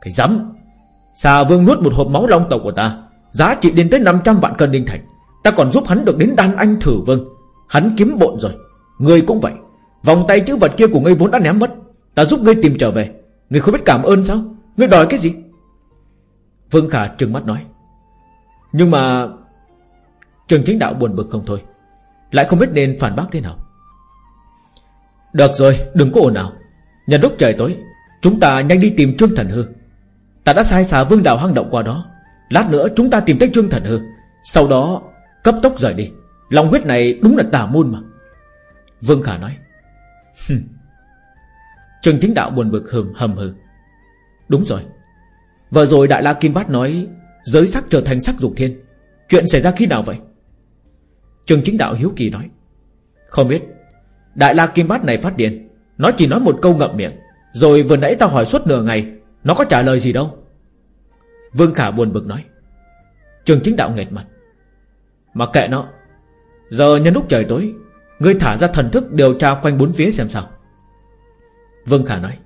Cái dám Xà vương nuốt một hộp máu long tộc của ta, Giá trị đến tới 500 vạn cân đinh thành Ta còn giúp hắn được đến đan anh thử vương. Hắn kiếm bộn rồi, Ngươi cũng vậy. Vòng tay chữ vật kia của ngươi vốn đã ném mất. Ta giúp ngươi tìm trở về. Ngươi không biết cảm ơn sao? Ngươi đòi cái gì? Vương Khả trừng mắt nói, Nhưng mà Trường chính đạo buồn bực không thôi, Lại không biết nên phản bác thế nào. Được rồi, đừng có ồn nào Nhân lúc trời tối, Chúng ta nhanh đi tìm Trương Thần Hư. Ta đã sai xà vương đảo hang động qua đó. Lát nữa chúng ta tìm tới Trương Thần Hư. Sau đó, cấp tốc rời đi. Lòng huyết này đúng là tà môn mà. Vương Khả nói Trương chính đạo buồn bực hầm hầm hừ. Đúng rồi. Vừa rồi Đại La Kim Bát nói Giới sắc trở thành sắc dục thiên. Chuyện xảy ra khi nào vậy? Trương chính đạo hiếu kỳ nói, Không biết. Đại La Kim Bát này phát điên. Nó chỉ nói một câu ngậm miệng. Rồi vừa nãy tao hỏi suốt nửa ngày, Nó có trả lời gì đâu? Vương Khả buồn bực nói. Trường chính đạo nghẹt mặt. Mà kệ nó, Giờ nhân lúc trời tối, Ngươi thả ra thần thức điều tra quanh bốn phía xem sao. Vương Khả nói.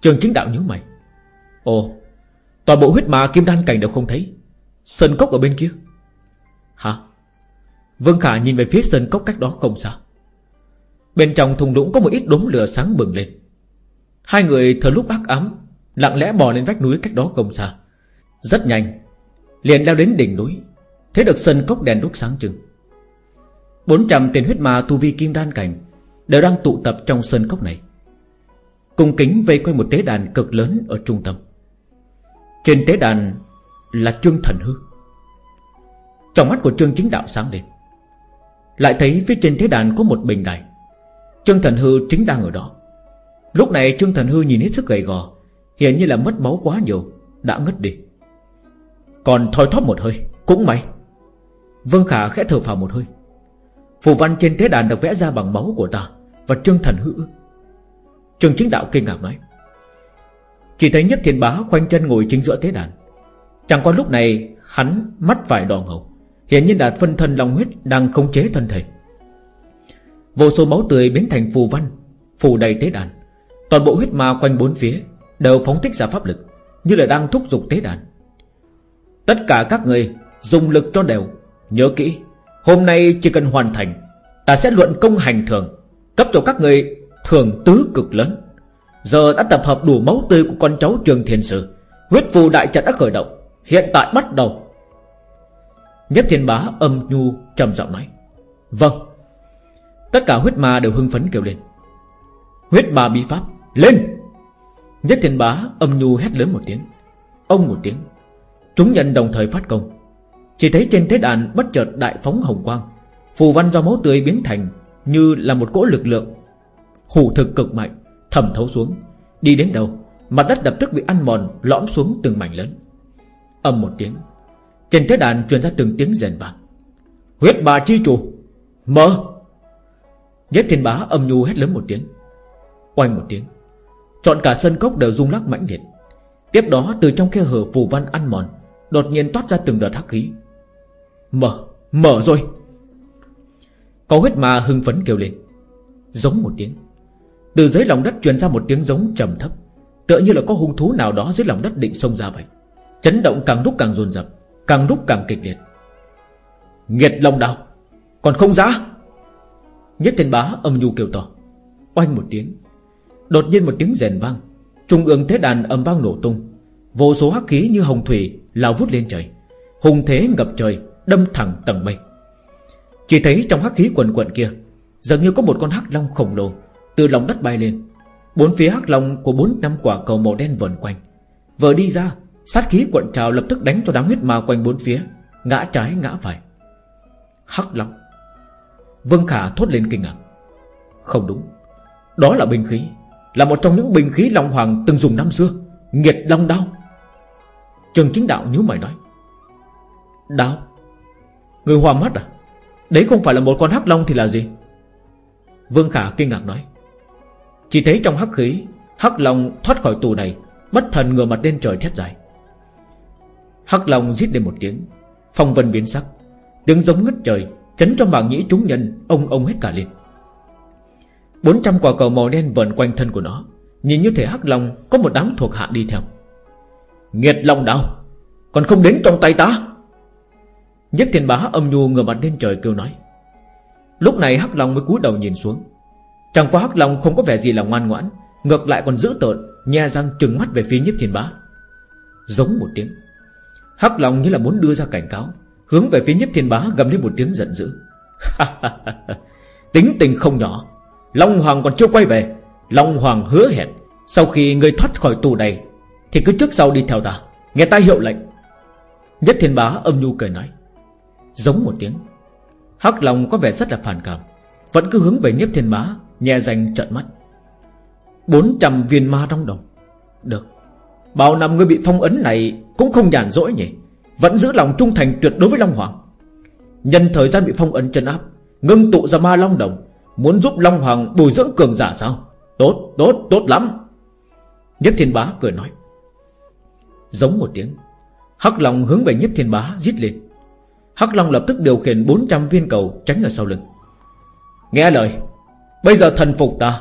Trường chính đạo nhíu mày. Ồ, Toàn bộ huyết mà kim đan cảnh đều không thấy. Sơn cốc ở bên kia. Hả? Vương Khả nhìn về phía sơn cốc cách đó không xa. Bên trong thùng lũng có một ít đốm lửa sáng bừng lên. Hai người thở lúc ác ám, Lặng lẽ bò lên vách núi cách đó không xa. Rất nhanh, Liền leo đến đỉnh núi, Thấy được sân cốc đèn đúc sáng trưng. 400 tên huyết ma tu vi kim đan cảnh Đều đang tụ tập trong sơn cốc này, Cùng kính vây quanh một tế đàn cực lớn ở trung tâm. Trên tế đàn là Trương Thần Hư. Trong mắt của Trương Chính Đạo sáng lên. Lại thấy phía trên tế đàn có một bình đài. Trương Thần Hư chính đang ở đó. Lúc này Trương Thần Hư nhìn hết sức gầy gò Hiện như là mất máu quá nhiều, Đã ngất đi. Còn thoi thóp một hơi, Cũng may. Vương Khả khẽ thở phào một hơi. Phù văn trên thế đàn được vẽ ra bằng máu của ta Và Trương Thần Hư Trương Chính Đạo kinh ngạc nói. Chỉ thấy Nhất Thiên Bá khoanh chân ngồi chính giữa thế đàn. Chẳng qua lúc này, Hắn mắt phải đỏ ngầu Hiện nhiên đạt phân thân long huyết Đang khống chế thân thể. Vô số máu tươi biến thành phù văn Phù đầy tế đàn. Toàn bộ huyết ma quanh bốn phía Đều phóng thích ra pháp lực, Như là đang thúc giục tế đàn. Tất cả các người dùng lực cho đều. Nhớ kỹ, Hôm nay chỉ cần hoàn thành, Ta sẽ luận công hành thường, Cấp cho các người thường tứ cực lớn. Giờ đã tập hợp đủ máu tươi của con cháu trường thiền sử, Huyết phù đại trận đã khởi động, Hiện tại bắt đầu. Nhất thiên bá âm nhu trầm giọng nói Vâng. Tất cả huyết ma đều hưng phấn kêu lên. Huyết ma bí pháp, Lên! Nhất thiên bá âm nhu hét lớn một tiếng. Ông một tiếng. Chúng nhân đồng thời phát công. Chỉ thấy trên thế đàn bất chợt đại phóng hồng quang. Phù văn do máu tươi biến thành Như là một cỗ lực lượng. Hủ thực cực mạnh, Thẩm thấu xuống. Đi đến đâu, Mặt đất lập tức bị ăn mòn, Lõm xuống từng mảnh lớn. Âm một tiếng. Trên thế đàn truyền ra từng tiếng rèn vàng Huyết bà chi chủ, Mở! Nhất thiên bá âm nhu hét lớn một tiếng. Oanh một tiếng. Chọn cả sân cốc đều rung lắc mãnh liệt. Tiếp đó từ trong khe hở phù văn ăn mòn Đột nhiên toát ra từng đợt hắc khí. Mở, mở rồi. Có huyết ma hưng phấn kêu lên. Giống một tiếng. Từ dưới lòng đất truyền ra một tiếng giống trầm thấp. Tựa như là có hung thú nào đó dưới lòng đất định xông ra vậy. Chấn động càng lúc càng dồn dập Càng lúc càng kịch liệt. Nghiệt lòng đào Còn không ra? Nhất thiên bá âm nhu kêu to. Oanh một tiếng. Đột nhiên một tiếng rèn vang. Trung ương thế đàn âm vang nổ tung. Vô số hắc khí như hồng thủy lao vút lên trời. Hùng thế ngập trời, Đâm thẳng tầng mây. Chỉ thấy trong hắc khí quần quần kia, Dường như có một con hắc long khổng lồ Từ lòng đất bay lên. Bốn phía hắc long của bốn năm quả cầu màu đen vần quanh. Vừa đi ra, Sát khí cuộn trào lập tức đánh cho đám huyết ma quanh bốn phía, Ngã trái ngã phải. Hắc long. Vương Khả thốt lên kinh ngạc. Không đúng. Đó là binh khí, Là một trong những binh khí Long Hoàng từng dùng năm xưa, Nghiệt Long Đao. Trường chính đạo nhíu mày nói. Đao? Người hoa mắt à? Đấy không phải là một con hắc long thì là gì? Vương Khả kinh ngạc nói. Chỉ thấy trong hắc khí, Hắc long thoát khỏi tù này, Bất thần ngửa mặt lên trời thét dài. Hắc Long rít lên một tiếng, Phong vân biến sắc, Tiếng giống ngất trời Chấn cho mạng nhĩ chúng nhân, Ông ông hết cả liền 400 quả cầu màu đen vần quanh thân của nó. Nhìn như thể Hắc Long có một đám thuộc hạ đi theo. Nghiệt Long đau Còn không đến trong tay ta? Nhất thiên bá âm nhu ngửa mặt lên trời kêu nói. Lúc này Hắc Long mới cúi đầu nhìn xuống. Chẳng qua Hắc Long không có vẻ gì là ngoan ngoãn, Ngược lại còn giữ tợn, Nhe răng trừng mắt về phía Nhất thiên bá. Giống một tiếng, Hắc Long như là muốn đưa ra cảnh cáo. Hướng về phía Nhất thiên bá gầm lên một tiếng giận dữ. Tính tình không nhỏ. Long Hoàng còn chưa quay về. Long Hoàng hứa hẹn, Sau khi người thoát khỏi tù này, Thì cứ trước sau đi theo ta. Nghe ta hiệu lệnh. Nhất thiên bá âm nhu cười nói. Giống một tiếng. Hắc Long có vẻ rất là phản cảm. Vẫn cứ hướng về Nhất thiên bá, Nhẹ danh trợn mắt. 400 viên ma trong đồng. Được. Bao năm ngươi bị phong ấn này Cũng không nhàn rỗi nhỉ? Vẫn giữ lòng trung thành tuyệt đối với Long Hoàng. Nhân thời gian bị phong ấn chân áp, Ngưng tụ ra ma Long Đồng, Muốn giúp Long Hoàng bồi dưỡng cường giả sao? Tốt tốt tốt lắm. Nhất Thiên Bá cười nói. Giống một tiếng, Hắc Long hướng về Nhất Thiên Bá giết lên. Hắc Long lập tức điều khiển 400 viên cầu tránh ở sau lưng. Nghe lời, Bây giờ thần phục ta,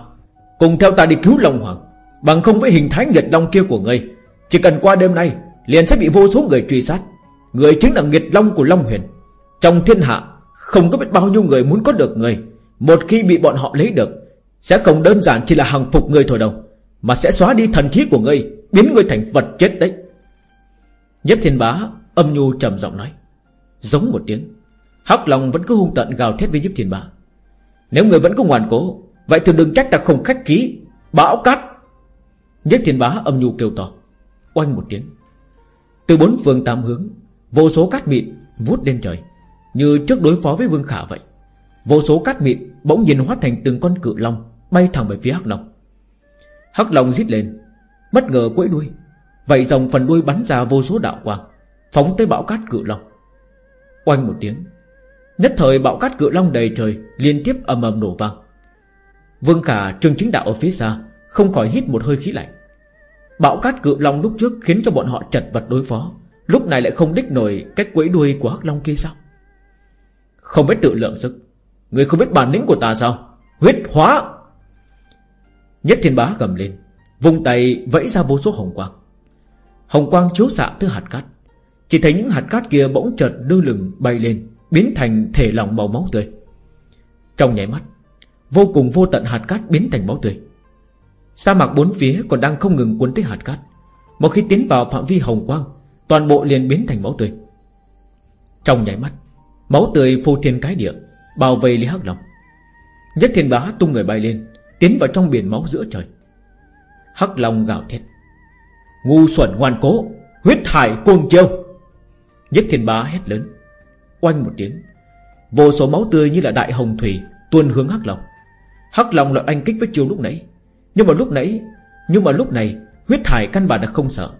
Cùng theo ta đi cứu Long Hoàng, Bằng không với hình thái nghiệt Long kia của ngươi, Chỉ cần qua đêm nay, Liền sẽ bị vô số người truy sát. Người chính là nghiệt Long của Long Huyền. Trong thiên hạ, Không có biết bao nhiêu người muốn có được người. Một khi bị bọn họ lấy được, Sẽ không đơn giản chỉ là hàng phục người thôi đâu, Mà sẽ xóa đi thần trí của ngươi Biến ngươi thành vật chết đấy. Nhất thiên bá âm nhu trầm giọng nói, Giống một tiếng. Hắc Long vẫn cứ hung tận gào thét với Nhất thiên bá. Nếu người vẫn có ngoan cố, Vậy thì đừng trách ta không khách khí, Bão cát. Nhất thiên bá âm nhu kêu to, Oanh một tiếng. Từ bốn phương tám hướng Vô số cát mịn vút lên trời, Như trước đối phó với Vương Khả vậy. Vô số cát mịn bỗng nhiên hóa thành từng con cự long Bay thẳng về phía Hắc Long. Hắc Long rít lên, Bất ngờ quẫy đuôi Vậy dòng phần đuôi bắn ra vô số đạo quang, Phóng tới bão cát cự long. Oanh một tiếng, Nhất thời bão cát cự long đầy trời Liên tiếp ầm ầm nổ vang. Vương Khả trương chính đạo ở phía xa, Không khỏi hít một hơi khí lạnh. Bão cát cự long lúc trước khiến cho bọn họ chật vật đối phó. Lúc này lại không đích nổi Cách quấy đuôi của hắc long kia sao? Không biết tự lượng sức. Người không biết bản lĩnh của ta sao? Huyết hóa! Nhất thiên bá gầm lên Vùng tay vẫy ra vô số hồng quang. Hồng quang chiếu xạ từ hạt cát. Chỉ thấy những hạt cát kia bỗng chợt đưa lừng bay lên, Biến thành thể lòng màu máu tươi. Trong nháy mắt, Vô cùng vô tận hạt cát biến thành máu tươi. Sa mạc bốn phía còn đang không ngừng cuốn tới hạt cát. Một khi tiến vào phạm vi hồng quang Toàn bộ liền biến thành máu tươi. Trong nháy mắt, Máu tươi phô thiên cái địa, bao vây Lý Hắc Long. Nhất thiên bá tung người bay lên, Tiến vào trong biển máu giữa trời. Hắc Long gào thét. Ngu xuẩn ngoan cố, Huyết hải cuồng chiêu. Nhất thiên bá hét lớn. Oanh một tiếng, Vô số máu tươi như là đại hồng thủy Tuôn hướng Hắc Long. Hắc Long là anh kích với chiêu lúc nãy. Nhưng mà lúc nãy, Nhưng mà lúc này, Huyết hải căn bản là không sợ.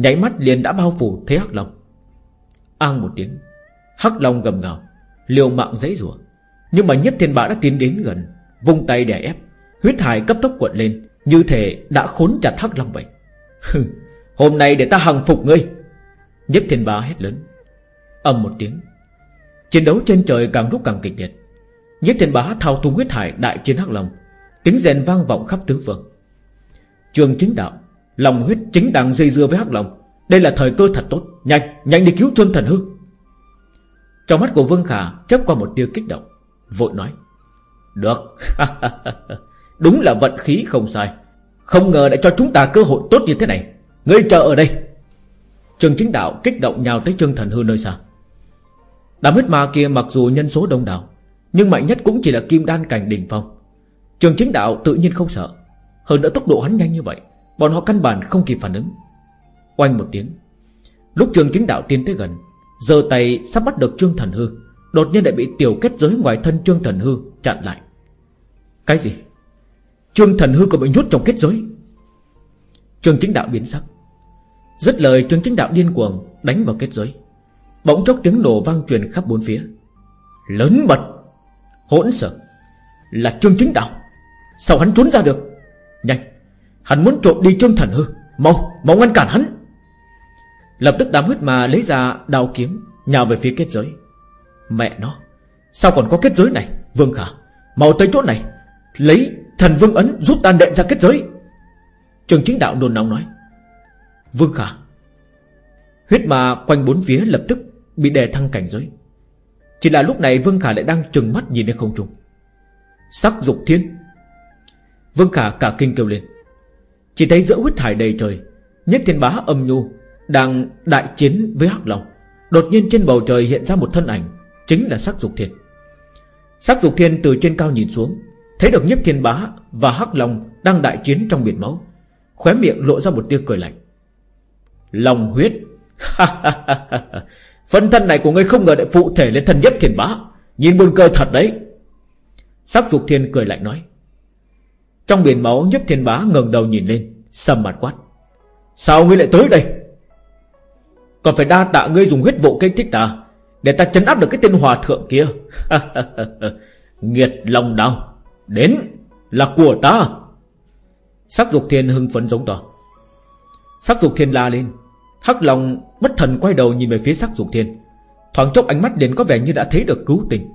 Nháy mắt liền đã bao phủ thế Hắc Long. Ang một tiếng Hắc Long gầm ngào, Liều mạng giấy rùa Nhưng mà nhất thiên bá đã tiến đến gần Vung tay đè ép Huyết hải cấp tốc cuộn lên Như thể đã khốn chặt Hắc Long vậy. Hôm nay để ta hằng phục ngươi. Nhất thiên bá hét lớn ầm một tiếng. Chiến đấu trên trời càng lúc càng kịch liệt. Nhất thiên bá thao túng huyết hải đại chiến hắc long Tiếng rèn vang vọng khắp tứ phương. Trường chính đạo Lòng huyết chính đang dây dưa với hắc lòng. Đây là thời cơ thật tốt. Nhanh, nhanh đi cứu trương thần hư. Trong mắt của Vương Khả chấp qua một tia kích động Vội nói Được. Đúng là vận khí không sai. Không ngờ đã cho chúng ta cơ hội tốt như thế này. Ngươi chờ ở đây. Trường chính đạo kích động nhào tới trương thần hư nơi xa. Đám huyết ma kia mặc dù nhân số đông đảo Nhưng mạnh nhất cũng chỉ là kim đan cảnh đỉnh phong. Trường chính đạo tự nhiên không sợ. Hơn nữa tốc độ hắn nhanh như vậy Bọn họ căn bản không kịp phản ứng. Oanh một tiếng. Lúc trường chính đạo tiến tới gần Giờ tay sắp bắt được trương thần hư, Đột nhiên lại bị tiểu kết giới ngoài thân trương thần hư chặn lại. Cái gì? Trương thần hư còn bị nhốt trong kết giới? Trương chính đạo biến sắc. Rất lời trương chính đạo điên cuồng Đánh vào kết giới. Bỗng chốc tiếng nổ vang truyền khắp bốn phía. Lớn mật! Hỗn sợ! Là trương chính đạo! Sao hắn trốn ra được? Nhanh! Hắn muốn trộm đi trương thần hư. Mau Mau ngăn cản hắn. Lập tức đám huyết ma lấy ra đao kiếm, Nhào về phía kết giới. Mẹ nó, Sao còn có kết giới này? Vương Khả, Mau tới chỗ này. Lấy thần vương ấn giúp ta đệm ra kết giới. Trường chính đạo đồn nóng nói. Vương Khả, Huyết ma quanh bốn phía lập tức Bị đè thăng cảnh giới. Chỉ là lúc này Vương Khả lại đang trừng mắt nhìn lên không trung. Sắc dục thiên. Vương Khả cả kinh kêu lên. Chỉ thấy giữa huyết thải đầy trời, Nhất thiên bá âm nhu Đang đại chiến với Hắc Long. Đột nhiên trên bầu trời hiện ra một thân ảnh, Chính là sắc dục thiên. Sắc dục thiên từ trên cao nhìn xuống, Thấy được nhất thiên bá và Hắc Long Đang đại chiến trong biển máu, Khóe miệng lộ ra một tia cười lạnh. Lòng huyết. Phân thân này của ngươi không ngờ lại phụ thể lên thân nhất thiên bá. Nhìn buồn cười thật đấy. Sắc dục thiên cười lạnh nói. Trong biển máu nhất thiên bá ngẩng đầu nhìn lên, Sầm mặt quát. Sao ngươi lại tới đây? Còn phải đa tạ ngươi dùng huyết vụ kích thích ta, Để ta chấn áp được cái tên hòa thượng kia. Nghiệt lòng đau, Đến là của ta. Sắc dục thiên hưng phấn giống to. Sắc dục thiên la lên, Hắc lòng bất thần quay đầu nhìn về phía sắc dục thiên. Thoáng chốc ánh mắt đến có vẻ như đã thấy được cứu tình.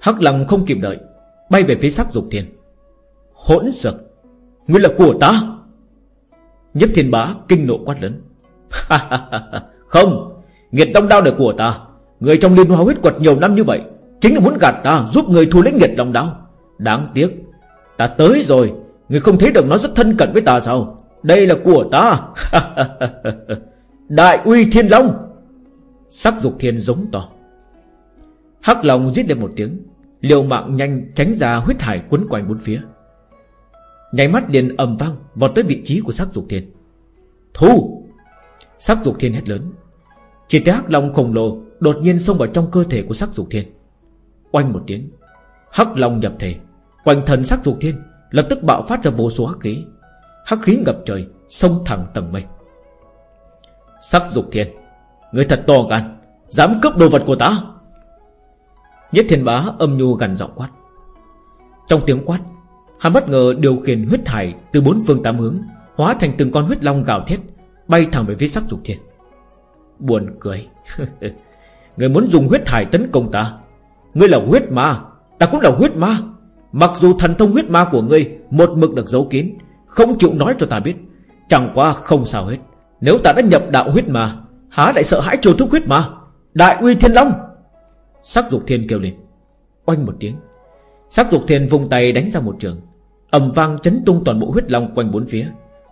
Hắc lòng không kịp đợi, Bay về phía sắc dục thiên. Hỗn sực Ngươi là của ta. Nhếp thiên bá kinh nộ quát lớn. Không, Nghiệt tông đao là của ta. Người trong liên hoa huyết quật nhiều năm như vậy, Chính là muốn gạt ta, giúp người thu lấy nghiệt long đao. Đáng tiếc, Ta tới rồi, Người không thấy được nó rất thân cận với ta sao? Đây là của ta. Đại uy thiên long. Sắc dục thiên giống to. Hắc long giết lên một tiếng, Liều mạng nhanh tránh ra huyết hải quấn quanh bốn phía. Nháy mắt liền ầm vang vào tới vị trí của sắc dục thiên. Thu! Sắc dục thiên hét lớn. Chỉ thấy hắc long khổng lồ Đột nhiên xông vào trong cơ thể của sắc dục thiên. Oanh một tiếng, Hắc long nhập thể. Quanh thần sắc dục thiên Lập tức bạo phát ra vô số hắc khí. Hắc khí ngập trời, Xông thẳng tầng mây. Sắc dục thiên, Người thật to gan, Dám cướp đồ vật của ta! Nhất thiên bá âm nhu gần giọng quát. Trong tiếng quát Hắn bất ngờ điều khiển huyết thải Từ bốn phương tám hướng, Hóa thành từng con huyết long gào thét, Bay thẳng về phía sắc dục thiên. Buồn cười. Người muốn dùng huyết thải tấn công ta? Ngươi là huyết ma, Ta cũng là huyết ma. Mặc dù thần thông huyết ma của ngươi Một mực được giấu kín, Không chịu nói cho ta biết, Chẳng qua không sao hết. Nếu ta đã nhập đạo huyết ma, Há lại sợ hãi chiều thức huyết ma? Đại uy thiên long! Sắc dục thiên kêu lên. Oanh một tiếng Sắc dục thiên vùng tay đánh ra một trường. Ầm vang chấn tung toàn bộ huyết long quanh bốn phía.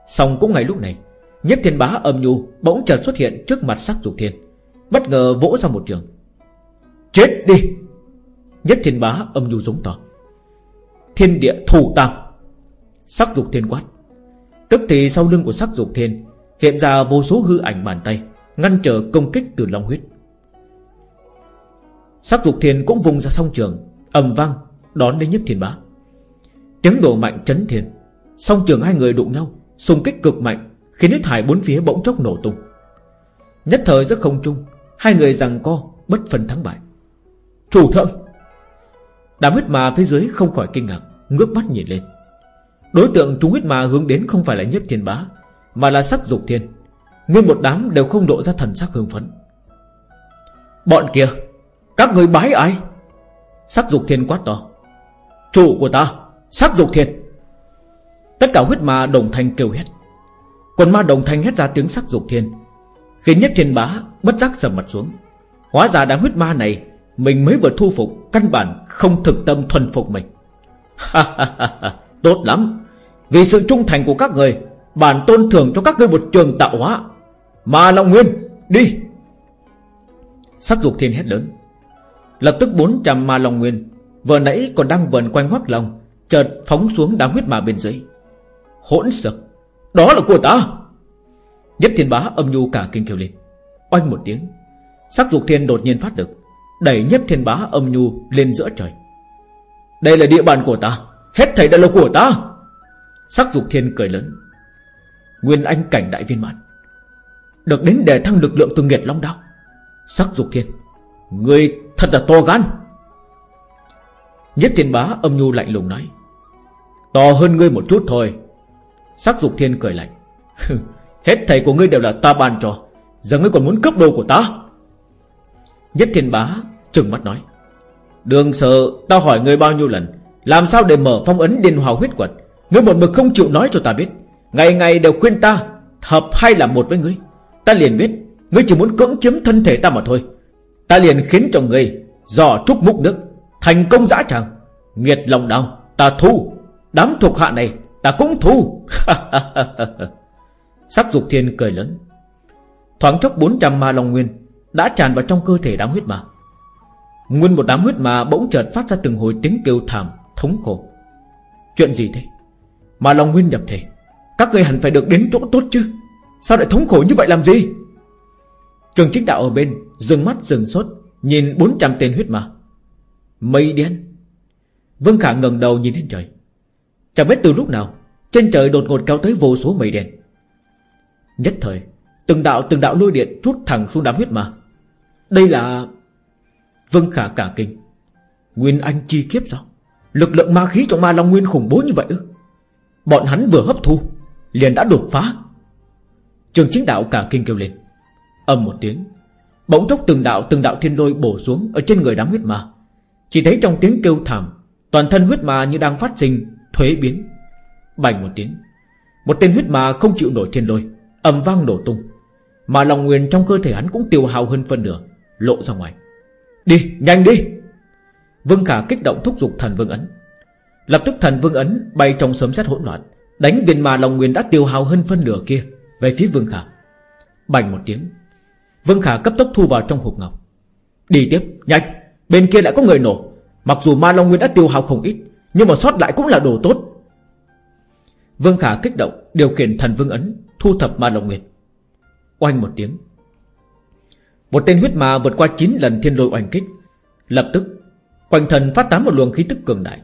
Xong cũng ngay lúc này, Nhất thiên bá âm nhu bỗng chợt xuất hiện trước mặt sắc dục thiên, Bất ngờ vỗ ra một trường. Chết đi! Nhất thiên bá âm nhu giống to. Thiên địa thủ tam Sắc dục thiên quát. Tức thì sau lưng của sắc dục thiên Hiện ra vô số hư ảnh bàn tay, Ngăn trở công kích từ long huyết. Sắc dục thiên cũng vùng ra song trường, ầm vang đón đến nhất thiên bá. Tiếng đổ mạnh chấn thiên. Song trường hai người đụng nhau, xung kích cực mạnh, Khiến huyết hải bốn phía bỗng chốc nổ tung. Nhất thời rất không trung Hai người rằng co, bất phân thắng bại. Chủ thượng! Đám huyết ma phía dưới không khỏi kinh ngạc, Ngước mắt nhìn lên. Đối tượng chúng huyết ma hướng đến không phải là nhất thiên bá, Mà là sắc dục thiên. Nguyên một đám đều không độ ra thần sắc hương phấn. Bọn kia, Các người bái ai? Sắc dục thiên quát to. Chủ của ta, Sắc dục thiên Tất cả huyết ma đồng thanh kêu hét Còn ma đồng thanh hét ra tiếng sắc dục thiên Khiến nhất thiên bá bất giác sầm mặt xuống, Hóa ra đám huyết ma này Mình mới vừa thu phục, Căn bản không thực tâm thuần phục mình. Tốt lắm. Vì sự trung thành của các người, Bản tôn thưởng cho các ngươi một trường tạo hóa. Ma Long Nguyên, Đi. Sắc dục thiên hét lớn. Lập tức 400 ma Long Nguyên Vừa nãy còn đang vần quanh hoắc lòng, Chợt phóng xuống đám huyết ma bên dưới. Hỗn sực, Đó là của ta. Nhất thiên bá âm nhu cả kinh kêu lên. Oanh một tiếng, Sắc dục thiên đột nhiên phát được, Đẩy nhất thiên bá âm nhu lên giữa trời. Đây là địa bàn của ta, Hết thảy đều là của ta. Sắc dục thiên cười lớn. Nguyên anh cảnh đại viên mãn, Được đến để thăng lực lượng từ nghiệt long đao. Sắc dục thiên Người thật là to gan. Nhất thiên bá âm nhu lạnh lùng nói. To hơn ngươi một chút thôi. Sắc dục thiên cười lạnh. Hết thầy của ngươi đều là ta ban cho. Giờ ngươi còn muốn cướp đồ của ta? Nhất thiên bá trừng mắt nói. Đường sợ Tao hỏi ngươi bao nhiêu lần, Làm sao để mở phong ấn điên hòa huyết quật? Ngươi một mực không chịu nói cho ta biết. Ngày ngày đều khuyên ta, Hợp hay là một với ngươi. Ta liền biết, Ngươi chỉ muốn cưỡng chiếm thân thể ta mà thôi. Ta liền khiến cho ngươi Dò trúc múc nước. Thành công dã tràng. Nghiệt lòng đau, Ta thu. Đám thuộc hạ này, Ta cũng thu. Sắc dục thiên cười lớn. Thoáng chốc 400 ma long nguyên Đã tràn vào trong cơ thể đám huyết ma. Nguyên một đám huyết ma bỗng chợt phát ra từng hồi tiếng kêu thảm, Thống khổ. Chuyện gì thế? Ma long nguyên nhập thể. Các người hẳn phải được đến chỗ tốt chứ? Sao lại thống khổ như vậy làm gì? Trường chính đạo ở bên Dừng mắt dừng sốt, Nhìn 400 tên huyết ma. Mây đen. Vương Khả ngẩng đầu nhìn lên trời. Chẳng biết từ lúc nào, Trên trời đột ngột kéo tới vô số mây đen. Nhất thời, Từng đạo từng đạo lôi điện trút thẳng xuống đám huyết ma. Đây là Vương Khả cả kinh. Nguyên Anh chi kiếp sao? Lực lượng ma khí trong ma Long Nguyên khủng bố như vậy ư? Bọn hắn vừa hấp thu, Liền đã đột phá. Trường chính đạo cả kinh kêu lên. Âm một tiếng, Bỗng chốc từng đạo từng đạo thiên lôi bổ xuống Ở trên người đám huyết ma. Chỉ thấy trong tiếng kêu thảm, Toàn thân huyết ma như đang phát sinh, Thuế biến. Bành một tiếng, Một tên huyết ma không chịu nổi thiên lôi, ầm vang nổ tung. Mà lòng nguyên trong cơ thể hắn cũng tiêu hao hơn phân nửa, Lộ ra ngoài. Đi, nhanh đi! Vương Khả kích động thúc giục thần vương ấn. Lập tức thần vương ấn bay trong sấm sét hỗn loạn, Đánh viên mà lòng nguyên đã tiêu hao hơn phân nửa kia Về phía Vương Khả. Bành một tiếng, Vương Khả cấp tốc thu vào trong hộp ngọc. Đi tiếp, nhanh! Bên kia lại có người nổ. Mặc dù ma long nguyên đã tiêu hao không ít, Nhưng mà sót lại cũng là đồ tốt. Vương Khả kích động, Điều khiển thần vương ấn, Thu thập ma long nguyên. Oanh một tiếng. Một tên huyết ma vượt qua 9 lần thiên lôi oanh kích. Lập tức, Quanh thần phát tán một luồng khí tức cường đại.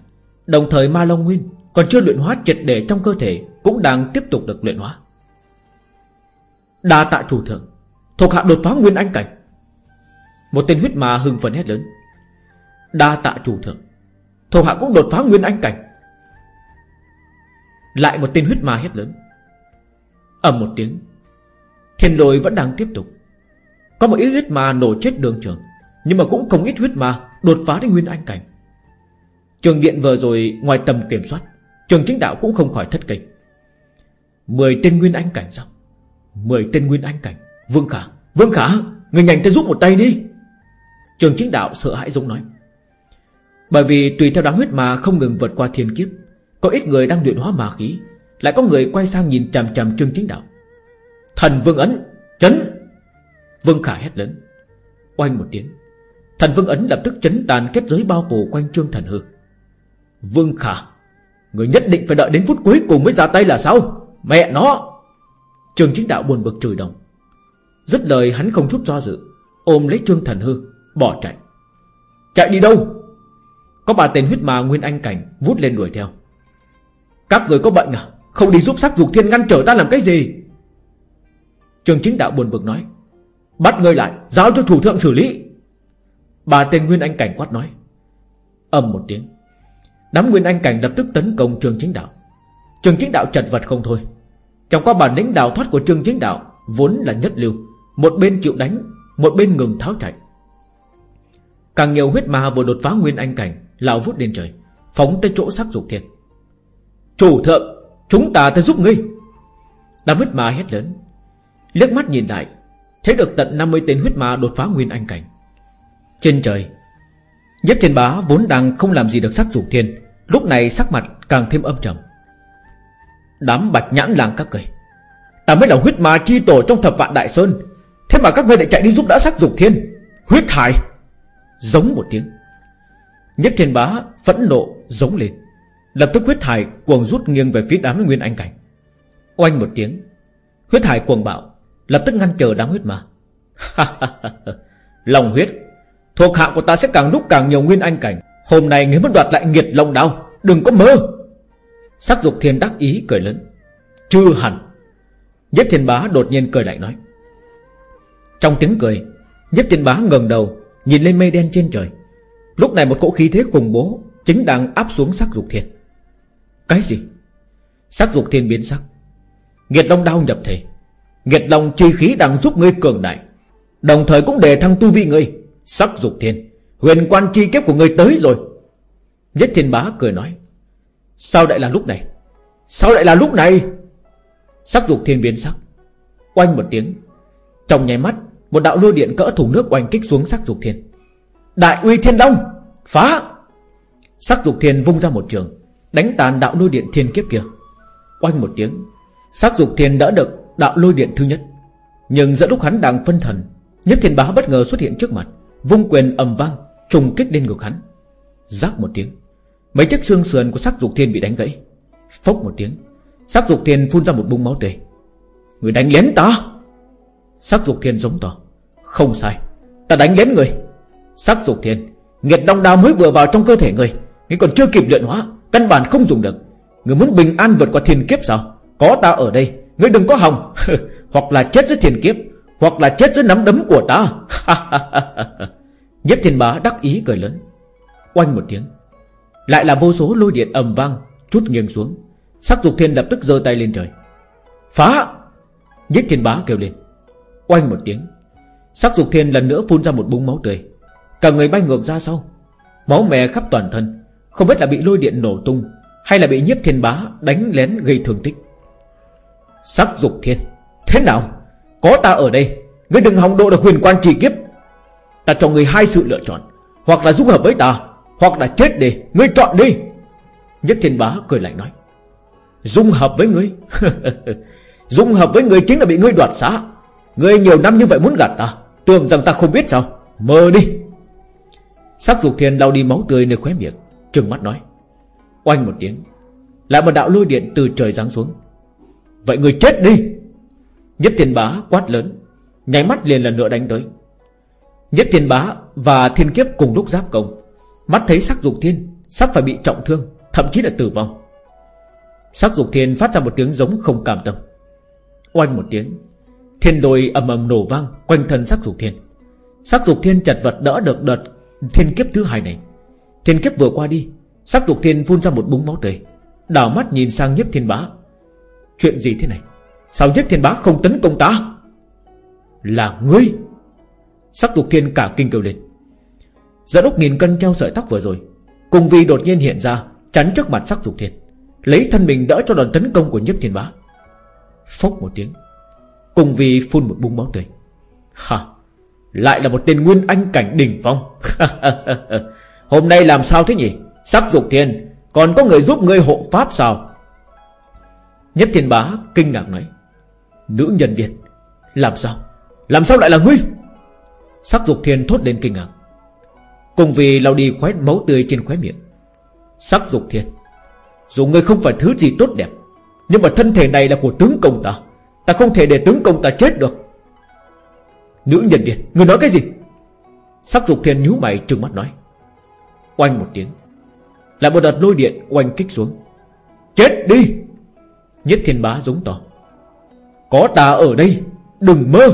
Đồng thời ma long nguyên Còn chưa luyện hóa triệt để trong cơ thể Cũng đang tiếp tục được luyện hóa. Đa tạ chủ thượng, Thuộc hạ đột phá nguyên anh cảnh. Một tên huyết ma hưng phấn hét lớn. Đa tạ chủ thượng. Thổ hạ cũng đột phá nguyên anh cảnh. Lại một tên huyết ma hét lớn. Ầm một tiếng, Thiên lôi vẫn đang tiếp tục. Có một ít huyết ma nổ chết đường trường, Nhưng mà cũng không ít huyết ma Đột phá đến nguyên anh cảnh. Trường điện vừa rồi ngoài tầm kiểm soát, Trường chính đạo cũng không khỏi thất kinh. Mười tên nguyên anh cảnh sao? Mười tên nguyên anh cảnh. Vương Khả Vương Khả, Người nhanh tới giúp một tay đi. Trường chính đạo sợ hãi giống nói. Bởi vì tùy theo đám huyết ma không ngừng vượt qua thiên kiếp, Có ít người đang luyện hóa ma khí, Lại có người quay sang nhìn chằm chằm trương chính đạo. Thần Vương Ấn, Chấn! Vương Khả hét lớn. Oanh một tiếng, Thần Vương Ấn lập tức chấn tàn kết giới bao phủ quanh Trương Thần Hư. Vương Khả, Người nhất định phải đợi đến phút cuối cùng mới ra tay là sao? Mẹ nó! Trường chính đạo buồn bực chửi đồng. Dứt lời hắn không chút do dự, Ôm lấy Trương Thần Hư, Bỏ chạy. Chạy đi đâu? Có ba tên huyết ma Nguyên Anh Cảnh Vút lên đuổi theo. Các người có bệnh à? Không đi giúp sắc dục thiên ngăn trở ta làm cái gì? Trường chính đạo buồn bực nói, Bắt người lại, Giao cho chủ thượng xử lý. Bà tên Nguyên Anh Cảnh quát nói Âm một tiếng. Đám Nguyên Anh Cảnh lập tức tấn công trường chính đạo. Trường chính đạo chật vật không thôi. Trong qua bản lĩnh đào thoát của trường chính đạo, Vốn là nhất lưu, Một bên chịu đánh, Một bên ngừng tháo chạy. Càng nhiều huyết ma vừa đột phá Nguyên Anh Cảnh Lão vút lên trời, Phóng tới chỗ sắc dục thiên Chủ thượng, Chúng ta tới giúp ngươi. Đám huyết ma hét lớn, liếc mắt nhìn lại, Thấy được tận 50 tên huyết ma đột phá Nguyên Anh Cảnh. Trên trời, Nhất thiên bá vốn đang không làm gì được sắc dục thiên, Lúc này sắc mặt càng thêm âm trầm. Đám bạch nhãn làng các người, Ta mới là huyết ma chi tổ trong thập vạn đại sơn, Thế mà các ngươi lại chạy đi giúp đỡ sắc dục thiên, Huyết thải Giống một tiếng Nhất thiên bá, phẫn nộ, giống lên. Lập tức huyết hải cuồng rút nghiêng về phía đám nguyên anh cảnh. Oanh một tiếng, Huyết hải cuồng bạo, Lập tức ngăn chờ đám huyết ma. Lòng huyết, Thuộc hạ của ta sẽ càng lúc càng nhiều nguyên anh cảnh. Hôm nay người muốn đoạt lại nghiệt lòng đau Đừng có mơ. Sắc dục thiên đắc ý cười lớn. Chưa hẳn. Nhất thiên bá đột nhiên cười lại nói. Trong tiếng cười Nhất thiên bá ngẩng đầu, Nhìn lên mây đen trên trời. Lúc này một cỗ khí thế khủng bố Chính đang áp xuống sắc dục thiên. Cái gì? Sắc dục thiên biến sắc. Nghiệt long đau nhập thể. Nghiệt long chi khí đang giúp ngươi cường đại. Đồng thời cũng đề thăng tu vi ngươi. Sắc dục thiên, Huyền quan chi kiếp của ngươi tới rồi. Nhất thiên bá cười nói, Sao lại là lúc này? Sao lại là lúc này? Sắc dục thiên biến sắc. Oanh một tiếng, Trong nháy mắt, Một đạo lôi điện cỡ thùng nước oanh kích xuống sắc dục thiên. Đại uy thiên long, Phá. Sắc dục thiên vung ra một trường, Đánh tàn đạo lôi điện thiên kiếp kia. Oanh một tiếng, Sắc dục thiên đỡ được đạo lôi điện thứ nhất. Nhưng giữa lúc hắn đang phân thần, Nhất thiên bá bất ngờ xuất hiện trước mặt, Vung quyền ầm vang, Trùng kích lên ngực hắn. Rác một tiếng, Mấy chiếc xương sườn của sắc dục thiên bị đánh gãy. Phốc một tiếng, Sắc dục thiên phun ra một bung máu tươi. Người đánh lén ta? Sắc dục thiên giống to, Không sai, Ta đánh lén người. Sắc dục thiên, Nghiệt đông đao mới vừa vào trong cơ thể người. Người còn chưa kịp luyện hóa, Căn bản không dùng được. Người muốn bình an vượt qua thiên kiếp sao? Có ta ở đây Người đừng có hòng. Hoặc là chết dưới thiên kiếp, Hoặc là chết dưới nắm đấm của ta. Nhất thiên bá đắc ý cười lớn. Oanh một tiếng, Lại là vô số lôi điện ầm vang, Chút nghiêng xuống. Sắc dục thiên lập tức giơ tay lên trời. Phá! Nhất thiên bá kêu lên. Oanh một tiếng, Sắc dục thiên lần nữa phun ra một búng máu tươi. Cả người bay ngược ra sau. Máu mè khắp toàn thân. Không biết là bị lôi điện nổ tung, Hay là bị nhiếp thiên bá đánh lén gây thương tích. Sắc dục thiên, Thế nào? Có ta ở đây, Ngươi đừng hòng độ được huyền quan trì kiếp. Ta cho ngươi hai sự lựa chọn, Hoặc là dung hợp với ta, Hoặc là chết đi, Ngươi chọn đi. Nhất thiên bá cười lạnh nói, Dung hợp với ngươi? Dung hợp với ngươi chính là bị ngươi đoạt xá. Ngươi nhiều năm như vậy muốn gạt ta, Tưởng rằng ta không biết sao. Mơ đi. Sắc dục thiên lau đi máu tươi nơi khóe miệng, Trừng mắt nói. Oanh một tiếng, Lại một đạo lôi điện từ trời giáng xuống. Vậy người chết đi! Nhất thiên bá quát lớn, Nháy mắt liền lần nữa đánh tới. Nhất thiên bá và thiên kiếp cùng lúc giáp công, Mắt thấy sắc dục thiên Sắp phải bị trọng thương, Thậm chí là tử vong. Sắc dục thiên phát ra một tiếng giống không cảm tâm Oanh một tiếng, Thiên đồi ầm ầm nổ vang Quanh thân sắc dục thiên. Sắc dục thiên chật vật đỡ được đợt Thiên kiếp thứ hai này. Thiên kiếp vừa qua đi, Sắc tục thiên phun ra một búng máu tươi, Đảo mắt nhìn sang nhiếp thiên bá. Chuyện gì thế này? Sao nhiếp thiên bá không tấn công ta? Là ngươi! Sắc tục thiên cả kinh kêu lên. Giữa đốc nghìn cân treo sợi tóc vừa rồi, Cùng vì đột nhiên hiện ra, Chắn trước mặt sắc dục thiên, Lấy thân mình đỡ cho đòn tấn công của nhiếp thiên bá. Phốc một tiếng, Cùng vì phun một búng máu tươi. Hả lại là một tên nguyên anh cảnh đỉnh phong. Hôm nay làm sao thế nhỉ? Sắc dục thiên, Còn có người giúp ngươi hộ pháp sao? Nhất thiên bá kinh ngạc nói, Nữ nhân điên, Làm sao? Làm sao lại là ngươi? Sắc dục thiên thốt lên kinh ngạc. Cùng vì lau đi khóe máu tươi trên khóe miệng, Sắc dục thiên, Dù ngươi không phải thứ gì tốt đẹp, Nhưng mà thân thể này là của tướng công ta Ta không thể để tướng công ta chết được. Nữ nhân điên người nói cái gì? Sắc dục thiên nhíu mày, trừng mắt nói. Oanh một tiếng. Lại một đợt lôi điện oanh kích xuống. Chết đi! Nhất thiên bá giống to. Có ta ở đây, Đừng mơ!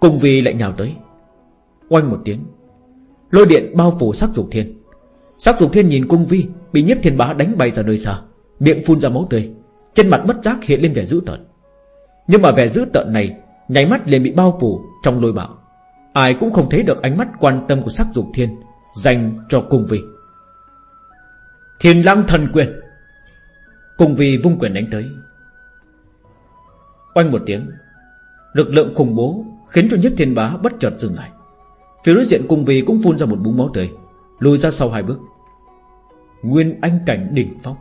Cùng vì lại nhào tới. Oanh một tiếng. Lôi điện bao phủ sắc dục thiên. Sắc dục thiên nhìn cung vi, Bị nhiếp thiên bá đánh bay ra nơi xa. Miệng phun ra máu tươi. Trên mặt bất giác hiện lên vẻ dữ tợn. Nhưng mà vẻ dữ tợn này Nháy mắt liền bị bao phủ trong lôi bạo. Ai cũng không thấy được ánh mắt quan tâm của sắc dục thiên Dành cho cung vi Thiên lăng thần quyền! Cung vi vung quyền đánh tới. Oanh một tiếng, Lực lượng khủng bố Khiến cho nhất thiên bá bất chợt dừng lại. Phía đối diện cung vi cũng phun ra một búng máu tươi, Lùi ra sau hai bước. Nguyên anh cảnh đỉnh phong!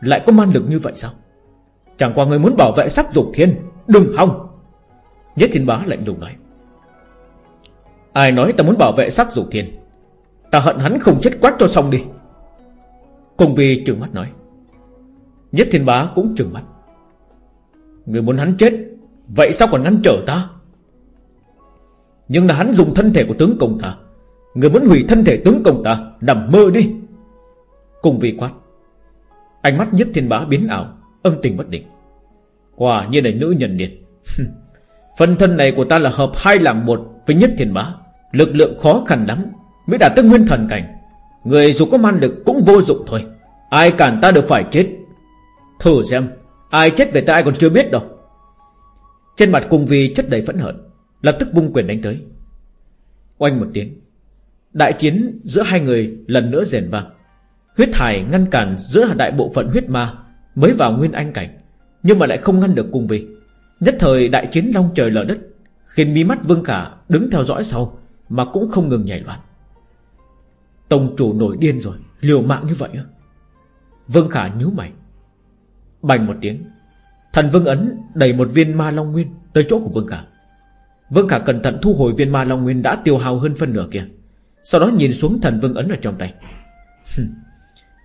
Lại có man lực như vậy sao? Chẳng qua người muốn bảo vệ sắc dục thiên, Đừng hòng! Nhất thiên bá lạnh lùng nói. Ai nói ta muốn bảo vệ sắc dục thiên? Ta hận hắn không chết quát cho xong đi. Cùng vi trừng mắt nói. Nhất thiên bá cũng trừng mắt. Người muốn hắn chết, Vậy sao còn ngăn trở ta? Nhưng là hắn dùng thân thể của tướng công ta. Người muốn hủy thân thể tướng công ta, Nằm mơ đi. Cùng vi quát. Ánh mắt nhất thiên bá biến ảo, Âm tình bất định. Quả nhiên là nữ nhân điên. Phần thân này của ta là hợp hai làm một Với nhất thiên bá. Lực lượng khó khăn lắm Mới đạt tới nguyên thần cảnh. Người dù có man lực cũng vô dụng thôi. Ai cản ta được phải chết? Thử xem, Ai chết về ta ai còn chưa biết đâu. Trên mặt cung vi chất đầy phẫn hận, Lập tức vung quyền đánh tới. Oanh một tiếng, Đại chiến giữa hai người lần nữa rèn vang. Huyết thải ngăn cản giữa đại bộ phận huyết ma Mới vào nguyên anh cảnh, Nhưng mà lại không ngăn được cung vi. Nhất thời đại chiến long trời lở đất, Khiến mí mắt Vương Khả đứng theo dõi sau Mà cũng không ngừng nhảy loạn. Tông chủ nổi điên rồi, Liều mạng như vậy Vương Khả nhíu mày, Bành một tiếng. Thần Vương Ấn đẩy một viên ma long nguyên Tới chỗ của Vương Khả. Vương Khả cẩn thận thu hồi viên ma long nguyên Đã tiêu hao hơn phân nửa kia, Sau đó nhìn xuống thần Vương Ấn ở trong tay.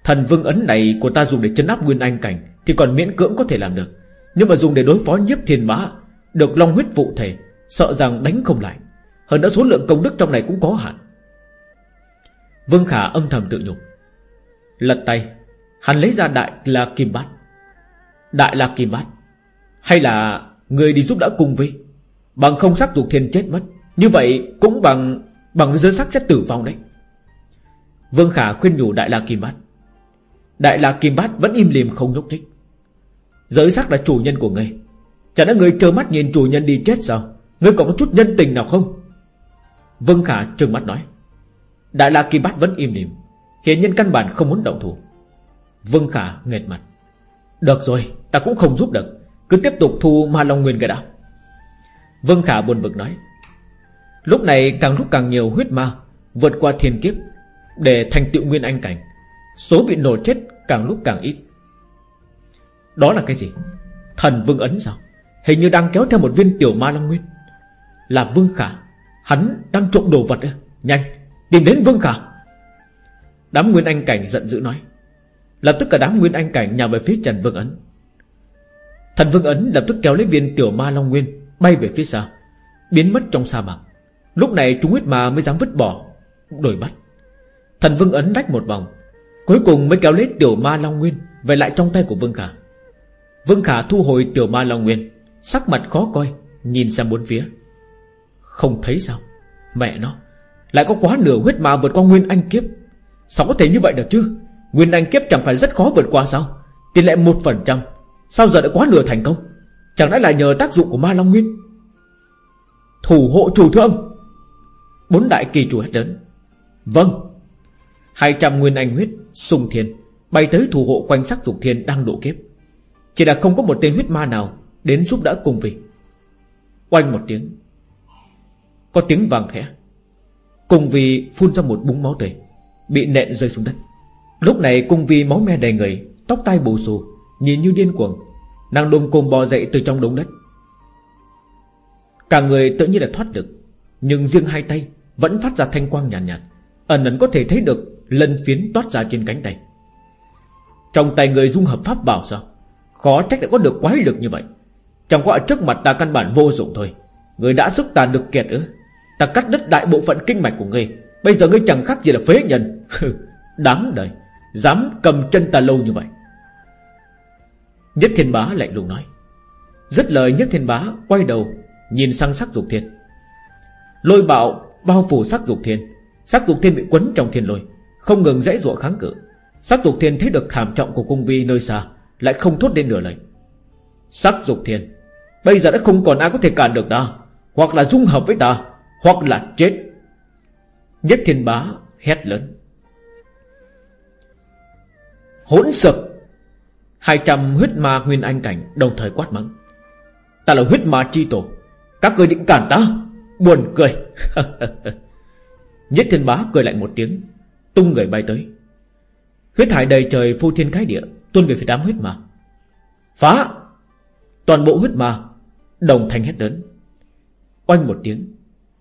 Thần Vương Ấn này của ta dùng để chấn áp Nguyên Anh Cảnh Thì còn miễn cưỡng có thể làm được. Nhưng mà dùng để đối phó nhiếp thiên mã, Được long huyết vụ thể, Sợ rằng đánh không lại. Hơn nữa số lượng công đức trong này cũng có hạn. Vương Khả âm thầm tự nhủ. Lật tay, Hắn lấy ra đại la kim bát. Đại la kim bát, Hay là người đi giúp đỡ cùng vi Bằng không sắc dục thiên chết mất. Như vậy cũng bằng Bằng giới sắc sẽ tử vong đấy. Vương Khả khuyên nhủ Đại La Kim Bát. Đại La Kim Bát vẫn im lìm không nhúc thích Giới sắc là chủ nhân của ngươi. Chẳng lẽ người trơ mắt nhìn chủ nhân đi chết sao? Ngươi còn có chút nhân tình nào không? Vương Khả trừng mắt nói. Đại La Kim Bát vẫn im lìm. Hiện nhân căn bản không muốn động thủ. Vương Khả nghệt mặt. Được rồi, ta cũng không giúp được. Cứ tiếp tục thu ma long nguyên cái đã. Vương Khả buồn bực nói. Lúc này càng lúc càng nhiều huyết ma Vượt qua thiên kiếp Để thành tựu nguyên anh cảnh. Số bị nổ chết càng lúc càng ít. Đó là cái gì? Thần Vương Ấn sao? Hình như đang kéo theo một viên tiểu ma long nguyên. Là Vương Khả. Hắn đang trộm đồ vật. Nhanh, tìm đến Vương Khả. Đám Nguyên Anh Cảnh giận dữ nói. Lập tức cả đám Nguyên Anh Cảnh nhào về phía Trần Vương Ấn. Thần Vương Ấn lập tức kéo lấy viên tiểu ma long nguyên, Bay về phía xa Biến mất trong sa mạc. Lúc này chúng huyết ma mới dám vứt bỏ, Đổi bắt Thần Vương Ấn đách một vòng. Cuối cùng mới kéo lấy tiểu ma long nguyên Về lại trong tay của Vương Khả. Vương Khả thu hồi tiểu ma long nguyên, Sắc mặt khó coi, Nhìn sang bốn phía. Không thấy sao? Mẹ nó, Lại có quá nửa huyết ma vượt qua nguyên anh kiếp. Sao có thể như vậy được chứ? Nguyên anh kiếp chẳng phải rất khó vượt qua sao? Tỷ lệ một phần trăm, Sao giờ đã quá nửa thành công? Chẳng lẽ là nhờ tác dụng của ma long nguyên? Thủ hộ chủ thương Bốn đại kỳ chủ hết lớn. Vâng. Hai trăm nguyên anh huyết sùng thiên, Bay tới thủ hộ quanh sắc dục thiên đang độ kiếp. Chỉ là không có một tên huyết ma nào Đến giúp đỡ cùng vì Oanh một tiếng. Có tiếng vàng khẽ. Cùng vì phun ra một búng máu tươi Bị nện rơi xuống đất. Lúc này cung vi máu me đầy người Tóc tai bù xù Nhìn như điên cuồng. Nàng đùng cùng bò dậy từ trong đống đất. Cả người tự nhiên là thoát được Nhưng riêng hai tay Vẫn phát ra thanh quang nhàn nhạt, nhạt Ẩn ẩn có thể thấy được Lân phiến toát ra trên cánh tay. Trong tay người dung hợp pháp bảo sao? Khó trách đã có được quái lực như vậy. Chẳng qua trước mặt ta căn bản vô dụng thôi. Người đã sức ta được kiệt ư? Ta cắt đứt đại bộ phận kinh mạch của ngươi. Bây giờ ngươi chẳng khác gì là phế nhân. Đáng đời. Dám cầm chân ta lâu như vậy. Nhất thiên bá lạnh lùng nói. Rất lời nhất thiên bá Quay đầu, nhìn sang sắc dục thiên. Lôi bạo bao phủ sắc dục thiên. Sắc dục thiên bị quấn trong thiên lôi, Không ngừng dãy dụa kháng cự. Sắc dục thiên thấy được thảm trọng của cung vi nơi xa. Lại không thốt lên nửa lời. Sắc dục thiên Bây giờ đã không còn ai có thể cản được ta. Hoặc là dung hợp với ta, Hoặc là chết. Nhất thiên bá hét lớn. Hỗn sực. Hai trăm huyết ma nguyên anh cảnh Đồng thời quát mắng. Ta là huyết ma chi tổ. Các người định cản ta? Buồn cười. Nhất thiên bá cười lạnh một tiếng, Tung người bay tới. Huyết thải đầy trời phô thiên khái địa Tuôn về phía đám huyết ma. Phá! Toàn bộ huyết ma Đồng thanh hét lớn. Oanh một tiếng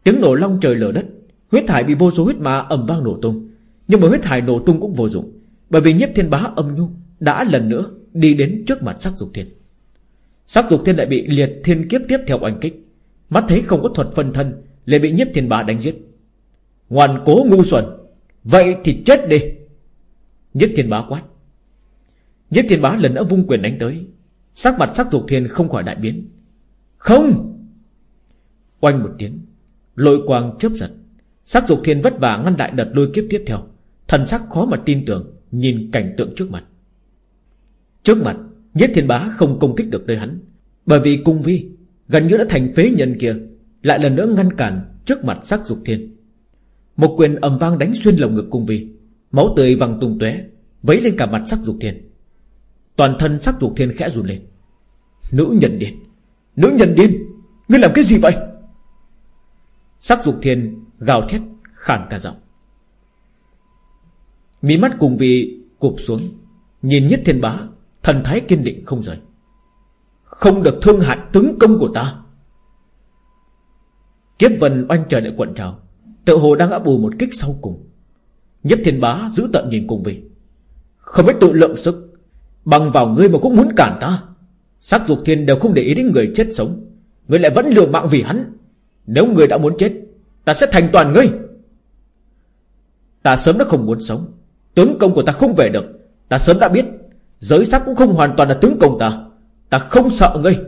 Tiếng nổ long trời lở đất. Huyết thải bị vô số huyết ma ầm vang nổ tung. Nhưng mà huyết thải nổ tung cũng vô dụng, Bởi vì nhiếp thiên bá âm nhu Đã lần nữa đi đến trước mặt sắc dục thiên. Sắc dục thiên lại bị liệt thiên kiếp tiếp theo oanh kích. Mắt thấy không có thuật phân thân liền bị nhiếp thiên bá đánh giết. Ngoan cố ngu xuẩn, Vậy thì chết đi. Nhiếp thiên bá quát giết thiên bá lần nữa vung quyền đánh tới. Sắc mặt sắc dục thiên không khỏi đại biến. Không! Oanh một tiếng, Lôi quang chớp giật. Sắc dục thiên vất vả ngăn đại đợt lôi kiếp tiếp theo. Thần sắc khó mà tin tưởng, Nhìn cảnh tượng trước mặt. Trước mặt Nhất thiên bá không công kích được tới hắn. Bởi vì cung vi, Gần như đã thành phế nhân kia, Lại lần nữa ngăn cản trước mặt sắc dục thiên. Một quyền ầm vang đánh xuyên lồng ngực cung vi. Máu tươi văng tung tóe, Vấy lên cả mặt sắc dục thiên. Toàn thân sắc dục thiên khẽ run lên. Nữ nhân điên. Nữ nhân điên. Ngươi làm cái gì vậy? Sắc dục thiên gào thét khản cả giọng. Mí mắt cùng vì cụp xuống, Nhìn nhất thiên bá, Thần thái kiên định không rời. Không được thương hại tướng công của ta. Kiếp vân oanh trời lại quận trào, Tự hồ đang áp bù một kích sau cùng. Nhất thiên bá giữ tận nhìn cùng vì Không biết tự lượng sức Bằng vào ngươi mà cũng muốn cản ta. Sắc dục thiên đều không để ý đến người chết sống. Ngươi lại vẫn lừa mạng vì hắn. Nếu ngươi đã muốn chết, Ta sẽ thành toàn ngươi. Ta sớm đã không muốn sống. Tướng công của ta không về được. Ta sớm đã biết, Giới sắc cũng không hoàn toàn là tướng công ta. Ta không sợ ngươi.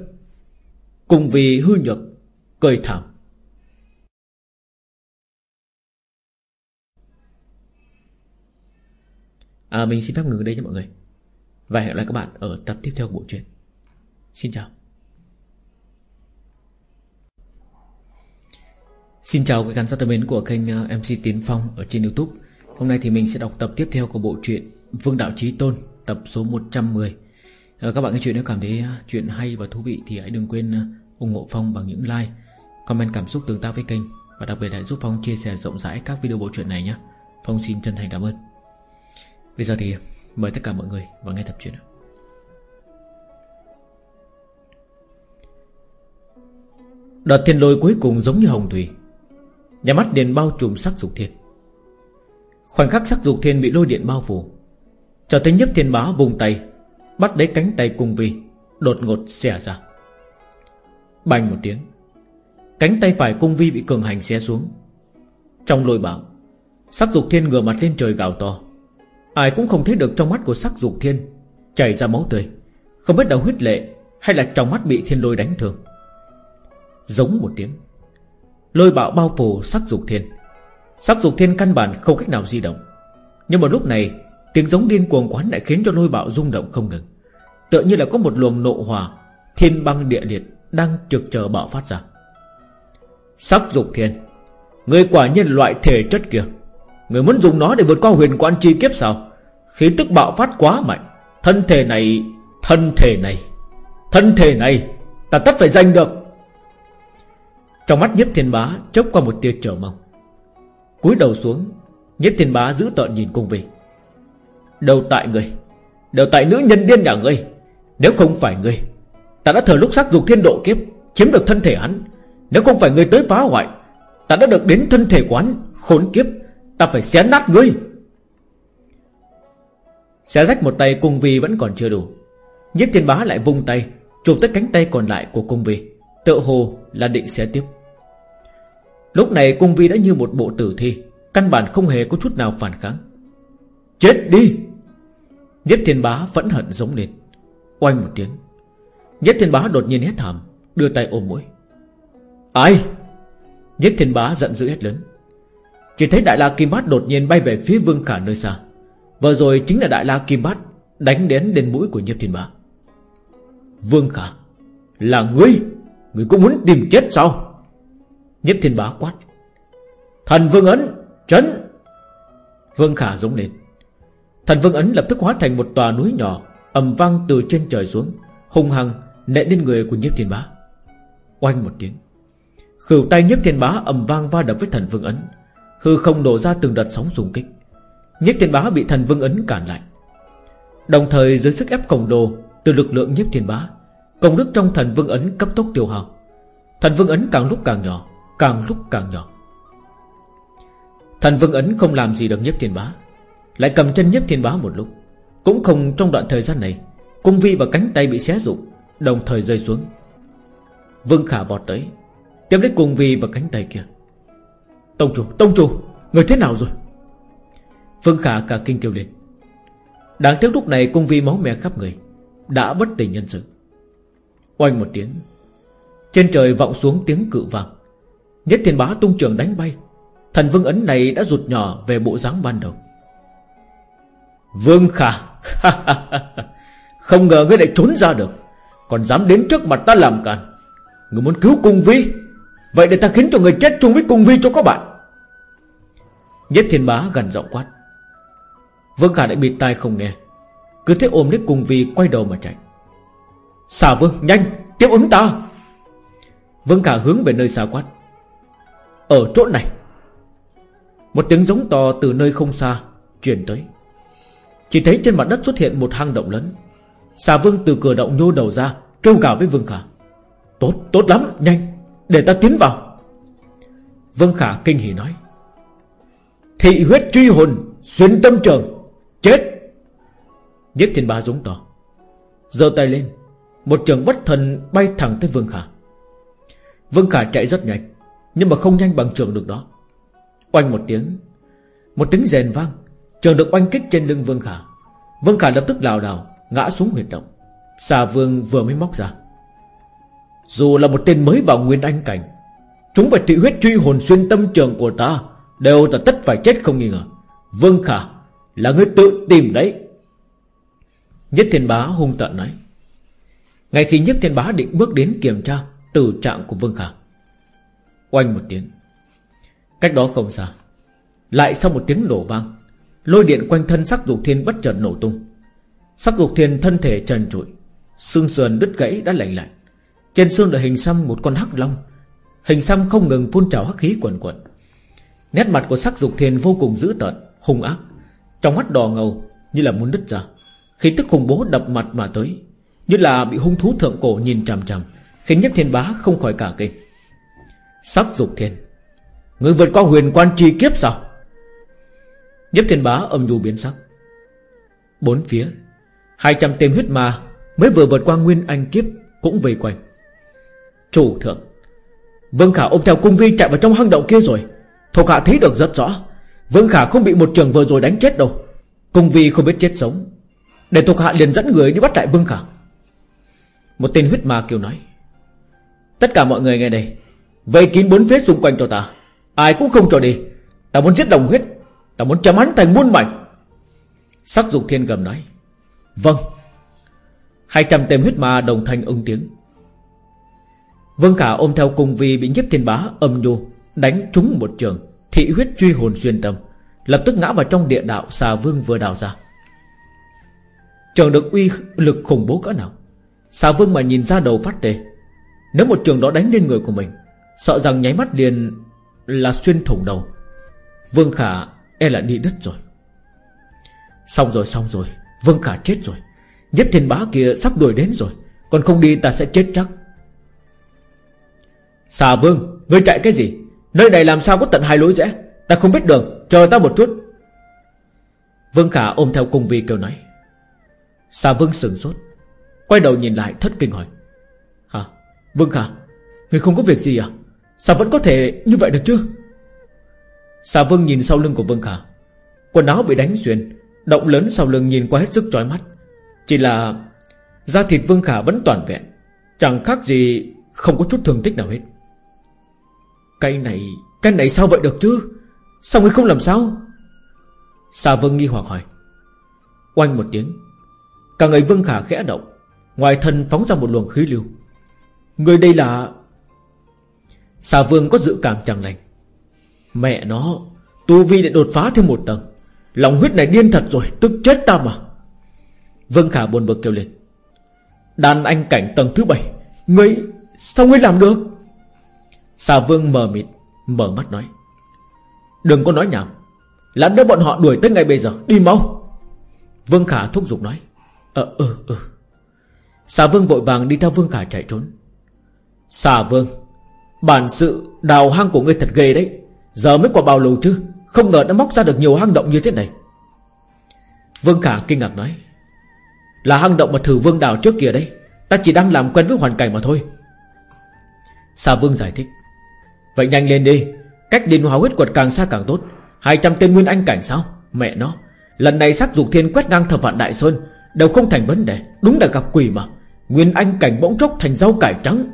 Cùng vì hư nhược, Cười thảm. À mình xin phép ngừng đây nha mọi người. Và hẹn gặp lại các bạn ở tập tiếp theo của bộ truyện. Xin chào. Xin chào quý khán giả thân mến của kênh ờ, MC Tiến Phong ở trên Youtube. Hôm nay thì mình sẽ đọc tập tiếp theo của bộ truyện Vương Đạo Trí Tôn, tập số 110 ờ, Các bạn nghe chuyện nếu cảm thấy ờ, chuyện hay và thú vị thì hãy đừng quên ủng hộ Phong bằng những like, Comment cảm xúc tương tác với kênh Và đặc biệt hãy giúp Phong chia sẻ rộng rãi các video bộ truyện này nhé. Phong xin chân thành cảm ơn. Bây giờ thì mời tất cả mọi người vào nghe tập truyện Đợt thiên lôi cuối cùng giống như hồng thủy. Nhà mắt điện bao trùm sắc dục thiên. Khoảnh khắc sắc dục thiên bị lôi điện bao phủ, Cho tới nhấp thiên bá vùng tay, Bắt lấy cánh tay cung vi, Đột ngột xẻ ra. Bành một tiếng, Cánh tay phải cung vi bị cường hành xé xuống. Trong lôi bão Sắc dục thiên ngửa mặt lên trời gào to. Ai cũng không thấy được trong mắt của sắc dục thiên. Chảy ra máu tươi. Không biết đầu huyết lệ Hay là trong mắt bị thiên lôi đánh thương. Giống một tiếng. Lôi bạo bao phủ sắc dục thiên. Sắc dục thiên căn bản không cách nào di động. Nhưng mà lúc này, Tiếng giống điên cuồng quán lại khiến cho lôi bạo rung động không ngừng. Tựa như là có một luồng nộ hòa, Thiên băng địa liệt Đang trực chờ bạo phát ra. Sắc dục thiên, Người quả nhiên loại thể chất kia. Người muốn dùng nó để vượt qua huyền quan chi kiếp sao? Khí tức bạo phát quá mạnh, Thân thể này, Thân thể này, Thân thể này, Ta tất phải giành được. Trong mắt nhiếp thiên bá chớp qua một tia chờ mong. Cúi đầu xuống Nhiếp thiên bá giữ tợn nhìn cung vi Đầu tại người, đầu tại nữ nhân điên nhà ngươi Nếu không phải ngươi Ta đã thờ lúc sắc dục thiên độ kiếp, Chiếm được thân thể hắn. Nếu không phải ngươi tới phá hoại, Ta đã được đến thân thể quán, Khốn kiếp, Ta phải xé nát ngươi. Xé rách một tay cung vi vẫn còn chưa đủ. Nhất thiên bá lại vung tay, Chụp tới cánh tay còn lại của cung vi. Tự hồ là định xé tiếp. Lúc này cung vi đã như một bộ tử thi, Căn bản không hề có chút nào phản kháng. Chết đi! Nhất thiên bá vẫn hận giống lên. Oanh một tiếng. Nhất thiên bá đột nhiên hét thảm, Đưa tay ôm mũi. Ai? Nhất thiên bá giận dữ hét lớn. Chỉ thấy đại la kim bát đột nhiên bay về phía vương khả nơi xa. Vừa rồi chính là đại la kim bát Đánh đến đền mũi của nhiếp thiên bá. Vương khả, Là ngươi Ngươi cũng muốn tìm chết sao? Nhiếp thiên bá quát. Thần vương ấn Chấn Vương khả giống lên. Thần vương ấn lập tức hóa thành một tòa núi nhỏ, ầm vang từ trên trời xuống, hung hăng nện lên người của nhiếp thiên bá. Oanh một tiếng. Khửu tay nhiếp thiên bá ầm vang va đập với thần vương ấn. Hư không đổ ra từng đợt sóng xung kích nhiếp thiên bá bị thần vương ấn cản lại. Đồng thời dưới sức ép khổng lồ từ lực lượng nhiếp thiên bá công đức trong thần vương ấn cấp tốc tiêu hao. Thần vương ấn càng lúc càng nhỏ càng lúc càng nhỏ. Thần vương ấn không làm gì được nhiếp thiên bá lại cầm chân nhấp thiên bá một lúc. Cũng không trong đoạn thời gian này Cung vi và cánh tay bị xé rụng Đồng thời rơi xuống. Vương Khả vọt tới Tiếp lấy cung vi và cánh tay kia. Tông chủ, tông chủ Người thế nào rồi? Vương Khả cả kinh kêu lên. Đáng tiếc lúc này cung vi máu me khắp người, Đã bất tỉnh nhân sự. Oanh một tiếng, Trên trời vọng xuống tiếng cự vàng. Nhất thiên bá tung trường đánh bay, Thần vương ấn này đã rụt nhỏ về bộ dáng ban đầu. Vương Khả Không ngờ ngươi lại trốn ra được, Còn dám đến trước mặt ta làm càn. Người muốn cứu cung vi? Vậy để ta khiến cho người chết chung với cung vi cho các bạn. Nhất thiên bá gần giọng quát. Vương Khả đã bị tai không nghe. Cứ thế ôm lấy cùng vi quay đầu mà chạy. Xà vương nhanh Tiếp ứng ta. Vương Khả hướng về nơi xa quát. Ở chỗ này. Một tiếng giống to từ nơi không xa Truyền tới. Chỉ thấy trên mặt đất xuất hiện một hang động lớn. Xà vương từ cửa động nhô đầu ra Kêu gào với Vương Khả. Tốt, tốt lắm, nhanh Để ta tiến vào. Vương Khả kinh hỉ nói. Thị huyết truy hồn Xuyên tâm trường. Chết! Nhiếp thiên ba giống to. Giơ tay lên. Một trường bất thần bay thẳng tới Vương Khả. Vương Khả chạy rất nhanh, Nhưng mà không nhanh bằng trường được đó. Oanh một tiếng. Một tiếng rèn vang. Trường được oanh kích trên lưng Vương Khả. Vương Khả lập tức lảo đảo, Ngã xuống huyệt động. Xà Vương vừa mới móc ra. Dù là một tên mới vào Nguyên Anh Cảnh, Chúng phải thị huyết truy hồn xuyên tâm trường của ta, Đều là tất phải chết không nghi ngờ. Vương Khả là người tự tìm đấy. Nhất Thiên Bá hung tận nói. Ngay khi Nhất Thiên Bá định bước đến kiểm tra Tử trạng của Vương Khả, Oanh một tiếng. Cách đó không xa, Lại sau một tiếng nổ vang, Lôi điện quanh thân sắc dục thiên bất chợt nổ tung. Sắc dục thiên thân thể trần trụi, Xương sườn đứt gãy đã lạnh lạnh Trên xương là hình xăm một con hắc long, Hình xăm không ngừng phun trào hắc khí quần quần. Nét mặt của sắc dục thiên vô cùng dữ tợn, Hung ác. Trong mắt đỏ ngầu, như là muốn đứt ra. Khi tức khủng bố đập mặt mà tới, Như là bị hung thú thượng cổ nhìn chằm chằm, Khiến nhất thiên bá không khỏi cả kinh. Sắc dục thiên, Người vượt qua huyền quan trì kiếp sao? Nhất thiên bá âm nhu biến sắc. Bốn phía, hai trăm tên huyết ma Mới vừa vượt qua nguyên anh kiếp Cũng vây quanh. Chủ thượng, Vương Khả ôm theo cung vi chạy vào trong hang động kia rồi. Thuộc hạ thấy được rất rõ Vương Khả không bị một trường vừa rồi đánh chết đâu. Cung vi không biết chết sống, Để thuộc hạ liền dẫn người đi bắt lại Vương Khả. Một tên huyết ma kêu nói, Tất cả mọi người nghe đây, Vây kín bốn phía xung quanh cho ta. Ai cũng không cho đi. Ta muốn giết đồng huyết, Ta muốn chấm hắn thành muôn mảnh. Sắc dục thiên gầm nói Vâng. Hai trăm tên huyết ma đồng thanh ưng tiếng. Vương Khả ôm theo cùng vì bị nhiếp thiên bá âm nhu Đánh trúng một trường. Thị huyết truy hồn xuyên tâm, Lập tức ngã vào trong địa đạo xà vương vừa đào ra. Trường được uy lực khủng bố cỡ nào. Xà vương mà nhìn ra đầu phát tê. Nếu một trường đó đánh lên người của mình, Sợ rằng nháy mắt liền Là xuyên thủng đầu. Vương Khả e là đi đất rồi. Xong rồi xong rồi. Vương Khả chết rồi. Nhất thiên bá kia sắp đuổi đến rồi. Còn không đi ta sẽ chết chắc. Xà Vương, Ngươi chạy cái gì? Nơi này làm sao có tận hai lối rẽ? Ta không biết đường, Chờ ta một chút. Vương Khả ôm theo cung vi kêu nói. Xà Vương sừng sốt, Quay đầu nhìn lại thất kinh hỏi. Hả? Vương Khả, Người không có việc gì à? Sao vẫn có thể như vậy được chứ? Xà Vương nhìn sau lưng của Vương Khả. Quần áo bị đánh xuyên, Động lớn sau lưng nhìn qua hết sức chói mắt. Chỉ là Da thịt Vương Khả vẫn toàn vẹn, Chẳng khác gì Không có chút thương tích nào hết. Cái này Cái này sao vậy được chứ? Sao người không làm sao? Xà Vương nghi hoặc hỏi. Oanh một tiếng, Cả người Vương Khả khẽ động, Ngoài thân phóng ra một luồng khí lưu. Người đây là Xà Vương có dự cảm chẳng lành. Mẹ nó, Tu Vi lại đột phá thêm một tầng. Lòng huyết này điên thật rồi, Tức chết ta mà. Vương Khả buồn bực kêu lên. Đàn anh cảnh tầng thứ bảy, Ngươi, Sao ngươi làm được? Xà Vương mờ mịt, Mở mắt nói. Đừng có nói nhảm. Lát nữa bọn họ đuổi tới ngay bây giờ, Đi mau. Vương Khả thúc giục nói. Ờ ừ ừ. Xà Vương vội vàng đi theo Vương Khả chạy trốn. Xà Vương, Bản sự đào hang của ngươi thật ghê đấy. Giờ mới qua bao lâu chứ? Không ngờ đã móc ra được nhiều hang động như thế này. Vương Khả kinh ngạc nói. Là hang động mà thử vương đào trước kia đấy. Ta chỉ đang làm quen với hoàn cảnh mà thôi. Xà Vương giải thích. Vậy nhanh lên đi. Cách điên hóa huyết quật càng xa càng tốt. 200 tên nguyên anh cảnh sao? Mẹ nó. Lần này sắc dục thiên quét ngang thập vạn đại sơn, Đều không thành vấn đề. Đúng là gặp quỷ mà. Nguyên anh cảnh bỗng chốc thành rau cải trắng.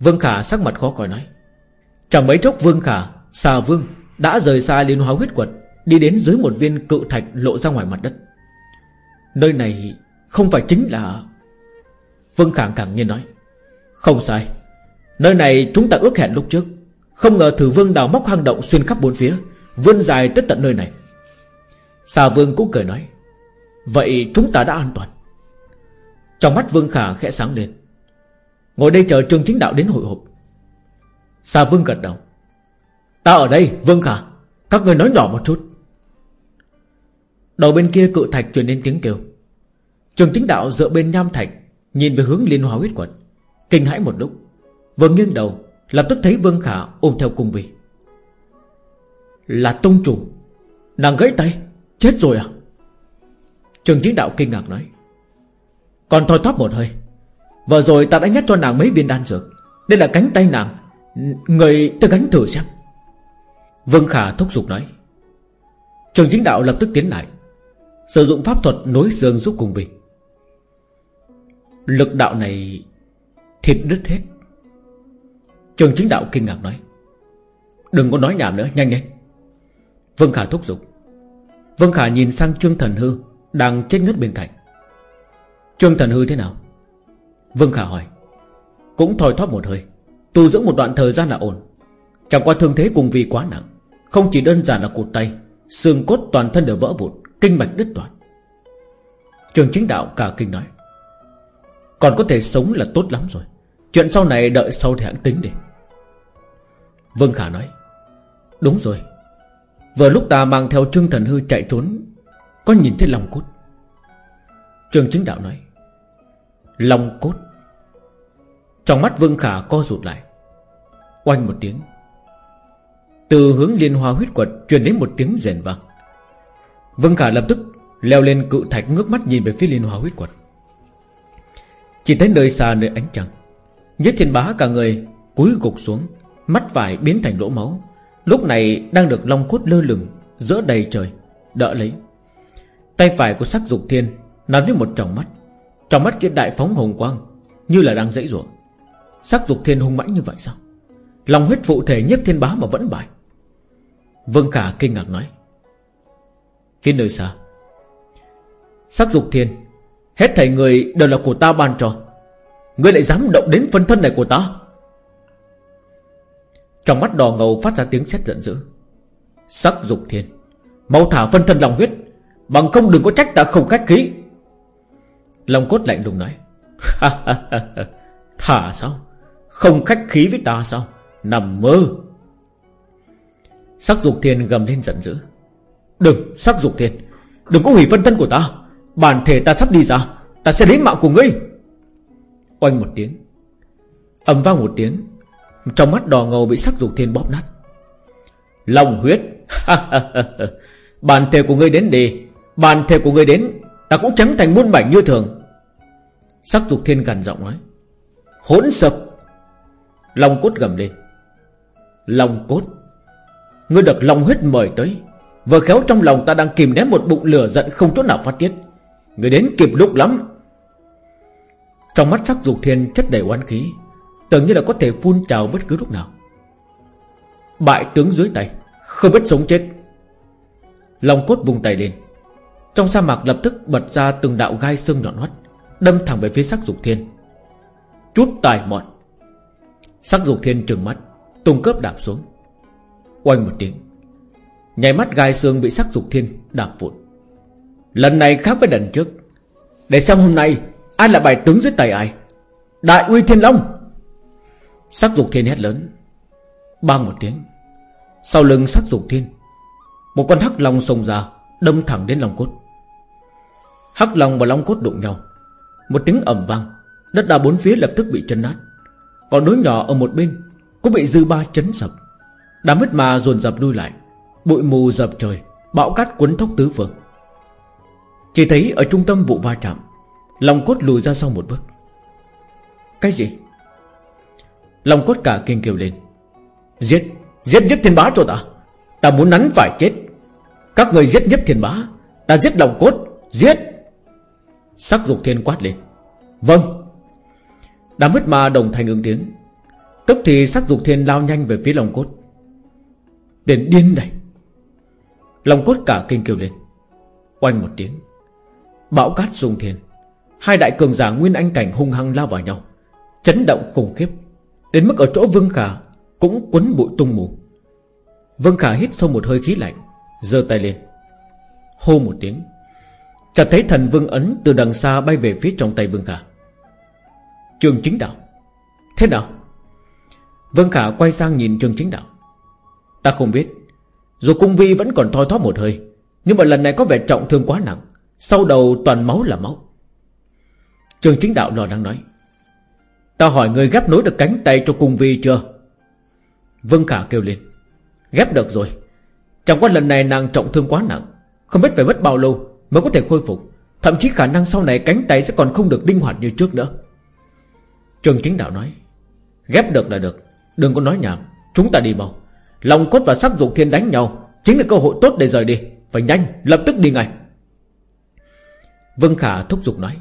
Vương Khả sắc mặt khó coi nói. Chẳng mấy chốc Vương Khả Xà Vương Đã rời xa liên hóa huyết quật, Đi đến dưới một viên cự thạch lộ ra ngoài mặt đất. Nơi này Không phải chính là Vương Khả càng nhiên nói. Không sai. Nơi này chúng ta ước hẹn lúc trước. Không ngờ thử vương đào móc hang động xuyên khắp bốn phía, Vươn dài tới tận nơi này. Xà vương cũng cười nói, Vậy chúng ta đã an toàn. Trong mắt vương khả khẽ sáng lên. Ngồi đây chờ trương chính đạo đến hội họp Xà vương gật đầu, Ta ở đây, vương khả. Các người nói nhỏ một chút. Đầu bên kia cự thạch truyền đến tiếng kêu. Trường chính đạo dựa bên nham thạch, Nhìn về hướng liên hoa huyết quật Kinh hãi một lúc. Vừa nghiêng đầu, Lập tức thấy Vương Khả ôm theo cung vi Là tông chủ, Nàng gãy tay, Chết rồi à? Trường chính đạo kinh ngạc nói. Còn thoi thóp một hơi, Vừa rồi ta đã nhắc cho nàng mấy viên đan dược, Đây là cánh tay nàng, Người ta gánh thử xem. Vương Khả thúc giục nói. Trường chính đạo lập tức tiến lại, Sử dụng pháp thuật nối xương giúp cùng vị Lực đạo này Thịt đứt hết. Trường chính đạo kinh ngạc nói, Đừng có nói nhảm nữa, nhanh lên. Vương Khả thúc giục. Vương Khả nhìn sang Trương Thần Hư Đang chết ngất bên cạnh. Trương Thần Hư thế nào? Vương Khả hỏi. Cũng thoi thóp một hơi, Tu dưỡng một đoạn thời gian là ổn. Chẳng qua thương thế cùng vì quá nặng, Không chỉ đơn giản là cụt tay, Xương cốt toàn thân đều vỡ vụn, Kinh mạch đứt đoạn Trường chính đạo cả kinh nói, Còn có thể sống là tốt lắm rồi. Chuyện sau này đợi sau thì hãng tính đi. Vương Khả nói. Đúng rồi. Vừa lúc ta mang theo Trương Thần Hư chạy trốn, Có nhìn thấy lòng cốt. Trương Chính Đạo nói Lòng cốt. Trong mắt Vương Khả co rụt lại. Oanh một tiếng. Từ hướng liên hoa huyết quật Truyền đến một tiếng rền vang. Vương Khả lập tức Leo lên cự thạch ngước mắt nhìn về phía liên hoa huyết quật. Chỉ thấy nơi xa nơi ánh trăng, Nhất thiên bá cả người cúi gục xuống Mắt vải biến thành lỗ máu. Lúc này đang được long cốt lơ lửng Giữa đầy trời, Đỡ lấy. Tay phải của sắc dục thiên Nắm lấy một tròng mắt. Tròng mắt kia đại phóng hồng quang, Như là đang dãy rủa. Sắc dục thiên hung mãnh như vậy sao? Lòng huyết phụ thể nhất thiên bá mà vẫn bại. Vương Khả kinh ngạc nói, Phía nơi xa. Sắc dục thiên, Hết thảy người đều là của ta ban cho. Ngươi lại dám động đến phân thân này của ta? Trong mắt đỏ ngầu phát ra tiếng sét giận dữ. Sắc dục thiên. Mau thả phân thân lòng huyết. Bằng không đừng có trách ta không khách khí. Long cốt lạnh lùng nói. Thả sao? Không khách khí với ta sao? Nằm mơ. Sắc dục thiên gầm lên giận dữ. Đừng, sắc dục thiên. Đừng có hủy phân thân của ta. Bản thể ta sắp đi ra. Ta sẽ lấy mạng của ngươi. Oanh một tiếng. Ầm vang một tiếng. Trong mắt đỏ ngầu bị sắc dục thiên bóp nát. Lòng huyết. Bàn thể của ngươi đến đi. Bàn thể của ngươi đến, Ta cũng chém thành muôn mảnh như thường. Sắc dục thiên gần giọng nói. Hỗn sực. Lòng cốt gầm lên. Lòng cốt. Ngươi được lòng huyết mời tới. Vừa khéo trong lòng ta đang kìm nén một bụng lửa giận không chỗ nào phát tiết. Người đến kịp lúc lắm. Trong mắt sắc dục thiên chất đầy oán khí. Tưởng như là có thể phun trào bất cứ lúc nào. Bại tướng dưới tay, Không biết sống chết. Long cốt vùng tay lên. Trong sa mạc lập tức bật ra từng đạo gai xương nhọn hoắt, Đâm thẳng về phía sắc dục thiên. Chút tài mọn. Sắc dục thiên trừng mắt, Tung cướp đạp xuống. Oanh một tiếng. Nhảy mắt gai xương bị sắc dục thiên đạp vụn. Lần này khác với lần trước. Để xem hôm nay, Ai là bài tướng dưới tay ai? Đại uy thiên long! Sắc dục thiên hét lớn. Bang một tiếng. Sau lưng sắc dục thiên, Một con hắc long xông ra, Đâm thẳng đến lòng cốt. Hắc long và long cốt đụng nhau. Một tiếng ầm vang, Đất đá bốn phía lập tức bị chấn nát. Còn núi nhỏ ở một bên Cũng bị dư ba chấn sập. Đám huyết ma dồn dập lui lại, Bụi mù dập trời, Bão cát cuốn thốc tứ phương. Chỉ thấy ở trung tâm vụ va chạm Lòng cốt lùi ra sau một bước. Cái gì? Lòng cốt cả kinh kêu lên. Giết Giết nhất thiên bá cho ta. Ta muốn nắn phải chết. Các người giết nhất thiên bá, Ta giết lòng cốt, Giết. Sắc dục thiên quát lên. Vâng. Đám huyết ma đồng thanh ứng tiếng. Tức thì sắc dục thiên lao nhanh về phía lòng cốt. Đến điên này. Lòng cốt cả kinh kêu lên. Oanh một tiếng. Bão cát rung thiên. Hai đại cường giả nguyên anh cảnh hung hăng lao vào nhau. Chấn động khủng khiếp. Đến mức ở chỗ Vương Khả Cũng quấn bụi tung mù. Vương Khả hít sâu một hơi khí lạnh, giơ tay lên, Hô một tiếng. Chợt thấy thần vương ấn từ đằng xa bay về phía trong tay Vương Khả. Trường chính đạo, Thế nào? Vương Khả quay sang nhìn trường chính đạo. Ta không biết, Dù cung vi vẫn còn thoi thóp một hơi, Nhưng mà lần này có vẻ trọng thương quá nặng, Sau đầu toàn máu là máu. Trường chính đạo lo lắng nói Ta hỏi người ghép nối được cánh tay cho cung vi chưa? Vương Khả kêu lên. Ghép được rồi. Chẳng qua lần này nàng trọng thương quá nặng. Không biết phải mất bao lâu mới có thể khôi phục. Thậm chí khả năng sau này cánh tay sẽ còn không được linh hoạt như trước nữa. Trường chính đạo nói. Ghép được là được. Đừng có nói nhảm. Chúng ta đi mau. Lòng cốt và sắc dục thiên đánh nhau. Chính là cơ hội tốt để rời đi. Phải nhanh. Lập tức đi ngay. Vương Khả thúc giục nói.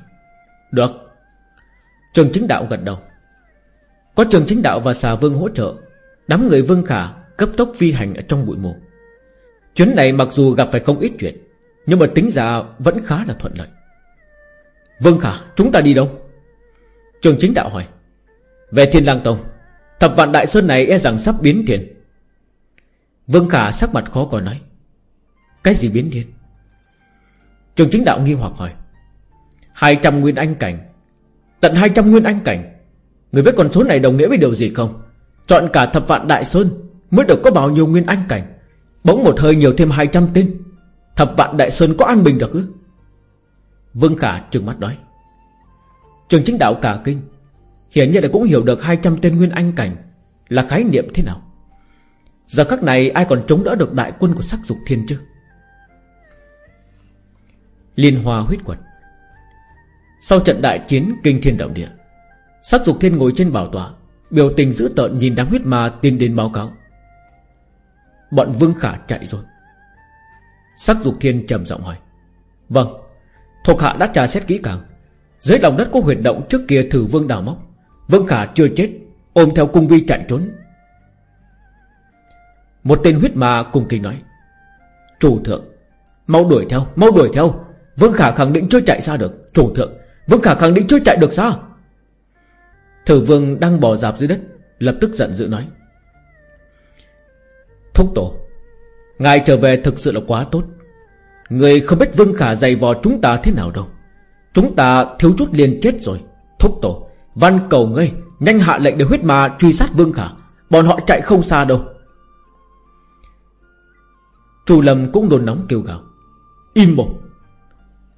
Được. Trường chính đạo gật đầu. Có trường chính đạo và xà vương hỗ trợ, Đám người Vương Khả cấp tốc phi hành ở trong bụi mù. Chuyến này mặc dù gặp phải không ít chuyện, Nhưng mà tính ra vẫn khá là thuận lợi. Vương Khả, chúng ta đi đâu? Trường chính đạo hỏi. Về Thiên Lang Tông, Thập vạn Đại Sơn này e rằng sắp biến thiên. Vương Khả sắc mặt khó coi nói. Cái gì biến thiên? Trường chính đạo nghi hoặc hỏi. 200 nguyên anh cảnh Tận 200 nguyên anh cảnh. Người biết con số này đồng nghĩa với điều gì không? Chọn cả thập vạn Đại Sơn Mới được có bao nhiêu nguyên anh cảnh. Bỗng một hơi nhiều thêm 200 tên. Thập vạn Đại Sơn có an bình được ư? Vương Khả trừng mắt nói. Trường chính đạo cả kinh. Hiển nhiên là cũng hiểu được 200 tên nguyên anh cảnh Là khái niệm thế nào. Giờ các này ai còn chống đỡ được đại quân của sắc dục thiên chứ? Liên hoa huyết quật. Sau trận đại chiến kinh thiên động địa Sắc dục thiên ngồi trên bảo tọa Biểu tình dữ tợn nhìn đám huyết ma tiến đến báo cáo. Bọn Vương Khả chạy rồi. Sắc dục thiên trầm giọng hỏi Vâng Thuộc hạ đã trà xét kỹ càng. Dưới lòng đất có huyệt động trước kia thử vương đào móc. Vương Khả chưa chết Ôm theo cung vi chạy trốn. Một tên huyết ma cùng kinh nói Chủ thượng Mau đuổi theo, mau đuổi theo. Vương Khả khẳng định chưa chạy xa được. Chủ thượng, Vương Khả khẳng định chưa chạy được sao? Thử vương đang bò dạp dưới đất, Lập tức giận dữ nói. Thúc tổ, Ngài trở về thực sự là quá tốt. Người không biết Vương Khả dày vò chúng ta thế nào đâu. Chúng ta thiếu chút liền chết rồi. Thúc tổ Văn cầu ngươi, Nhanh hạ lệnh để huyết ma truy sát Vương Khả. Bọn họ chạy không xa đâu. Chu Lâm cũng đồn nóng kêu gào. Im mồm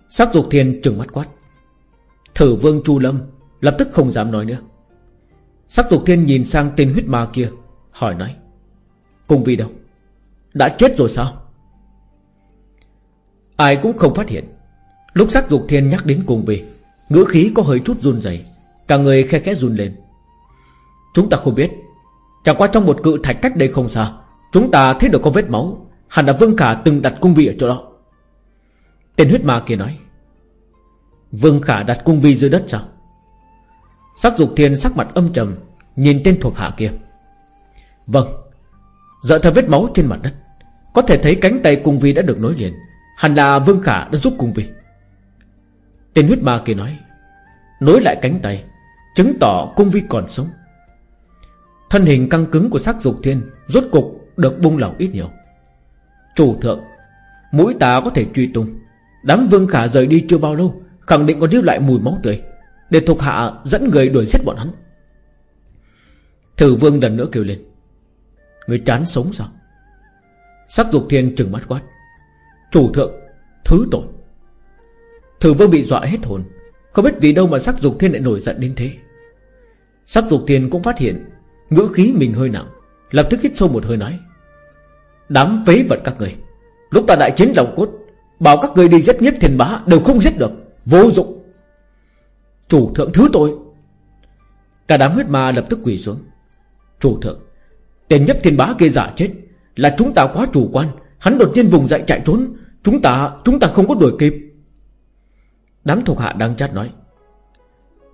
Sắc dục thiên trừng mắt quát. Thử vương Chu Lâm Lập tức không dám nói nữa. Sắc dục thiên nhìn sang tên huyết ma kia Hỏi nói Cung vi đâu? Đã chết rồi sao? Ai cũng không phát hiện. Lúc sắc dục thiên nhắc đến cung vi Ngữ khí có hơi chút run rẩy, Cả người khe khẽ run lên. Chúng ta không biết. Chẳng qua trong một cự thạch cách đây không xa Chúng ta thấy được có vết máu Hẳn là Vương Khả từng đặt cung vị ở chỗ đó. Tên huyết ma kia nói Vương Khả đặt cung vi dưới đất sao? Sắc dục thiên sắc mặt âm trầm, Nhìn tên thuộc hạ kia. Vâng Dựa theo vết máu trên mặt đất, Có thể thấy cánh tay cung vi đã được nối liền. Hẳn là Vương Khả đã giúp cung vi. Tên huyết ma kia nói, Nối lại cánh tay, Chứng tỏ cung vi còn sống. Thân hình căng cứng của sắc dục thiên Rốt cục được buông lỏng ít nhiều. Chủ thượng, Mũi ta có thể truy tung. Đám Vương Khả rời đi chưa bao lâu Khẳng định còn lưu lại mùi máu tươi, Để thuộc hạ dẫn người đuổi giết bọn hắn. Thử Vương lần nữa kêu lên. Người chán sống sao? Sắc dục thiên trừng mắt quát. Chủ thượng, Thứ tội. Thử vương bị dọa hết hồn, Không biết vì đâu mà sắc dục thiên lại nổi giận đến thế. Sắc dục thiên cũng phát hiện, Ngữ khí mình hơi nặng, Lập tức hít sâu một hơi nói. Đám phế vật các người, Lúc ta đại chiến lòng cốt, Bảo các người đi giết nhất thiên bá Đều không giết được. Vô dụng. Chủ thượng thứ tôi Cả đám huyết ma lập tức quỳ xuống. Chủ thượng, Tên nhấp thiên bá kia giả chết, Là chúng ta quá chủ quan. Hắn đột nhiên vùng dậy chạy trốn, Chúng ta chúng ta không có đuổi kịp. Đám thuộc hạ đang chát nói,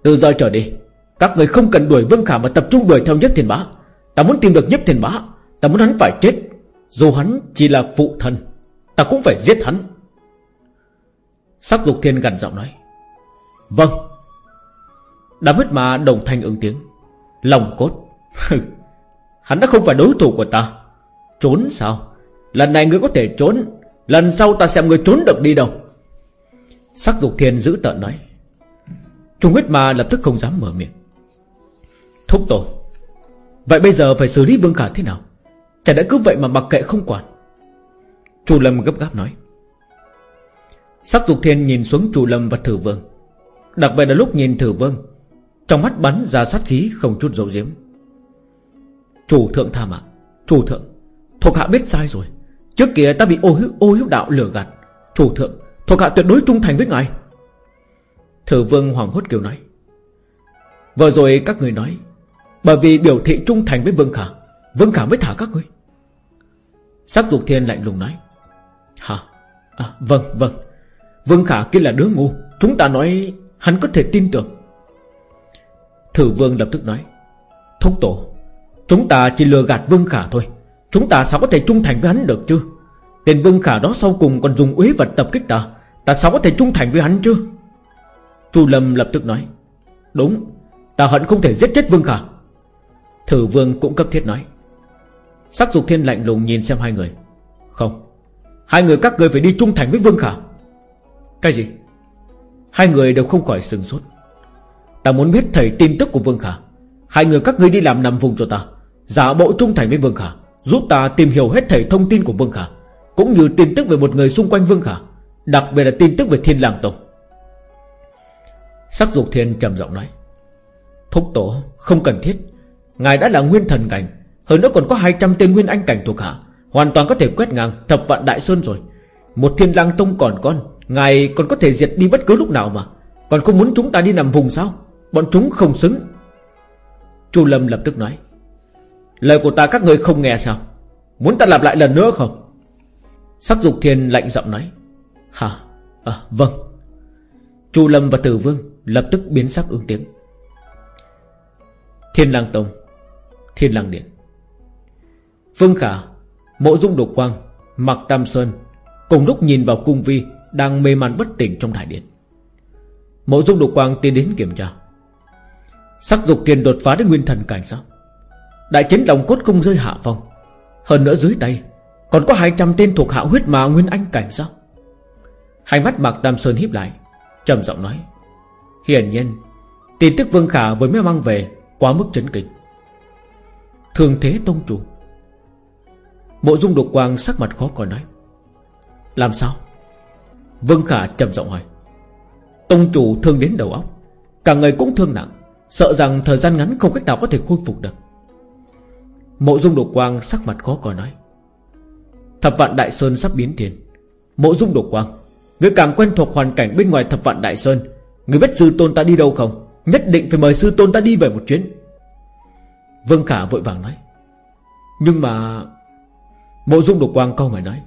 Từ giờ trở đi, Các người không cần đuổi Vương Khả mà tập trung đuổi theo nhấp thiên bá. Ta muốn tìm được nhấp thiên bá, Ta muốn hắn phải chết. Dù hắn chỉ là phụ thân Ta cũng phải giết hắn. Sắc dục thiên gần giọng nói. Vâng. Đám huyết ma đồng thanh ứng tiếng. Lòng cốt. Hắn đã không phải đối thủ của ta. Trốn sao? Lần này ngươi có thể trốn. Lần sau ta xem ngươi trốn được đi đâu. Sắc dục thiên giữ tợn nói. Trung huyết ma lập tức không dám mở miệng. Thúc tổ. Vậy bây giờ phải xử lý Vương Khả thế nào? Chả đã cứ vậy mà mặc kệ không quản? Chu Lâm gấp gáp nói. Sắc dục thiên nhìn xuống Chu Lâm và Thử Vương. Đặc biệt là lúc nhìn Thử Vương Trong mắt bắn ra sát khí không chút dấu diếm Chủ thượng tha mạng Chủ thượng Thuộc hạ biết sai rồi. Trước kia ta bị ô hiếu, ô hiếu đạo lừa gạt. Chủ thượng Thuộc hạ tuyệt đối trung thành với ngài. Thử vương hoàng hốt kêu nói. Vừa rồi các người nói Bởi vì biểu thị trung thành với Vương Khả Vương Khả mới thả các ngươi. Sắc dục thiên lạnh lùng nói. Hả? À, Vâng vâng. Vương Khả kia là đứa ngu, Chúng ta nói hắn có thể tin tưởng. Thử vương lập tức nói Thúc tổ, Chúng ta chỉ lừa gạt Vương Khả thôi. Chúng ta sao có thể trung thành với hắn được chứ? Tên Vương Khả đó sau cùng còn dùng uế vật tập kích ta Ta sao có thể trung thành với hắn chứ? Chu Lâm lập tức nói, Đúng, Ta hận không thể giết chết Vương Khả. Thử Vương cũng cấp thiết nói, Sắc dục thiên lạnh lùng nhìn xem hai người. Không, Hai người các người phải đi trung thành với Vương Khả. Cái gì? Hai người đều không khỏi sừng sốt. Ta muốn biết thầy tin tức của Vương Khả. Hai người các ngươi đi làm nằm vùng cho ta. Giả bộ trung thành với Vương Khả, Giúp ta tìm hiểu hết thầy thông tin của Vương Khả, Cũng như tin tức về một người xung quanh Vương Khả, Đặc biệt là tin tức về Thiên Lang Tông. Sắc dục thiên trầm giọng nói, Thúc tổ, không cần thiết. Ngài đã là nguyên thần cảnh, Hơn nữa còn có 200 tên nguyên anh cảnh thuộc hạ, Hoàn toàn có thể quét ngang thập vạn đại sơn rồi. Một thiên lang tông còn con Ngài còn có thể diệt đi bất cứ lúc nào mà. Còn không muốn chúng ta đi nằm vùng sao? Bọn chúng không xứng. Chu Lâm lập tức nói Lời của ta các người không nghe sao? Muốn ta lặp lại lần nữa không? Sắc dục thiên lạnh giọng nói Hả? À, Vâng. Chu Lâm và Tử Vương lập tức biến sắc ứng tiếng. Thiên lang Tông Thiên lang Điện. Phương Khả Mộ Dung Độc Quang Mạc Tam Sơn Cùng lúc nhìn vào cung vi đang mê man bất tỉnh trong đại điện. Mộ Dung Độc Quang tiến đến kiểm tra. Sắc dục kiền đột phá đến nguyên thần cảnh sao? Đại chiến lòng cốt cung rơi hạ phong. Hơn nữa dưới tay, Còn có 200 tên thuộc hạ huyết mà nguyên anh cảnh sao? Hai mắt Mạc Tam Sơn híp lại, trầm giọng nói, Hiển nhiên, Tin tức Vương Khả vừa mới mang về Quá mức chấn kinh. Thường thế tông chủ. Mộ dung độc quang sắc mặt khó coi nói, Làm sao? Vương Khả trầm giọng hỏi. Tông chủ thương đến đầu óc. Cả người cũng thương nặng. Sợ rằng thời gian ngắn không cách nào có thể khôi phục được. Mộ dung độc quang sắc mặt khó coi nói. Thập vạn đại sơn sắp biến thiên. Mộ dung độc quang, Người càng quen thuộc hoàn cảnh bên ngoài thập vạn đại sơn, Người biết sư tôn ta đi đâu không? Nhất định phải mời sư tôn ta đi về một chuyến. Vương Khả vội vàng nói. Nhưng mà, Mộ dung độc quang câu mày nói.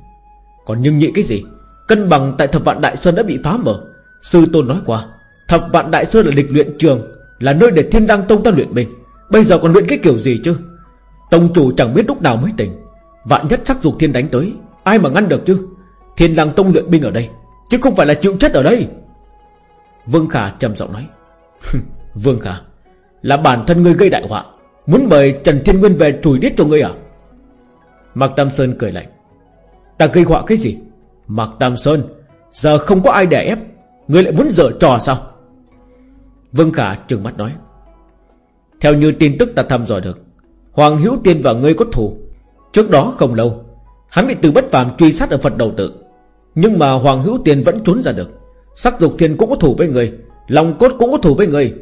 Còn nhưng nhị cái gì? Cân bằng tại thập vạn đại sơn đã bị phá mở. Sư tôn nói qua, Thập vạn đại sơn là lịch luyện trường, Là nơi để thiên đăng tông ta luyện binh Bây giờ còn luyện cái kiểu gì chứ? Tông chủ chẳng biết lúc nào mới tỉnh. Vạn nhất sắc dục thiên đánh tới, Ai mà ngăn được chứ? Thiên đăng tông luyện binh ở đây, Chứ không phải là chịu chết ở đây. Vương Khả trầm giọng nói. Vương Khả, Là bản thân ngươi gây đại họa, Muốn mời Trần Thiên Nguyên về chùi điết cho ngươi à? Mạc Tam Sơn cười lạnh. Ta gây họa cái gì? Mạc Tam Sơn, Giờ không có ai đè ép Ngươi lại muốn dở trò sao? Vương Khả trừng mắt nói, Theo như tin tức ta thăm dò được, Hoàng Hữu Tiên và ngươi có thù. Trước đó không lâu, Hắn bị từ bất phàm truy sát ở Phật đầu tự. Nhưng mà Hoàng Hữu Tiên vẫn trốn ra được. Sắc dục thiên cũng có thù với người Lòng cốt cũng có thù với người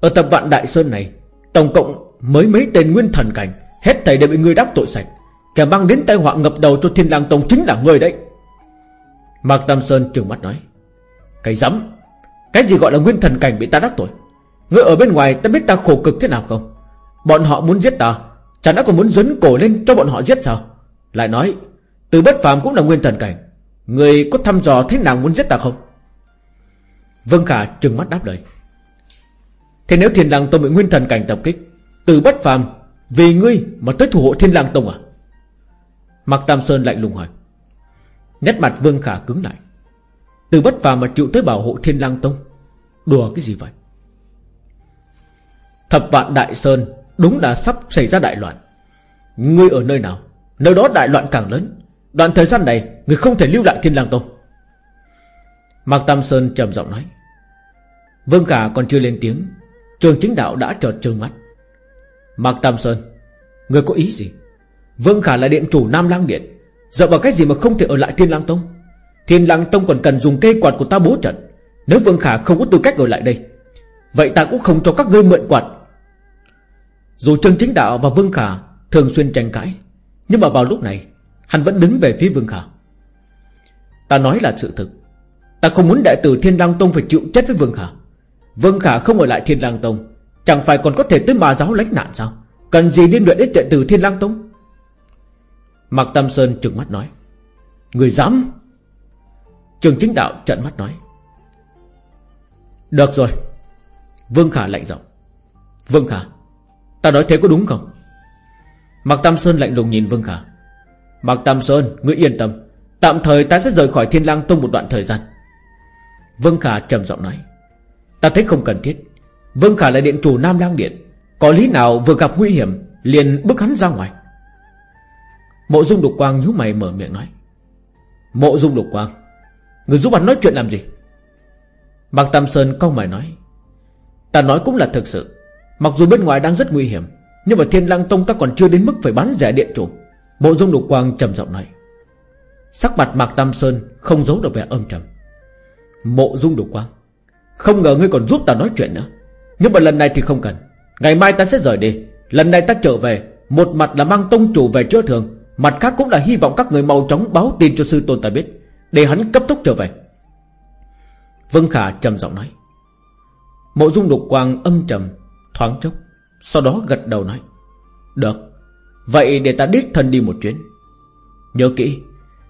Ở tập vạn Đại Sơn này, Tổng cộng mới mấy tên nguyên thần cảnh, Hết thầy đều bị ngươi đắc tội sạch. Kẻ mang đến tai họa ngập đầu cho thiên lang tông chính là ngươi đấy. Mạc Tam Sơn trừng mắt nói Cái rắm, Cái gì gọi là nguyên thần cảnh bị ta đắc tội? Người ở bên ngoài ta biết ta khổ cực thế nào không? Bọn họ muốn giết ta Chẳng đã còn muốn dấn cổ lên cho bọn họ giết sao? Lại nói Từ bất phàm cũng là nguyên thần cảnh Người có thăm dò thế nào muốn giết ta không? Vân Khả trừng mắt đáp lời Thế nếu thiên lang tông bị nguyên thần cảnh tập kích Từ bất phàm Vì ngươi mà tới thủ hộ thiên lang tông à? Mạc Tam Sơn lạnh lùng hỏi Nét mặt Vương Khả cứng lại. Từ bất phàm mà chịu tới bảo hộ thiên lang tông. Đùa cái gì vậy? Thập vạn đại sơn, Đúng là sắp xảy ra đại loạn. Ngươi ở nơi nào? Nơi đó đại loạn càng lớn. Đoạn thời gian này, Ngươi không thể lưu lại thiên lang tông. Mạc Tam Sơn trầm giọng nói. Vương Khả còn chưa lên tiếng, Trường chính đạo đã trợt trừng mắt. Mạc Tam Sơn, Ngươi có ý gì? Vương Khả là điện chủ Nam Lang Điện. Dựa vào cái gì mà không thể ở lại Thiên Lang Tông? Thiên Lang Tông còn cần dùng cây quạt của ta bố trận. Nếu Vương Khả không có tư cách ở lại đây, Vậy ta cũng không cho các ngươi mượn quạt. Dù Trương Chính Đạo và Vương Khả Thường xuyên tranh cãi, Nhưng mà vào lúc này, Hắn vẫn đứng về phía Vương Khả. Ta nói là sự thực. Ta không muốn đại tử Thiên Lang Tông phải chịu chết với Vương Khả. Vương Khả không ở lại Thiên Lang Tông, Chẳng phải còn có thể tới mà giáo lãnh nạn sao? Cần gì liên luyện đến đệ tử Thiên Lang Tông? Mạc Tam Sơn trừng mắt nói. Người dám? Trường chính đạo trận mắt nói. Được rồi. Vương Khả lạnh giọng. Vương Khả, Ta nói thế có đúng không? Mạc Tam Sơn lạnh lùng nhìn Vương Khả. Mạc Tam Sơn, Ngươi yên tâm. Tạm thời ta sẽ rời khỏi Thiên Lang Tông một đoạn thời gian. Vương Khả trầm giọng nói. Ta thấy không cần thiết. Vương Khả là điện chủ Nam Lang Điện. Có lý nào vừa gặp nguy hiểm, Liền bức hắn ra ngoài. Mộ dung đục quang nhíu mày mở miệng nói. Mộ dung đục quang, Người giúp hắn nói chuyện làm gì? Mạc Tam Sơn câu mày nói. Ta nói cũng là thực sự. Mặc dù bên ngoài đang rất nguy hiểm, Nhưng mà Thiên Lang Tông ta còn chưa đến mức phải bán rẻ điện chủ. Mộ dung đục quang trầm giọng nói. Sắc mặt Mạc Tam Sơn Không giấu được vẻ âm trầm. Mộ dung đục quang, Không ngờ ngươi còn giúp ta nói chuyện nữa. Nhưng mà lần này thì không cần. Ngày mai ta sẽ rời đi. Lần này ta trở về, Một mặt là mang tông chủ về chữa thường Mặt khác cũng là hy vọng các người mau chóng báo tin cho sư tôn ta biết, Để hắn cấp tốc trở về. Vân Khả trầm giọng nói. Mộ dung đục quang âm trầm, Thoáng chốc, Sau đó gật đầu nói. Được, Vậy để ta đích thân đi một chuyến. Nhớ kỹ,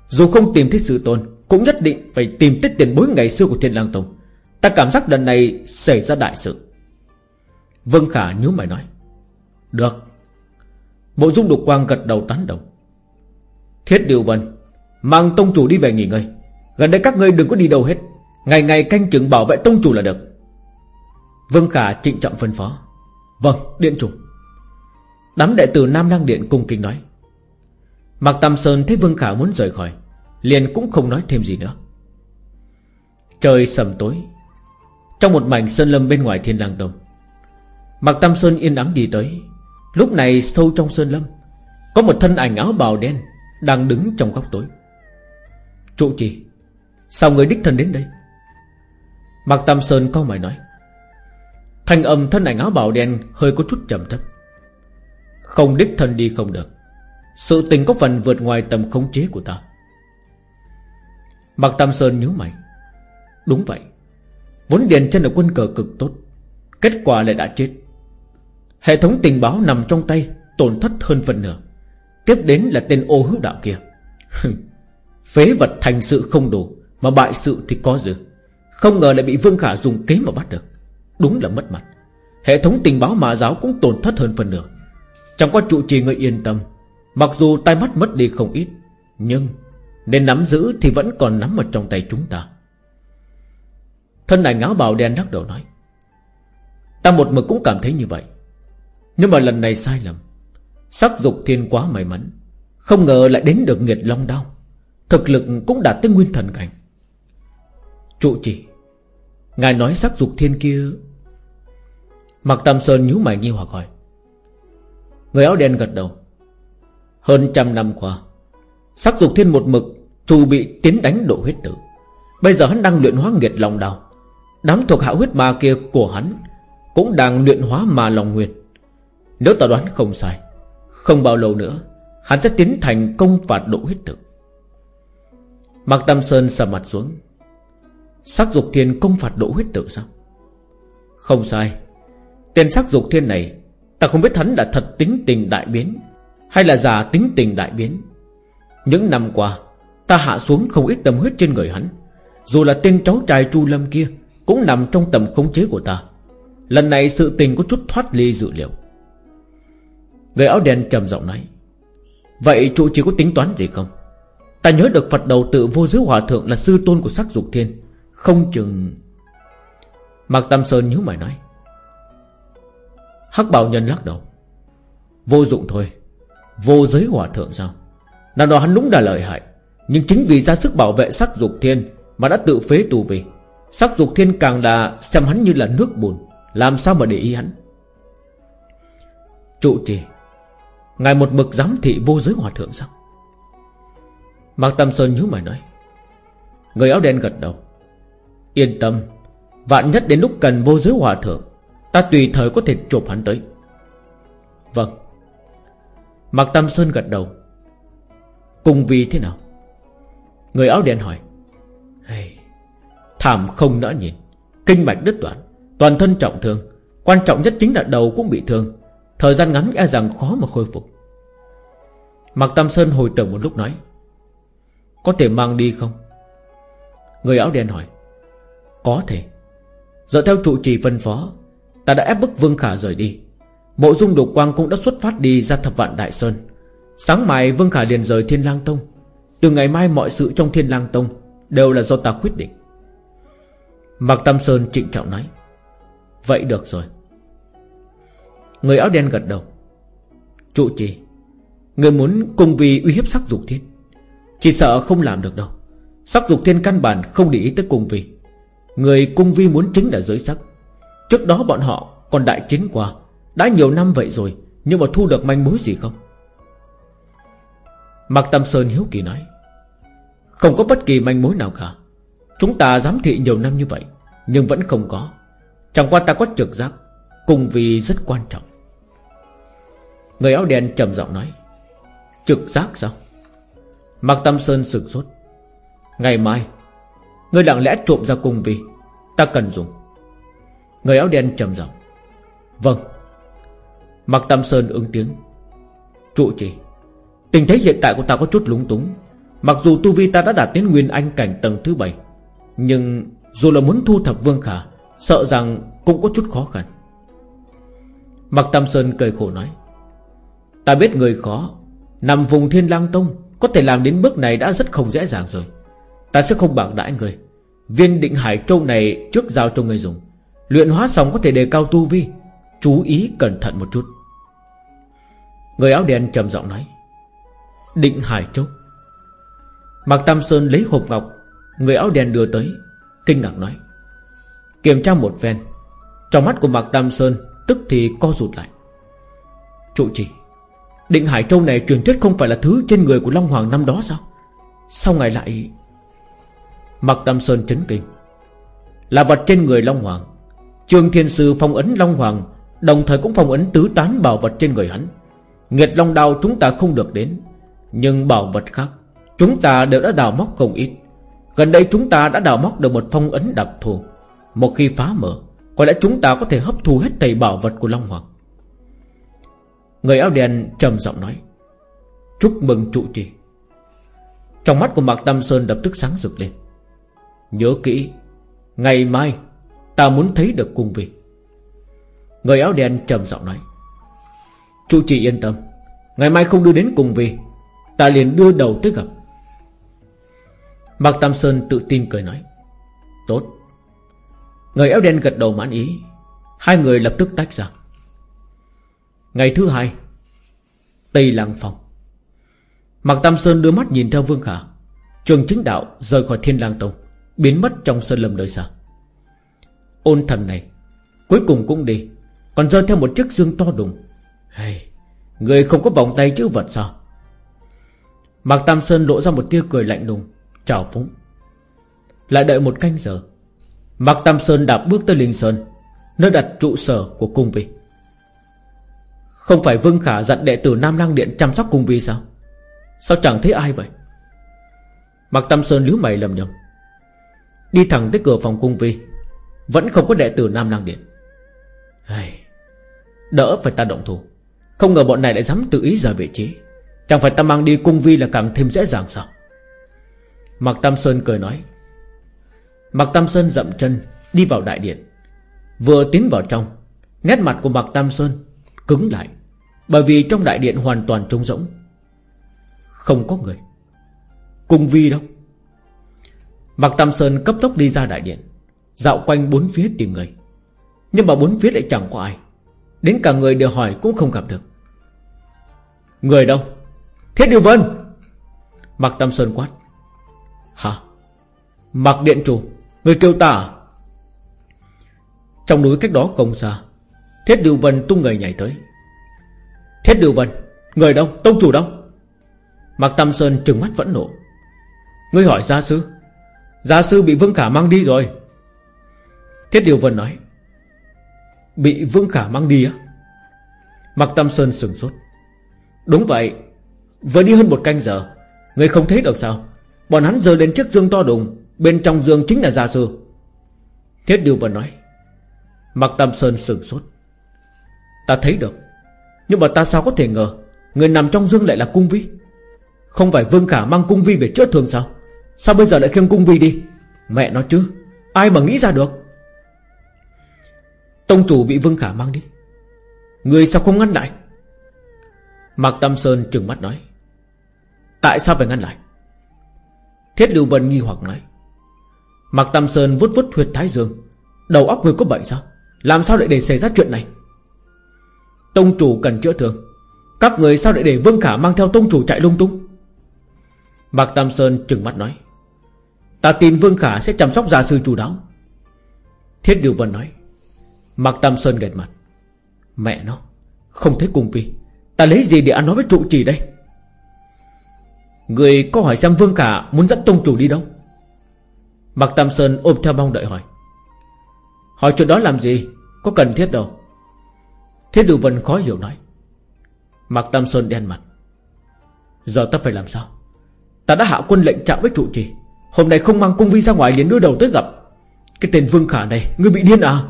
Dù không tìm thấy sư tôn, Cũng nhất định phải tìm tích tiền bối ngày xưa của thiên lang tông. Ta cảm giác lần này xảy ra đại sự. Vân Khả nhớ mày nói. Được. Mộ dung đục quang gật đầu tán đồng. Thiết Điều Vân Mang tông chủ đi về nghỉ ngơi. Gần đây các ngươi đừng có đi đâu hết. Ngày ngày canh chừng bảo vệ tông chủ là được. Vương Khả trịnh trọng phân phó. Vâng điện chủ. Đám đệ tử Nam Đăng Điện cung kính nói. Mạc Tam Sơn thấy Vương Khả muốn rời khỏi, Liền cũng không nói thêm gì nữa. Trời sầm tối. Trong một mảnh sơn lâm bên ngoài thiên lang tông, Mạc Tam Sơn yên ắng đi tới. Lúc này sâu trong sơn lâm, Có một thân ảnh áo bào đen đang đứng trong góc tối. Trụ trì, Sao người đích thân đến đây? Mạc Tam Sơn câu mày nói. Thanh âm thân ảnh áo bào đen Hơi có chút trầm thấp. Không đích thân đi không được. Sự tình có phần vượt ngoài tầm khống chế của ta. Mạc Tam Sơn nhớ mày. Đúng vậy. Vốn Điền chân là quân cờ cực tốt. Kết quả lại đã chết. Hệ thống tình báo nằm trong tay, Tổn thất hơn phần nửa. Tiếp đến là tên ô hữu đạo kia. Phế vật thành sự không đủ, Mà bại sự thì có dư. Không ngờ lại bị Vương Khả dùng kế mà bắt được. Đúng là mất mặt. Hệ thống tình báo mà giáo cũng tổn thất hơn phần nửa. Chẳng có trụ trì người yên tâm. Mặc dù tai mắt mất đi không ít, Nhưng Nên nắm giữ thì vẫn còn nắm ở trong tay chúng ta. Thân này ngáo bào đen lắc đầu nói, Ta một mực cũng cảm thấy như vậy. Nhưng mà lần này sai lầm. Sắc dục thiên quá may mắn. Không ngờ lại đến được nghiệt long đao. Thực lực cũng đạt tới nguyên thần cảnh. Trụ trì. Ngài nói sắc dục thiên kia. Mặc Tam Sơn nhíu mày nghi hoặc hỏi. Người áo đen gật đầu. Hơn trăm năm qua, Sắc dục thiên một mực Chu bị tiến đánh độ huyết tử. Bây giờ hắn đang luyện hóa nghiệt long đào Đám thuộc hạ huyết ma kia của hắn Cũng đang luyện hóa ma lòng nguyên. Nếu ta đoán không sai không bao lâu nữa, Hắn sẽ tiến thành công phạt độ huyết tử Mạc Tam Sơn sầm mặt xuống. Sắc dục thiên công phạt độ huyết tử sao? Không sai. Tên sắc dục thiên này, Ta không biết hắn là thật tính tình đại biến, Hay là giả tính tình đại biến. Những năm qua, Ta hạ xuống không ít tâm huyết trên người hắn. Dù là tên cháu trai Chu Lâm kia, Cũng nằm trong tầm khống chế của ta. Lần này sự tình có chút thoát ly dự liệu. Người áo đen trầm giọng nói, Vậy trụ chỉ có tính toán gì không? Ta nhớ được Phật đầu tự vô giới hòa thượng Là sư tôn của sắc dục thiên, Không chừng Mạc Tam Sơn nhíu mày nói, Hắc bảo nhân lắc đầu, Vô dụng thôi, Vô giới hòa thượng sao? Nào đó hắn đúng là lợi hại, Nhưng chính vì ra sức bảo vệ sắc dục thiên Mà đã tự phế tù vì. Sắc dục thiên càng là xem hắn như là nước bùn, Làm sao mà để ý hắn? Trụ trì Ngài một mực giám thị vô giới hòa thượng sao? Mạc Tâm Sơn nhíu mày nói. Người áo đen gật đầu. Yên tâm Vạn nhất đến lúc cần vô giới hòa thượng Ta tùy thời có thể chụp hắn tới. Vâng. Mạc Tâm Sơn gật đầu. Cùng vì thế nào? Người áo đen hỏi. Hey, Thảm không nỡ nhìn Kinh mạch đứt đoạn Toàn thân trọng thương Quan trọng nhất chính là đầu cũng bị thương. Thời gian ngắn e rằng khó mà khôi phục. Mạc Tam Sơn hồi tưởng một lúc nói, Có thể mang đi không? Người áo đen hỏi, Có thể. Dựa theo trụ trì phân phó, Ta đã ép bức Vương Khả rời đi. Mộ dung đục quang cũng đã xuất phát đi ra thập vạn Đại Sơn. Sáng mai Vương Khả liền rời Thiên Lang Tông. Từ ngày mai mọi sự trong Thiên Lang Tông Đều là do ta quyết định. Mạc Tam Sơn trịnh trọng nói, Vậy được rồi. Người áo đen gật đầu. Trụ trì, Người muốn cùng vì uy hiếp sắc dục thiên. Chỉ sợ không làm được đâu. Sắc dục thiên căn bản không để ý tới cung vi Người cung vi muốn chính là giới sắc. Trước đó bọn họ còn đại chiến qua. Đã nhiều năm vậy rồi, Nhưng mà thu được manh mối gì không? Mạc Tâm Sơn hiếu kỳ nói. Không có bất kỳ manh mối nào cả. Chúng ta giám thị nhiều năm như vậy, Nhưng vẫn không có. Chẳng qua ta có trực giác, Cùng vì rất quan trọng. Người áo đen trầm giọng nói, Trực giác sao? Mạc Tâm Sơn sực sốt. Ngày mai, Người lặng lẽ trộm ra cung vì Ta cần dùng. Người áo đen trầm giọng Vâng. Mạc Tâm Sơn ứng tiếng, Trụ trì, Tình thế hiện tại của ta có chút lúng túng. Mặc dù tu vi ta đã đạt đến nguyên anh cảnh tầng thứ bảy, Nhưng dù là muốn thu thập Vương Khả, Sợ rằng cũng có chút khó khăn. Mạc Tam Sơn cười khổ nói Ta biết người khó. Nằm vùng thiên lang tông, Có thể làm đến bước này đã rất không dễ dàng rồi. Ta sẽ không bạc đãi người. Viên định hải châu này trước giao cho người dùng. Luyện hóa xong có thể đề cao tu vi. Chú ý cẩn thận một chút. Người áo đen trầm giọng nói. Định hải châu. Mạc Tam Sơn lấy hộp ngọc, Người áo đen đưa tới, Kinh ngạc nói. Kiểm tra một phen. Trong mắt của Mạc Tam Sơn Tức thì co rụt lại. Trụ trì. Định Hải Châu này truyền thuyết không phải là thứ trên người của Long Hoàng năm đó sao? Sao ngài lại Mặc Tam Sơn chấn kinh? Là vật trên người Long Hoàng. Trường Thiên Sư phong ấn Long Hoàng, Đồng thời cũng phong ấn tứ tán bảo vật trên người hắn. Nghiệt Long Đao chúng ta không được đến, Nhưng bảo vật khác, Chúng ta đều đã đào móc không ít. Gần đây chúng ta đã đào móc được một phong ấn đặc thù. Một khi phá mở, Có lẽ chúng ta có thể hấp thu hết thầy bảo vật của Long Hoàng. Người áo đen trầm giọng nói Chúc mừng trụ trì. Trong mắt của Mạc Tam Sơn lập tức sáng rực lên. Nhớ kỹ Ngày mai Ta muốn thấy được cung vị. Người áo đen trầm giọng nói Trụ trì yên tâm Ngày mai không đưa đến cùng vị, Ta liền đưa đầu tới gặp. Mạc Tam Sơn tự tin cười nói Tốt. Người áo đen gật đầu mãn ý Hai người lập tức tách ra. Ngày thứ hai Tây Lăng Phòng Mạc Tam Sơn đưa mắt nhìn theo Vương Khả. Trường chính đạo rời khỏi Thiên Lang Tông Biến mất trong sơn lâm đời xa. Ôn thần này Cuối cùng cũng đi Còn rơi theo một chiếc dương to đùng. Hey, Người không có vòng tay chữ vật sao? Mạc Tam Sơn lộ ra một tia cười lạnh lùng Chào phúng. Lại đợi một canh giờ Mạc Tam Sơn đạp bước tới Linh Sơn Nơi đặt trụ sở của cung vị. Không phải Vương Khả dặn đệ tử Nam Lang Điện chăm sóc cung vi sao? Sao chẳng thấy ai vậy? Mạc Tam Sơn líu mày lầm nhầm. Đi thẳng tới cửa phòng cung vi, Vẫn không có đệ tử Nam Lang Điện. Ai... Đỡ phải ta động thủ. Không ngờ bọn này lại dám tự ý rời vị trí. Chẳng phải ta mang đi cung vi là càng thêm dễ dàng sao? Mạc Tam Sơn cười nói. Mạc Tam Sơn dậm chân, Đi vào đại điện. Vừa tiến vào trong, Nét mặt của Mạc Tam Sơn cứng lại, Bởi vì trong đại điện hoàn toàn trống rỗng. Không có người. Cùng vi đâu? Mạc Tam Sơn cấp tốc đi ra đại điện, Dạo quanh bốn phía tìm người. Nhưng mà bốn phía lại chẳng có ai. Đến cả người đều hỏi cũng không gặp được. Người đâu? Thiết Điều Vân! Mạc Tam Sơn quát. Hả? Mạc Điện Chủ, Người kêu ta à? Trong núi cách đó không xa Thiết Điều Vân tung người nhảy tới. Thiết Điều Vân, Người đâu? Tông chủ đâu? Mạc Tâm Sơn trừng mắt vẫn nộ. Ngươi hỏi gia sư. Gia sư bị Vương Khả mang đi rồi. Thiết Điều Vân nói. Bị Vương Khả mang đi á? Mạc Tâm Sơn sừng sốt. Đúng vậy, Vừa đi hơn một canh giờ, Người không thấy được sao? Bọn hắn giờ đến chiếc dương to đùng, Bên trong dương chính là gia sư. Thiết Điều Vân nói. Mạc Tâm Sơn sừng sốt. Ta thấy được. Nhưng mà ta sao có thể ngờ, Người nằm trong dương lại là cung vi? Không phải Vương Khả mang cung vi về chữa thương sao? Sao bây giờ lại khiêng cung vi đi? Mẹ nó chứ, Ai mà nghĩ ra được? Tông chủ bị Vương Khả mang đi. Người sao không ngăn lại? Mạc Tâm Sơn trừng mắt nói. Tại sao phải ngăn lại? Thiết Lưu Vân nghi hoặc nói. Mạc Tâm Sơn vút vút huyệt thái dương. Đầu óc người có bệnh sao? Làm sao lại để xảy ra chuyện này? Tông chủ cần chữa thương. Các người sao lại để Vương Khả mang theo tông chủ chạy lung tung? Mạc Tam Sơn trừng mắt nói. Ta tin Vương Khả sẽ chăm sóc gia sư chủ đáo. Thiết Điều Vân nói. Mạc Tam Sơn gật mặt. Mẹ nó, Không thấy cùng vì Ta lấy gì để ăn nói với trụ trì đây? Người có hỏi xem Vương Khả Muốn dẫn tông chủ đi đâu? Mạc Tam Sơn ôm theo mong đợi hỏi. Hỏi chuyện đó làm gì? Có cần thiết đâu. Thiết Lưu Vân khó hiểu nói. Mạc Tam Sơn đen mặt. Giờ ta phải làm sao? Ta đã hạ quân lệnh chạm với trụ trì. Hôm nay không mang cung vi ra ngoài liền đưa đầu tới gặp. Cái tên Vương Khả này, Ngươi bị điên à?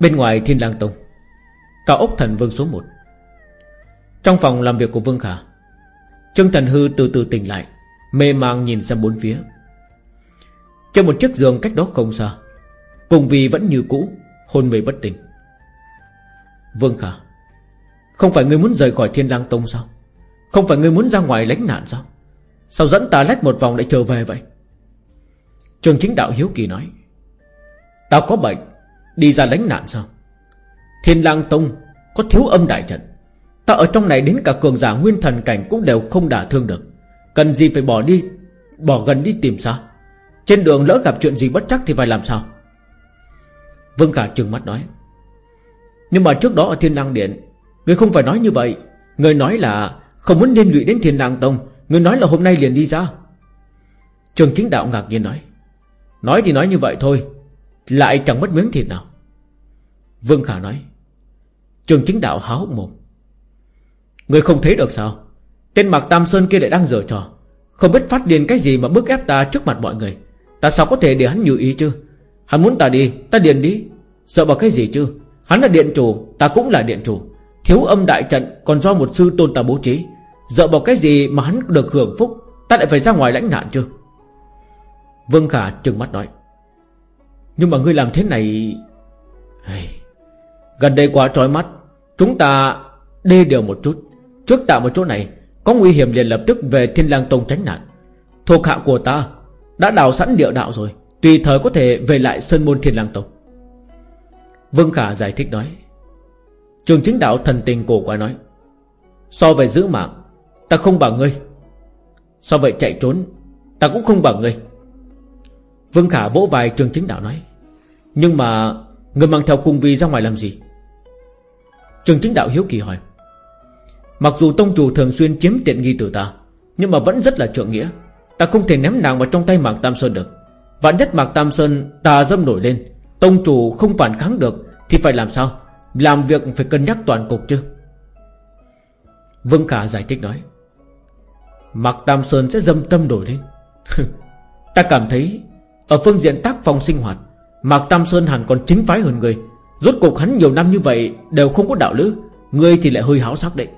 Bên ngoài Thiên Lang Tông, Cao ốc thần vương số 1 Trong phòng làm việc của Vương Khả, Trương Thần Hư từ từ tỉnh lại, Mê mang nhìn sang bốn phía. Trên một chiếc giường cách đó không xa, Cùng vì vẫn như cũ Hôn mê bất tỉnh. Vương Khả, Không phải ngươi muốn rời khỏi Thiên Lang Tông sao? Không phải ngươi muốn ra ngoài lánh nạn sao? Sao dẫn ta lách một vòng lại trở về vậy? Trường chính đạo hiếu kỳ nói Tao có bệnh, Đi ra lánh nạn sao? Thiên lang tông Có thiếu âm đại trận. Ta ở trong này đến cả cường giả nguyên thần cảnh Cũng đều không đả thương được. Cần gì phải bỏ đi, Bỏ gần đi tìm sao Trên đường lỡ gặp chuyện gì bất chắc thì phải làm sao? Vương Khả trừng mắt nói. Nhưng mà trước đó ở Thiên Lang Điện, Người không phải nói như vậy. Người nói là không muốn liên lụy đến Thiên Lang Tông. Người nói là hôm nay liền đi ra. Trường chính đạo ngạc nhiên nói. Nói thì nói như vậy thôi, Lại chẳng mất miếng thịt nào. Vương Khả nói. Trường chính đạo háo mồm. Người không thấy được sao? Tên Mạc Tam Sơn kia lại đang giở trò. Không biết phát điên cái gì mà bức ép ta trước mặt mọi người. Ta sao có thể để hắn như ý chứ? Hắn muốn ta đi Ta điền đi. Sợ vào cái gì chứ? Hắn là điện chủ Ta cũng là điện chủ. Thiếu âm đại trận còn do một sư tôn ta bố trí. Dựa vào cái gì mà hắn được hưởng phúc Ta lại phải ra ngoài lãnh nạn chứ? Vương Khả trừng mắt nói. Nhưng mà ngươi làm thế này hey, Gần đây quá trói mắt. Chúng ta đê điều một chút. Trước tạo một chỗ này Có nguy hiểm liền lập tức về Thiên lang Tông tránh nạn. Thuộc hạ của ta Đã đào sẵn địa đạo rồi. Tùy thời có thể về lại Sơn Môn Thiên lang Tông. Vương Khả giải thích nói, Trường chính đạo thần tình cổ quá nói, So về giữ mạng, Ta không bảo ngươi. So vậy chạy trốn, Ta cũng không bảo ngươi. Vương Khả vỗ vai trường chính đạo nói, Nhưng mà Ngươi mang theo cung vi ra ngoài làm gì? Trường chính đạo hiếu kỳ hỏi, Mặc dù tông chủ thường xuyên chiếm tiện nghi từ ta, Nhưng mà vẫn rất là trượng nghĩa. Ta không thể ném nàng vào trong tay Mạc Tam Sơn được. Vạn nhất Mạc Tam Sơn ta dâm nổi lên. Tông chủ không phản kháng được, Thì phải làm sao? Làm việc phải cân nhắc toàn cục chứ. Vương Khả giải thích nói, Mạc Tam Sơn sẽ dâm tâm đổi lên. Ta cảm thấy, Ở phương diện tác phong sinh hoạt, Mạc Tam Sơn hẳn còn chính phái hơn người. Rốt cuộc hắn nhiều năm như vậy Đều không có đạo lữ Ngươi thì lại hơi háo sắc đấy.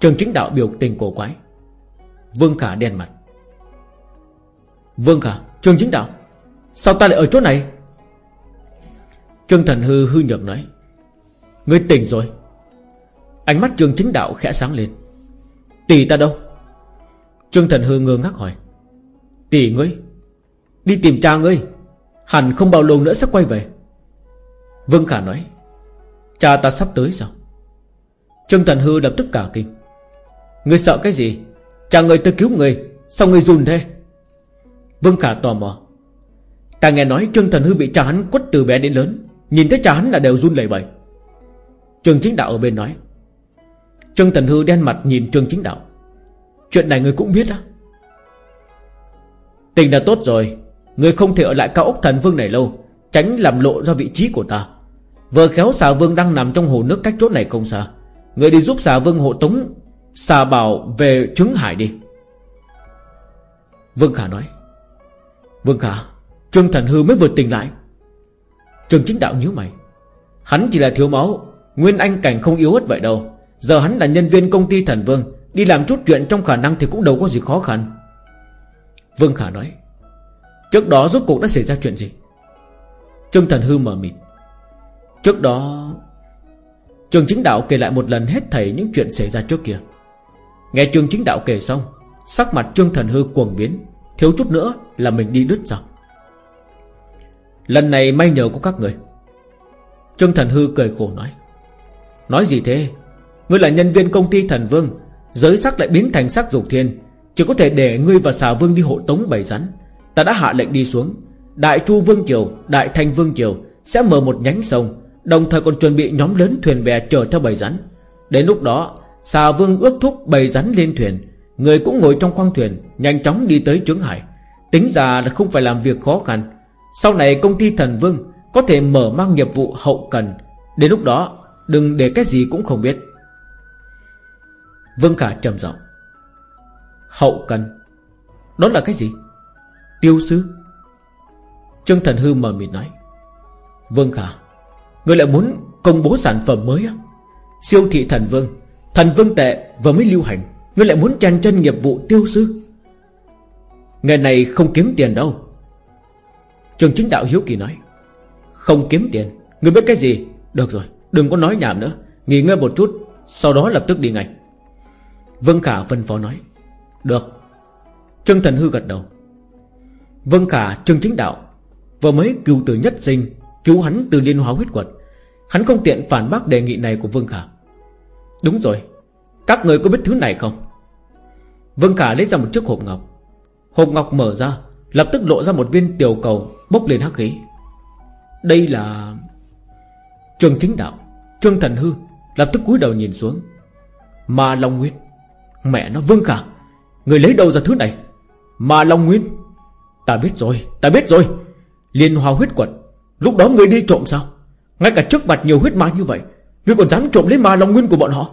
Trường chính đạo biểu tình cổ quái. Vương Khả đen mặt. Vương Khả Trường chính đạo, Sao ta lại ở chỗ này? Trương Thần Hư hư nhược nói, Ngươi tỉnh rồi. Ánh mắt trường chính đạo khẽ sáng lên. Tỷ ta đâu? Trương Thần Hư ngơ ngác hỏi. Tỷ ngươi, Đi tìm cha ngươi, Hẳn không bao lâu nữa sẽ quay về. Vương Khả nói, Cha ta sắp tới sao? Trương Thần Hư lập tức cả kinh. Ngươi sợ cái gì? Cha người tới cứu người Sao người run thế? Vương Khả tò mò. Ta nghe nói Trương Thần Hư bị cha hắn quất từ bé đến lớn. Nhìn thấy cha hắn là đều run lẩy bẩy. Trương Chính Đạo ở bên nói. Trương Thần Hư đen mặt nhìn Trương Chính Đạo. Chuyện này người cũng biết á. Tình đã tốt rồi. Người không thể ở lại cao ốc thần vương này lâu, Tránh làm lộ ra vị trí của ta. Vừa khéo xà vương đang nằm trong hồ nước cách chỗ này không xa. Người đi giúp xà vương hộ tống, Xà bảo về trứng hải đi. Vương Khả nói. Vương Khả Trương Thần Hư mới vừa tỉnh lại. Trương Chính Đạo nhíu mày. Hắn chỉ là thiếu máu, Nguyên Anh cảnh không yếu hết vậy đâu. Giờ hắn là nhân viên công ty Thần Vương, Đi làm chút chuyện trong khả năng thì cũng đâu có gì khó khăn. Vương Khả nói, Trước đó rốt cuộc đã xảy ra chuyện gì? Trương Thần Hư mở mịt. Trước đó trương chính đạo kể lại một lần hết thảy những chuyện xảy ra trước kia. Nghe trương chính đạo kể xong, Sắc mặt Trương Thần Hư cuồng biến. Thiếu chút nữa là mình đi đứt rồi. Lần này may nhờ có các người. Trương Thần Hư cười khổ nói. Nói gì thế? Ngươi là nhân viên công ty Thần Vương, Giới sắc lại biến thành sắc dục thiên. Chỉ có thể để ngươi và xà vương đi hộ tống bầy rắn. Ta đã hạ lệnh đi xuống. Đại Chu Vương Triều Đại Thanh Vương Triều Sẽ mở một nhánh sông, Đồng thời còn chuẩn bị nhóm lớn thuyền bè chở theo bầy rắn. Đến lúc đó, Xà vương ước thúc bầy rắn lên thuyền Người cũng ngồi trong khoang thuyền, Nhanh chóng đi tới Trướng Hải. Tính ra là không phải làm việc khó khăn. Sau này công ty thần vương Có thể mở mang nghiệp vụ hậu cần. Đến lúc đó, đừng để cái gì cũng không biết. Vương Khả trầm giọng. Hậu cần? Đó là cái gì? Tiêu sư Trương Thần Hư mờ mịt nói. Vương Khả, Người lại muốn công bố sản phẩm mới á? Siêu thị thần vương Thần vương tệ vừa mới lưu hành. Người lại muốn chèn chân nghiệp vụ tiêu sư. Nghề này không kiếm tiền đâu. Trường chính đạo hiếu kỳ nói, Không kiếm tiền. Người biết cái gì? Được rồi, đừng có nói nhảm nữa. Nghỉ ngơi một chút, Sau đó lập tức đi ngay. Vân Khả phân phó nói, Được. Trương Thần Hư gật đầu. Vân Khả, Trương Chính Đạo, Vừa mới cứu từ nhất sinh, Cứu hắn từ liên hóa huyết quật Hắn không tiện phản bác đề nghị này của Vương Khả. Đúng rồi, Các người có biết thứ này không? Vương Khả lấy ra một chiếc hộp ngọc. Hộp ngọc mở ra, Lập tức lộ ra một viên tiểu cầu, Bốc lên hắc khí. Đây là Trường chính đạo Trương Thần Hư, Lập tức cúi đầu nhìn xuống. Mà Long Nguyên, Mẹ nó Vương Khả, Người lấy đâu ra thứ này? Mà Long Nguyên, Ta biết rồi, Ta biết rồi. Liên hoa huyết quật, Lúc đó người đi trộm sao? Ngay cả trước mặt nhiều huyết ma như vậy, Người còn dám trộm lấy ma long nguyên của bọn họ?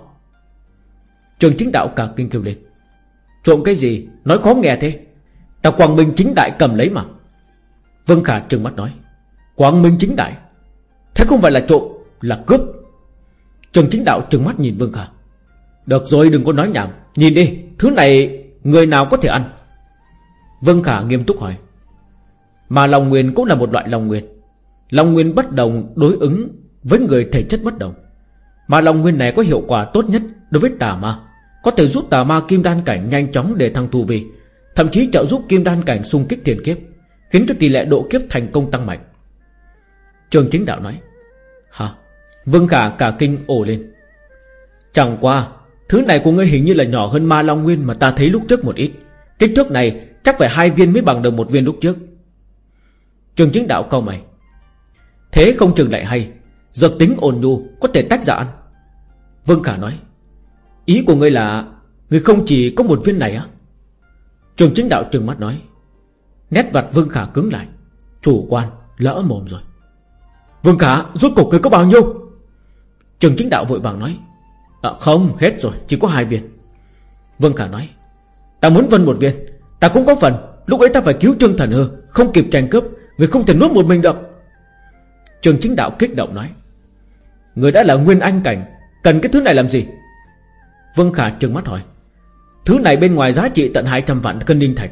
Trường chính đạo cả kinh kêu lên. Trộm cái gì? Nói khó nghe thế. Ta Quang Minh chính đại cầm lấy mà. Vân Khả trừng mắt nói. Quang Minh chính đại? Thế không phải là trộm, Là cướp. Trần chính đạo trừng mắt nhìn Vương Khả. Được rồi, đừng có nói nhảm. Nhìn đi, Thứ này người nào có thể ăn? Vân Khả nghiêm túc hỏi. Mà lòng Nguyên cũng là một loại lòng Nguyên. Lòng Nguyên bất đồng đối ứng Với người thể chất bất đồng. Mà lòng Nguyên này có hiệu quả tốt nhất Đối với tà ma. Có thể giúp tà ma kim đan cảnh nhanh chóng để thăng tu vi, Thậm chí trợ giúp kim đan cảnh xung kích tiền kiếp, Khiến cho tỷ lệ độ kiếp thành công tăng mạnh. Trường chính đạo nói, Hả? Vương Khả, cả kinh ổ lên. Chẳng qua, Thứ này của ngươi hình như là nhỏ hơn ma Long Nguyên Mà ta thấy lúc trước một ít. Kích thước này chắc phải hai viên mới bằng được một viên lúc trước. Trường chính đạo câu mày, Thế không chừng lại hay. Dược tính ồn nhu, có thể tách ra ăn. Vương Khả nói Ý của ngươi là Ngươi không chỉ có một viên này á? Trường chính đạo trừng mắt nói Nét mặt Vương Khả cứng lại Chủ quan lỡ mồm rồi. Vương Khả rốt cuộc ngươi có bao nhiêu? Trường chính đạo vội vàng nói à, Không hết rồi chỉ có hai viên. Vương Khả nói Ta muốn vân một viên Ta cũng có phần Lúc ấy ta phải cứu Trương Thần Hư Không kịp tranh cướp Người không thể nuốt một mình được. Trường chính đạo kích động nói Người đã là nguyên anh cảnh Cần cái thứ này làm gì? Vương Khả trừng mắt hỏi. Thứ này bên ngoài giá trị tận 200 vạn cân linh thạch.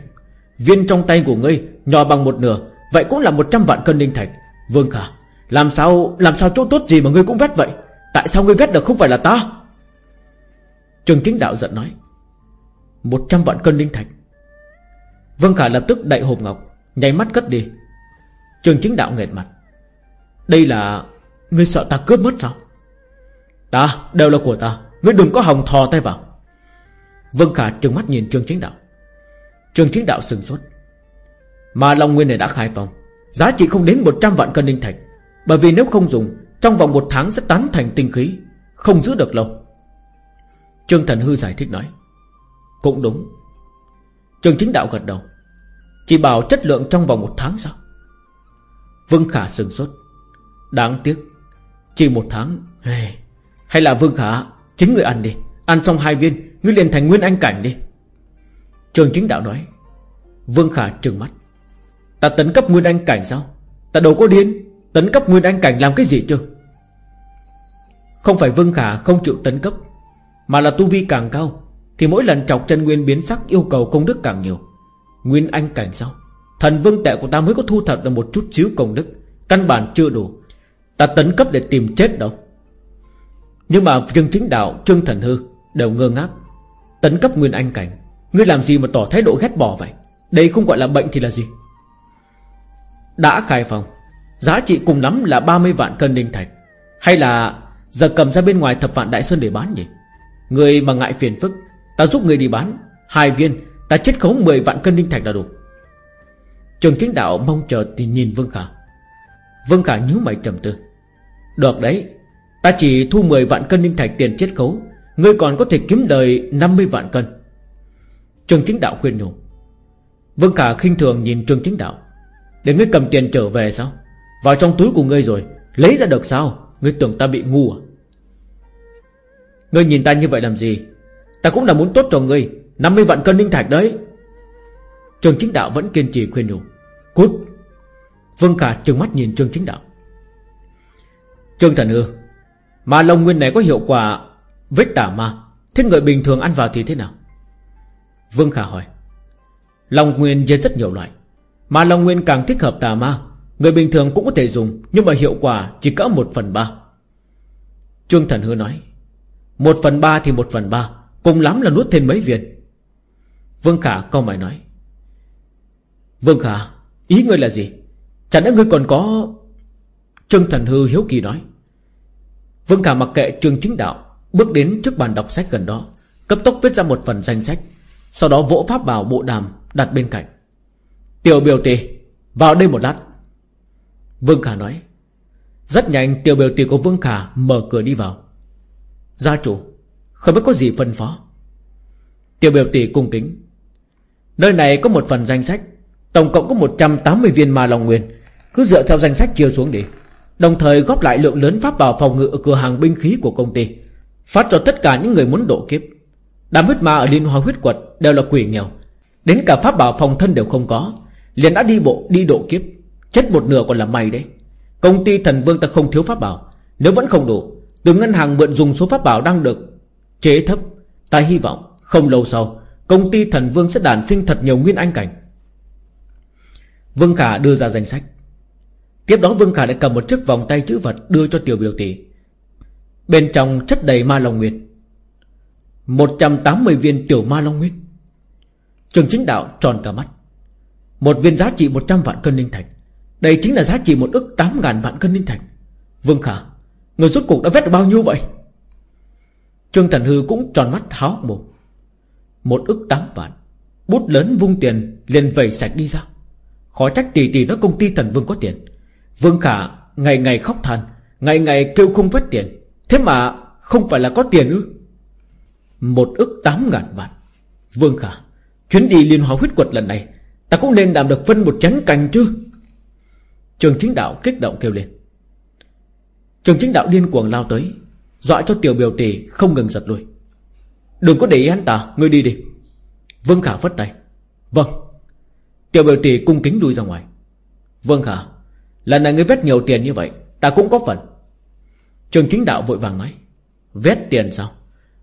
Viên trong tay của ngươi, Nhỏ bằng một nửa, Vậy cũng là 100 vạn cân linh thạch. Vương Khả Làm sao làm sao chỗ tốt gì mà ngươi cũng vét vậy? Tại sao ngươi vét được không phải là ta? Trường chính đạo giận nói. 100 vạn cân linh thạch. Vương Khả lập tức đậy hộp ngọc, Nháy mắt cất đi. Trường chính đạo nghẹt mặt. Đây là, Ngươi sợ ta cướp mất sao? Ta, đều là của ta. Ngươi đừng có hòng thò tay vào. Vân Khả trừng mắt nhìn Trương Chính Đạo. Trương Chính Đạo sừng sốt. Mà Long Nguyên này đã khai phong. Giá trị không đến 100 vạn cân linh thạch. Bởi vì nếu không dùng, Trong vòng một tháng sẽ tán thành tinh khí, Không giữ được lâu. Trương Thần Hư giải thích nói. Cũng đúng. Trương Chính Đạo gật đầu. Chỉ bảo chất lượng trong vòng một tháng sao? Vương Khả sừng sốt. Đáng tiếc. Chỉ một tháng. Hey. Hay là Vương Khả Chính người ăn đi. Ăn xong hai viên, Ngươi liền thành nguyên anh cảnh đi. Trường chính đạo nói. Vương Khả trừng mắt. Ta tấn cấp nguyên anh cảnh sao? Ta đâu có điên. Tấn cấp nguyên anh cảnh làm cái gì chứ? Không phải Vương Khả không chịu tấn cấp, Mà là tu vi càng cao, Thì mỗi lần chọc chân nguyên biến sắc yêu cầu công đức càng nhiều. Nguyên anh cảnh sao? Thần vương tệ của ta mới có thu thập được một chút xíu công đức, Căn bản chưa đủ. Ta tấn cấp để tìm chết đâu. Nhưng mà Trương Chính Đạo, Trương Thần Hư Đều ngơ ngác. Tấn cấp Nguyên Anh Cảnh, Ngươi làm gì mà tỏ thái độ ghét bỏ vậy? Đây không gọi là bệnh thì là gì? Đã khai phòng, Giá trị cùng lắm là 30 vạn cân đinh thạch. Hay là Giờ cầm ra bên ngoài thập vạn đại sơn để bán nhỉ? Người mà ngại phiền phức, Ta giúp người đi bán. Hai viên, Ta chết khấu 10 vạn cân đinh thạch là đủ. Trường chính đạo mong chờ thì nhìn Vương Khả. Vương Khả nhíu mày trầm tư. Được đấy Ta chỉ thu 10 vạn cân linh thạch tiền chết khấu. Ngươi còn có thể kiếm đời 50 vạn cân. Trường chính đạo khuyên nhủ. Vương Khả khinh thường nhìn Trường chính đạo. Để ngươi cầm tiền trở về sao? Vào trong túi của ngươi rồi. Lấy ra được sao? Ngươi tưởng ta bị ngu à? Ngươi nhìn ta như vậy làm gì? Ta cũng là muốn tốt cho ngươi. 50 vạn cân linh thạch đấy. Trường chính đạo vẫn kiên trì khuyên nhủ. Cút! Vương Khả trừng mắt nhìn Trương chính đạo. Trương thần hư mà Long Nguyên này có hiệu quả Vết tả ma, Thế người bình thường ăn vào thì thế nào? Vương Khả hỏi. Long Nguyên với rất nhiều loại, Mà Long Nguyên càng thích hợp tà ma, Người bình thường cũng có thể dùng, Nhưng mà hiệu quả chỉ cỡ một phần ba. Trương Thần Hư nói, Một phần ba thì một phần ba, Cùng lắm là nuốt thêm mấy viên. Vương Khả câu mày nói, Vương Khả, Ý ngươi là gì? Chẳng lẽ ngươi còn có Trương Thần Hư hiếu kỳ nói Vương Khả mặc kệ trường Chính Đạo, Bước đến trước bàn đọc sách gần đó, Cấp tốc viết ra một phần danh sách, Sau đó vỗ pháp bảo bộ đàm đặt bên cạnh. Tiểu biểu tỷ Vào đây một lát. Vương Khả nói. Rất nhanh, tiểu biểu tỷ của Vương Khả mở cửa đi vào. Gia chủ, Không biết có gì phân phó. Tiểu biểu tỷ cung kính. Nơi này có một phần danh sách, Tổng cộng có 180 viên ma lòng nguyên. Cứ dựa theo danh sách chia xuống đi. Đồng thời góp lại lượng lớn pháp bảo phòng ngự ở cửa hàng binh khí của công ty, Phát cho tất cả những người muốn độ kiếp. Đám huyết ma ở Liên Hoa huyết quật Đều là quỷ nghèo. Đến cả pháp bảo phòng thân đều không có, Liền đã đi bộ, đi độ kiếp. Chết một nửa còn là may đấy. Công ty thần vương ta không thiếu pháp bảo. Nếu vẫn không đủ, Từ ngân hàng mượn dùng số pháp bảo đang được Chế thấp, Ta hy vọng không lâu sau, Công ty thần vương sẽ đản sinh thật nhiều nguyên anh cảnh. Vương Khả đưa ra danh sách. Tiếp đó Vương Khả lại cầm một chiếc vòng tay chữ vật Đưa cho tiểu biểu tỷ. Bên trong chất đầy ma long nguyên 180 viên tiểu ma long nguyên Trường chính đạo tròn cả mắt. Một viên giá trị 100 vạn cân linh thạch. Đây chính là giá trị một ức 8 ngàn vạn cân linh thạch. Vương Khả, Người rốt cuộc đã vét được bao nhiêu vậy? Trương Thần Hư cũng tròn mắt háo mồm Một ức 8 vạn. Bút lớn vung tiền liền vẩy sạch đi ra. Khó trách tỷ tỷ nói công ty thần vương có tiền. Vương Khả, ngày ngày khóc than, Ngày ngày kêu không vết tiền. Thế mà không phải là có tiền ư? Một ức tám ngàn vạn. Vương Khả, Chuyến đi liên hóa huyết quật lần này, Ta cũng nên làm được phân một chén canh chứ? Trường chính đạo kích động kêu lên. Trường chính đạo điên cuồng lao tới, Dọa cho tiểu biểu tỷ không ngừng giật lui. Đừng có để ý hắn ta, Ngươi đi đi. Vương Khả vất tay. Vâng. Tiểu biểu tỷ cung kính lui ra ngoài. Vương Khả Lần này ngươi vét nhiều tiền như vậy, Ta cũng có phần. Trường chính đạo vội vàng nói, Vét tiền sao?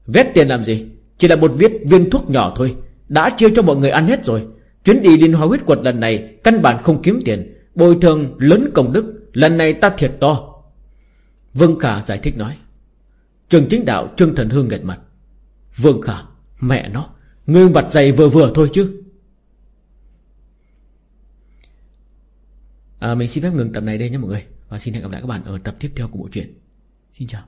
Vét tiền làm gì? Chỉ là một viết viên thuốc nhỏ thôi, Đã chia cho mọi người ăn hết rồi. Chuyến đi liên hoa huyết quật lần này Căn bản không kiếm tiền, Bồi thường lớn công đức, Lần này ta thiệt to. Vương Khả giải thích nói, Trường chính đạo Trương Thần Hương nghẹt mặt. Vương Khả, Mẹ nó, Ngươi mặt dày vừa vừa thôi chứ. À, Mình xin phép ngừng tập này đây nhé mọi người. Và xin hẹn gặp lại các bạn ở tập tiếp theo của bộ truyện. Xin chào.